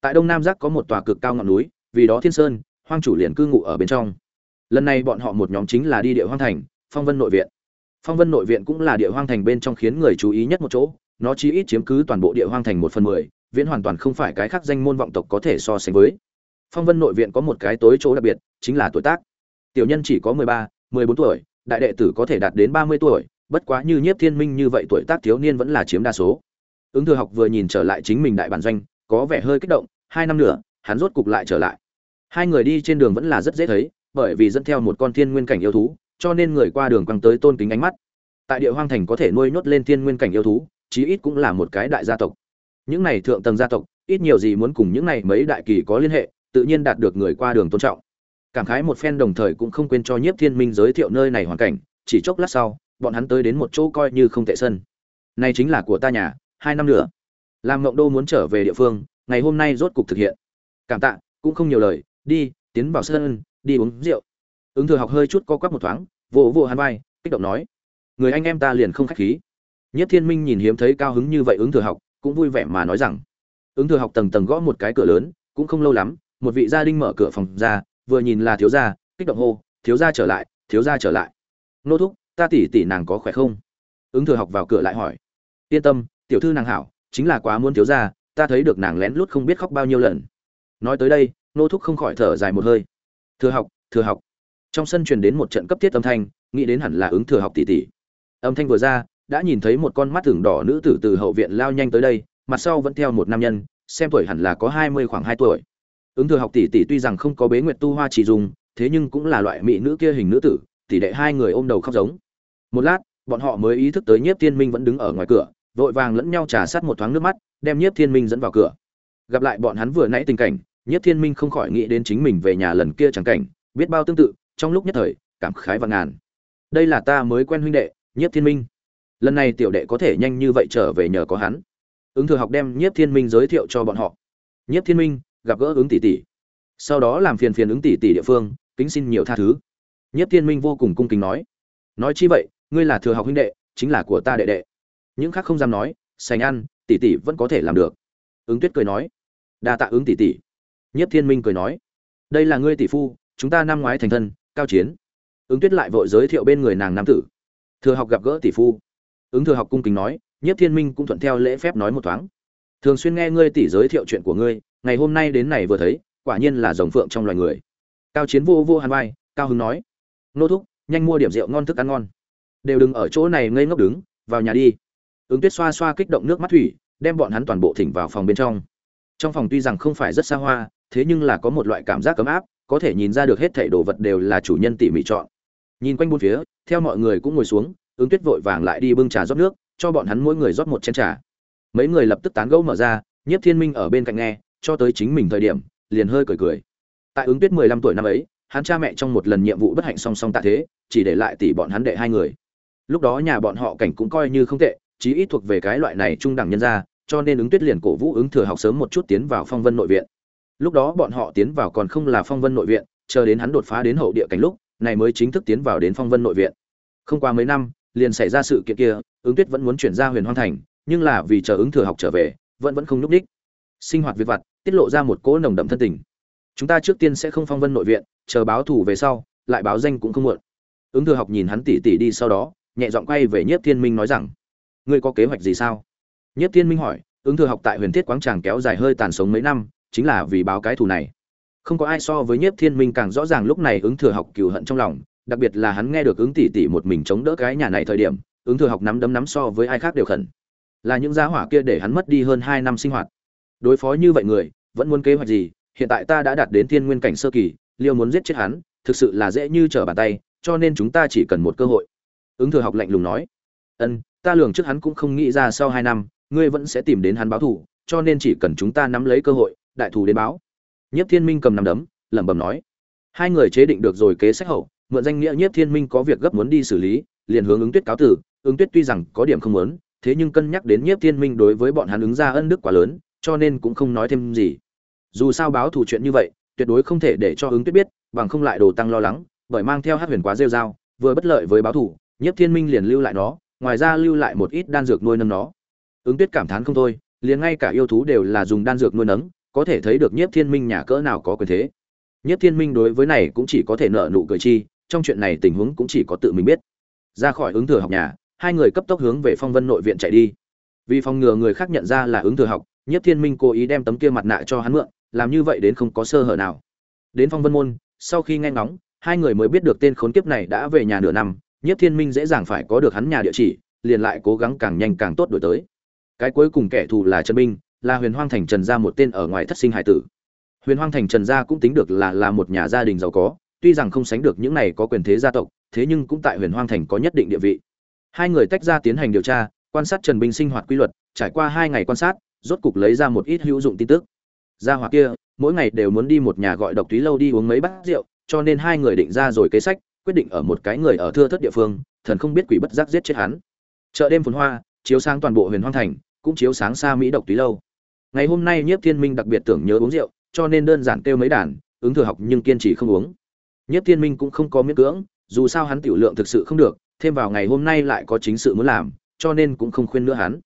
Tại đông nam giác có một tòa cực cao ngọn núi, vì đó thiên sơn, hoang chủ liền cư ngụ ở bên trong. Lần này bọn họ một nhóm chính là đi địa hoang thành, phong vân nội viện. Phong vân nội viện cũng là địa hoang thành bên trong khiến người chú ý nhất một chỗ, nó chỉ ít chiếm cứ toàn bộ địa hoang thành một phần mười, viễn hoàn toàn không phải cái khác danh môn vọng tộc có thể so sánh với. Phong vân nội viện có một cái tối chỗ đặc biệt, chính là tuổi tác. Tiểu nhân chỉ có mười ba, mười bốn tuổi, đại đệ tử có thể đạt đến ba mươi tuổi, bất quá như nhiếp thiên minh như vậy tuổi tác thiếu niên vẫn là chiếm đa số ứng thừa học vừa nhìn trở lại chính mình đại bản doanh, có vẻ hơi kích động, hai năm nữa hắn rốt cục lại trở lại. Hai người đi trên đường vẫn là rất dễ thấy, bởi vì dẫn theo một con thiên nguyên cảnh yêu thú, cho nên người qua đường quăng tới tôn kính ánh mắt. Tại địa hoang thành có thể nuôi nhốt lên thiên nguyên cảnh yêu thú, chí ít cũng là một cái đại gia tộc. Những này thượng tầng gia tộc, ít nhiều gì muốn cùng những này mấy đại kỳ có liên hệ, tự nhiên đạt được người qua đường tôn trọng. Cảm khái một phen đồng thời cũng không quên cho nhiếp thiên minh giới thiệu nơi này hoàn cảnh, chỉ chốc lát sau, bọn hắn tới đến một chỗ coi như không tệ sân. Này chính là của ta nhà hai năm nữa. Làm ngộng đô muốn trở về địa phương, ngày hôm nay rốt cục thực hiện. Cảm tạ, cũng không nhiều lời, đi, tiến vào sân, đi uống rượu. Ứng thừa học hơi chút co quắp một thoáng, vỗ vỗ hắn vai, kích động nói, người anh em ta liền không khách khí. Nhất thiên minh nhìn hiếm thấy cao hứng như vậy ứng thừa học, cũng vui vẻ mà nói rằng, ứng thừa học tầng tầng gõ một cái cửa lớn, cũng không lâu lắm, một vị gia đình mở cửa phòng ra, vừa nhìn là thiếu gia, kích động hô, thiếu gia trở lại, thiếu gia trở lại. Nô thúc, ta tỷ tỷ nàng có khỏe không? Ứng thừa học vào cửa lại hỏi, yên tâm tiểu thư nàng hảo, chính là quá muốn thiếu gia, ta thấy được nàng lén lút không biết khóc bao nhiêu lần. Nói tới đây, nô thúc không khỏi thở dài một hơi. Thừa học thừa học. Trong sân truyền đến một trận cấp thiết âm thanh, nghĩ đến hẳn là ứng thừa học tỷ tỷ. Âm thanh vừa ra, đã nhìn thấy một con mắt thường đỏ nữ tử từ hậu viện lao nhanh tới đây, mặt sau vẫn theo một nam nhân, xem tuổi hẳn là có hai mươi khoảng hai tuổi. Ứng thừa học tỷ tỷ tuy rằng không có bế nguyệt tu hoa chỉ dùng, thế nhưng cũng là loại mỹ nữ kia hình nữ tử, tỷ đệ hai người ôm đầu khóc giống. Một lát, bọn họ mới ý thức tới nhiếp thiên minh vẫn đứng ở ngoài cửa vội vàng lẫn nhau trà sát một thoáng nước mắt, đem nhiếp thiên minh dẫn vào cửa. Gặp lại bọn hắn vừa nãy tình cảnh, nhiếp thiên minh không khỏi nghĩ đến chính mình về nhà lần kia chẳng cảnh, biết bao tương tự, trong lúc nhất thời, cảm khái và ngàn. Đây là ta mới quen huynh đệ, nhiếp thiên minh. Lần này tiểu đệ có thể nhanh như vậy trở về nhờ có hắn. Ứng thừa học đem nhiếp thiên minh giới thiệu cho bọn họ. Nhiếp thiên minh, gặp gỡ ứng tỷ tỷ. Sau đó làm phiền phiền ứng tỷ tỷ địa phương, kính xin nhiều tha thứ. Nhiếp thiên minh vô cùng cung kính nói. Nói chi vậy, ngươi là thừa học huynh đệ, chính là của ta đệ đệ những khác không dám nói, sành ăn tỷ tỷ vẫn có thể làm được. Ứng tuyết cười nói. Đa tạ ứng tỷ tỷ nhất thiên minh cười nói. Đây là ngươi tỷ phu, chúng ta năm ngoái thành thân, cao chiến. Ứng tuyết lại vội giới thiệu bên người nàng nam tử. Thừa học gặp gỡ tỷ phu. Ứng thừa học cung kính nói nhất thiên minh cũng thuận theo lễ phép nói một thoáng. Thường xuyên nghe ngươi tỷ giới thiệu chuyện của ngươi, ngày hôm nay đến này vừa thấy, quả nhiên là rồng phượng trong loài người. Cao chiến vô vô hàn vai, cao hứng nói. Nô thúc, nhanh mua điểm rượu ngon thức ăn ngon. Đều đừng ở chỗ này ngây ngốc đứng, vào nhà đi ứng tuyết xoa xoa kích động nước mắt thủy, đem bọn hắn toàn bộ thỉnh vào phòng bên trong. Trong phòng tuy rằng không phải rất xa hoa, thế nhưng là có một loại cảm giác ấm áp, có thể nhìn ra được hết thảy đồ vật đều là chủ nhân tỉ mỉ chọn. Nhìn quanh bốn phía, theo mọi người cũng ngồi xuống, ứng tuyết vội vàng lại đi bưng trà rót nước, cho bọn hắn mỗi người rót một chén trà. Mấy người lập tức tán gẫu mở ra, nhiếp thiên minh ở bên cạnh nghe, cho tới chính mình thời điểm, liền hơi cười cười. Tại ứng tuyết mười lăm tuổi năm ấy, hắn cha mẹ trong một lần nhiệm vụ bất hạnh song song tạ thế, chỉ để lại tỷ bọn hắn đệ hai người. Lúc đó nhà bọn họ cảnh cũng coi như không tệ chí ít thuộc về cái loại này trung đẳng nhân gia, cho nên ứng tuyết liền cổ vũ ứng thừa học sớm một chút tiến vào phong vân nội viện. Lúc đó bọn họ tiến vào còn không là phong vân nội viện, chờ đến hắn đột phá đến hậu địa cảnh lúc, này mới chính thức tiến vào đến phong vân nội viện. Không qua mấy năm, liền xảy ra sự kiện kia, ứng tuyết vẫn muốn chuyển ra huyền hoang thành, nhưng là vì chờ ứng thừa học trở về, vẫn vẫn không núp đích sinh hoạt việc vặt, tiết lộ ra một cỗ nồng đậm thân tình. Chúng ta trước tiên sẽ không phong vân nội viện, chờ báo thủ về sau, lại báo danh cũng không muộn. Ứng thừa học nhìn hắn tỉ tỉ đi sau đó, nhẹ giọng quay về nhiếp thiên minh nói rằng ngươi có kế hoạch gì sao? Nhất thiên minh hỏi, ứng thừa học tại huyền thiết quáng tràng kéo dài hơi tàn sống mấy năm, chính là vì báo cái thù này. Không có ai so với nhiếp thiên minh càng rõ ràng lúc này ứng thừa học cừu hận trong lòng, đặc biệt là hắn nghe được ứng tỷ tỷ một mình chống đỡ cái nhà này thời điểm, ứng thừa học nắm đấm nắm so với ai khác đều khẩn. Là những giá hỏa kia để hắn mất đi hơn hai năm sinh hoạt. Đối phó như vậy người, vẫn muốn kế hoạch gì? Hiện tại ta đã đạt đến thiên nguyên cảnh sơ kỳ, liêu muốn giết chết hắn, thực sự là dễ như trở bàn tay, cho nên chúng ta chỉ cần một cơ hội. Ứng thừa học lạnh lùng nói. Ân ta lường trước hắn cũng không nghĩ ra sau hai năm ngươi vẫn sẽ tìm đến hắn báo thù cho nên chỉ cần chúng ta nắm lấy cơ hội đại thù đến báo. Nhất thiên minh cầm nắm đấm lẩm bẩm nói. Hai người chế định được rồi kế sách hậu mượn danh nghĩa nhất thiên minh có việc gấp muốn đi xử lý liền hướng ứng tuyết cáo tử ứng tuyết tuy rằng có điểm không muốn thế nhưng cân nhắc đến nhất thiên minh đối với bọn hắn ứng ra ân đức quá lớn cho nên cũng không nói thêm gì. Dù sao báo thù chuyện như vậy tuyệt đối không thể để cho ứng tuyết biết bằng không lại đồ tăng lo lắng bởi mang theo hát huyền quá rêu rao, vừa bất lợi với báo thù nhất thiên minh liền lưu lại nó ngoài ra lưu lại một ít đan dược nuôi nấng nó. Ứng tuyết cảm thán không thôi, liền ngay cả yêu thú đều là dùng đan dược nuôi nấng, có thể thấy được nhiếp thiên minh nhà cỡ nào có quyền thế. Nhiếp thiên minh đối với này cũng chỉ có thể nợ nụ cười chi, trong chuyện này tình huống cũng chỉ có tự mình biết. Ra khỏi ứng thừa học nhà, hai người cấp tốc hướng về phong vân nội viện chạy đi. Vì phòng ngừa người khác nhận ra là ứng thừa học, nhiếp thiên minh cố ý đem tấm kia mặt nạ cho hắn mượn, làm như vậy đến không có sơ hở nào. Đến phong vân môn, sau khi nghe ngóng, hai người mới biết được tên khốn kiếp này đã về nhà nửa năm Nhất thiên minh dễ dàng phải có được hắn nhà địa chỉ liền lại cố gắng càng nhanh càng tốt đổi tới. Cái cuối cùng kẻ thù là trần Minh, là huyền hoang thành trần gia một tên ở ngoài thất sinh hải tử. Huyền hoang thành trần gia cũng tính được là là một nhà gia đình giàu có tuy rằng không sánh được những này có quyền thế gia tộc thế nhưng cũng tại huyền hoang thành có nhất định địa vị. Hai người tách ra tiến hành điều tra quan sát trần Minh sinh hoạt quy luật trải qua hai ngày quan sát rốt cục lấy ra một ít hữu dụng tin tức. Gia hỏa kia mỗi ngày đều muốn đi một nhà gọi độc túy lâu đi uống mấy bát rượu cho nên hai người định ra rồi kế sách quyết định ở một cái người ở thưa thất địa phương, thần không biết quỷ bất giác giết chết hắn. Chợ đêm phồn hoa, chiếu sáng toàn bộ huyền hoang thành, cũng chiếu sáng xa mỹ độc túy lâu. Ngày hôm nay nhiếp thiên minh đặc biệt tưởng nhớ uống rượu, cho nên đơn giản kêu mấy đàn, ứng thừa học nhưng kiên trì không uống. Nhiếp thiên minh cũng không có miễn cưỡng, dù sao hắn tiểu lượng thực sự không được, thêm vào ngày hôm nay lại có chính sự muốn làm, cho nên cũng không khuyên nữa hắn.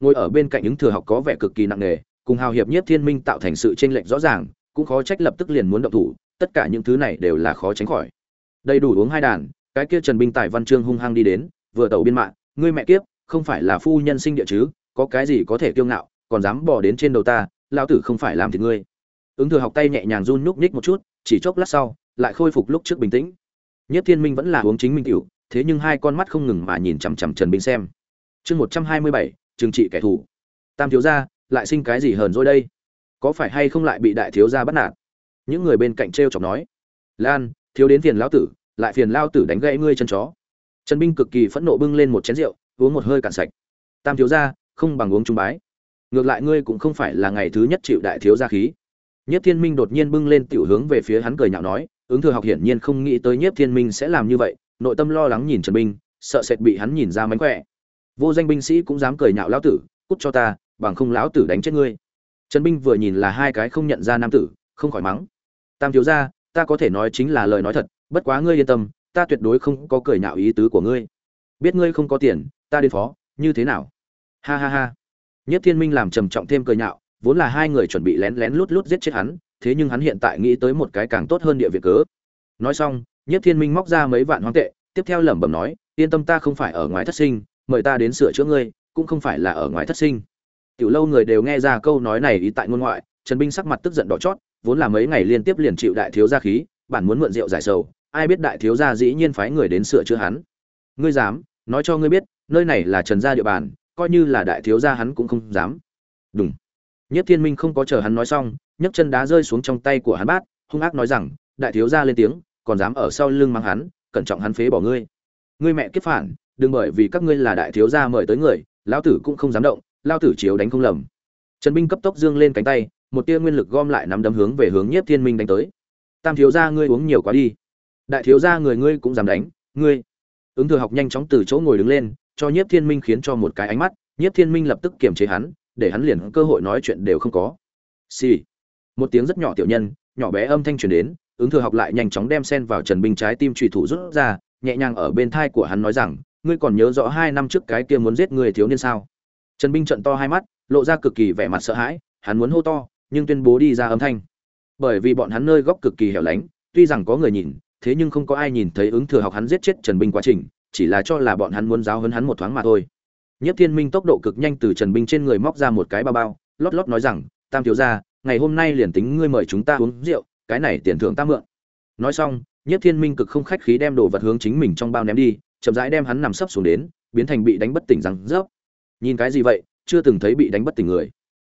Ngồi ở bên cạnh ứng thừa học có vẻ cực kỳ nặng nề, cùng hào hiệp nhiếp thiên minh tạo thành sự chênh lệch rõ ràng, cũng khó trách lập tức liền muốn động thủ, tất cả những thứ này đều là khó tránh khỏi đầy đủ uống hai đàn, cái kia trần binh tài văn chương hung hăng đi đến, vừa tẩu biên mạng, ngươi mẹ kiếp, không phải là phu nhân sinh địa chứ, có cái gì có thể kiêu ngạo, còn dám bỏ đến trên đầu ta lao tử không phải làm thì ngươi. Ứng thừa học tay nhẹ nhàng run nhúc nhích một chút, chỉ chốc lát sau, lại khôi phục lúc trước bình tĩnh. Nhất thiên minh vẫn là uống chính minh cửu thế nhưng hai con mắt không ngừng mà nhìn chằm chằm trần binh xem. Chương một trăm hai mươi bảy, trừng trị kẻ thù. Tam thiếu gia, lại sinh cái gì hờn rồi đây? Có phải hay không lại bị đại thiếu gia bắt nạt? Những người bên cạnh t r e o chọc nói. Lan thiếu đến phiền lão tử, lại phiền lao tử đánh gãy ngươi chân chó. Trần binh cực kỳ phẫn nộ bưng lên một chén rượu, uống một hơi cạn sạch. Tam thiếu gia, không bằng uống trung bái. Ngược lại ngươi cũng không phải là ngày thứ nhất chịu đại thiếu gia khí. Nhất thiên minh đột nhiên bưng lên tiểu hướng về phía hắn cười nhạo nói, ứng thừa học hiển nhiên không nghĩ tới nhất thiên minh sẽ làm như vậy, nội tâm lo lắng nhìn trần binh, sợ sệt bị hắn nhìn ra mánh khỏe. Vô danh binh sĩ cũng dám cười nhạo lão tử, cút cho ta, bằng không lão tử đánh chết ngươi. Trần binh vừa nhìn là hai cái không nhận ra nam tử, không khỏi mắng. Tam thiếu gia ta có thể nói chính là lời nói thật, bất quá ngươi yên tâm, ta tuyệt đối không có cười nhạo ý tứ của ngươi. Biết ngươi không có tiền, ta đến phó, như thế nào? Ha ha ha. Nhất thiên minh làm trầm trọng thêm cười nhạo, vốn là hai người chuẩn bị lén lén lút lút giết chết hắn, thế nhưng hắn hiện tại nghĩ tới một cái càng tốt hơn địa việc cớ. Nói xong, nhất thiên minh móc ra mấy vạn hoang tệ, tiếp theo lẩm bẩm nói, yên tâm ta không phải ở ngoài thất sinh, mời ta đến sửa chữa ngươi, cũng không phải là ở ngoài thất sinh. Tiểu lâu người đều nghe ra câu nói này ý tại ngôn ngoại, trần binh sắc mặt tức giận đỏ chót vốn là mấy ngày liên tiếp liền chịu đại thiếu gia khí, bản muốn mượn rượu giải sầu, ai biết đại thiếu gia dĩ nhiên phái người đến sửa chữa hắn. Ngươi dám, nói cho ngươi biết, nơi này là trần gia địa bàn, coi như là đại thiếu gia hắn cũng không dám. Đúng nhất thiên minh không có chờ hắn nói xong, nhấc chân đá rơi xuống trong tay của hắn bát, hung ác nói rằng, đại thiếu gia lên tiếng, còn dám ở sau lưng mang hắn, cẩn trọng hắn phế bỏ ngươi. Ngươi mẹ kiếp phản, đừng bởi vì các ngươi là đại thiếu gia mời tới người, lão tử cũng không dám động, lão tử chiếu đánh không lầm. Trần binh cấp tốc dương lên cánh tay một tia nguyên lực gom lại nắm đấm hướng về hướng nhiếp thiên minh đánh tới. Tam thiếu gia ngươi uống nhiều quá đi. Đại thiếu gia người ngươi cũng dám đánh, ngươi. Ứng thừa học nhanh chóng từ chỗ ngồi đứng lên, cho nhiếp thiên minh khiến cho một cái ánh mắt. Nhiếp thiên minh lập tức kiềm chế hắn, để hắn liền cơ hội nói chuyện đều không có. Xì、sì. một tiếng rất nhỏ tiểu nhân, nhỏ bé âm thanh truyền đến. Ứng thừa học lại nhanh chóng đem sen vào trần binh trái tim trùy thủ rút ra, nhẹ nhàng ở bên thai của hắn nói rằng, ngươi còn nhớ rõ hai năm trước cái kia muốn giết người thiếu niên sao? Trần binh trận to hai mắt, lộ ra cực kỳ vẻ mặt sợ hãi, hắn muốn hô to nhưng tuyên bố đi ra âm thanh. Bởi vì bọn hắn nơi góc cực kỳ hẻo lánh, tuy rằng có người nhìn, thế nhưng không có ai nhìn thấy ứng thừa học hắn giết chết trần binh quá trình, chỉ là cho là bọn hắn muốn giáo hấn hắn một thoáng mà thôi. Nhất thiên minh tốc độ cực nhanh từ trần binh trên người móc ra một cái bao bao, lót lót nói rằng, tam thiếu gia, ngày hôm nay liền tính ngươi mời chúng ta uống rượu, cái này tiền thưởng ta mượn. Nói xong, nhiếp thiên minh cực không khách khí đem đồ vật hướng chính mình trong bao ném đi, chậm rãi đem hắn nằm sấp xuống đến, biến thành bị đánh bất tỉnh răng rớp. Nhìn cái gì vậy? Chưa từng thấy bị đánh bất tỉnh người.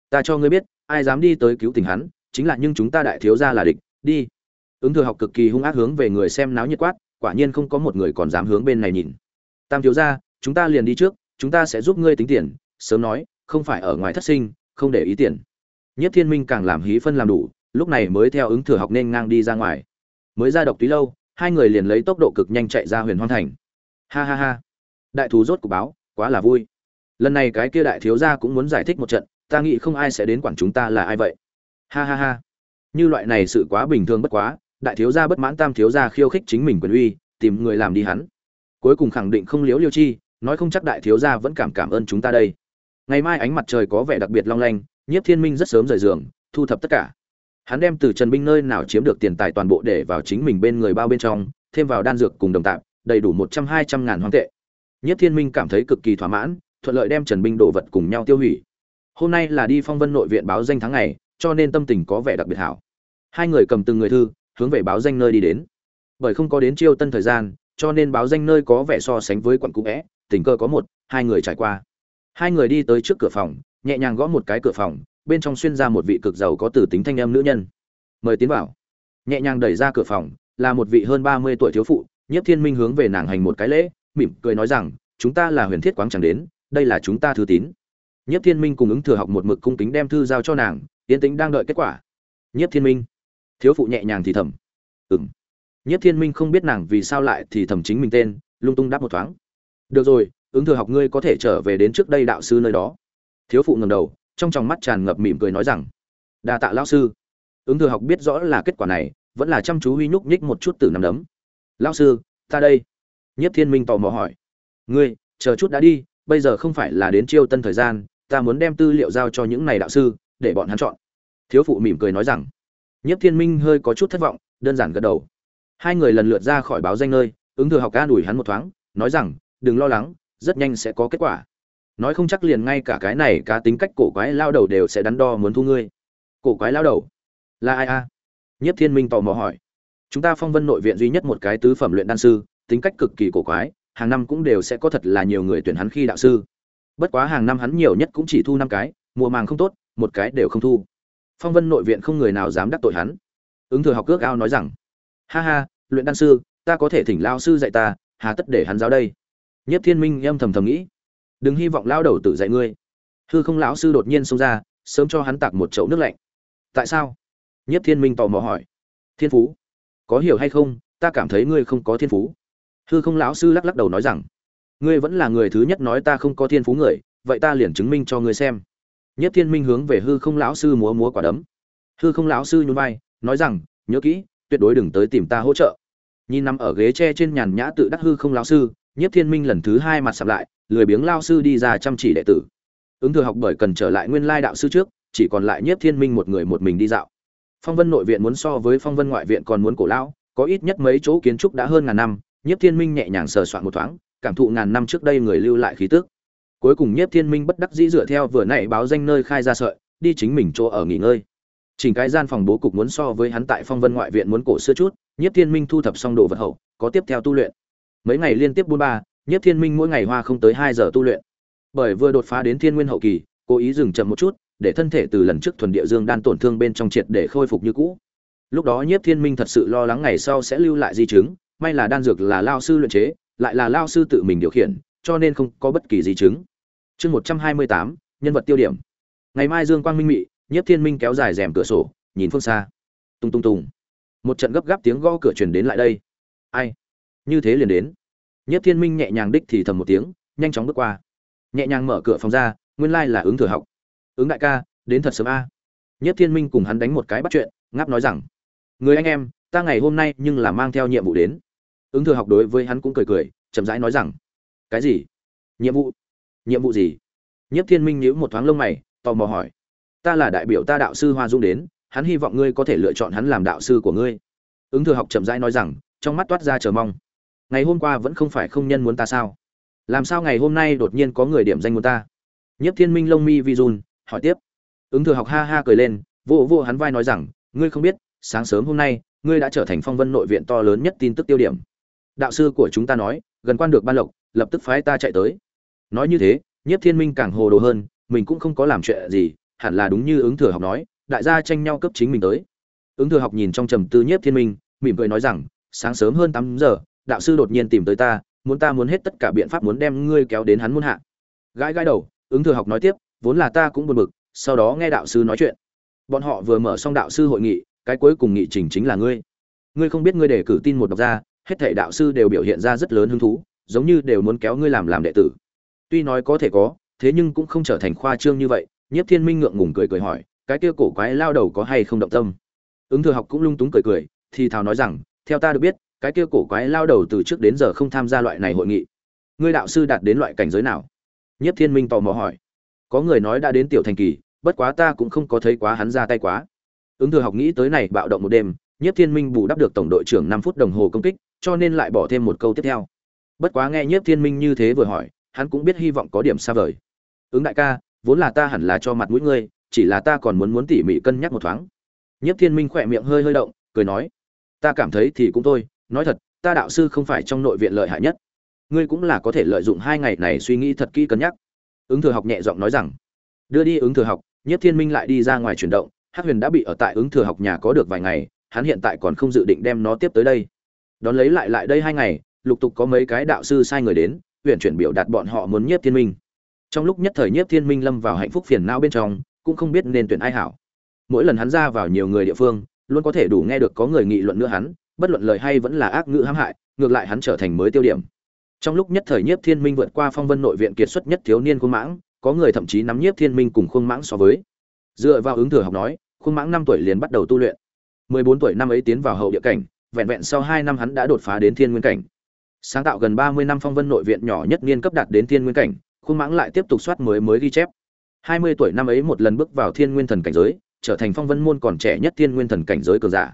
Ta cho ngươi biết ai dám đi tới cứu tình hắn, chính là nhưng chúng ta đại thiếu gia là địch, đi. Ứng thừa học cực kỳ hung ác hướng về người xem náo nhiệt quát, quả nhiên không có một người còn dám hướng bên này nhìn. Tam thiếu gia, chúng ta liền đi trước, chúng ta sẽ giúp ngươi tính tiền, sớm nói, không phải ở ngoài thất sinh, không để ý tiền. Nhất thiên minh càng làm hí phân làm đủ, lúc này mới theo ứng thừa học nên ngang đi ra ngoài. Mới ra độc túy lâu, hai người liền lấy tốc độ cực nhanh chạy ra huyền hoang thành. Ha ha ha. Đại thú rốt của báo, quá là vui lần này cái kia đại thiếu gia cũng muốn giải thích một trận, ta nghĩ không ai sẽ đến quản chúng ta là ai vậy. Ha ha ha. Như loại này sự quá bình thường bất quá, đại thiếu gia bất mãn tam thiếu gia khiêu khích chính mình quyền uy, tìm người làm đi hắn. Cuối cùng khẳng định không liếu liêu chi, nói không chắc đại thiếu gia vẫn cảm cảm ơn chúng ta đây. Ngày mai ánh mặt trời có vẻ đặc biệt long lanh, nhiếp thiên minh rất sớm rời giường, thu thập tất cả. Hắn đem từ trần binh nơi nào chiếm được tiền tài toàn bộ để vào chính mình bên người bao bên trong, thêm vào đan dược cùng đồng tạm đầy đủ một trăm hai trăm ngàn hoang tệ. Nhiếp thiên minh cảm thấy cực kỳ thỏa mãn thuận lợi đem trần binh đồ vật cùng nhau tiêu hủy. Hôm nay là đi phong vân nội viện báo danh tháng ngày cho nên tâm tình có vẻ đặc biệt hảo. Hai người cầm từng người thư hướng về báo danh nơi đi đến. Bởi không có đến chiêu tân thời gian cho nên báo danh nơi có vẻ so sánh với quận cũ é, tình cờ có một hai người trải qua. Hai người đi tới trước cửa phòng nhẹ nhàng gõ một cái cửa phòng bên trong xuyên ra một vị cực giàu có tử tính thanh em nữ nhân. Mời tiến vào. Nhẹ nhàng đẩy ra cửa phòng là một vị hơn ba mươi tuổi thiếu phụ nhiếp thiên minh hướng về nàng hành một cái lễ mỉm cười nói rằng chúng ta là huyền thiết quáng chẳng đến đây là chúng ta thư tín. Nhất thiên minh cùng ứng thừa học một mực cung kính đem thư giao cho nàng yên tĩnh đang đợi kết quả. Nhất thiên minh. Thiếu phụ nhẹ nhàng thì thầm. Ừng nhất thiên minh không biết nàng vì sao lại thì thầm chính mình tên, lung tung đáp một thoáng. Được rồi, ứng thừa học ngươi có thể trở về đến trước đây đạo sư nơi đó. Thiếu phụ ngầm đầu, trong tròng mắt tràn ngập mỉm cười nói rằng, đa tạ lão sư. Ứng thừa học biết rõ là kết quả này, vẫn là chăm chú huy nhúc nhích một chút từ nằm đấm. Lão sư, ta đây. Nhất thiên minh tò mò hỏi, ngươi, chờ chút đã đi bây giờ không phải là đến chiêu tân thời gian ta muốn đem tư liệu giao cho những này đạo sư để bọn hắn chọn thiếu phụ mỉm cười nói rằng Nhất Thiên Minh hơi có chút thất vọng, đơn giản gật đầu. Hai người lần lượt ra khỏi báo danh nơi, ứng thừa học ca đuổi hắn một thoáng, nói rằng, đừng lo lắng, rất nhanh sẽ có kết quả. Nói không chắc liền ngay cả cái này cá tính cách cổ quái lao đầu đều sẽ đắn đo muốn thu ngươi. Cổ quái lao đầu? Là ai a? À? Thiên Minh tò mò hỏi. Chúng ta Phong Vân nội viện duy nhất một cái tứ phẩm luyện đan sư, tính cách cực kỳ cổ quái, hàng năm cũng đều sẽ có thật là nhiều người tuyển hắn khi đạo sư. Bất quá hàng năm hắn nhiều nhất cũng chỉ thu năm cái, mùa màng không tốt, một cái đều không thu. Phong vân nội viện không người nào dám đắc tội hắn. Ứng thừa học cước ao nói rằng ha ha luyện đan sư ta có thể thỉnh lao sư dạy ta hà tất để hắn giáo đây. Nhất thiên minh âm thầm thầm nghĩ đừng hy vọng lao đầu tự dạy ngươi. Hư không lão sư đột nhiên xông ra sớm cho hắn tạc một chậu nước lạnh. Tại sao? Nhất thiên minh tò mò hỏi. Thiên phú. Có hiểu hay không? Ta cảm thấy ngươi không có thiên phú hư không lão sư lắc lắc đầu nói rằng, ngươi vẫn là người thứ nhất nói ta không có thiên phú người, vậy ta liền chứng minh cho ngươi xem. Nhất thiên minh hướng về hư không lão sư múa múa quả đấm. Hư không lão sư nhún vai, nói rằng, nhớ kỹ, tuyệt đối đừng tới tìm ta hỗ trợ. Nhìn nằm ở ghế tre trên nhàn nhã tự đắc hư không lão sư nhất thiên minh lần thứ hai mặt sập lại, lười biếng lao sư đi ra chăm chỉ đệ tử. Ứng thừa học bởi cần trở lại nguyên lai đạo sư trước, chỉ còn lại nhất thiên minh một người một mình đi dạo. Phong vân nội viện muốn so với phong vân ngoại viện còn muốn cổ lão, có ít nhất mấy chỗ kiến trúc đã hơn ngàn năm Nhiếp thiên minh nhẹ nhàng sờ soạn một thoáng, cảm thụ ngàn năm trước đây người lưu lại khí tức. Cuối cùng nhiếp thiên minh bất đắc dĩ dựa theo vừa nãy báo danh nơi khai ra sợi, đi chính mình chỗ ở nghỉ ngơi. Chỉnh cái gian phòng bố cục muốn so với hắn tại phong vân ngoại viện muốn cổ xưa chút, nhiếp thiên minh thu thập xong đồ vật hậu, có tiếp theo tu luyện. Mấy ngày liên tiếp buôn ba, nhiếp thiên minh mỗi ngày hoa không tới hai giờ tu luyện. Bởi vừa đột phá đến thiên nguyên hậu kỳ, cố ý dừng chậm một chút, để thân thể từ lần trước thuần địa dương đan tổn thương bên trong triệt để khôi phục như cũ. Lúc đó nhiếp thiên minh thật sự lo lắng ngày sau sẽ lưu lại di chứng may là đan dược là lao sư luyện chế lại là lao sư tự mình điều khiển cho nên không có bất kỳ di chứng. Chương 128, nhân vật tiêu điểm. Ngày mai dương quang minh mị, Nhiếp Thiên Minh kéo dài rèm cửa sổ, nhìn phương xa. Tung tung tùng Một trận gấp gáp tiếng gõ cửa truyền đến lại đây. Ai? Như thế liền đến. Nhiếp Thiên Minh nhẹ nhàng đích thì thầm một tiếng, nhanh chóng bước qua. Nhẹ nhàng mở cửa phòng ra, nguyên lai là ứng thừa học. Ứng đại ca, đến thật sớm a. Nhiếp Thiên Minh cùng hắn đánh một cái bắt chuyện, ngáp nói rằng: "Người anh em, ta ngày hôm nay nhưng là mang theo nhiệm vụ đến." Ứng thừa học đối với hắn cũng cười cười, chậm rãi nói rằng: cái gì? Nhiệm vụ? Nhiệm vụ gì? Nhất thiên minh nhíu một thoáng lông mày tò mò hỏi ta là đại biểu ta đạo sư hoa dung đến hắn hy vọng ngươi có thể lựa chọn hắn làm đạo sư của ngươi. Ứng thừa học chậm rãi nói rằng trong mắt toát ra chờ mong ngày hôm qua vẫn không phải không nhân muốn ta sao? Làm sao ngày hôm nay đột nhiên có người điểm danh muốn ta? Nhất thiên minh lông mi vi run hỏi tiếp. Ứng thừa học ha ha cười lên vô vô hắn vai nói rằng ngươi không biết sáng sớm hôm nay ngươi đã trở thành phong vân nội viện to lớn nhất tin tức tiêu điểm đạo sư của chúng ta nói, gần quan được ban lộc, lập tức phái ta chạy tới. Nói như thế Nhất thiên minh càng hồ đồ hơn, mình cũng không có làm chuyện gì, hẳn là đúng như ứng thừa học nói, đại gia tranh nhau cấp chính mình tới. Ứng thừa học nhìn trong trầm tư Nhất thiên minh, mỉm cười nói rằng, sáng sớm hơn tám giờ, đạo sư đột nhiên tìm tới ta, muốn ta muốn hết tất cả biện pháp muốn đem ngươi kéo đến hắn muôn hạ. Gãi gãi đầu, ứng thừa học nói tiếp, vốn là ta cũng buồn bực, sau đó nghe đạo sư nói chuyện. Bọn họ vừa mở xong đạo sư hội nghị, cái cuối cùng nghị trình chính là ngươi. Ngươi không biết ngươi để cử tin một độc gia hết thảy đạo sư đều biểu hiện ra rất lớn hứng thú, giống như đều muốn kéo ngươi làm làm đệ tử. Tuy nói có thể có, thế nhưng cũng không trở thành khoa trương như vậy, nhiếp thiên minh ngượng ngùng cười cười hỏi, cái kia cổ quái lao đầu có hay không động tâm? Ứng thừa học cũng lung túng cười cười, thì thào nói rằng, theo ta được biết, cái kia cổ quái lao đầu từ trước đến giờ không tham gia loại này hội nghị. Ngươi đạo sư đạt đến loại cảnh giới nào? Nhất thiên minh tò mò hỏi. Có người nói đã đến tiểu thành kỳ, bất quá ta cũng không có thấy quá hắn ra tay quá. Ứng thừa học nghĩ tới này bạo động một đêm nhất thiên minh bù đắp được tổng đội trưởng năm phút đồng hồ công kích cho nên lại bỏ thêm một câu tiếp theo. Bất quá nghe nhất thiên minh như thế vừa hỏi, hắn cũng biết hy vọng có điểm xa vời. Ứng đại ca, vốn là ta hẳn là cho mặt mũi ngươi, chỉ là ta còn muốn muốn tỉ mỉ cân nhắc một thoáng. Nhất thiên minh khỏe miệng hơi hơi động, cười nói, ta cảm thấy thì cũng thôi, nói thật, ta đạo sư không phải trong nội viện lợi hại nhất. Ngươi cũng là có thể lợi dụng hai ngày này suy nghĩ thật kỹ cân nhắc. Ứng thừa học nhẹ giọng nói rằng, đưa đi ứng thừa học nhất thiên minh lại đi ra ngoài chuyển động, hắc huyền đã bị ở tại ứng thừa học nhà có được vài ngày, hắn hiện tại còn không dự định đem nó tiếp tới đây đón lấy lại lại đây hai ngày, lục tục có mấy cái đạo sư sai người đến, huyện chuyển biểu đạt bọn họ muốn nhiếp thiên minh. Trong lúc nhất thời nhiếp thiên minh lâm vào hạnh phúc phiền não bên trong, cũng không biết nên tuyển ai hảo. Mỗi lần hắn ra vào nhiều người địa phương, luôn có thể đủ nghe được có người nghị luận nữa hắn, bất luận lời hay vẫn là ác ngữ hãm hại, ngược lại hắn trở thành mới tiêu điểm. Trong lúc nhất thời nhiếp thiên minh vượt qua phong vân nội viện kiệt xuất nhất thiếu niên khuôn mãng, có người thậm chí nắm nhiếp thiên minh cùng khuôn mãng so với. Dựa vào ứng thừa học nói, khuôn mãng năm tuổi liền bắt đầu tu luyện. Mười bốn tuổi năm ấy tiến vào hậu địa cảnh vẹn vẹn sau hai năm hắn đã đột phá đến thiên nguyên cảnh. Sáng tạo gần ba mươi năm phong vân nội viện nhỏ nhất niên cấp đạt đến thiên nguyên cảnh, khuôn mãng lại tiếp tục soát mới mới ghi chép. Hai mươi tuổi năm ấy một lần bước vào thiên nguyên thần cảnh giới, trở thành phong vân môn còn trẻ nhất thiên nguyên thần cảnh giới cường giả.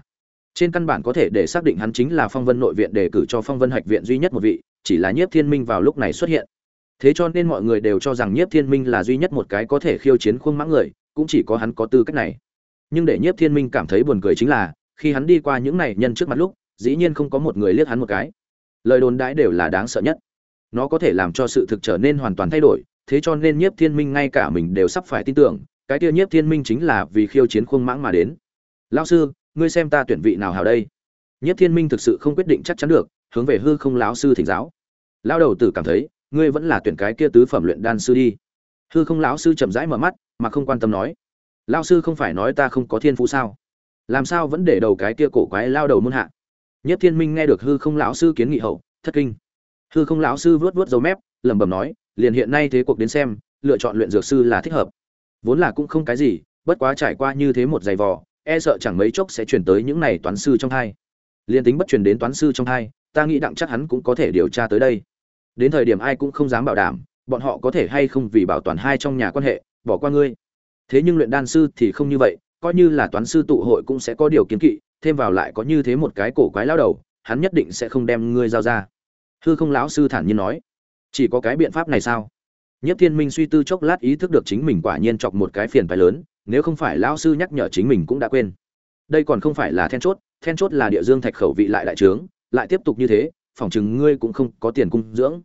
Trên căn bản có thể để xác định hắn chính là phong vân nội viện đề cử cho phong vân hạch viện duy nhất một vị, chỉ là nhiếp thiên minh vào lúc này xuất hiện. Thế cho nên mọi người đều cho rằng nhiếp thiên minh là duy nhất một cái có thể khiêu chiến khuôn mãng người, cũng chỉ có hắn có tư cách này. Nhưng để nhiếp thiên minh cảm thấy buồn cười chính là khi hắn đi qua những này nhân trước mặt lúc, dĩ nhiên không có một người liếc hắn một cái. Lời đồn đãi đều là đáng sợ nhất. Nó có thể làm cho sự thực trở nên hoàn toàn thay đổi, thế cho nên nhiếp thiên minh ngay cả mình đều sắp phải tin tưởng, cái kia nhiếp thiên minh chính là vì khiêu chiến khuôn mãng mà đến. Lao sư, ngươi xem ta tuyển vị nào hào đây? Nhiếp thiên minh thực sự không quyết định chắc chắn được, hướng về hư không lão sư thỉnh giáo. Lao đầu tử cảm thấy, ngươi vẫn là tuyển cái kia tứ phẩm luyện đan sư đi. Hư không lão sư chậm rãi mở mắt, mà không quan tâm nói lao sư không phải nói ta không có thiên phú sao? Làm sao vẫn để đầu cái kia cổ quái lao đầu muôn hạ? Nhất thiên minh nghe được hư không lão sư kiến nghị hậu, thất kinh. Hư không lão sư vớt vớt dấu mép, lẩm bẩm nói, liền hiện nay thế cuộc đến xem, lựa chọn luyện dược sư là thích hợp. Vốn là cũng không cái gì, bất quá trải qua như thế một giày vò e sợ chẳng mấy chốc sẽ chuyển tới những này toán sư trong hai liền tính bất truyền đến toán sư trong hai ta nghĩ đặng chắc hắn cũng có thể điều tra tới đây. Đến thời điểm ai cũng không dám bảo đảm, bọn họ có thể hay không vì bảo toàn hai trong nhà quan hệ, bỏ qua ngươi. Thế nhưng luyện đan sư thì không như vậy coi như là toán sư tụ hội cũng sẽ có điều kiến kỵ, thêm vào lại có như thế một cái cổ quái lao đầu, hắn nhất định sẽ không đem ngươi giao ra. Hư không lão sư thản nhiên nói. Chỉ có cái biện pháp này sao? Nhất thiên minh suy tư chốc lát ý thức được chính mình quả nhiên chọc một cái phiền phải lớn, nếu không phải lão sư nhắc nhở chính mình cũng đã quên. Đây còn không phải là then chốt then chốt là địa dương thạch khẩu vị lại đại trướng, lại tiếp tục như thế phỏng chừng ngươi cũng không có tiền cung dưỡng.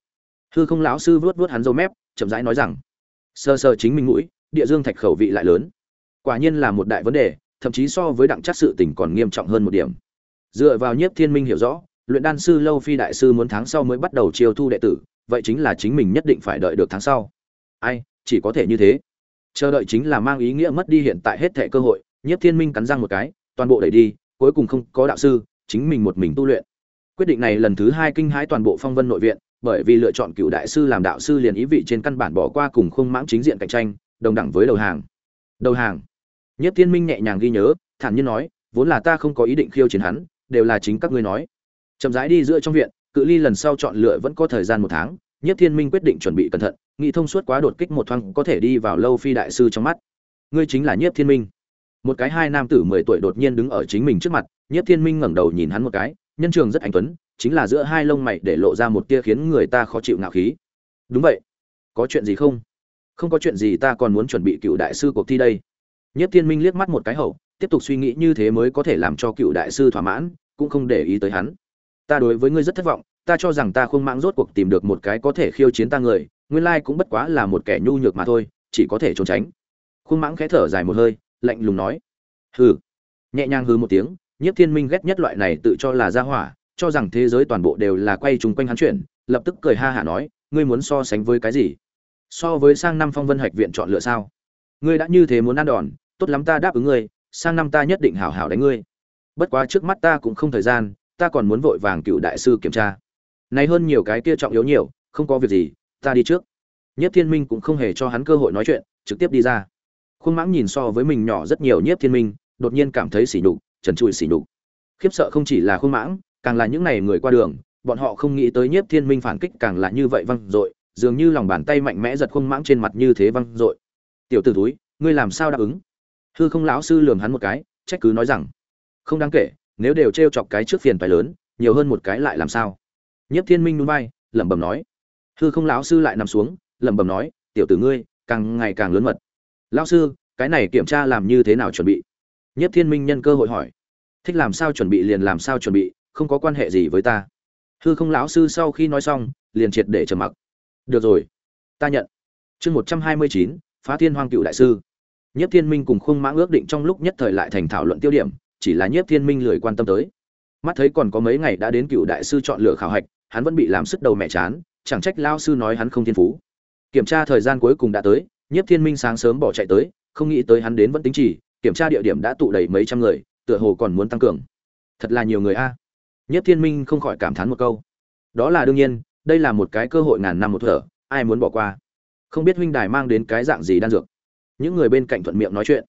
Hư không lão sư vuốt vuốt hắn râu mép, chậm rãi nói rằng, sơ sơ chính mình mũi, địa dương thạch khẩu vị lại lớn quả nhiên là một đại vấn đề, thậm chí so với đặng chắc sự tình còn nghiêm trọng hơn một điểm. Dựa vào nhiếp thiên minh hiểu rõ, luyện đan sư lâu phi đại sư muốn tháng sau mới bắt đầu chiêu thu đệ tử, vậy chính là chính mình nhất định phải đợi được tháng sau. Ai, chỉ có thể như thế. Chờ đợi chính là mang ý nghĩa mất đi hiện tại hết thẻ cơ hội, nhiếp thiên minh cắn răng một cái, toàn bộ đẩy đi, cuối cùng không có đạo sư, chính mình một mình tu luyện. Quyết định này lần thứ hai kinh hãi toàn bộ phong vân nội viện, bởi vì lựa chọn cựu đại sư làm đạo sư liền ý vị trên căn bản bỏ qua cùng khung mãng chính diện cạnh tranh, đồng đẳng với đầu hàng. Đầu hàng nhất thiên minh nhẹ nhàng ghi nhớ, thản nhiên nói, vốn là ta không có ý định khiêu chiến hắn, đều là chính các ngươi nói. Chậm rãi đi giữa trong viện, cự ly lần sau chọn lựa vẫn có thời gian một tháng nhất thiên minh quyết định chuẩn bị cẩn thận, nghĩ thông suốt quá đột kích một thoáng có thể đi vào lâu phi đại sư trong mắt. Ngươi chính là nhất thiên minh. Một cái hai nam tử mười tuổi đột nhiên đứng ở chính mình trước mặt nhất thiên minh ngẩng đầu nhìn hắn một cái, nhân trường rất anh tuấn, chính là giữa hai lông mày để lộ ra một tia khiến người ta khó chịu ngạo khí. Đúng vậy. Có chuyện gì không? Không có chuyện gì ta còn muốn chuẩn bị cựu đại sư cuộc thi đây. Nhiếp thiên minh liếc mắt một cái hậu, tiếp tục suy nghĩ như thế mới có thể làm cho cựu đại sư thỏa mãn, cũng không để ý tới hắn. Ta đối với ngươi rất thất vọng, ta cho rằng ta không mãng rốt cuộc tìm được một cái có thể khiêu chiến ta người, nguyên lai cũng bất quá là một kẻ nhu nhược mà thôi, chỉ có thể trốn tránh. Khuôn mãng khẽ thở dài một hơi, lạnh lùng nói. Hừ. Nhẹ nhàng hừ một tiếng, nhiếp thiên minh ghét nhất loại này tự cho là gia hỏa, cho rằng thế giới toàn bộ đều là quay trùng quanh hắn chuyển lập tức cười ha hả nói, ngươi muốn so sánh với cái gì? So với sang năm phong vân hạch viện chọn lựa sao? Ngươi đã như thế muốn ăn đòn, tốt lắm ta đáp ứng ngươi, sang năm ta nhất định hảo hảo đánh ngươi. Bất quá trước mắt ta cũng không thời gian, ta còn muốn vội vàng cựu đại sư kiểm tra. Này hơn nhiều cái kia trọng yếu nhiều, không có việc gì, ta đi trước. Nhất thiên minh cũng không hề cho hắn cơ hội nói chuyện, trực tiếp đi ra. Khuôn mãng nhìn so với mình nhỏ rất nhiều nhiếp thiên minh, đột nhiên cảm thấy sỉ nhục, trần trụi sỉ nhục. Khiếp sợ không chỉ là khuôn mãng, càng là những này người qua đường, bọn họ không nghĩ tới nhiếp thiên minh phản kích càng là như vậy văng dội, dường như lòng bàn tay mạnh mẽ giật khuôn mãng trên mặt như thế văng dội tiểu t ử túi ngươi làm sao đáp ứng? Hư không lão sư lường hắn một cái, trách cứ nói rằng, không đáng kể, nếu đều t r e o chọc cái trước phiền phải lớn, nhiều hơn một cái lại làm sao? Nhất thiên minh núi bay lẩm bẩm nói. Hư không lão sư lại nằm xuống, lẩm bẩm nói, tiểu tử ngươi, càng ngày càng lớn mật. Lão sư, cái này kiểm tra làm như thế nào chuẩn bị? Nhất thiên minh nhân cơ hội hỏi. Thích làm sao chuẩn bị liền làm sao chuẩn bị, không có quan hệ gì với ta. Hư không lão sư sau khi nói xong, liền triệt để trầm mặc. Được rồi, ta nhận. Chương một trăm hai mươi chín phá thiên hoang cựu đại sư Nhiếp Thiên Minh cùng Khung Mã ước định trong lúc nhất thời lại thành thảo luận tiêu điểm, chỉ là Nhiếp Thiên Minh lười quan tâm tới. Mắt thấy còn có mấy ngày đã đến cựu đại sư chọn lựa khảo hạch, hắn vẫn bị làm sức đầu mẹ chán, chẳng trách lao sư nói hắn không thiên phú. Kiểm tra thời gian cuối cùng đã tới, Nhiếp Thiên Minh sáng sớm bỏ chạy tới, không nghĩ tới hắn đến vẫn tính chỉ, kiểm tra địa điểm đã tụ đầy mấy trăm người, tựa hồ còn muốn tăng cường. Thật là nhiều người a. Nhiếp Thiên Minh không khỏi cảm thán một câu. Đó là đương nhiên, đây là một cái cơ hội ngàn năm một thở, ai muốn bỏ qua. Không biết huynh đài mang đến cái dạng gì đan dược. Những người bên cạnh thuận miệng nói chuyện.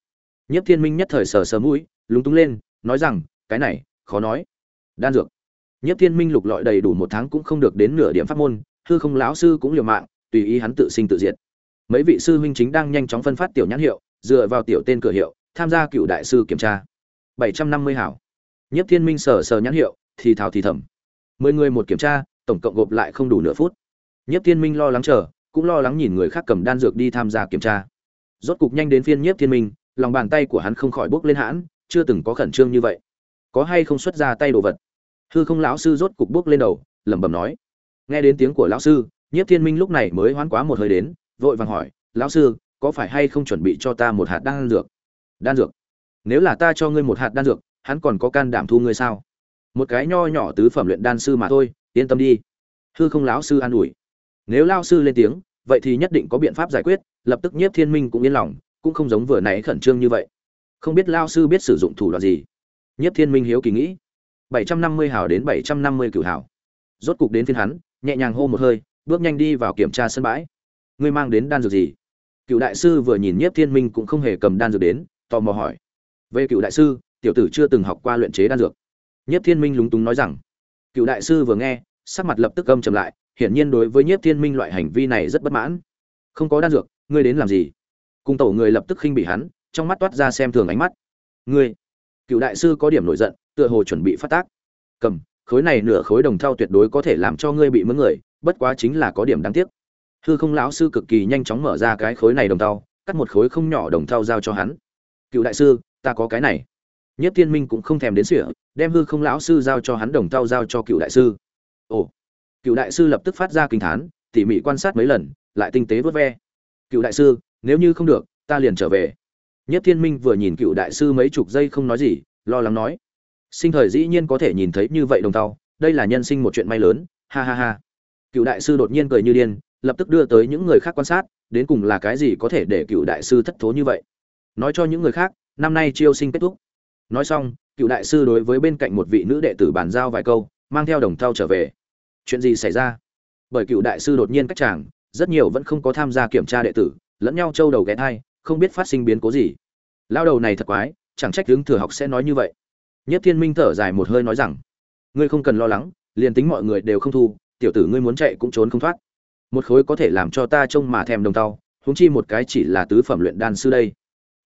Nhất thiên minh nhất thời sờ sờ mũi, lúng túng lên, nói rằng, cái này, khó nói. Đan dược. Nhất thiên minh lục lọi đầy đủ một tháng cũng không được đến nửa điểm pháp môn, hư không lão sư cũng liều mạng, tùy ý hắn tự sinh tự diệt. Mấy vị sư huynh chính đang nhanh chóng phân phát tiểu nhãn hiệu, dựa vào tiểu tên cửa hiệu, tham gia cựu đại sư kiểm tra. Bảy trăm năm mươi hảo. Nhất thiên minh sờ sờ nhãn hiệu, thì thào thì thầm. Mười người một kiểm tra, tổng cộng gộp lại không đủ nửa phút. Nhất thiên minh lo lắng chờ cũng lo lắng nhìn người khác cầm đan dược đi tham gia kiểm tra. Rốt cục nhanh đến phiên nhiếp thiên minh, lòng bàn tay của hắn không khỏi bốc lên hãn, chưa từng có khẩn trương như vậy. Có hay không xuất ra tay đồ vật? Hư không lão sư rốt cục bốc lên đầu, lẩm bẩm nói. Nghe đến tiếng của lão sư, nhiếp thiên minh lúc này mới hoán quá một hơi đến, vội vàng hỏi, lão sư, có phải hay không chuẩn bị cho ta một hạt đan dược? Đan dược? Nếu là ta cho ngươi một hạt đan dược, hắn còn có can đảm thu ngươi sao? Một cái nho nhỏ tứ phẩm luyện đan sư mà thôi, yên tâm đi. Hư không lão sư an ủi nếu lao sư lên tiếng, vậy thì nhất định có biện pháp giải quyết, lập tức nhiếp thiên minh cũng yên lòng, cũng không giống vừa nãy khẩn trương như vậy. Không biết lao sư biết sử dụng thủ đoạn gì? Nhiếp thiên minh hiếu kỳ nghĩ. Bảy trăm năm mươi hào đến bảy trăm năm mươi cửu hào. Rốt cục đến phiên hắn, nhẹ nhàng hô một hơi, bước nhanh đi vào kiểm tra sân bãi. Ngươi mang đến đan dược gì? Cựu đại sư vừa nhìn nhiếp thiên minh cũng không hề cầm đan dược đến, tò mò hỏi. Về cựu đại sư, tiểu tử chưa từng học qua luyện chế đan dược. Nhiếp thiên minh lúng túng nói rằng. Cựu đại sư vừa nghe, sắc mặt lập tức âm trầm lại hiển nhiên đối với nhiếp thiên minh loại hành vi này rất bất mãn. Không có đan dược, ngươi đến làm gì? Cùng tổ người lập tức khinh bị hắn, trong mắt toát ra xem thường ánh mắt. Ngươi, cựu đại sư có điểm nổi giận, tựa hồ chuẩn bị phát tác. Cầm, khối này nửa khối đồng thau tuyệt đối có thể làm cho ngươi bị mướn người, bất quá chính là có điểm đáng tiếc. Hư không lão sư cực kỳ nhanh chóng mở ra cái khối này đồng thau, cắt một khối không nhỏ đồng thau giao cho hắn. Cựu đại sư, ta có cái này. Nhất thiên minh cũng không thèm đến sỉa đem hư không lão sư giao cho hắn đồng thau giao cho cựu đại sư. Ồ cựu đại sư lập tức phát ra kinh thán, tỉ mỉ quan sát mấy lần, lại tinh tế vớt ve. Cựu đại sư, nếu như không được, ta liền trở về. Nhất thiên minh vừa nhìn cựu đại sư mấy chục giây không nói gì, lo lắng nói. Sinh thời dĩ nhiên có thể nhìn thấy như vậy đồng tàu đây là nhân sinh một chuyện may lớn, ha ha ha. Cựu đại sư đột nhiên cười như điên, lập tức đưa tới những người khác quan sát, đến cùng là cái gì có thể để cựu đại sư thất thố như vậy. Nói cho những người khác, năm nay chiêu sinh kết thúc. Nói xong, cựu đại sư đối với bên cạnh một vị nữ đệ tử bàn giao vài câu, mang theo đồng thau trở về chuyện gì xảy ra? Bởi cựu đại sư đột nhiên cách chàng, rất nhiều vẫn không có tham gia kiểm tra đệ tử, lẫn nhau trâu đầu ghé thai, không biết phát sinh biến cố gì. Lao đầu này thật quái, chẳng trách hướng thừa học sẽ nói như vậy. Nhất thiên minh thở dài một hơi nói rằng, ngươi không cần lo lắng, liền tính mọi người đều không thu, tiểu tử ngươi muốn chạy cũng trốn không thoát. Một khối có thể làm cho ta trông mà thèm đồng tàu, huống chi một cái chỉ là tứ phẩm luyện đan sư đây.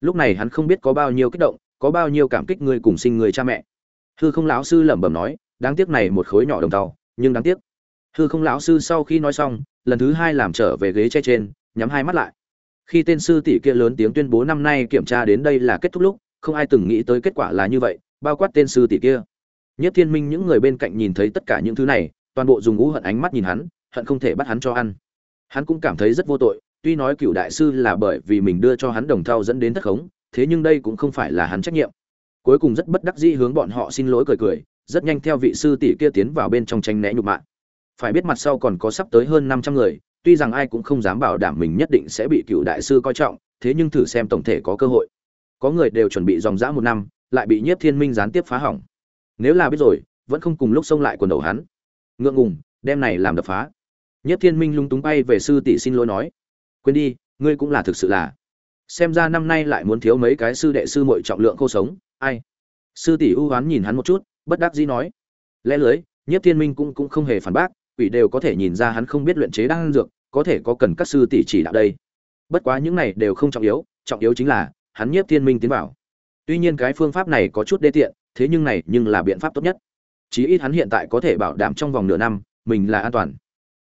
Lúc này hắn không biết có bao nhiêu kích động, có bao nhiêu cảm kích ngươi cùng sinh người cha mẹ. Hư không lão sư lẩm bẩm nói, đáng tiếc này một khối nhỏ đồng tàu, nhưng đáng tiếc hư không lão sư sau khi nói xong, lần thứ hai làm trở về ghế che trên, nhắm hai mắt lại. Khi tên sư tỷ kia lớn tiếng tuyên bố năm nay kiểm tra đến đây là kết thúc lúc, không ai từng nghĩ tới kết quả là như vậy, bao quát tên sư tỷ kia. Nhất thiên minh những người bên cạnh nhìn thấy tất cả những thứ này, toàn bộ dùng ngũ hận ánh mắt nhìn hắn, hận không thể bắt hắn cho ăn. Hắn cũng cảm thấy rất vô tội, tuy nói cựu đại sư là bởi vì mình đưa cho hắn đồng thau dẫn đến thất khống, thế nhưng đây cũng không phải là hắn trách nhiệm. Cuối cùng rất bất đắc dĩ hướng bọn họ xin lỗi cười cười, rất nhanh theo vị sư tỷ kia tiến vào bên trong tranh né nhục mạng phải biết mặt sau còn có sắp tới hơn năm trăm người, tuy rằng ai cũng không dám bảo đảm mình nhất định sẽ bị cựu đại sư coi trọng, thế nhưng thử xem tổng thể có cơ hội. Có người đều chuẩn bị dòng dã một năm, lại bị nhiếp thiên minh gián tiếp phá hỏng. Nếu là biết rồi, vẫn không cùng lúc xông lại quần đầu hắn. Ngượng ngùng, đem này làm đập phá. Nhiếp thiên minh lung túng bay về sư tỷ xin lỗi nói. Quên đi, ngươi cũng là thực sự là. Xem ra năm nay lại muốn thiếu mấy cái sư đệ sư muội trọng lượng khô sống, ai? Sư tỷ u hoán nhìn hắn một chút, bất đắc dĩ nói. Lẽ lưới, nhiếp thiên minh cũng cũng không hề phản bác quỷ đều có thể nhìn ra hắn không biết luyện chế đan dược, có thể có cần các sư tỷ chỉ đạo đây. Bất quá những này đều không trọng yếu trọng yếu chính là, hắn nhiếp thiên minh tiến vào. Tuy nhiên cái phương pháp này có chút đê tiện, thế nhưng này nhưng là biện pháp tốt nhất. Chí ít hắn hiện tại có thể bảo đảm trong vòng nửa năm, mình là an toàn.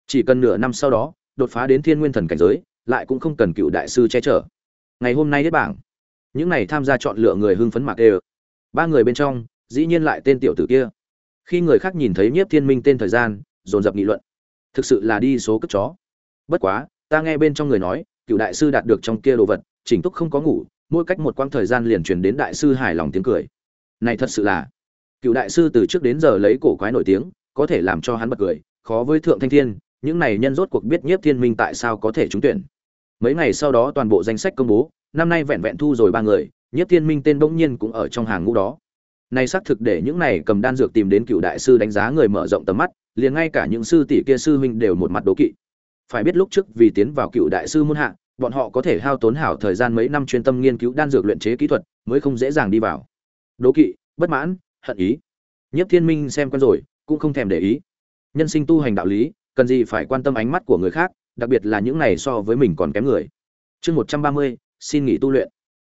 Chỉ cần nửa năm sau đó, đột phá đến thiên nguyên thần cảnh giới, lại cũng không cần cựu đại sư che chở. Ngày hôm nay hết bảng. Những này tham gia chọn lựa người hưng phấn mạc đều ba người bên trong, dĩ nhiên lại tên tiểu tử kia. Khi người khác nhìn thấy nhiếp thiên minh tên thời gian dồn dập nghị luận. Thực sự là đi số cất chó. Bất quá, ta nghe bên trong người nói, cựu đại sư đạt được trong kia đồ vật, chỉnh túc không có ngủ, mỗi cách một quãng thời gian liền truyền đến đại sư hài lòng tiếng cười. Này thật sự là, cựu đại sư từ trước đến giờ lấy cổ quái nổi tiếng, có thể làm cho hắn bật cười, khó với thượng thanh thiên, những này nhân rốt cuộc biết nhiếp thiên minh tại sao có thể trúng tuyển. Mấy ngày sau đó toàn bộ danh sách công bố, năm nay vẹn vẹn thu rồi ba người, nhiếp thiên minh tên bỗng nhiên cũng ở trong hàng ngũ đó. Này xác thực để những này cầm đan dược tìm đến cựu đại sư đánh giá người mở rộng tầm mắt liền ngay cả những sư tỷ kia sư huynh đều một mặt đố kỵ. Phải biết lúc trước vì tiến vào cựu đại sư môn hạ, bọn họ có thể hao tốn hảo thời gian mấy năm chuyên tâm nghiên cứu đan dược luyện chế kỹ thuật, mới không dễ dàng đi vào. Đố kỵ, bất mãn, hận ý. Nhiếp thiên minh xem quen rồi, cũng không thèm để ý. Nhân sinh tu hành đạo lý, cần gì phải quan tâm ánh mắt của người khác, đặc biệt là những này so với mình còn kém người. Chương một trăm ba mươi, xin nghỉ tu luyện.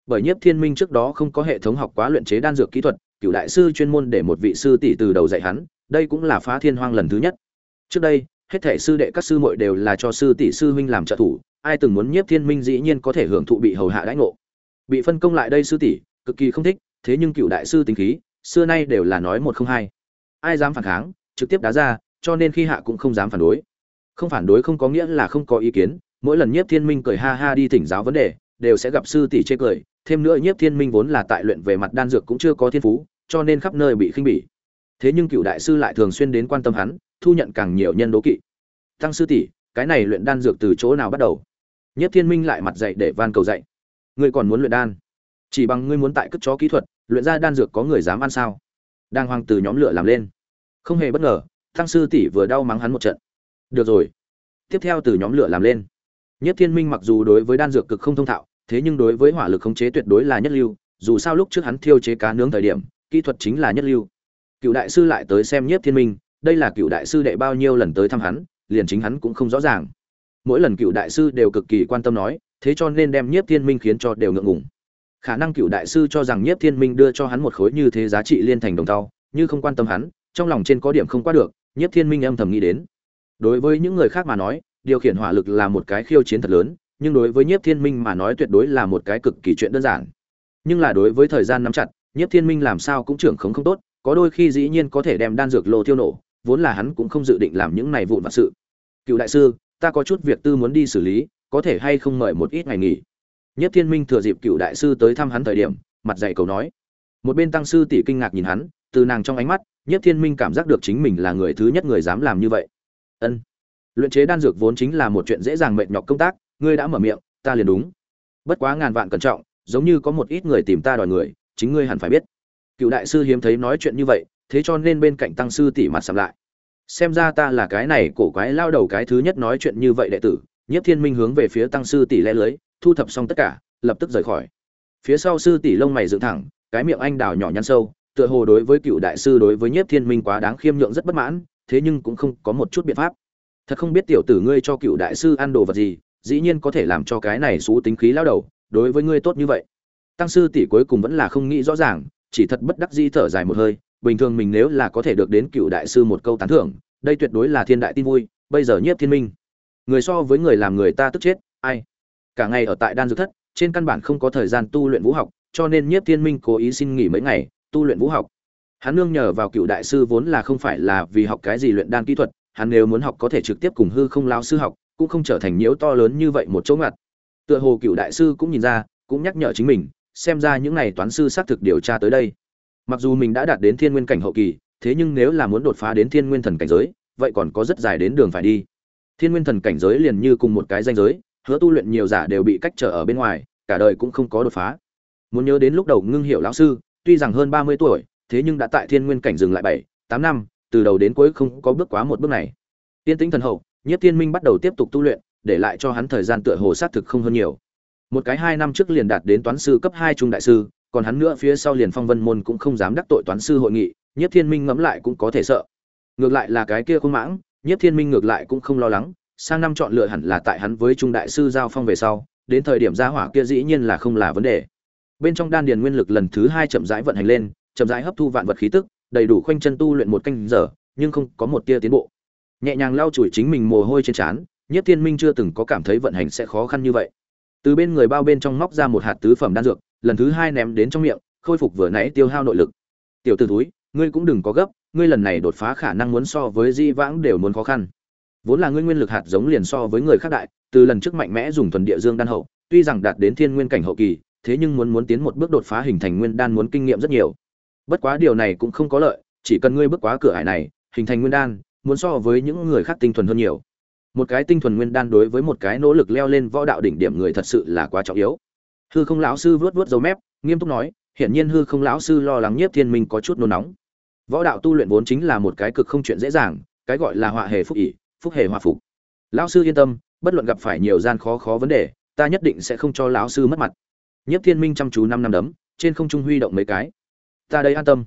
Bởi nhiếp thiên minh trước đó không có hệ thống học quá luyện chế đan dược kỹ thuật, cựu đại sư chuyên môn để một vị sư tỷ từ đầu dạy hắn đây cũng là phá thiên hoang lần thứ nhất. Trước đây, hết thể sư đệ các sư muội đều là cho sư tỷ sư huynh làm trợ thủ, ai từng muốn nhiếp thiên minh dĩ nhiên có thể hưởng thụ bị hầu hạ đãi ngộ. Bị phân công lại đây sư tỷ, cực kỳ không thích, thế nhưng cựu đại sư tính khí, xưa nay đều là nói một không hai. Ai dám phản kháng, trực tiếp đá ra, cho nên khi hạ cũng không dám phản đối. Không phản đối không có nghĩa là không có ý kiến, mỗi lần nhiếp thiên minh cười ha ha đi thỉnh giáo vấn đề, đều sẽ gặp sư tỷ chê cười, thêm nữa nhiếp thiên minh vốn là tại luyện về mặt đan dược cũng chưa có thiên phú, cho nên khắp nơi bị khinh bỉ thế nhưng cựu đại sư lại thường xuyên đến quan tâm hắn, thu nhận càng nhiều nhân đố kỵ. Tăng sư tỷ, cái này luyện đan dược từ chỗ nào bắt đầu? Nhất thiên minh lại mặt dạy để van cầu dạy. Ngươi còn muốn luyện đan? Chỉ bằng ngươi muốn tại cất chó kỹ thuật, luyện ra đan dược có người dám ăn sao? Đang hoang từ nhóm lửa làm lên. Không hề bất ngờ, tăng sư tỷ vừa đau mắng hắn một trận. Được rồi. Tiếp theo từ nhóm lửa làm lên. Nhất thiên minh mặc dù đối với đan dược cực không thông thạo, thế nhưng đối với hỏa lực khống chế tuyệt đối là nhất lưu, dù sao lúc trước hắn thiêu chế cá nướng thời điểm, kỹ thuật chính là nhất lưu cựu đại sư lại tới xem nhiếp thiên minh, đây là cựu đại sư đệ bao nhiêu lần tới thăm hắn, liền chính hắn cũng không rõ ràng. Mỗi lần cựu đại sư đều cực kỳ quan tâm nói, thế cho nên đem nhiếp thiên minh khiến cho đều ngượng ngùng. Khả năng cựu đại sư cho rằng nhiếp thiên minh đưa cho hắn một khối như thế giá trị liên thành đồng tàu như không quan tâm hắn, trong lòng trên có điểm không qua được, nhiếp thiên minh âm thầm nghĩ đến. Đối với những người khác mà nói, điều khiển hỏa lực là một cái khiêu chiến thật lớn, nhưng đối với nhiếp thiên minh mà nói tuyệt đối là một cái cực kỳ chuyện đơn giản. Nhưng là đối với thời gian nắm chặt, nhiếp thiên minh làm sao cũng trưởng khống không tốt có đôi khi dĩ nhiên có thể đem đan dược lô tiêu nổ, vốn là hắn cũng không dự định làm những này vụn vặt sự. Cựu đại sư, ta có chút việc tư muốn đi xử lý, có thể hay không mời một ít ngày nghỉ? Nhất thiên minh thừa dịp cựu đại sư tới thăm hắn thời điểm, mặt dạy cầu nói. Một bên tăng sư tỷ kinh ngạc nhìn hắn, từ nàng trong ánh mắt, nhất thiên minh cảm giác được chính mình là người thứ nhất người dám làm như vậy. Ân. Luyện chế đan dược vốn chính là một chuyện dễ dàng mệt nhọc công tác, ngươi đã mở miệng, ta liền đúng. Bất quá ngàn vạn cẩn trọng, giống như có một ít người tìm ta đòi người, chính ngươi hẳn phải biết cựu đại sư hiếm thấy nói chuyện như vậy, thế cho nên bên cạnh tăng sư tỷ mặt sầm lại. Xem ra ta là cái này cổ quái lao đầu cái thứ nhất nói chuyện như vậy đệ tử, nhiếp thiên minh hướng về phía tăng sư tỷ lẽ lưới, thu thập xong tất cả, lập tức rời khỏi. Phía sau sư tỷ lông mày dựng thẳng, cái miệng anh đào nhỏ nhăn sâu, tựa hồ đối với cựu đại sư đối với nhiếp thiên minh quá đáng khiêm nhượng rất bất mãn, thế nhưng cũng không có một chút biện pháp. Thật không biết tiểu tử ngươi cho cựu đại sư ăn đồ vật gì, dĩ nhiên có thể làm cho cái này xú tính khí lao đầu, đối với ngươi tốt như vậy. Tăng sư tỷ cuối cùng vẫn là không nghĩ rõ ràng chỉ thật bất đắc dĩ thở dài một hơi, bình thường mình nếu là có thể được đến cựu đại sư một câu tán thưởng, đây tuyệt đối là thiên đại tin vui, bây giờ nhiếp thiên minh. Người so với người làm người ta tức chết, ai? Cả ngày ở tại đan dược thất, trên căn bản không có thời gian tu luyện vũ học, cho nên nhiếp thiên minh cố ý xin nghỉ mấy ngày, tu luyện vũ học. Hắn nương nhờ vào cựu đại sư vốn là không phải là vì học cái gì luyện đan kỹ thuật, hắn nếu muốn học có thể trực tiếp cùng hư không lao sư học, cũng không trở thành nhiễu to lớn như vậy một chỗ ngặt. Tựa hồ cựu đại sư cũng nhìn ra, cũng nhắc nhở chính mình xem ra những này toán sư xác thực điều tra tới đây. Mặc dù mình đã đạt đến thiên nguyên cảnh hậu kỳ, thế nhưng nếu là muốn đột phá đến thiên nguyên thần cảnh giới, vậy còn có rất dài đến đường phải đi. Thiên nguyên thần cảnh giới liền như cùng một cái danh giới, hứa tu luyện nhiều giả đều bị cách trở ở bên ngoài, cả đời cũng không có đột phá. Muốn nhớ đến lúc đầu ngưng hiệu lão sư, tuy rằng hơn ba mươi tuổi, thế nhưng đã tại thiên nguyên cảnh dừng lại bảy, tám năm, từ đầu đến cuối không có bước quá một bước này. Tiên tĩnh thần hậu nhất thiên minh bắt đầu tiếp tục tu luyện, để lại cho hắn thời gian tựa hồ sát thực không hơn nhiều một cái hai năm trước liền đạt đến toán sư cấp hai trung đại sư, còn hắn nữa phía sau liền phong vân môn cũng không dám đắc tội toán sư hội nghị nhất thiên minh ngẫm lại cũng có thể sợ. Ngược lại là cái kia không mãng nhất thiên minh ngược lại cũng không lo lắng, sang năm chọn lựa hẳn là tại hắn với trung đại sư giao phong về sau, đến thời điểm gia hỏa kia dĩ nhiên là không là vấn đề. Bên trong đan điền nguyên lực lần thứ hai chậm rãi vận hành lên, chậm rãi hấp thu vạn vật khí tức, đầy đủ khoanh chân tu luyện một canh giờ, nhưng không có một tia tiến bộ. Nhẹ nhàng lau chùi chính mình mồ hôi trên trán nhất thiên minh chưa từng có cảm thấy vận hành sẽ khó khăn như vậy từ bên người bao bên trong móc ra một hạt tứ phẩm đan dược, lần thứ hai ném đến trong miệng, khôi phục vừa nãy tiêu hao nội lực. Tiểu t ử túi ngươi cũng đừng có gấp, ngươi lần này đột phá khả năng muốn so với di vãng đều muốn khó khăn. Vốn là ngươi nguyên lực hạt giống liền so với người khác đại, từ lần trước mạnh mẽ dùng thuần địa dương đan hậu, tuy rằng đạt đến thiên nguyên cảnh hậu kỳ, thế nhưng muốn muốn tiến một bước đột phá hình thành nguyên đan muốn kinh nghiệm rất nhiều. Bất quá điều này cũng không có lợi, chỉ cần ngươi bước quá cửa hải này, hình thành nguyên đan, muốn so với những người khác tinh thuần hơn nhiều một cái tinh thuần nguyên đan đối với một cái nỗ lực leo lên võ đạo đỉnh điểm người thật sự là quá trọng yếu. Hư không lão sư vuốt vuốt dấu mép, nghiêm túc nói, hiển nhiên hư không lão sư lo lắng nhiếp thiên minh có chút nôn nóng. Võ đạo tu luyện vốn chính là một cái cực không chuyện dễ dàng, cái gọi là họa hề phúc ỉ phúc hề hòa phục. Lão sư yên tâm, bất luận gặp phải nhiều gian khó khó vấn đề, ta nhất định sẽ không cho lão sư mất mặt. Nhiếp thiên minh chăm chú năm năm đấm, trên không trung huy động mấy cái. Ta đây an tâm.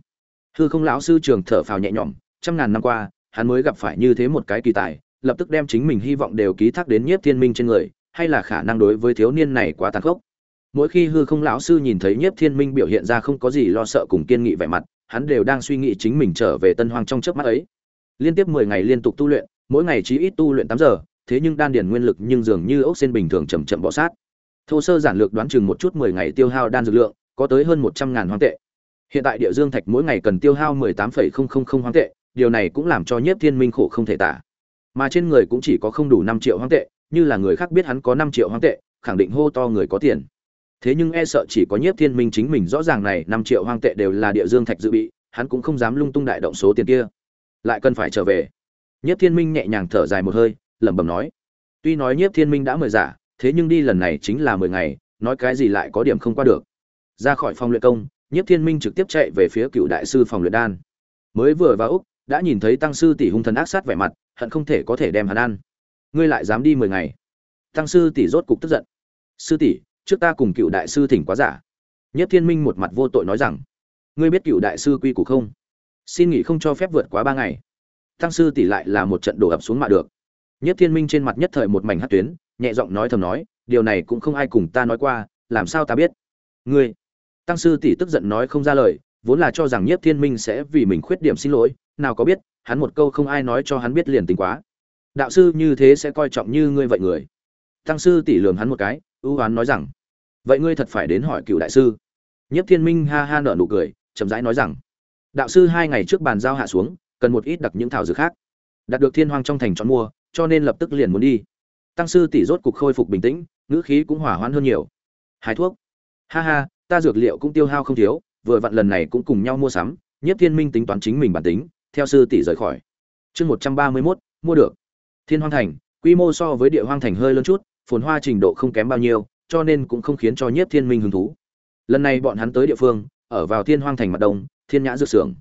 Hư không lão sư trường thở phào nhẹ nhõm, trăm ngàn năm qua, hắn mới gặp phải như thế một cái kỳ tài lập tức đem chính mình hy vọng đều ký thác đến nhiếp thiên minh trên người, hay là khả năng đối với thiếu niên này quá tàn khốc. Mỗi khi hư không lão sư nhìn thấy nhiếp thiên minh biểu hiện ra không có gì lo sợ cùng kiên nghị vẻ mặt, hắn đều đang suy nghĩ chính mình trở về tân hoang trong trước mắt ấy. Liên tiếp mười ngày liên tục tu luyện, mỗi ngày chỉ ít tu luyện tám giờ, thế nhưng đan điền nguyên lực nhưng dường như ốc sen bình thường chậm chậm bọ sát. Thô sơ giản lược đoán chừng một chút mười ngày tiêu hao đan dược lượng, có tới hơn một trăm ngàn hoang tệ. Hiện tại địa dương thạch mỗi ngày cần tiêu hao mười tám phẩy không không không hoang tệ, điều này cũng làm cho nhiếp thiên minh khổ không thể tả mà trên người cũng chỉ có không đủ năm triệu hoang tệ, như là người khác biết hắn có năm triệu hoang tệ, khẳng định hô to người có tiền. Thế nhưng e sợ chỉ có nhiếp thiên minh chính mình rõ ràng này năm triệu hoang tệ đều là địa dương thạch dự bị, hắn cũng không dám lung tung đại động số tiền kia. Lại cần phải trở về. Nhiếp thiên minh nhẹ nhàng thở dài một hơi, lẩm bẩm nói. Tuy nói nhiếp thiên minh đã mời giả, thế nhưng đi lần này chính là mười ngày, nói cái gì lại có điểm không qua được. Ra khỏi phòng luyện công, nhiếp thiên minh trực tiếp chạy về phía cựu đại sư phòng luyện đan. Mới vừa vào úc, đã nhìn thấy tăng sư tỷ hung thần ác sát vẻ mặt hận không thể có thể đem hắn ăn. Ngươi lại dám đi mười ngày. Tăng sư tỷ rốt cục tức giận. Sư tỷ, trước ta cùng cựu đại sư thỉnh quá giả. Nhất thiên minh một mặt vô tội nói rằng, ngươi biết cựu đại sư quy củ không? Xin nghỉ không cho phép vượt quá ba ngày. Tăng sư tỷ lại là một trận đổ ập xuống mạ được. Nhất thiên minh trên mặt nhất thời một mảnh hát tuyến, nhẹ giọng nói thầm nói, điều này cũng không ai cùng ta nói qua, làm sao ta biết? Ngươi. Tăng sư tỷ tức giận nói không ra lời vốn là cho rằng nhất thiên minh sẽ vì mình khuyết điểm xin lỗi, nào có biết, hắn một câu không ai nói cho hắn biết liền tính quá. Đạo sư như thế sẽ coi trọng như ngươi vậy người. Tăng sư tỷ lườm hắn một cái, ưu hoán nói rằng, vậy ngươi thật phải đến hỏi cựu đại sư. Nhất thiên minh ha ha nở nụ cười, chậm rãi nói rằng, đạo sư hai ngày trước bàn giao hạ xuống, cần một ít đặc những thảo dược khác. Đạt được thiên hoang trong thành chọn mua, cho nên lập tức liền muốn đi. Tăng sư tỷ rốt cục khôi phục bình tĩnh, ngữ khí cũng hỏa hoãn hơn nhiều. Hai thuốc. Ha ha, ta dược liệu cũng tiêu hao không thiếu vừa vặn lần này cũng cùng nhau mua sắm nhất thiên minh tính toán chính mình bản tính, theo sư tỷ rời khỏi. Chương một trăm ba mươi mốt, mua được. Thiên hoang thành, quy mô so với địa hoang thành hơi lớn chút, phồn hoa trình độ không kém bao nhiêu, cho nên cũng không khiến cho nhiếp thiên minh hứng thú. Lần này bọn hắn tới địa phương, ở vào thiên hoang thành mặt đông, thiên nhã dược xưởng.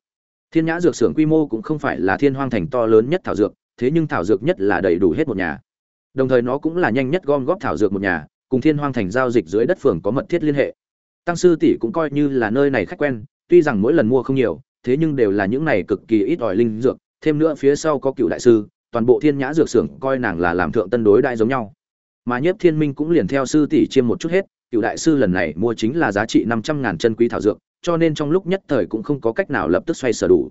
Thiên nhã dược xưởng quy mô cũng không phải là thiên hoang thành to lớn nhất thảo dược, thế nhưng thảo dược nhất là đầy đủ hết một nhà. Đồng thời nó cũng là nhanh nhất gom góp thảo dược một nhà, cùng thiên hoang thành giao dịch dưới đất phường có mật thiết liên hệ tăng sư tỷ cũng coi như là nơi này khách quen, tuy rằng mỗi lần mua không nhiều, thế nhưng đều là những này cực kỳ ít ỏi linh dược, thêm nữa phía sau có cựu đại sư, toàn bộ thiên nhã dược xưởng coi nàng là làm thượng tân đối đại giống nhau. Mà nhất thiên minh cũng liền theo sư tỷ chiêm một chút hết, cựu đại sư lần này mua chính là giá trị năm trăm ngàn chân quý thảo dược, cho nên trong lúc nhất thời cũng không có cách nào lập tức xoay sở đủ.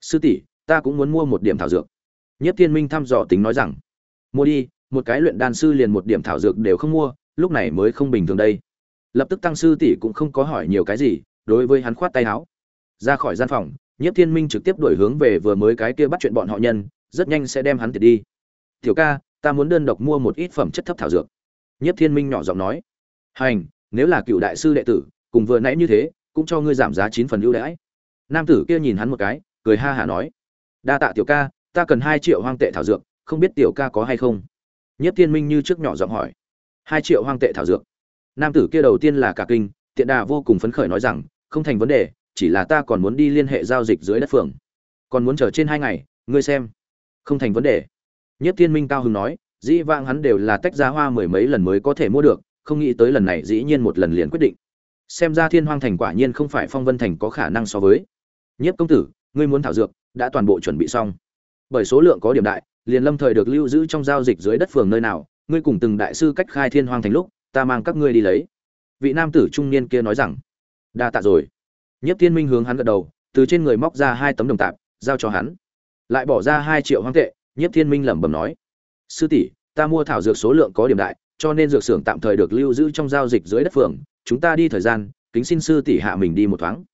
Sư tỷ, ta cũng muốn mua một điểm thảo dược. Nhất thiên minh thăm dò tính nói rằng, mua đi, một cái luyện đan sư liền một điểm thảo dược đều không mua, lúc này mới không bình thường đây lập tức tăng sư tỷ cũng không có hỏi nhiều cái gì, đối với hắn khoát tay áo. Ra khỏi gian phòng, nhiếp thiên minh trực tiếp đổi hướng về vừa mới cái kia bắt chuyện bọn họ nhân, rất nhanh sẽ đem hắn tiệt đi. Tiểu ca, ta muốn đơn độc mua một ít phẩm chất thấp thảo dược. Nhiếp thiên minh nhỏ giọng nói. Hành, nếu là cựu đại sư đệ tử, cùng vừa nãy như thế, cũng cho ngươi giảm giá chín phần ưu đãi. Nam tử kia nhìn hắn một cái, cười ha hả nói. Đa tạ tiểu ca, ta cần hai triệu hoang tệ thảo dược, không biết tiểu ca có hay không? Nhất thiên minh như trước nhỏ giọng hỏi. Hai triệu hoang tệ thảo dược nam tử kia đầu tiên là cả kinh, tiện đà vô cùng phấn khởi nói rằng, không thành vấn đề, chỉ là ta còn muốn đi liên hệ giao dịch dưới đất phường. Còn muốn chờ trên hai ngày, ngươi xem. Không thành vấn đề. Nhất thiên minh cao hứng nói, dĩ vãng hắn đều là tách ra hoa mười mấy lần mới có thể mua được, không nghĩ tới lần này dĩ nhiên một lần liền quyết định. Xem ra thiên hoang thành quả nhiên không phải phong vân thành có khả năng so với. Nhất công tử, ngươi muốn thảo dược, đã toàn bộ chuẩn bị xong. Bởi số lượng có điểm đại, liền lâm thời được lưu giữ trong giao dịch dưới đất phường nơi nào, ngươi cùng từng đại sư cách khai thiên hoang thành lúc ta mang các ngươi đi lấy. Vị nam tử trung niên kia nói rằng, đa tạ rồi. Nhất thiên minh hướng hắn gật đầu, từ trên người móc ra hai tấm đồng tạp, giao cho hắn. Lại bỏ ra hai triệu hoang tệ, nhất thiên minh lẩm bẩm nói, sư tỷ, ta mua thảo dược số lượng có điểm đại, cho nên dược xưởng tạm thời được lưu giữ trong giao dịch dưới đất phường, chúng ta đi thời gian, kính xin sư tỷ hạ mình đi một thoáng.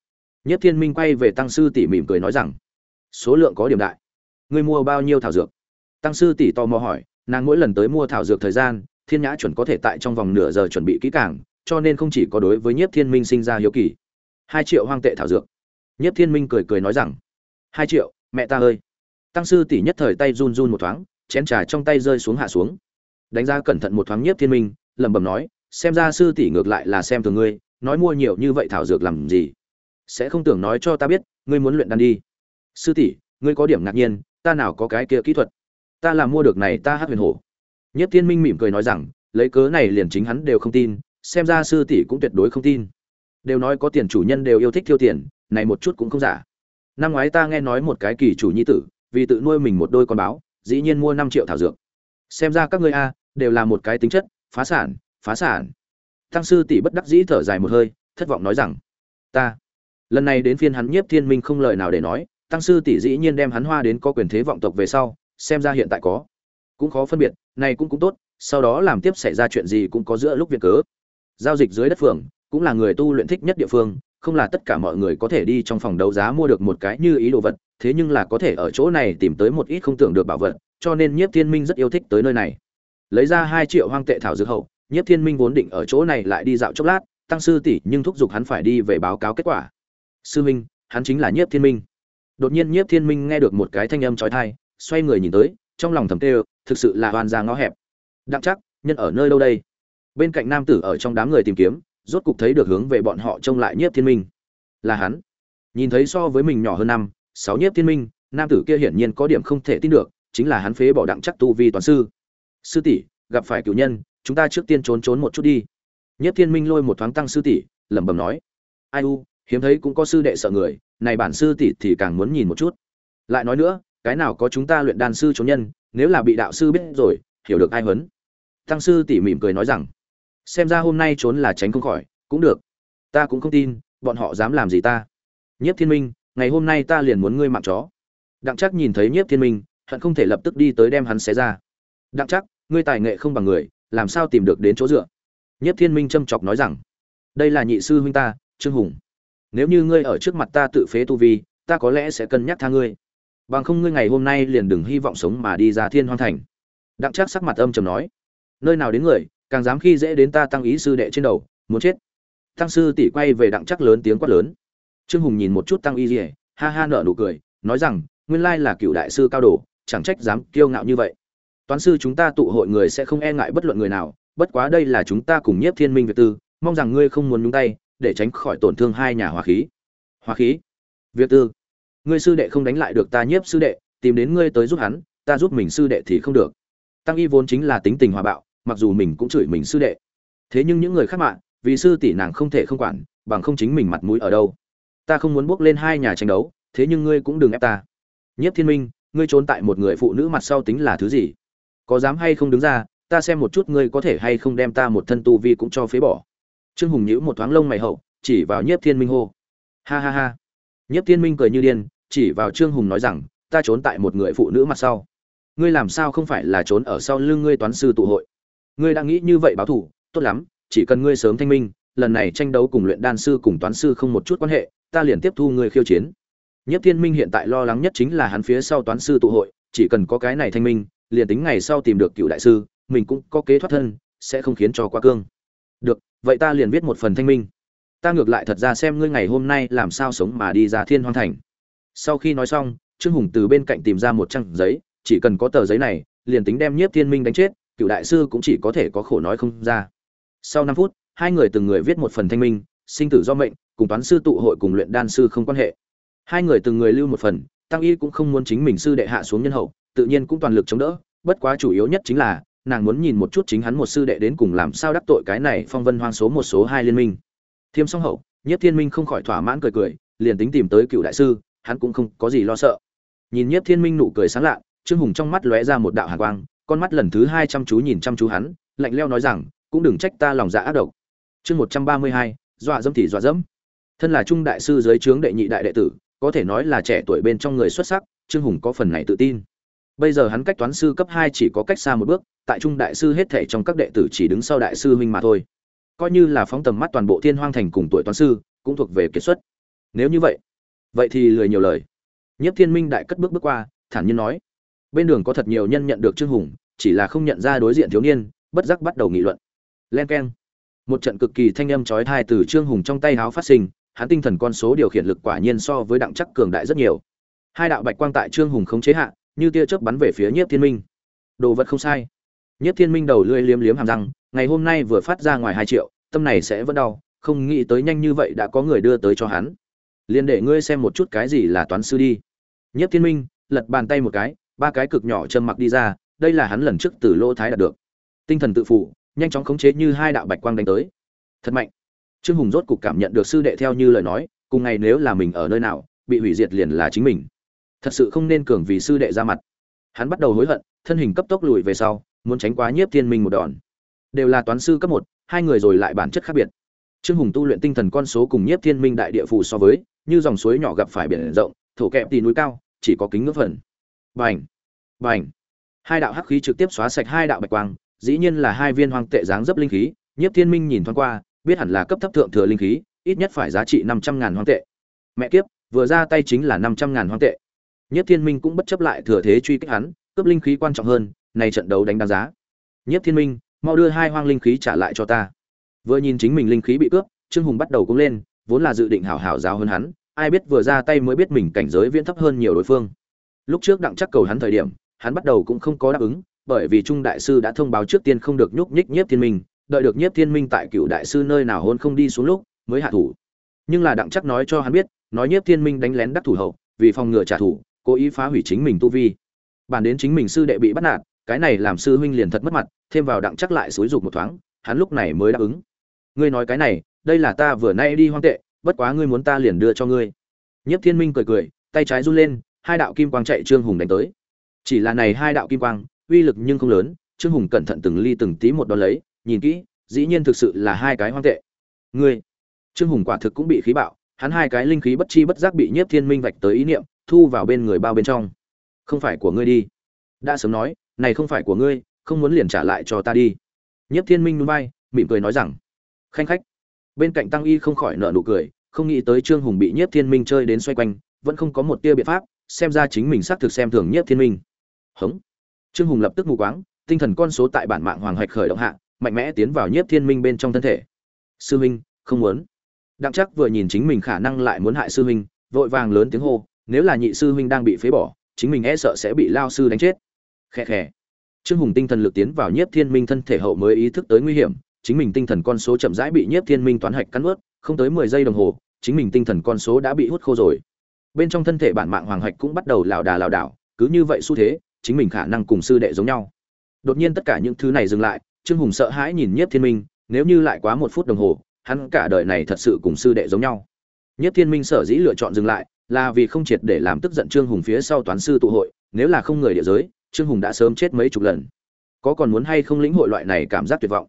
Nhất thiên minh quay về tăng sư tỷ mỉm cười nói rằng, số lượng có điểm đại. Ngươi mua bao nhiêu thảo dược? Tăng sư tỷ tò mò hỏi, nàng mỗi lần tới mua thảo dược thời gian thiên nhã chuẩn có thể tại trong vòng nửa giờ chuẩn bị kỹ càng, cho nên không chỉ có đối với nhiếp thiên minh sinh ra hiếu kỳ. Hai triệu hoang tệ thảo dược. Nhiếp thiên minh cười cười nói rằng, hai triệu, mẹ ta ơi. Tăng sư tỷ nhất thời tay run run một thoáng, chén trà trong tay rơi xuống hạ xuống. Đánh ra cẩn thận một thoáng nhiếp thiên minh, lẩm bẩm nói, xem ra sư tỷ ngược lại là xem thường ngươi, nói mua nhiều như vậy thảo dược làm gì? Sẽ không tưởng nói cho ta biết, ngươi muốn luyện đan đi. Sư tỷ, ngươi có điểm ngạc nhiên, ta nào có cái kia kỹ thuật? Ta làm mua được này ta hát huyền hổ. Nhiếp thiên minh mỉm cười nói rằng, lấy cớ này liền chính hắn đều không tin, xem ra sư tỷ cũng tuyệt đối không tin. Đều nói có tiền chủ nhân đều yêu thích tiêu tiền, này một chút cũng không giả. Năm ngoái ta nghe nói một cái kỳ chủ nhi tử, vì tự nuôi mình một đôi con báo, dĩ nhiên mua năm triệu thảo dược. Xem ra các ngươi a, đều là một cái tính chất, phá sản phá sản. Tăng sư tỷ bất đắc dĩ thở dài một hơi, thất vọng nói rằng, ta. Lần này đến phiên hắn nhiếp thiên minh không lời nào để nói, tăng sư tỷ dĩ nhiên đem hắn hoa đến có quyền thế vọng tộc về sau, xem ra hiện tại có. Cũng khó phân biệt này cũng cũng tốt, sau đó làm tiếp xảy ra chuyện gì cũng có giữa lúc việc cớ. Giao dịch dưới đất phường, cũng là người tu luyện thích nhất địa phương, không là tất cả mọi người có thể đi trong phòng đấu giá mua được một cái như ý đồ vật, thế nhưng là có thể ở chỗ này tìm tới một ít không tưởng được bảo vật, cho nên nhiếp thiên minh rất yêu thích tới nơi này. Lấy ra hai triệu hoang tệ thảo dược hậu, nhiếp thiên minh vốn định ở chỗ này lại đi dạo chốc lát, tăng sư tỷ nhưng thúc giục hắn phải đi về báo cáo kết quả. Sư minh, hắn chính là nhiếp thiên minh. Đột nhiên nhiếp thiên minh nghe được một cái thanh âm trói thai xoay người nhìn tới, trong lòng thầm tê thực sự là hoàn ra ngõ hẹp. Đặng chắc nhân ở nơi đâu đây? Bên cạnh nam tử ở trong đám người tìm kiếm, rốt cục thấy được hướng về bọn họ trông lại nhiếp thiên minh. Là hắn. Nhìn thấy so với mình nhỏ hơn năm, sáu nhiếp thiên minh, nam tử kia hiển nhiên có điểm không thể tin được, chính là hắn phế bỏ đặng chắc tu vi toàn sư. Sư tỷ, gặp phải cựu nhân, chúng ta trước tiên trốn trốn một chút đi. Nhiếp thiên minh lôi một thoáng tăng sư tỷ, lẩm bẩm nói. Ai u, hiếm thấy cũng có sư đệ sợ người, này bản sư tỷ thì càng muốn nhìn một chút. Lại nói nữa, cái nào có chúng ta luyện đan sư trốn nhân nếu là bị đạo sư biết rồi, hiểu được ai huấn. Tăng sư tỉ mỉm cười nói rằng, xem ra hôm nay trốn là tránh không khỏi, cũng được. Ta cũng không tin, bọn họ dám làm gì ta. Nhiếp thiên minh, ngày hôm nay ta liền muốn ngươi mạng chó. Đặng chắc nhìn thấy nhiếp thiên minh, hận không thể lập tức đi tới đem hắn xé ra. Đặng chắc ngươi tài nghệ không bằng người, làm sao tìm được đến chỗ dựa? Nhiếp thiên minh châm chọc nói rằng, đây là nhị sư huynh ta, trương hùng. Nếu như ngươi ở trước mặt ta tự phế tu vi, ta có lẽ sẽ cân nhắc tha ngươi bằng không ngươi ngày hôm nay liền đừng hy vọng sống mà đi ra thiên hoang thành. Đặng chắc sắc mặt âm trầm nói, nơi nào đến người, càng dám khi dễ đến ta tăng ý sư đệ trên đầu, muốn chết. Tăng sư tỷ quay về đặng chắc lớn tiếng quát lớn. Trương hùng nhìn một chút tăng y dỉa ha ha nở nụ cười, nói rằng, nguyên lai là cựu đại sư cao đồ, chẳng trách dám kiêu ngạo như vậy. Toán sư chúng ta tụ hội người sẽ không e ngại bất luận người nào, bất quá đây là chúng ta cùng nhiếp thiên minh việt tư, mong rằng ngươi không muốn nhúng tay, để tránh khỏi tổn thương hai nhà hòa khí. Hòa khí? Việt tư? Ngươi sư đệ không đánh lại được ta nhiếp sư đệ, tìm đến ngươi tới giúp hắn, ta giúp mình sư đệ thì không được. Tăng y vốn chính là tính tình hòa bạo, mặc dù mình cũng chửi mình sư đệ. Thế nhưng những người khác mạng, vì sư tỷ nàng không thể không quản, bằng không chính mình mặt mũi ở đâu. Ta không muốn bước lên hai nhà tranh đấu, thế nhưng ngươi cũng đừng ép ta. Nhất thiên minh, ngươi trốn tại một người phụ nữ mặt sau tính là thứ gì? Có dám hay không đứng ra, ta xem một chút ngươi có thể hay không đem ta một thân tu vi cũng cho phế bỏ. Trương hùng nhíu một thoáng lông mày hậu, chỉ vào nhiếp thiên minh hô. Ha ha ha nhiếp thiên minh cười như điên, chỉ vào trương hùng nói rằng, ta trốn tại một người phụ nữ mặt sau. Ngươi làm sao không phải là trốn ở sau lưng ngươi toán sư tụ hội? Ngươi đã nghĩ như vậy báo thủ tốt lắm, chỉ cần ngươi sớm thanh minh, lần này tranh đấu cùng luyện đan sư cùng toán sư không một chút quan hệ, ta liền tiếp thu ngươi khiêu chiến. Nhiếp thiên minh hiện tại lo lắng nhất chính là hắn phía sau toán sư tụ hội, chỉ cần có cái này thanh minh, liền tính ngày sau tìm được cựu đại sư, mình cũng có kế thoát thân, sẽ không khiến cho quá cương. Được, vậy ta liền viết một phần thanh minh ta ngược lại thật ra xem ngươi ngày hôm nay làm sao sống mà đi ra thiên hoang thành. Sau khi nói xong, trương hùng từ bên cạnh tìm ra một trang giấy, chỉ cần có tờ giấy này, liền tính đem nhiếp thiên minh đánh chết, cựu đại sư cũng chỉ có thể có khổ nói không ra. Sau năm phút, hai người từng người viết một phần thanh minh, sinh tử do mệnh, cùng toán sư tụ hội cùng luyện đan sư không quan hệ. Hai người từng người lưu một phần, tăng y cũng không muốn chính mình sư đệ hạ xuống nhân hậu, tự nhiên cũng toàn lực chống đỡ, bất quá chủ yếu nhất chính là, nàng muốn nhìn một chút chính hắn một sư đệ đến cùng làm sao đắc tội cái này phong vân hoang số một số hai liên minh thiêm song hậu nhất thiên minh không khỏi thỏa mãn cười cười, liền tính tìm tới cựu đại sư, hắn cũng không có gì lo sợ. Nhìn nhất thiên minh nụ cười sáng lạ, trương hùng trong mắt lóe ra một đạo hàn quang, con mắt lần thứ hai chăm chú nhìn chăm chú hắn, lạnh leo nói rằng, cũng đừng trách ta lòng dạ ác độc. Chương một trăm ba mươi hai, dọa dẫm thì dọa dẫm. Thân là trung đại sư dưới trướng đệ nhị đại đệ tử, có thể nói là trẻ tuổi bên trong người xuất sắc, trương hùng có phần này tự tin. Bây giờ hắn cách toán sư cấp hai chỉ có cách xa một bước, tại trung đại sư hết thể trong các đệ tử chỉ đứng sau đại sư huynh mà thôi coi như là phóng tầm mắt toàn bộ thiên hoang thành cùng tuổi toán sư, cũng thuộc về kiệt xuất. Nếu như vậy vậy thì lười nhiều lời. Nhất thiên minh đại cất bước bước qua, thản nhiên nói, bên đường có thật nhiều nhân nhận được trương hùng, chỉ là không nhận ra đối diện thiếu niên, bất giác bắt đầu nghị luận. Len keng. Một trận cực kỳ thanh âm chói tai từ trương hùng trong tay háo phát sinh, hắn tinh thần con số điều khiển lực quả nhiên so với đặng chắc cường đại rất nhiều. Hai đạo bạch quang tại trương hùng không chế hạ, như tia chớp bắn về phía nhiếp thiên minh. Đồ vật không sai. Nhiếp thiên minh đầu lưỡi liếm liếm hàm răng ngày hôm nay vừa phát ra ngoài hai triệu, tâm này sẽ vẫn đau, không nghĩ tới nhanh như vậy đã có người đưa tới cho hắn. Liền để ngươi xem một chút cái gì là toán sư đi. Nhiếp thiên minh, lật bàn tay một cái, ba cái cực nhỏ châm mặc đi ra, đây là hắn lần trước từ lô thái đạt được. Tinh thần tự phụ, nhanh chóng khống chế như hai đạo bạch quang đánh tới. Thật mạnh. Trương hùng rốt cục cảm nhận được sư đệ theo như lời nói, cùng ngày nếu là mình ở nơi nào, bị hủy diệt liền là chính mình. Thật sự không nên cường vì sư đệ ra mặt. Hắn bắt đầu hối hận, thân hình cấp tốc lùi về sau, muốn tránh quá nhiếp thiên minh một đòn đều là toán sư cấp một hai người rồi lại bản chất khác biệt. Trương hùng tu luyện tinh thần con số cùng nhiếp thiên minh đại địa phù so với như dòng suối nhỏ gặp phải biển rộng thổ kẹp tì núi cao chỉ có kính ngưỡng phần. Bành! Bành! Hai đạo hắc khí trực tiếp xóa sạch hai đạo bạch quang dĩ nhiên là hai viên hoang tệ dáng dấp linh khí nhiếp thiên minh nhìn thoáng qua biết hẳn là cấp thấp thượng thừa linh khí ít nhất phải giá trị năm trăm ngàn hoang tệ. Mẹ kiếp vừa ra tay chính là năm trăm ngàn hoang tệ. Nhất Thiên Minh cũng bất chấp lại thừa thế truy kích hắn, cướp linh khí quan trọng hơn, này trận đấu đánh đáng giá. Nhất Thiên Minh, mau đưa hai hoang linh khí trả lại cho ta. Vừa nhìn chính mình linh khí bị cướp, Trương Hùng bắt đầu cũng lên, vốn là dự định hảo hảo giáo hơn hắn, ai biết vừa ra tay mới biết mình cảnh giới viễn thấp hơn nhiều đối phương. Lúc trước đặng chắc cầu hắn thời điểm, hắn bắt đầu cũng không có đáp ứng, bởi vì trung đại sư đã thông báo trước tiên không được nhúc nhích Nhiếp Thiên Minh, đợi được Nhiếp Thiên Minh tại cựu đại sư nơi nào hôn không đi xuống lúc, mới hạ thủ. Nhưng là đặng chắc nói cho hắn biết, nói Nhiếp Thiên Minh đánh lén đắc thủ hậu, vì phòng ngừa trả thù, cố ý phá hủy chính mình tu vi bản đến chính mình sư đệ bị bắt nạt cái này làm sư huynh liền thật mất mặt thêm vào đặng chắc lại xúi dục một thoáng, hắn lúc này mới đáp ứng. Ngươi nói cái này, đây là ta vừa nay đi hoang tệ, bất quá ngươi muốn ta liền đưa cho ngươi. Nhiếp thiên minh cười cười, tay trái run lên, hai đạo kim quang chạy trương hùng đánh tới. Chỉ là này hai đạo kim quang, uy lực nhưng không lớn, trương hùng cẩn thận từng ly từng tí một đo lấy, nhìn kỹ, dĩ nhiên thực sự là hai cái hoang tệ. Ngươi, trương hùng quả thực cũng bị khí bạo, hắn hai cái linh khí bất chi bất giác bị nhiếp thiên minh vạch tới ý niệm, thu vào bên người bao bên trong. Không phải của ngươi đi. Đã sớm nói, này không phải của ngươi không muốn liền trả lại cho ta đi. Nhất thiên minh núi bay mỉm cười nói rằng, khanh khách. Bên cạnh tăng y không khỏi nợ nụ cười, không nghĩ tới trương hùng bị nhất thiên minh chơi đến xoay quanh, vẫn không có một tia biện pháp, xem ra chính mình xác thực xem thường nhất thiên minh. Hống. Trương hùng lập tức mù quáng, tinh thần con số tại bản mạng hoàng hạch khởi động hạ, mạnh mẽ tiến vào nhất thiên minh bên trong thân thể. Sư minh, không muốn. Đặng chắc vừa nhìn chính mình khả năng lại muốn hại sư minh, vội vàng lớn tiếng hô, nếu là nhị sư huynh đang bị phế bỏ, chính mình e sợ sẽ bị lao sư đánh chết. Khẽ khẽ trương hùng tinh thần lực tiến vào nhiếp thiên minh thân thể hậu mới ý thức tới nguy hiểm, chính mình tinh thần con số chậm rãi bị nhiếp thiên minh toán hạch cắn ướt, không tới mười giây đồng hồ, chính mình tinh thần con số đã bị hút khô rồi. Bên trong thân thể bản mạng hoàng hạch cũng bắt đầu lảo đà lảo đảo, cứ như vậy xu thế, chính mình khả năng cùng sư đệ giống nhau. Đột nhiên tất cả những thứ này dừng lại, trương hùng sợ hãi nhìn nhiếp thiên minh, nếu như lại quá một phút đồng hồ, hắn cả đời này thật sự cùng sư đệ giống nhau. Nhiếp thiên minh sở dĩ lựa chọn dừng lại, là vì không triệt để làm tức giận trương hùng phía sau toán sư tụ hội, nếu là không người địa giới trương hùng đã sớm chết mấy chục lần. Có còn muốn hay không lĩnh hội loại này cảm giác tuyệt vọng?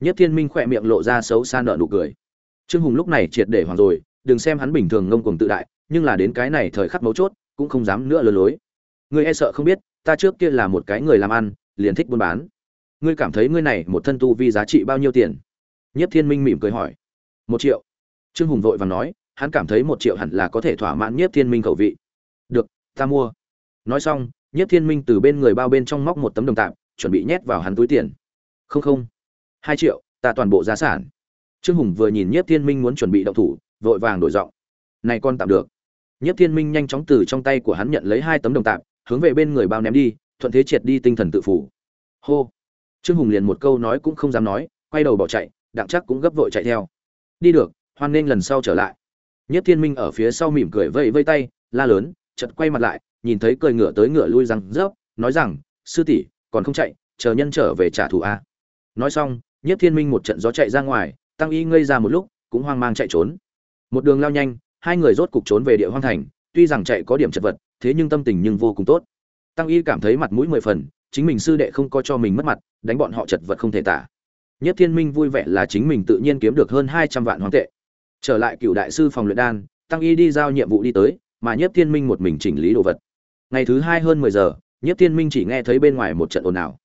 Nhất thiên minh khỏe miệng lộ ra xấu xa nợ nụ cười. Trương hùng lúc này triệt để hoàng rồi, đừng xem hắn bình thường ngông cuồng tự đại, nhưng là đến cái này thời khắc mấu chốt, cũng không dám nữa lừa lối. Ngươi e sợ không biết, ta trước kia là một cái người làm ăn, liền thích buôn bán. Ngươi cảm thấy ngươi này một thân tu vi giá trị bao nhiêu tiền? Nhất thiên minh mỉm cười hỏi. Một triệu. Trương hùng vội vàng nói, hắn cảm thấy một triệu hẳn là có thể thỏa mãn Nhất thiên minh khẩu vị. Được, ta mua. Nói xong Nhất thiên minh từ bên người bao bên trong móc một tấm đồng tạm chuẩn bị nhét vào hắn túi tiền. Không không. Hai triệu, ta toàn bộ giá sản. Trương hùng vừa nhìn Nhất thiên minh muốn chuẩn bị động thủ, vội vàng đổi giọng. Này con tạm được. Nhất thiên minh nhanh chóng từ trong tay của hắn nhận lấy hai tấm đồng tạm hướng về bên người bao ném đi, thuận thế triệt đi tinh thần tự phủ. Hô. Trương hùng liền một câu nói cũng không dám nói, quay đầu bỏ chạy, đặng chắc cũng gấp vội chạy theo. Đi được, hoan nên lần sau trở lại. Nhất thiên minh ở phía sau mỉm cười vẫy vây tay, la lớn, chợt quay mặt lại nhìn thấy cười ngựa tới ngựa lui răng rớp, nói rằng, sư tỷ, còn không chạy, chờ nhân trở về trả thù a. Nói xong nhất thiên minh một trận gió chạy ra ngoài, tăng y ngây ra một lúc, cũng hoang mang chạy trốn. Một đường lao nhanh, hai người rốt cục trốn về địa hoang thành, tuy rằng chạy có điểm chật vật, thế nhưng tâm tình nhưng vô cùng tốt. Tăng y cảm thấy mặt mũi mười phần, chính mình sư đệ không có cho mình mất mặt, đánh bọn họ chật vật không thể tả. Nhất thiên minh vui vẻ là chính mình tự nhiên kiếm được hơn hai trăm vạn hoàng tệ. Trở lại cựu đại sư phòng luyện đan, tăng y đi giao nhiệm vụ đi tới, mà nhất thiên minh một mình chỉnh lý đồ vật ngày thứ hai hơn mười giờ nhất thiên minh chỉ nghe thấy bên ngoài một trận ồn ào.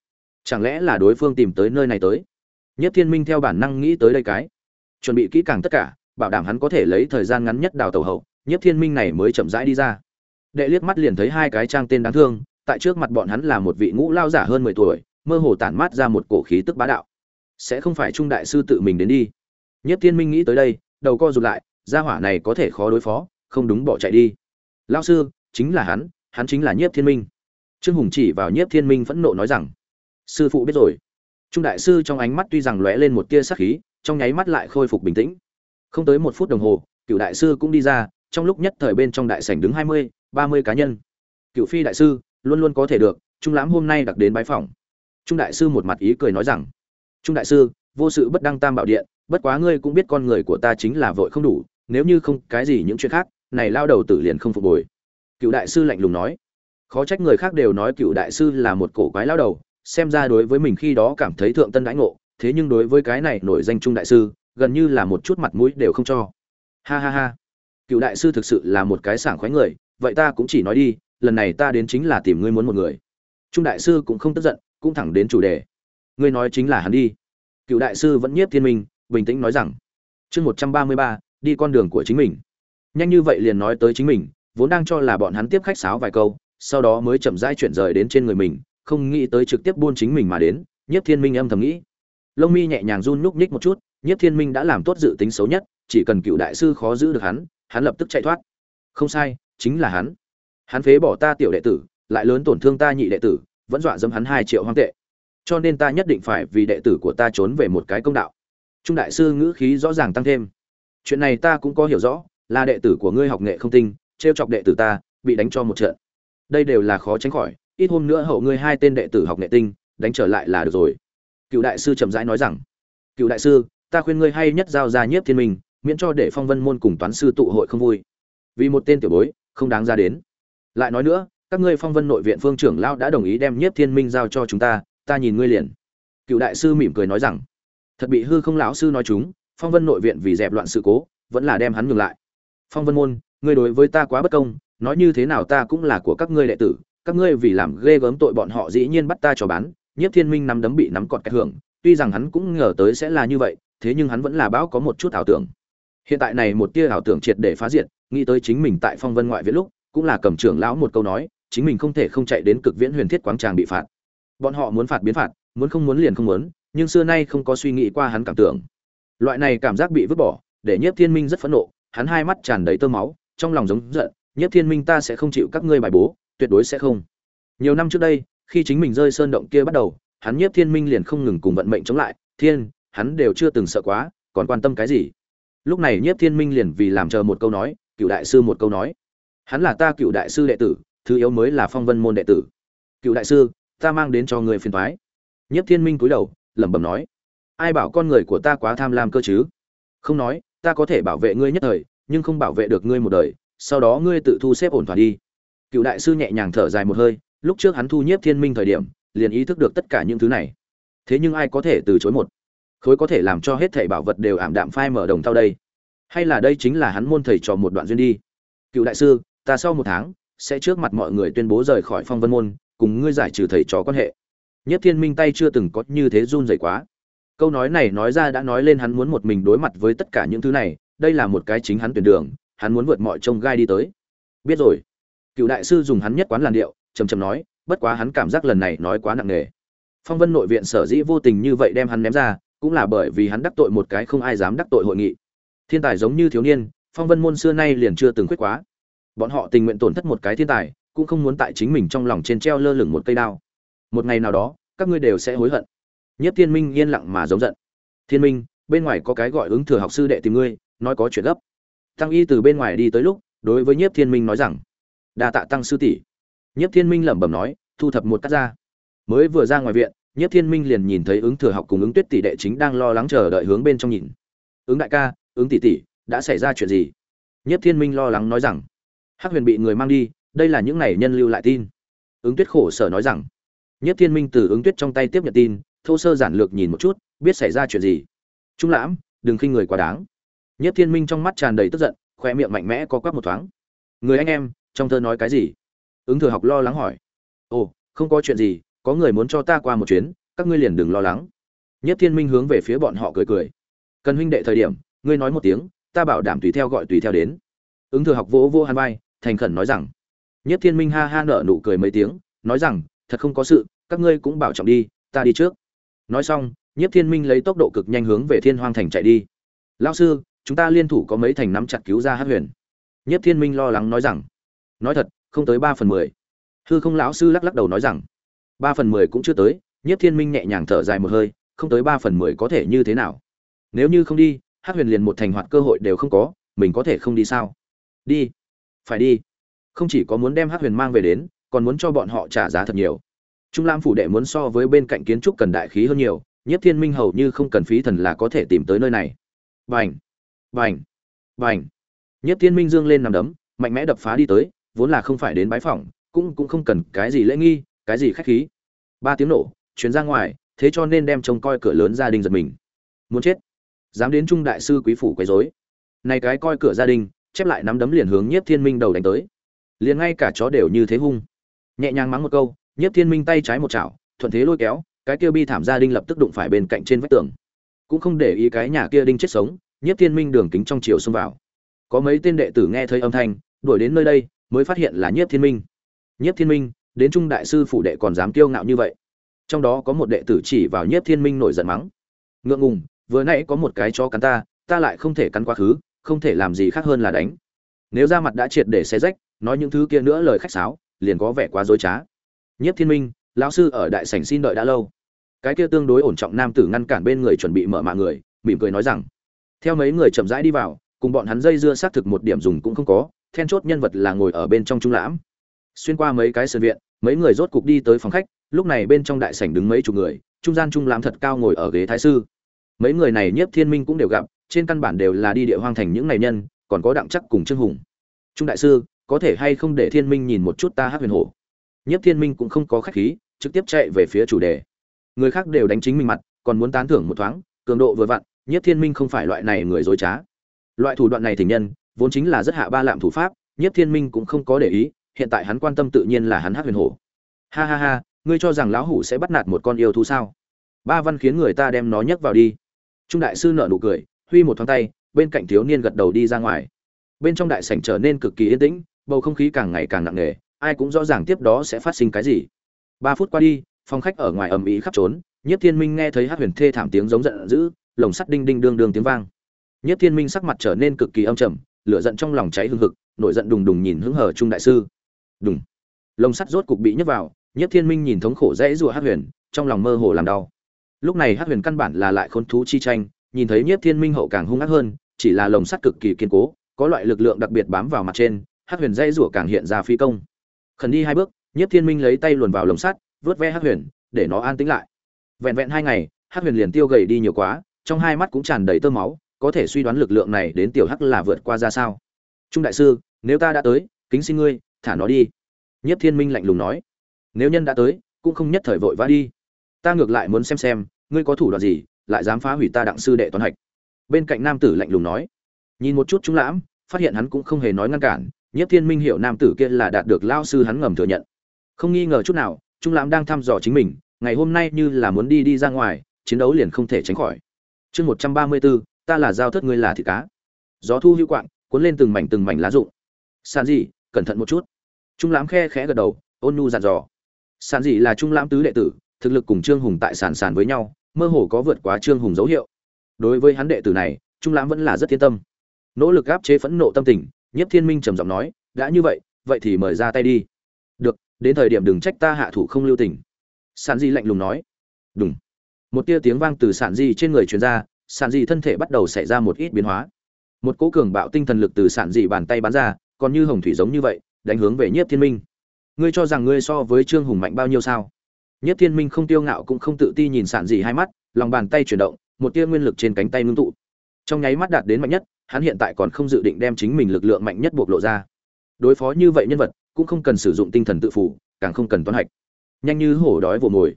Chẳng lẽ là đối phương tìm tới nơi này tới? Nhất thiên minh theo bản năng nghĩ tới đây cái. Chuẩn bị kỹ càng tất cả, bảo đảm hắn có thể lấy thời gian ngắn nhất đào tàu hậu nhất thiên minh này mới chậm rãi đi ra. Đệ liếc mắt liền thấy hai cái trang tên đáng thương, tại trước mặt bọn hắn là một vị ngũ lao giả hơn mười tuổi, mơ hồ tản mát ra một cổ khí tức bá đạo. Sẽ không phải trung đại sư tự mình đến đi. Nhất thiên minh nghĩ tới đây, đầu co rụt lại, gia hỏa này có thể khó đối phó, không đúng bỏ chạy đi. Lao sư, chính là hắn hắn chính là nhiếp thiên minh. Trương hùng chỉ vào nhiếp thiên minh phẫn nộ nói rằng, sư phụ biết rồi. Trung đại sư trong ánh mắt tuy rằng lóe lên một tia sắc khí, trong nháy mắt lại khôi phục bình tĩnh. Không tới một phút đồng hồ, cựu đại sư cũng đi ra, trong lúc nhất thời bên trong đại sảnh đứng hai mươi, ba mươi cá nhân. Cựu phi đại sư, luôn luôn có thể được, trung lãm hôm nay đặc đến bái phòng trung đại sư một mặt ý cười nói rằng, trung đại sư, vô sự bất đăng tam bảo điện, bất quá ngươi cũng biết con người của ta chính là vội không đủ, nếu như không cái gì những chuyện khác, này lao đầu tử liền không phục hồi cựu đại sư lạnh lùng nói. Khó trách người khác đều nói cựu đại sư là một cổ quái lao đầu, xem ra đối với mình khi đó cảm thấy thượng tân đãi ngộ, thế nhưng đối với cái này nổi danh trung đại sư, gần như là một chút mặt mũi đều không cho. Ha ha ha. Cựu đại sư thực sự là một cái sảng khoái người, vậy ta cũng chỉ nói đi, lần này ta đến chính là tìm ngươi muốn một người. Trung đại sư cũng không tức giận, cũng thẳng đến chủ đề. Ngươi nói chính là hắn đi. Cựu đại sư vẫn nhiếp thiên minh, bình tĩnh nói rằng, chương một trăm ba mươi ba, đi con đường của chính mình. Nhanh như vậy liền nói tới chính mình vốn đang cho là bọn hắn tiếp khách sáo vài câu, sau đó mới chậm rãi chuyển rời đến trên người mình, không nghĩ tới trực tiếp buôn chính mình mà đến, nhiếp thiên minh âm thầm nghĩ. Lông mi nhẹ nhàng run nhúc ních một chút, nhiếp thiên minh đã làm tốt dự tính xấu nhất, chỉ cần cựu đại sư khó giữ được hắn hắn lập tức chạy thoát. Không sai, chính là hắn. Hắn phế bỏ ta tiểu đệ tử, lại lớn tổn thương ta nhị đệ tử, vẫn dọa dẫm hắn hai triệu hoang tệ. Cho nên ta nhất định phải vì đệ tử của ta trốn về một cái công đạo. Trung đại sư ngữ khí rõ ràng tăng thêm. Chuyện này ta cũng có hiểu rõ, là đệ tử của ngươi học nghệ không tinh trêu chọc đệ tử ta, bị đánh cho một trận. Đây đều là khó tránh khỏi, ít hôm nữa hậu ngươi hai tên đệ tử học nghệ tinh, đánh trở lại là được rồi. Cựu đại sư chậm rãi nói rằng. Cựu đại sư, ta khuyên ngươi hay nhất giao ra nhiếp thiên minh, miễn cho để phong vân môn cùng toán sư tụ hội không vui. Vì một tên tiểu bối, không đáng ra đến. Lại nói nữa, các ngươi phong vân nội viện phương trưởng lao đã đồng ý đem nhiếp thiên minh giao cho chúng ta ta nhìn ngươi liền. Cựu đại sư mỉm cười nói rằng. Thật bị hư không lão sư nói chúng, phong vân nội viện vì dẹp loạn sự cố, vẫn là đem hắn ngừng lại. Phong vân môn ngươi đối với ta quá bất công, nói như thế nào ta cũng là của các ngươi đệ tử, các ngươi vì làm ghê gớm tội bọn họ dĩ nhiên bắt ta cho bán, nhiếp thiên minh nắm đấm bị nắm cọt cách hưởng, tuy rằng hắn cũng ngờ tới sẽ là như vậy, thế nhưng hắn vẫn là bão có một chút ảo tưởng. Hiện tại này một tia ảo tưởng triệt để phá diệt, nghĩ tới chính mình tại phong vân ngoại viễn lúc, cũng là cầm trưởng lão một câu nói, chính mình không thể không chạy đến cực viễn huyền thiết quáng tràng bị phạt. Bọn họ muốn phạt biến phạt, muốn không muốn liền không muốn, nhưng xưa nay không có suy nghĩ qua hắn cảm tưởng. Loại này cảm giác bị vứt bỏ, để nhiếp thiên minh rất phẫn nộ, hắn hai mắt tràn đầy tơ máu trong lòng giống giận nhất thiên minh ta sẽ không chịu các ngươi bài bố, tuyệt đối sẽ không. Nhiều năm trước đây, khi chính mình rơi sơn động kia bắt đầu, hắn nhiếp thiên minh liền không ngừng cùng vận mệnh chống lại, thiên, hắn đều chưa từng sợ quá, còn quan tâm cái gì? Lúc này nhiếp thiên minh liền vì làm chờ một câu nói, cựu đại sư một câu nói. Hắn là ta cựu đại sư đệ tử, thứ yếu mới là phong vân môn đệ tử. Cựu đại sư, ta mang đến cho người phiền thoái nhất thiên minh cúi đầu, lẩm bẩm nói, ai bảo con người của ta quá tham lam cơ chứ? Không nói, ta có thể bảo vệ ngươi nhất thời nhưng không bảo vệ được ngươi một đời, sau đó ngươi tự thu xếp ổn thỏa đi. Cựu đại sư nhẹ nhàng thở dài một hơi, lúc trước hắn thu nhiếp thiên minh thời điểm, liền ý thức được tất cả những thứ này. Thế nhưng ai có thể từ chối một khối có thể làm cho hết thảy bảo vật đều ảm đạm phai mở đồng thao đây? Hay là đây chính là hắn môn thầy trò một đoạn duyên đi? Cựu đại sư, ta sau một tháng sẽ trước mặt mọi người tuyên bố rời khỏi phong vân môn, cùng ngươi giải trừ thầy trò quan hệ. Nhất thiên minh tay chưa từng có như thế run rẩy quá. Câu nói này nói ra đã nói lên hắn muốn một mình đối mặt với tất cả những thứ này đây là một cái chính hắn tuyển đường, hắn muốn vượt mọi trông gai đi tới. Biết rồi. Cựu đại sư dùng hắn nhất quán làn điệu trầm trầm nói, bất quá hắn cảm giác lần này nói quá nặng nề. Phong vân nội viện sở dĩ vô tình như vậy đem hắn ném ra, cũng là bởi vì hắn đắc tội một cái không ai dám đắc tội hội nghị. Thiên tài giống như thiếu niên, phong vân môn xưa nay liền chưa từng khuyết quá. Bọn họ tình nguyện tổn thất một cái thiên tài, cũng không muốn tại chính mình trong lòng trên treo lơ lửng một cây đao. Một ngày nào đó, các ngươi đều sẽ hối hận. Nhất thiên minh yên lặng mà giống giận. Thiên minh, bên ngoài có cái gọi ứng thừa học sư đệ tìm ngươi nói có chuyện gấp. Tăng y từ bên ngoài đi tới lúc, đối với nhiếp thiên minh nói rằng, đa tạ tăng sư tỷ. Nhiếp thiên minh lẩm bẩm nói, thu thập một cắt ra. Mới vừa ra ngoài viện, nhiếp thiên minh liền nhìn thấy ứng thừa học cùng ứng tuyết tỷ đệ chính đang lo lắng chờ đợi hướng bên trong nhìn. Ứng đại ca, ứng tỷ tỷ, đã xảy ra chuyện gì? Nhiếp thiên minh lo lắng nói rằng, hắc huyền bị người mang đi, đây là những này nhân lưu lại tin. Ứng tuyết khổ sở nói rằng, nhiếp thiên minh từ ứng tuyết trong tay tiếp nhận tin, thô sơ giản lược nhìn một chút, biết xảy ra chuyện gì. Trung lãm, đừng khinh người quá đáng. Nhất thiên minh trong mắt tràn đầy tức giận, khoe miệng mạnh mẽ có quắp một thoáng. Người anh em, trong thơ nói cái gì? Ứng thừa học lo lắng hỏi. Ồ, không có chuyện gì, có người muốn cho ta qua một chuyến, các ngươi liền đừng lo lắng. Nhất thiên minh hướng về phía bọn họ cười cười. Cần huynh đệ thời điểm, ngươi nói một tiếng, ta bảo đảm tùy theo gọi tùy theo đến. Ứng thừa học vỗ vô hàn vai, thành khẩn nói rằng. Nhất thiên minh ha ha nở nụ cười mấy tiếng, nói rằng, thật không có sự, các ngươi cũng bảo trọng đi, ta đi trước. Nói xong, nhất thiên minh lấy tốc độ cực nhanh hướng về thiên hoang thành chạy đi. Lao sư chúng ta liên thủ có mấy thành nắm chặt cứu ra hát huyền. Nhất thiên minh lo lắng nói rằng, nói thật, không tới ba phần mười. Hư không lão sư lắc lắc đầu nói rằng, ba phần mười cũng chưa tới nhất thiên minh nhẹ nhàng thở dài một hơi, không tới ba phần mười có thể như thế nào? Nếu như không đi hát huyền liền một thành hoạt cơ hội đều không có, mình có thể không đi sao? Đi. Phải đi. Không chỉ có muốn đem hát huyền mang về đến, còn muốn cho bọn họ trả giá thật nhiều. Trung lam phủ đệ muốn so với bên cạnh kiến trúc cần đại khí hơn nhiều nhất thiên minh hầu như không cần phí thần là có thể tìm tới nơi này. Vành Bành, bành. nhất thiên minh dương lên nằm đấm mạnh mẽ đập phá đi tới vốn là không phải đến bái phỏng cũng cũng không cần cái gì lễ nghi cái gì khách khí. Ba tiếng nổ truyền ra ngoài thế cho nên đem trông coi cửa lớn gia đình giật mình. Muốn chết! Dám đến trung đại sư quý phủ quấy rối. Này cái coi cửa gia đình chép lại nắm đấm liền hướng nhiếp thiên minh đầu đánh tới. Liền ngay cả chó đều như thế hung. Nhẹ nhàng mắng một câu nhiếp thiên minh tay trái một chảo thuận thế lôi kéo cái kia bi thảm gia đình lập tức đụng phải bên cạnh trên vách tường. Cũng không để ý cái nhà kia đinh chết sống nhiếp thiên minh đường kính trong chiều xông vào. Có mấy tên đệ tử nghe thấy âm thanh, đuổi đến nơi đây, mới phát hiện là nhiếp thiên minh. Nhiếp thiên minh, đến trung đại sư phủ đệ còn dám kiêu ngạo như vậy. Trong đó có một đệ tử chỉ vào nhiếp thiên minh nổi giận mắng. Ngượng ngùng, vừa nãy có một cái chó cắn ta ta lại không thể cắn quá khứ, không thể làm gì khác hơn là đánh. Nếu ra mặt đã triệt để xé rách, nói những thứ kia nữa lời khách sáo, liền có vẻ quá dối trá. Nhiếp thiên minh, lão sư ở đại sảnh xin đợi đã lâu. Cái kia tương đối ổn trọng nam tử ngăn cản bên người chuẩn bị mở mạng người, mỉm cười nói rằng theo mấy người chậm rãi đi vào, cùng bọn hắn dây dưa xác thực một điểm dùng cũng không có, then chốt nhân vật là ngồi ở bên trong trung lãm. Xuyên qua mấy cái sân viện, mấy người rốt cục đi tới phòng khách, lúc này bên trong đại sảnh đứng mấy chục người, trung gian trung lãm thật cao ngồi ở ghế thái sư. Mấy người này nhiếp thiên minh cũng đều gặp, trên căn bản đều là đi địa hoang thành những này nhân, còn có đặng chắc cùng trương hùng. Trung đại sư, có thể hay không để thiên minh nhìn một chút ta hát huyền hổ? Nhiếp thiên minh cũng không có khách khí, trực tiếp chạy về phía chủ đề. Người khác đều đánh chính mình mặt, còn muốn tán thưởng một thoáng, cường độ vừa vặn nhiếp thiên minh không phải loại này người dối trá. Loại thủ đoạn này thỉnh nhân, vốn chính là rất hạ ba lạm thủ pháp, nhiếp thiên minh cũng không có để ý, hiện tại hắn quan tâm tự nhiên là hắn hát huyền hổ. Ha ha ha, ngươi cho rằng lão hủ sẽ bắt nạt một con yêu thú sao? Ba văn khiến người ta đem nó nhấc vào đi. Trung đại sư nợ nụ cười, huy một thoáng tay, bên cạnh thiếu niên gật đầu đi ra ngoài. Bên trong đại sảnh trở nên cực kỳ yên tĩnh, bầu không khí càng ngày càng nặng nề, ai cũng rõ ràng tiếp đó sẽ phát sinh cái gì. Ba phút qua đi, phòng khách ở ngoài ầm ĩ khắp trốn nhất thiên minh nghe thấy hát huyền thê thảm tiếng giống giận dữ lồng sắt đinh đinh đương đương tiếng vang. Nhất thiên minh sắc mặt trở nên cực kỳ âm trầm, lửa giận trong lòng cháy hừng hực, nổi giận đùng đùng nhìn hứng hở trung đại sư. Đùng. Lồng sắt rốt cục bị nhấc vào, nhất thiên minh nhìn thống khổ dễ rùa hát huyền, trong lòng mơ hồ làm đau. Lúc này hát huyền căn bản là lại khốn thú chi tranh, nhìn thấy nhất thiên minh hậu càng hung ác hơn, chỉ là lồng sắt cực kỳ kiên cố, có loại lực lượng đặc biệt bám vào mặt trên hát huyền dễ rủa càng hiện ra phi công. Khẩn đi hai bước, nhất thiên minh lấy tay luồn vào lồng sắt, vớt ve hát huyền, để nó an tĩnh lại. Vẹn vẹn hai ngày hát huyền liền tiêu gầy đi nhiều quá trong hai mắt cũng tràn đầy tơ máu, có thể suy đoán lực lượng này đến tiểu hắc là vượt qua ra sao. Trung đại sư, nếu ta đã tới, kính xin ngươi, thả nó đi. Nhất thiên minh lạnh lùng nói. Nếu nhân đã tới, cũng không nhất thời vội vã đi. Ta ngược lại muốn xem xem, ngươi có thủ đoạn gì, lại dám phá hủy ta đặng sư đệ toán hạch. Bên cạnh nam tử lạnh lùng nói. Nhìn một chút trung lãm, phát hiện hắn cũng không hề nói ngăn cản nhất thiên minh hiểu nam tử kia là đạt được lao sư hắn ngầm thừa nhận. Không nghi ngờ chút nào, trung lãm đang thăm dò chính mình, ngày hôm nay như là muốn đi đi ra ngoài, chiến đấu liền không thể tránh khỏi chương một trăm ba mươi bốn ta là giao thất ngươi là thịt cá. Gió thu hữu quạng, cuốn lên từng mảnh từng mảnh lá rụng. Sàn dị cẩn thận một chút. Trung lãm khe khẽ gật đầu, ôn nhu dặn dò. Sàn dị là trung lãm tứ đệ tử, thực lực cùng trương hùng tại sàn sàn với nhau, mơ hồ có vượt quá trương hùng dấu hiệu. Đối với hắn đệ tử này, trung lãm vẫn là rất thiên tâm. Nỗ lực áp chế phẫn nộ tâm tình nhất thiên minh trầm giọng nói, đã như vậy vậy thì mời ra tay đi. Được, đến thời điểm đừng trách ta hạ thủ không lưu tình. Sàn di lạnh lùng nói. Đúng một tia tiếng vang từ sản di trên người truyền ra sản di thân thể bắt đầu xảy ra một ít biến hóa. Một cỗ cường bạo tinh thần lực từ sản di bàn tay bắn ra, còn như hồng thủy giống như vậy, đánh hướng về nhiếp thiên minh. Ngươi cho rằng ngươi so với trương hùng mạnh bao nhiêu sao? Nhiếp thiên minh không tiêu ngạo cũng không tự ti nhìn sản di hai mắt, lòng bàn tay chuyển động, một tia nguyên lực trên cánh tay ngưng tụ. Trong nháy mắt đạt đến mạnh nhất, hắn hiện tại còn không dự định đem chính mình lực lượng mạnh nhất bộc lộ ra. Đối phó như vậy nhân vật, cũng không cần sử dụng tinh thần tự phủ càng không cần toán hạch. Nhanh như hổ đói vồ mồi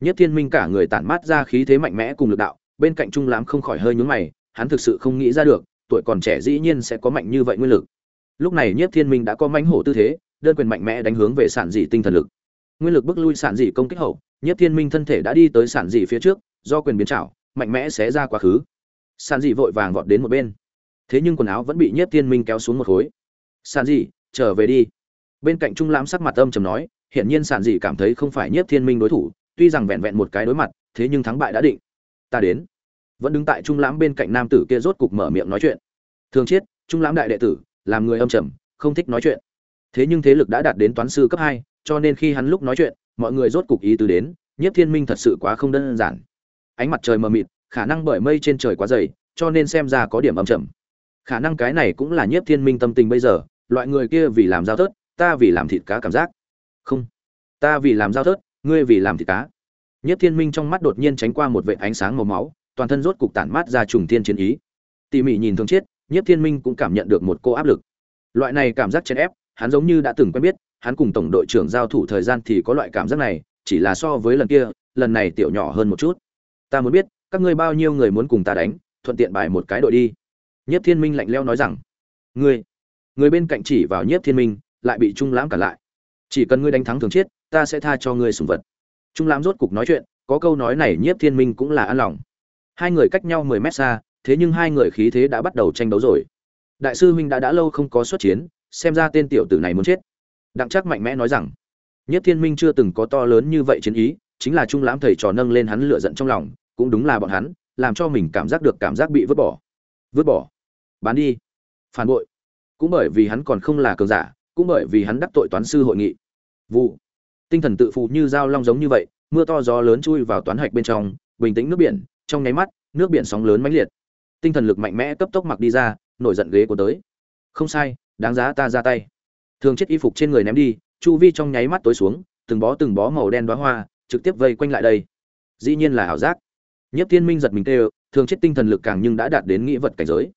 nhất thiên minh cả người tản mát ra khí thế mạnh mẽ cùng lực đạo, bên cạnh trung lãm không khỏi hơi nhướng mày, hắn thực sự không nghĩ ra được, tuổi còn trẻ dĩ nhiên sẽ có mạnh như vậy nguyên lực. Lúc này nhất thiên minh đã có mãnh hổ tư thế, đơn quyền mạnh mẽ đánh hướng về sản dị tinh thần lực. Nguyên lực bức lui sản dị công kích hậu, nhất thiên minh thân thể đã đi tới sản dị phía trước, do quyền biến trảo, mạnh mẽ xé ra quá khứ. Sản dị vội vàng vọt đến một bên. Thế nhưng quần áo vẫn bị nhất thiên minh kéo xuống một khối. Sản dị, trở về đi. Bên cạnh trung lãm sắc mặt âm trầm nói hiện nhiên sản dị cảm thấy không phải nhất thiên minh đối thủ tuy rằng vẹn vẹn một cái đối mặt, thế nhưng thắng bại đã định. Ta đến. Vẫn đứng tại trung lãm bên cạnh nam tử kia rốt cục mở miệng nói chuyện. Thường chiết, trung lãm đại đệ tử, làm người âm trầm, không thích nói chuyện. Thế nhưng thế lực đã đạt đến toán sư cấp hai, cho nên khi hắn lúc nói chuyện, mọi người rốt cục ý tứ đến nhất thiên minh thật sự quá không đơn giản. Ánh mặt trời mờ mịt, khả năng bởi mây trên trời quá dày, cho nên xem ra có điểm âm trầm. Khả năng cái này cũng là nhất thiên minh tâm tình bây giờ, loại người kia vì làm giao thớt, ta vì làm thịt cá cảm giác. Không, ta vì làm giao thớt ngươi vì làm thịt cá. Nhất thiên minh trong mắt đột nhiên tránh qua một vệ ánh sáng màu máu, toàn thân rốt cục tản mát ra trùng thiên chiến ý. Tỉ mỉ nhìn thương chết nhất thiên minh cũng cảm nhận được một cô áp lực. Loại này cảm giác chèn ép, hắn giống như đã từng quen biết, hắn cùng tổng đội trưởng giao thủ thời gian thì có loại cảm giác này, chỉ là so với lần kia, lần này tiểu nhỏ hơn một chút. Ta muốn biết, các ngươi bao nhiêu người muốn cùng ta đánh, thuận tiện bài một cái đội đi. Nhất thiên minh lạnh leo nói rằng, ngươi, người bên cạnh chỉ vào nhất thiên minh, lại bị trung lãm cản lại chỉ cần ngươi đánh thắng thường chết, ta sẽ tha cho ngươi sùng vật. Trung lãm rốt cục nói chuyện, có câu nói này nhiếp thiên minh cũng là an lòng. Hai người cách nhau mười mét xa, thế nhưng hai người khí thế đã bắt đầu tranh đấu rồi. Đại sư huynh đã đã lâu không có xuất chiến, xem ra tên tiểu tử này muốn chết. Đặng chắc mạnh mẽ nói rằng nhất thiên minh chưa từng có to lớn như vậy chiến ý, chính là trung lãm thầy trò nâng lên hắn lựa giận trong lòng, cũng đúng là bọn hắn, làm cho mình cảm giác được cảm giác bị vứt bỏ. Vứt bỏ. Bán đi. Phản bội. Cũng bởi vì hắn còn không là cường giả cũng bởi vì hắn đắc tội toán sư hội nghị. Vụ. Tinh thần tự phụ như dao long giống như vậy, mưa to gió lớn chui vào toán hạch bên trong, bình tĩnh nước biển, trong nháy mắt, nước biển sóng lớn mãnh liệt. Tinh thần lực mạnh mẽ cấp tốc mặc đi ra, nổi giận ghế của tới. Không sai, đáng giá ta ra tay. Thường chết y phục trên người ném đi, chu vi trong nháy mắt tối xuống, từng bó từng bó màu đen đoá hoa, trực tiếp vây quanh lại đây. Dĩ nhiên là ảo giác. Nhất thiên minh giật mình tê thường chết tinh thần lực càng nhưng đã đạt đến nghĩa vật cảnh giới.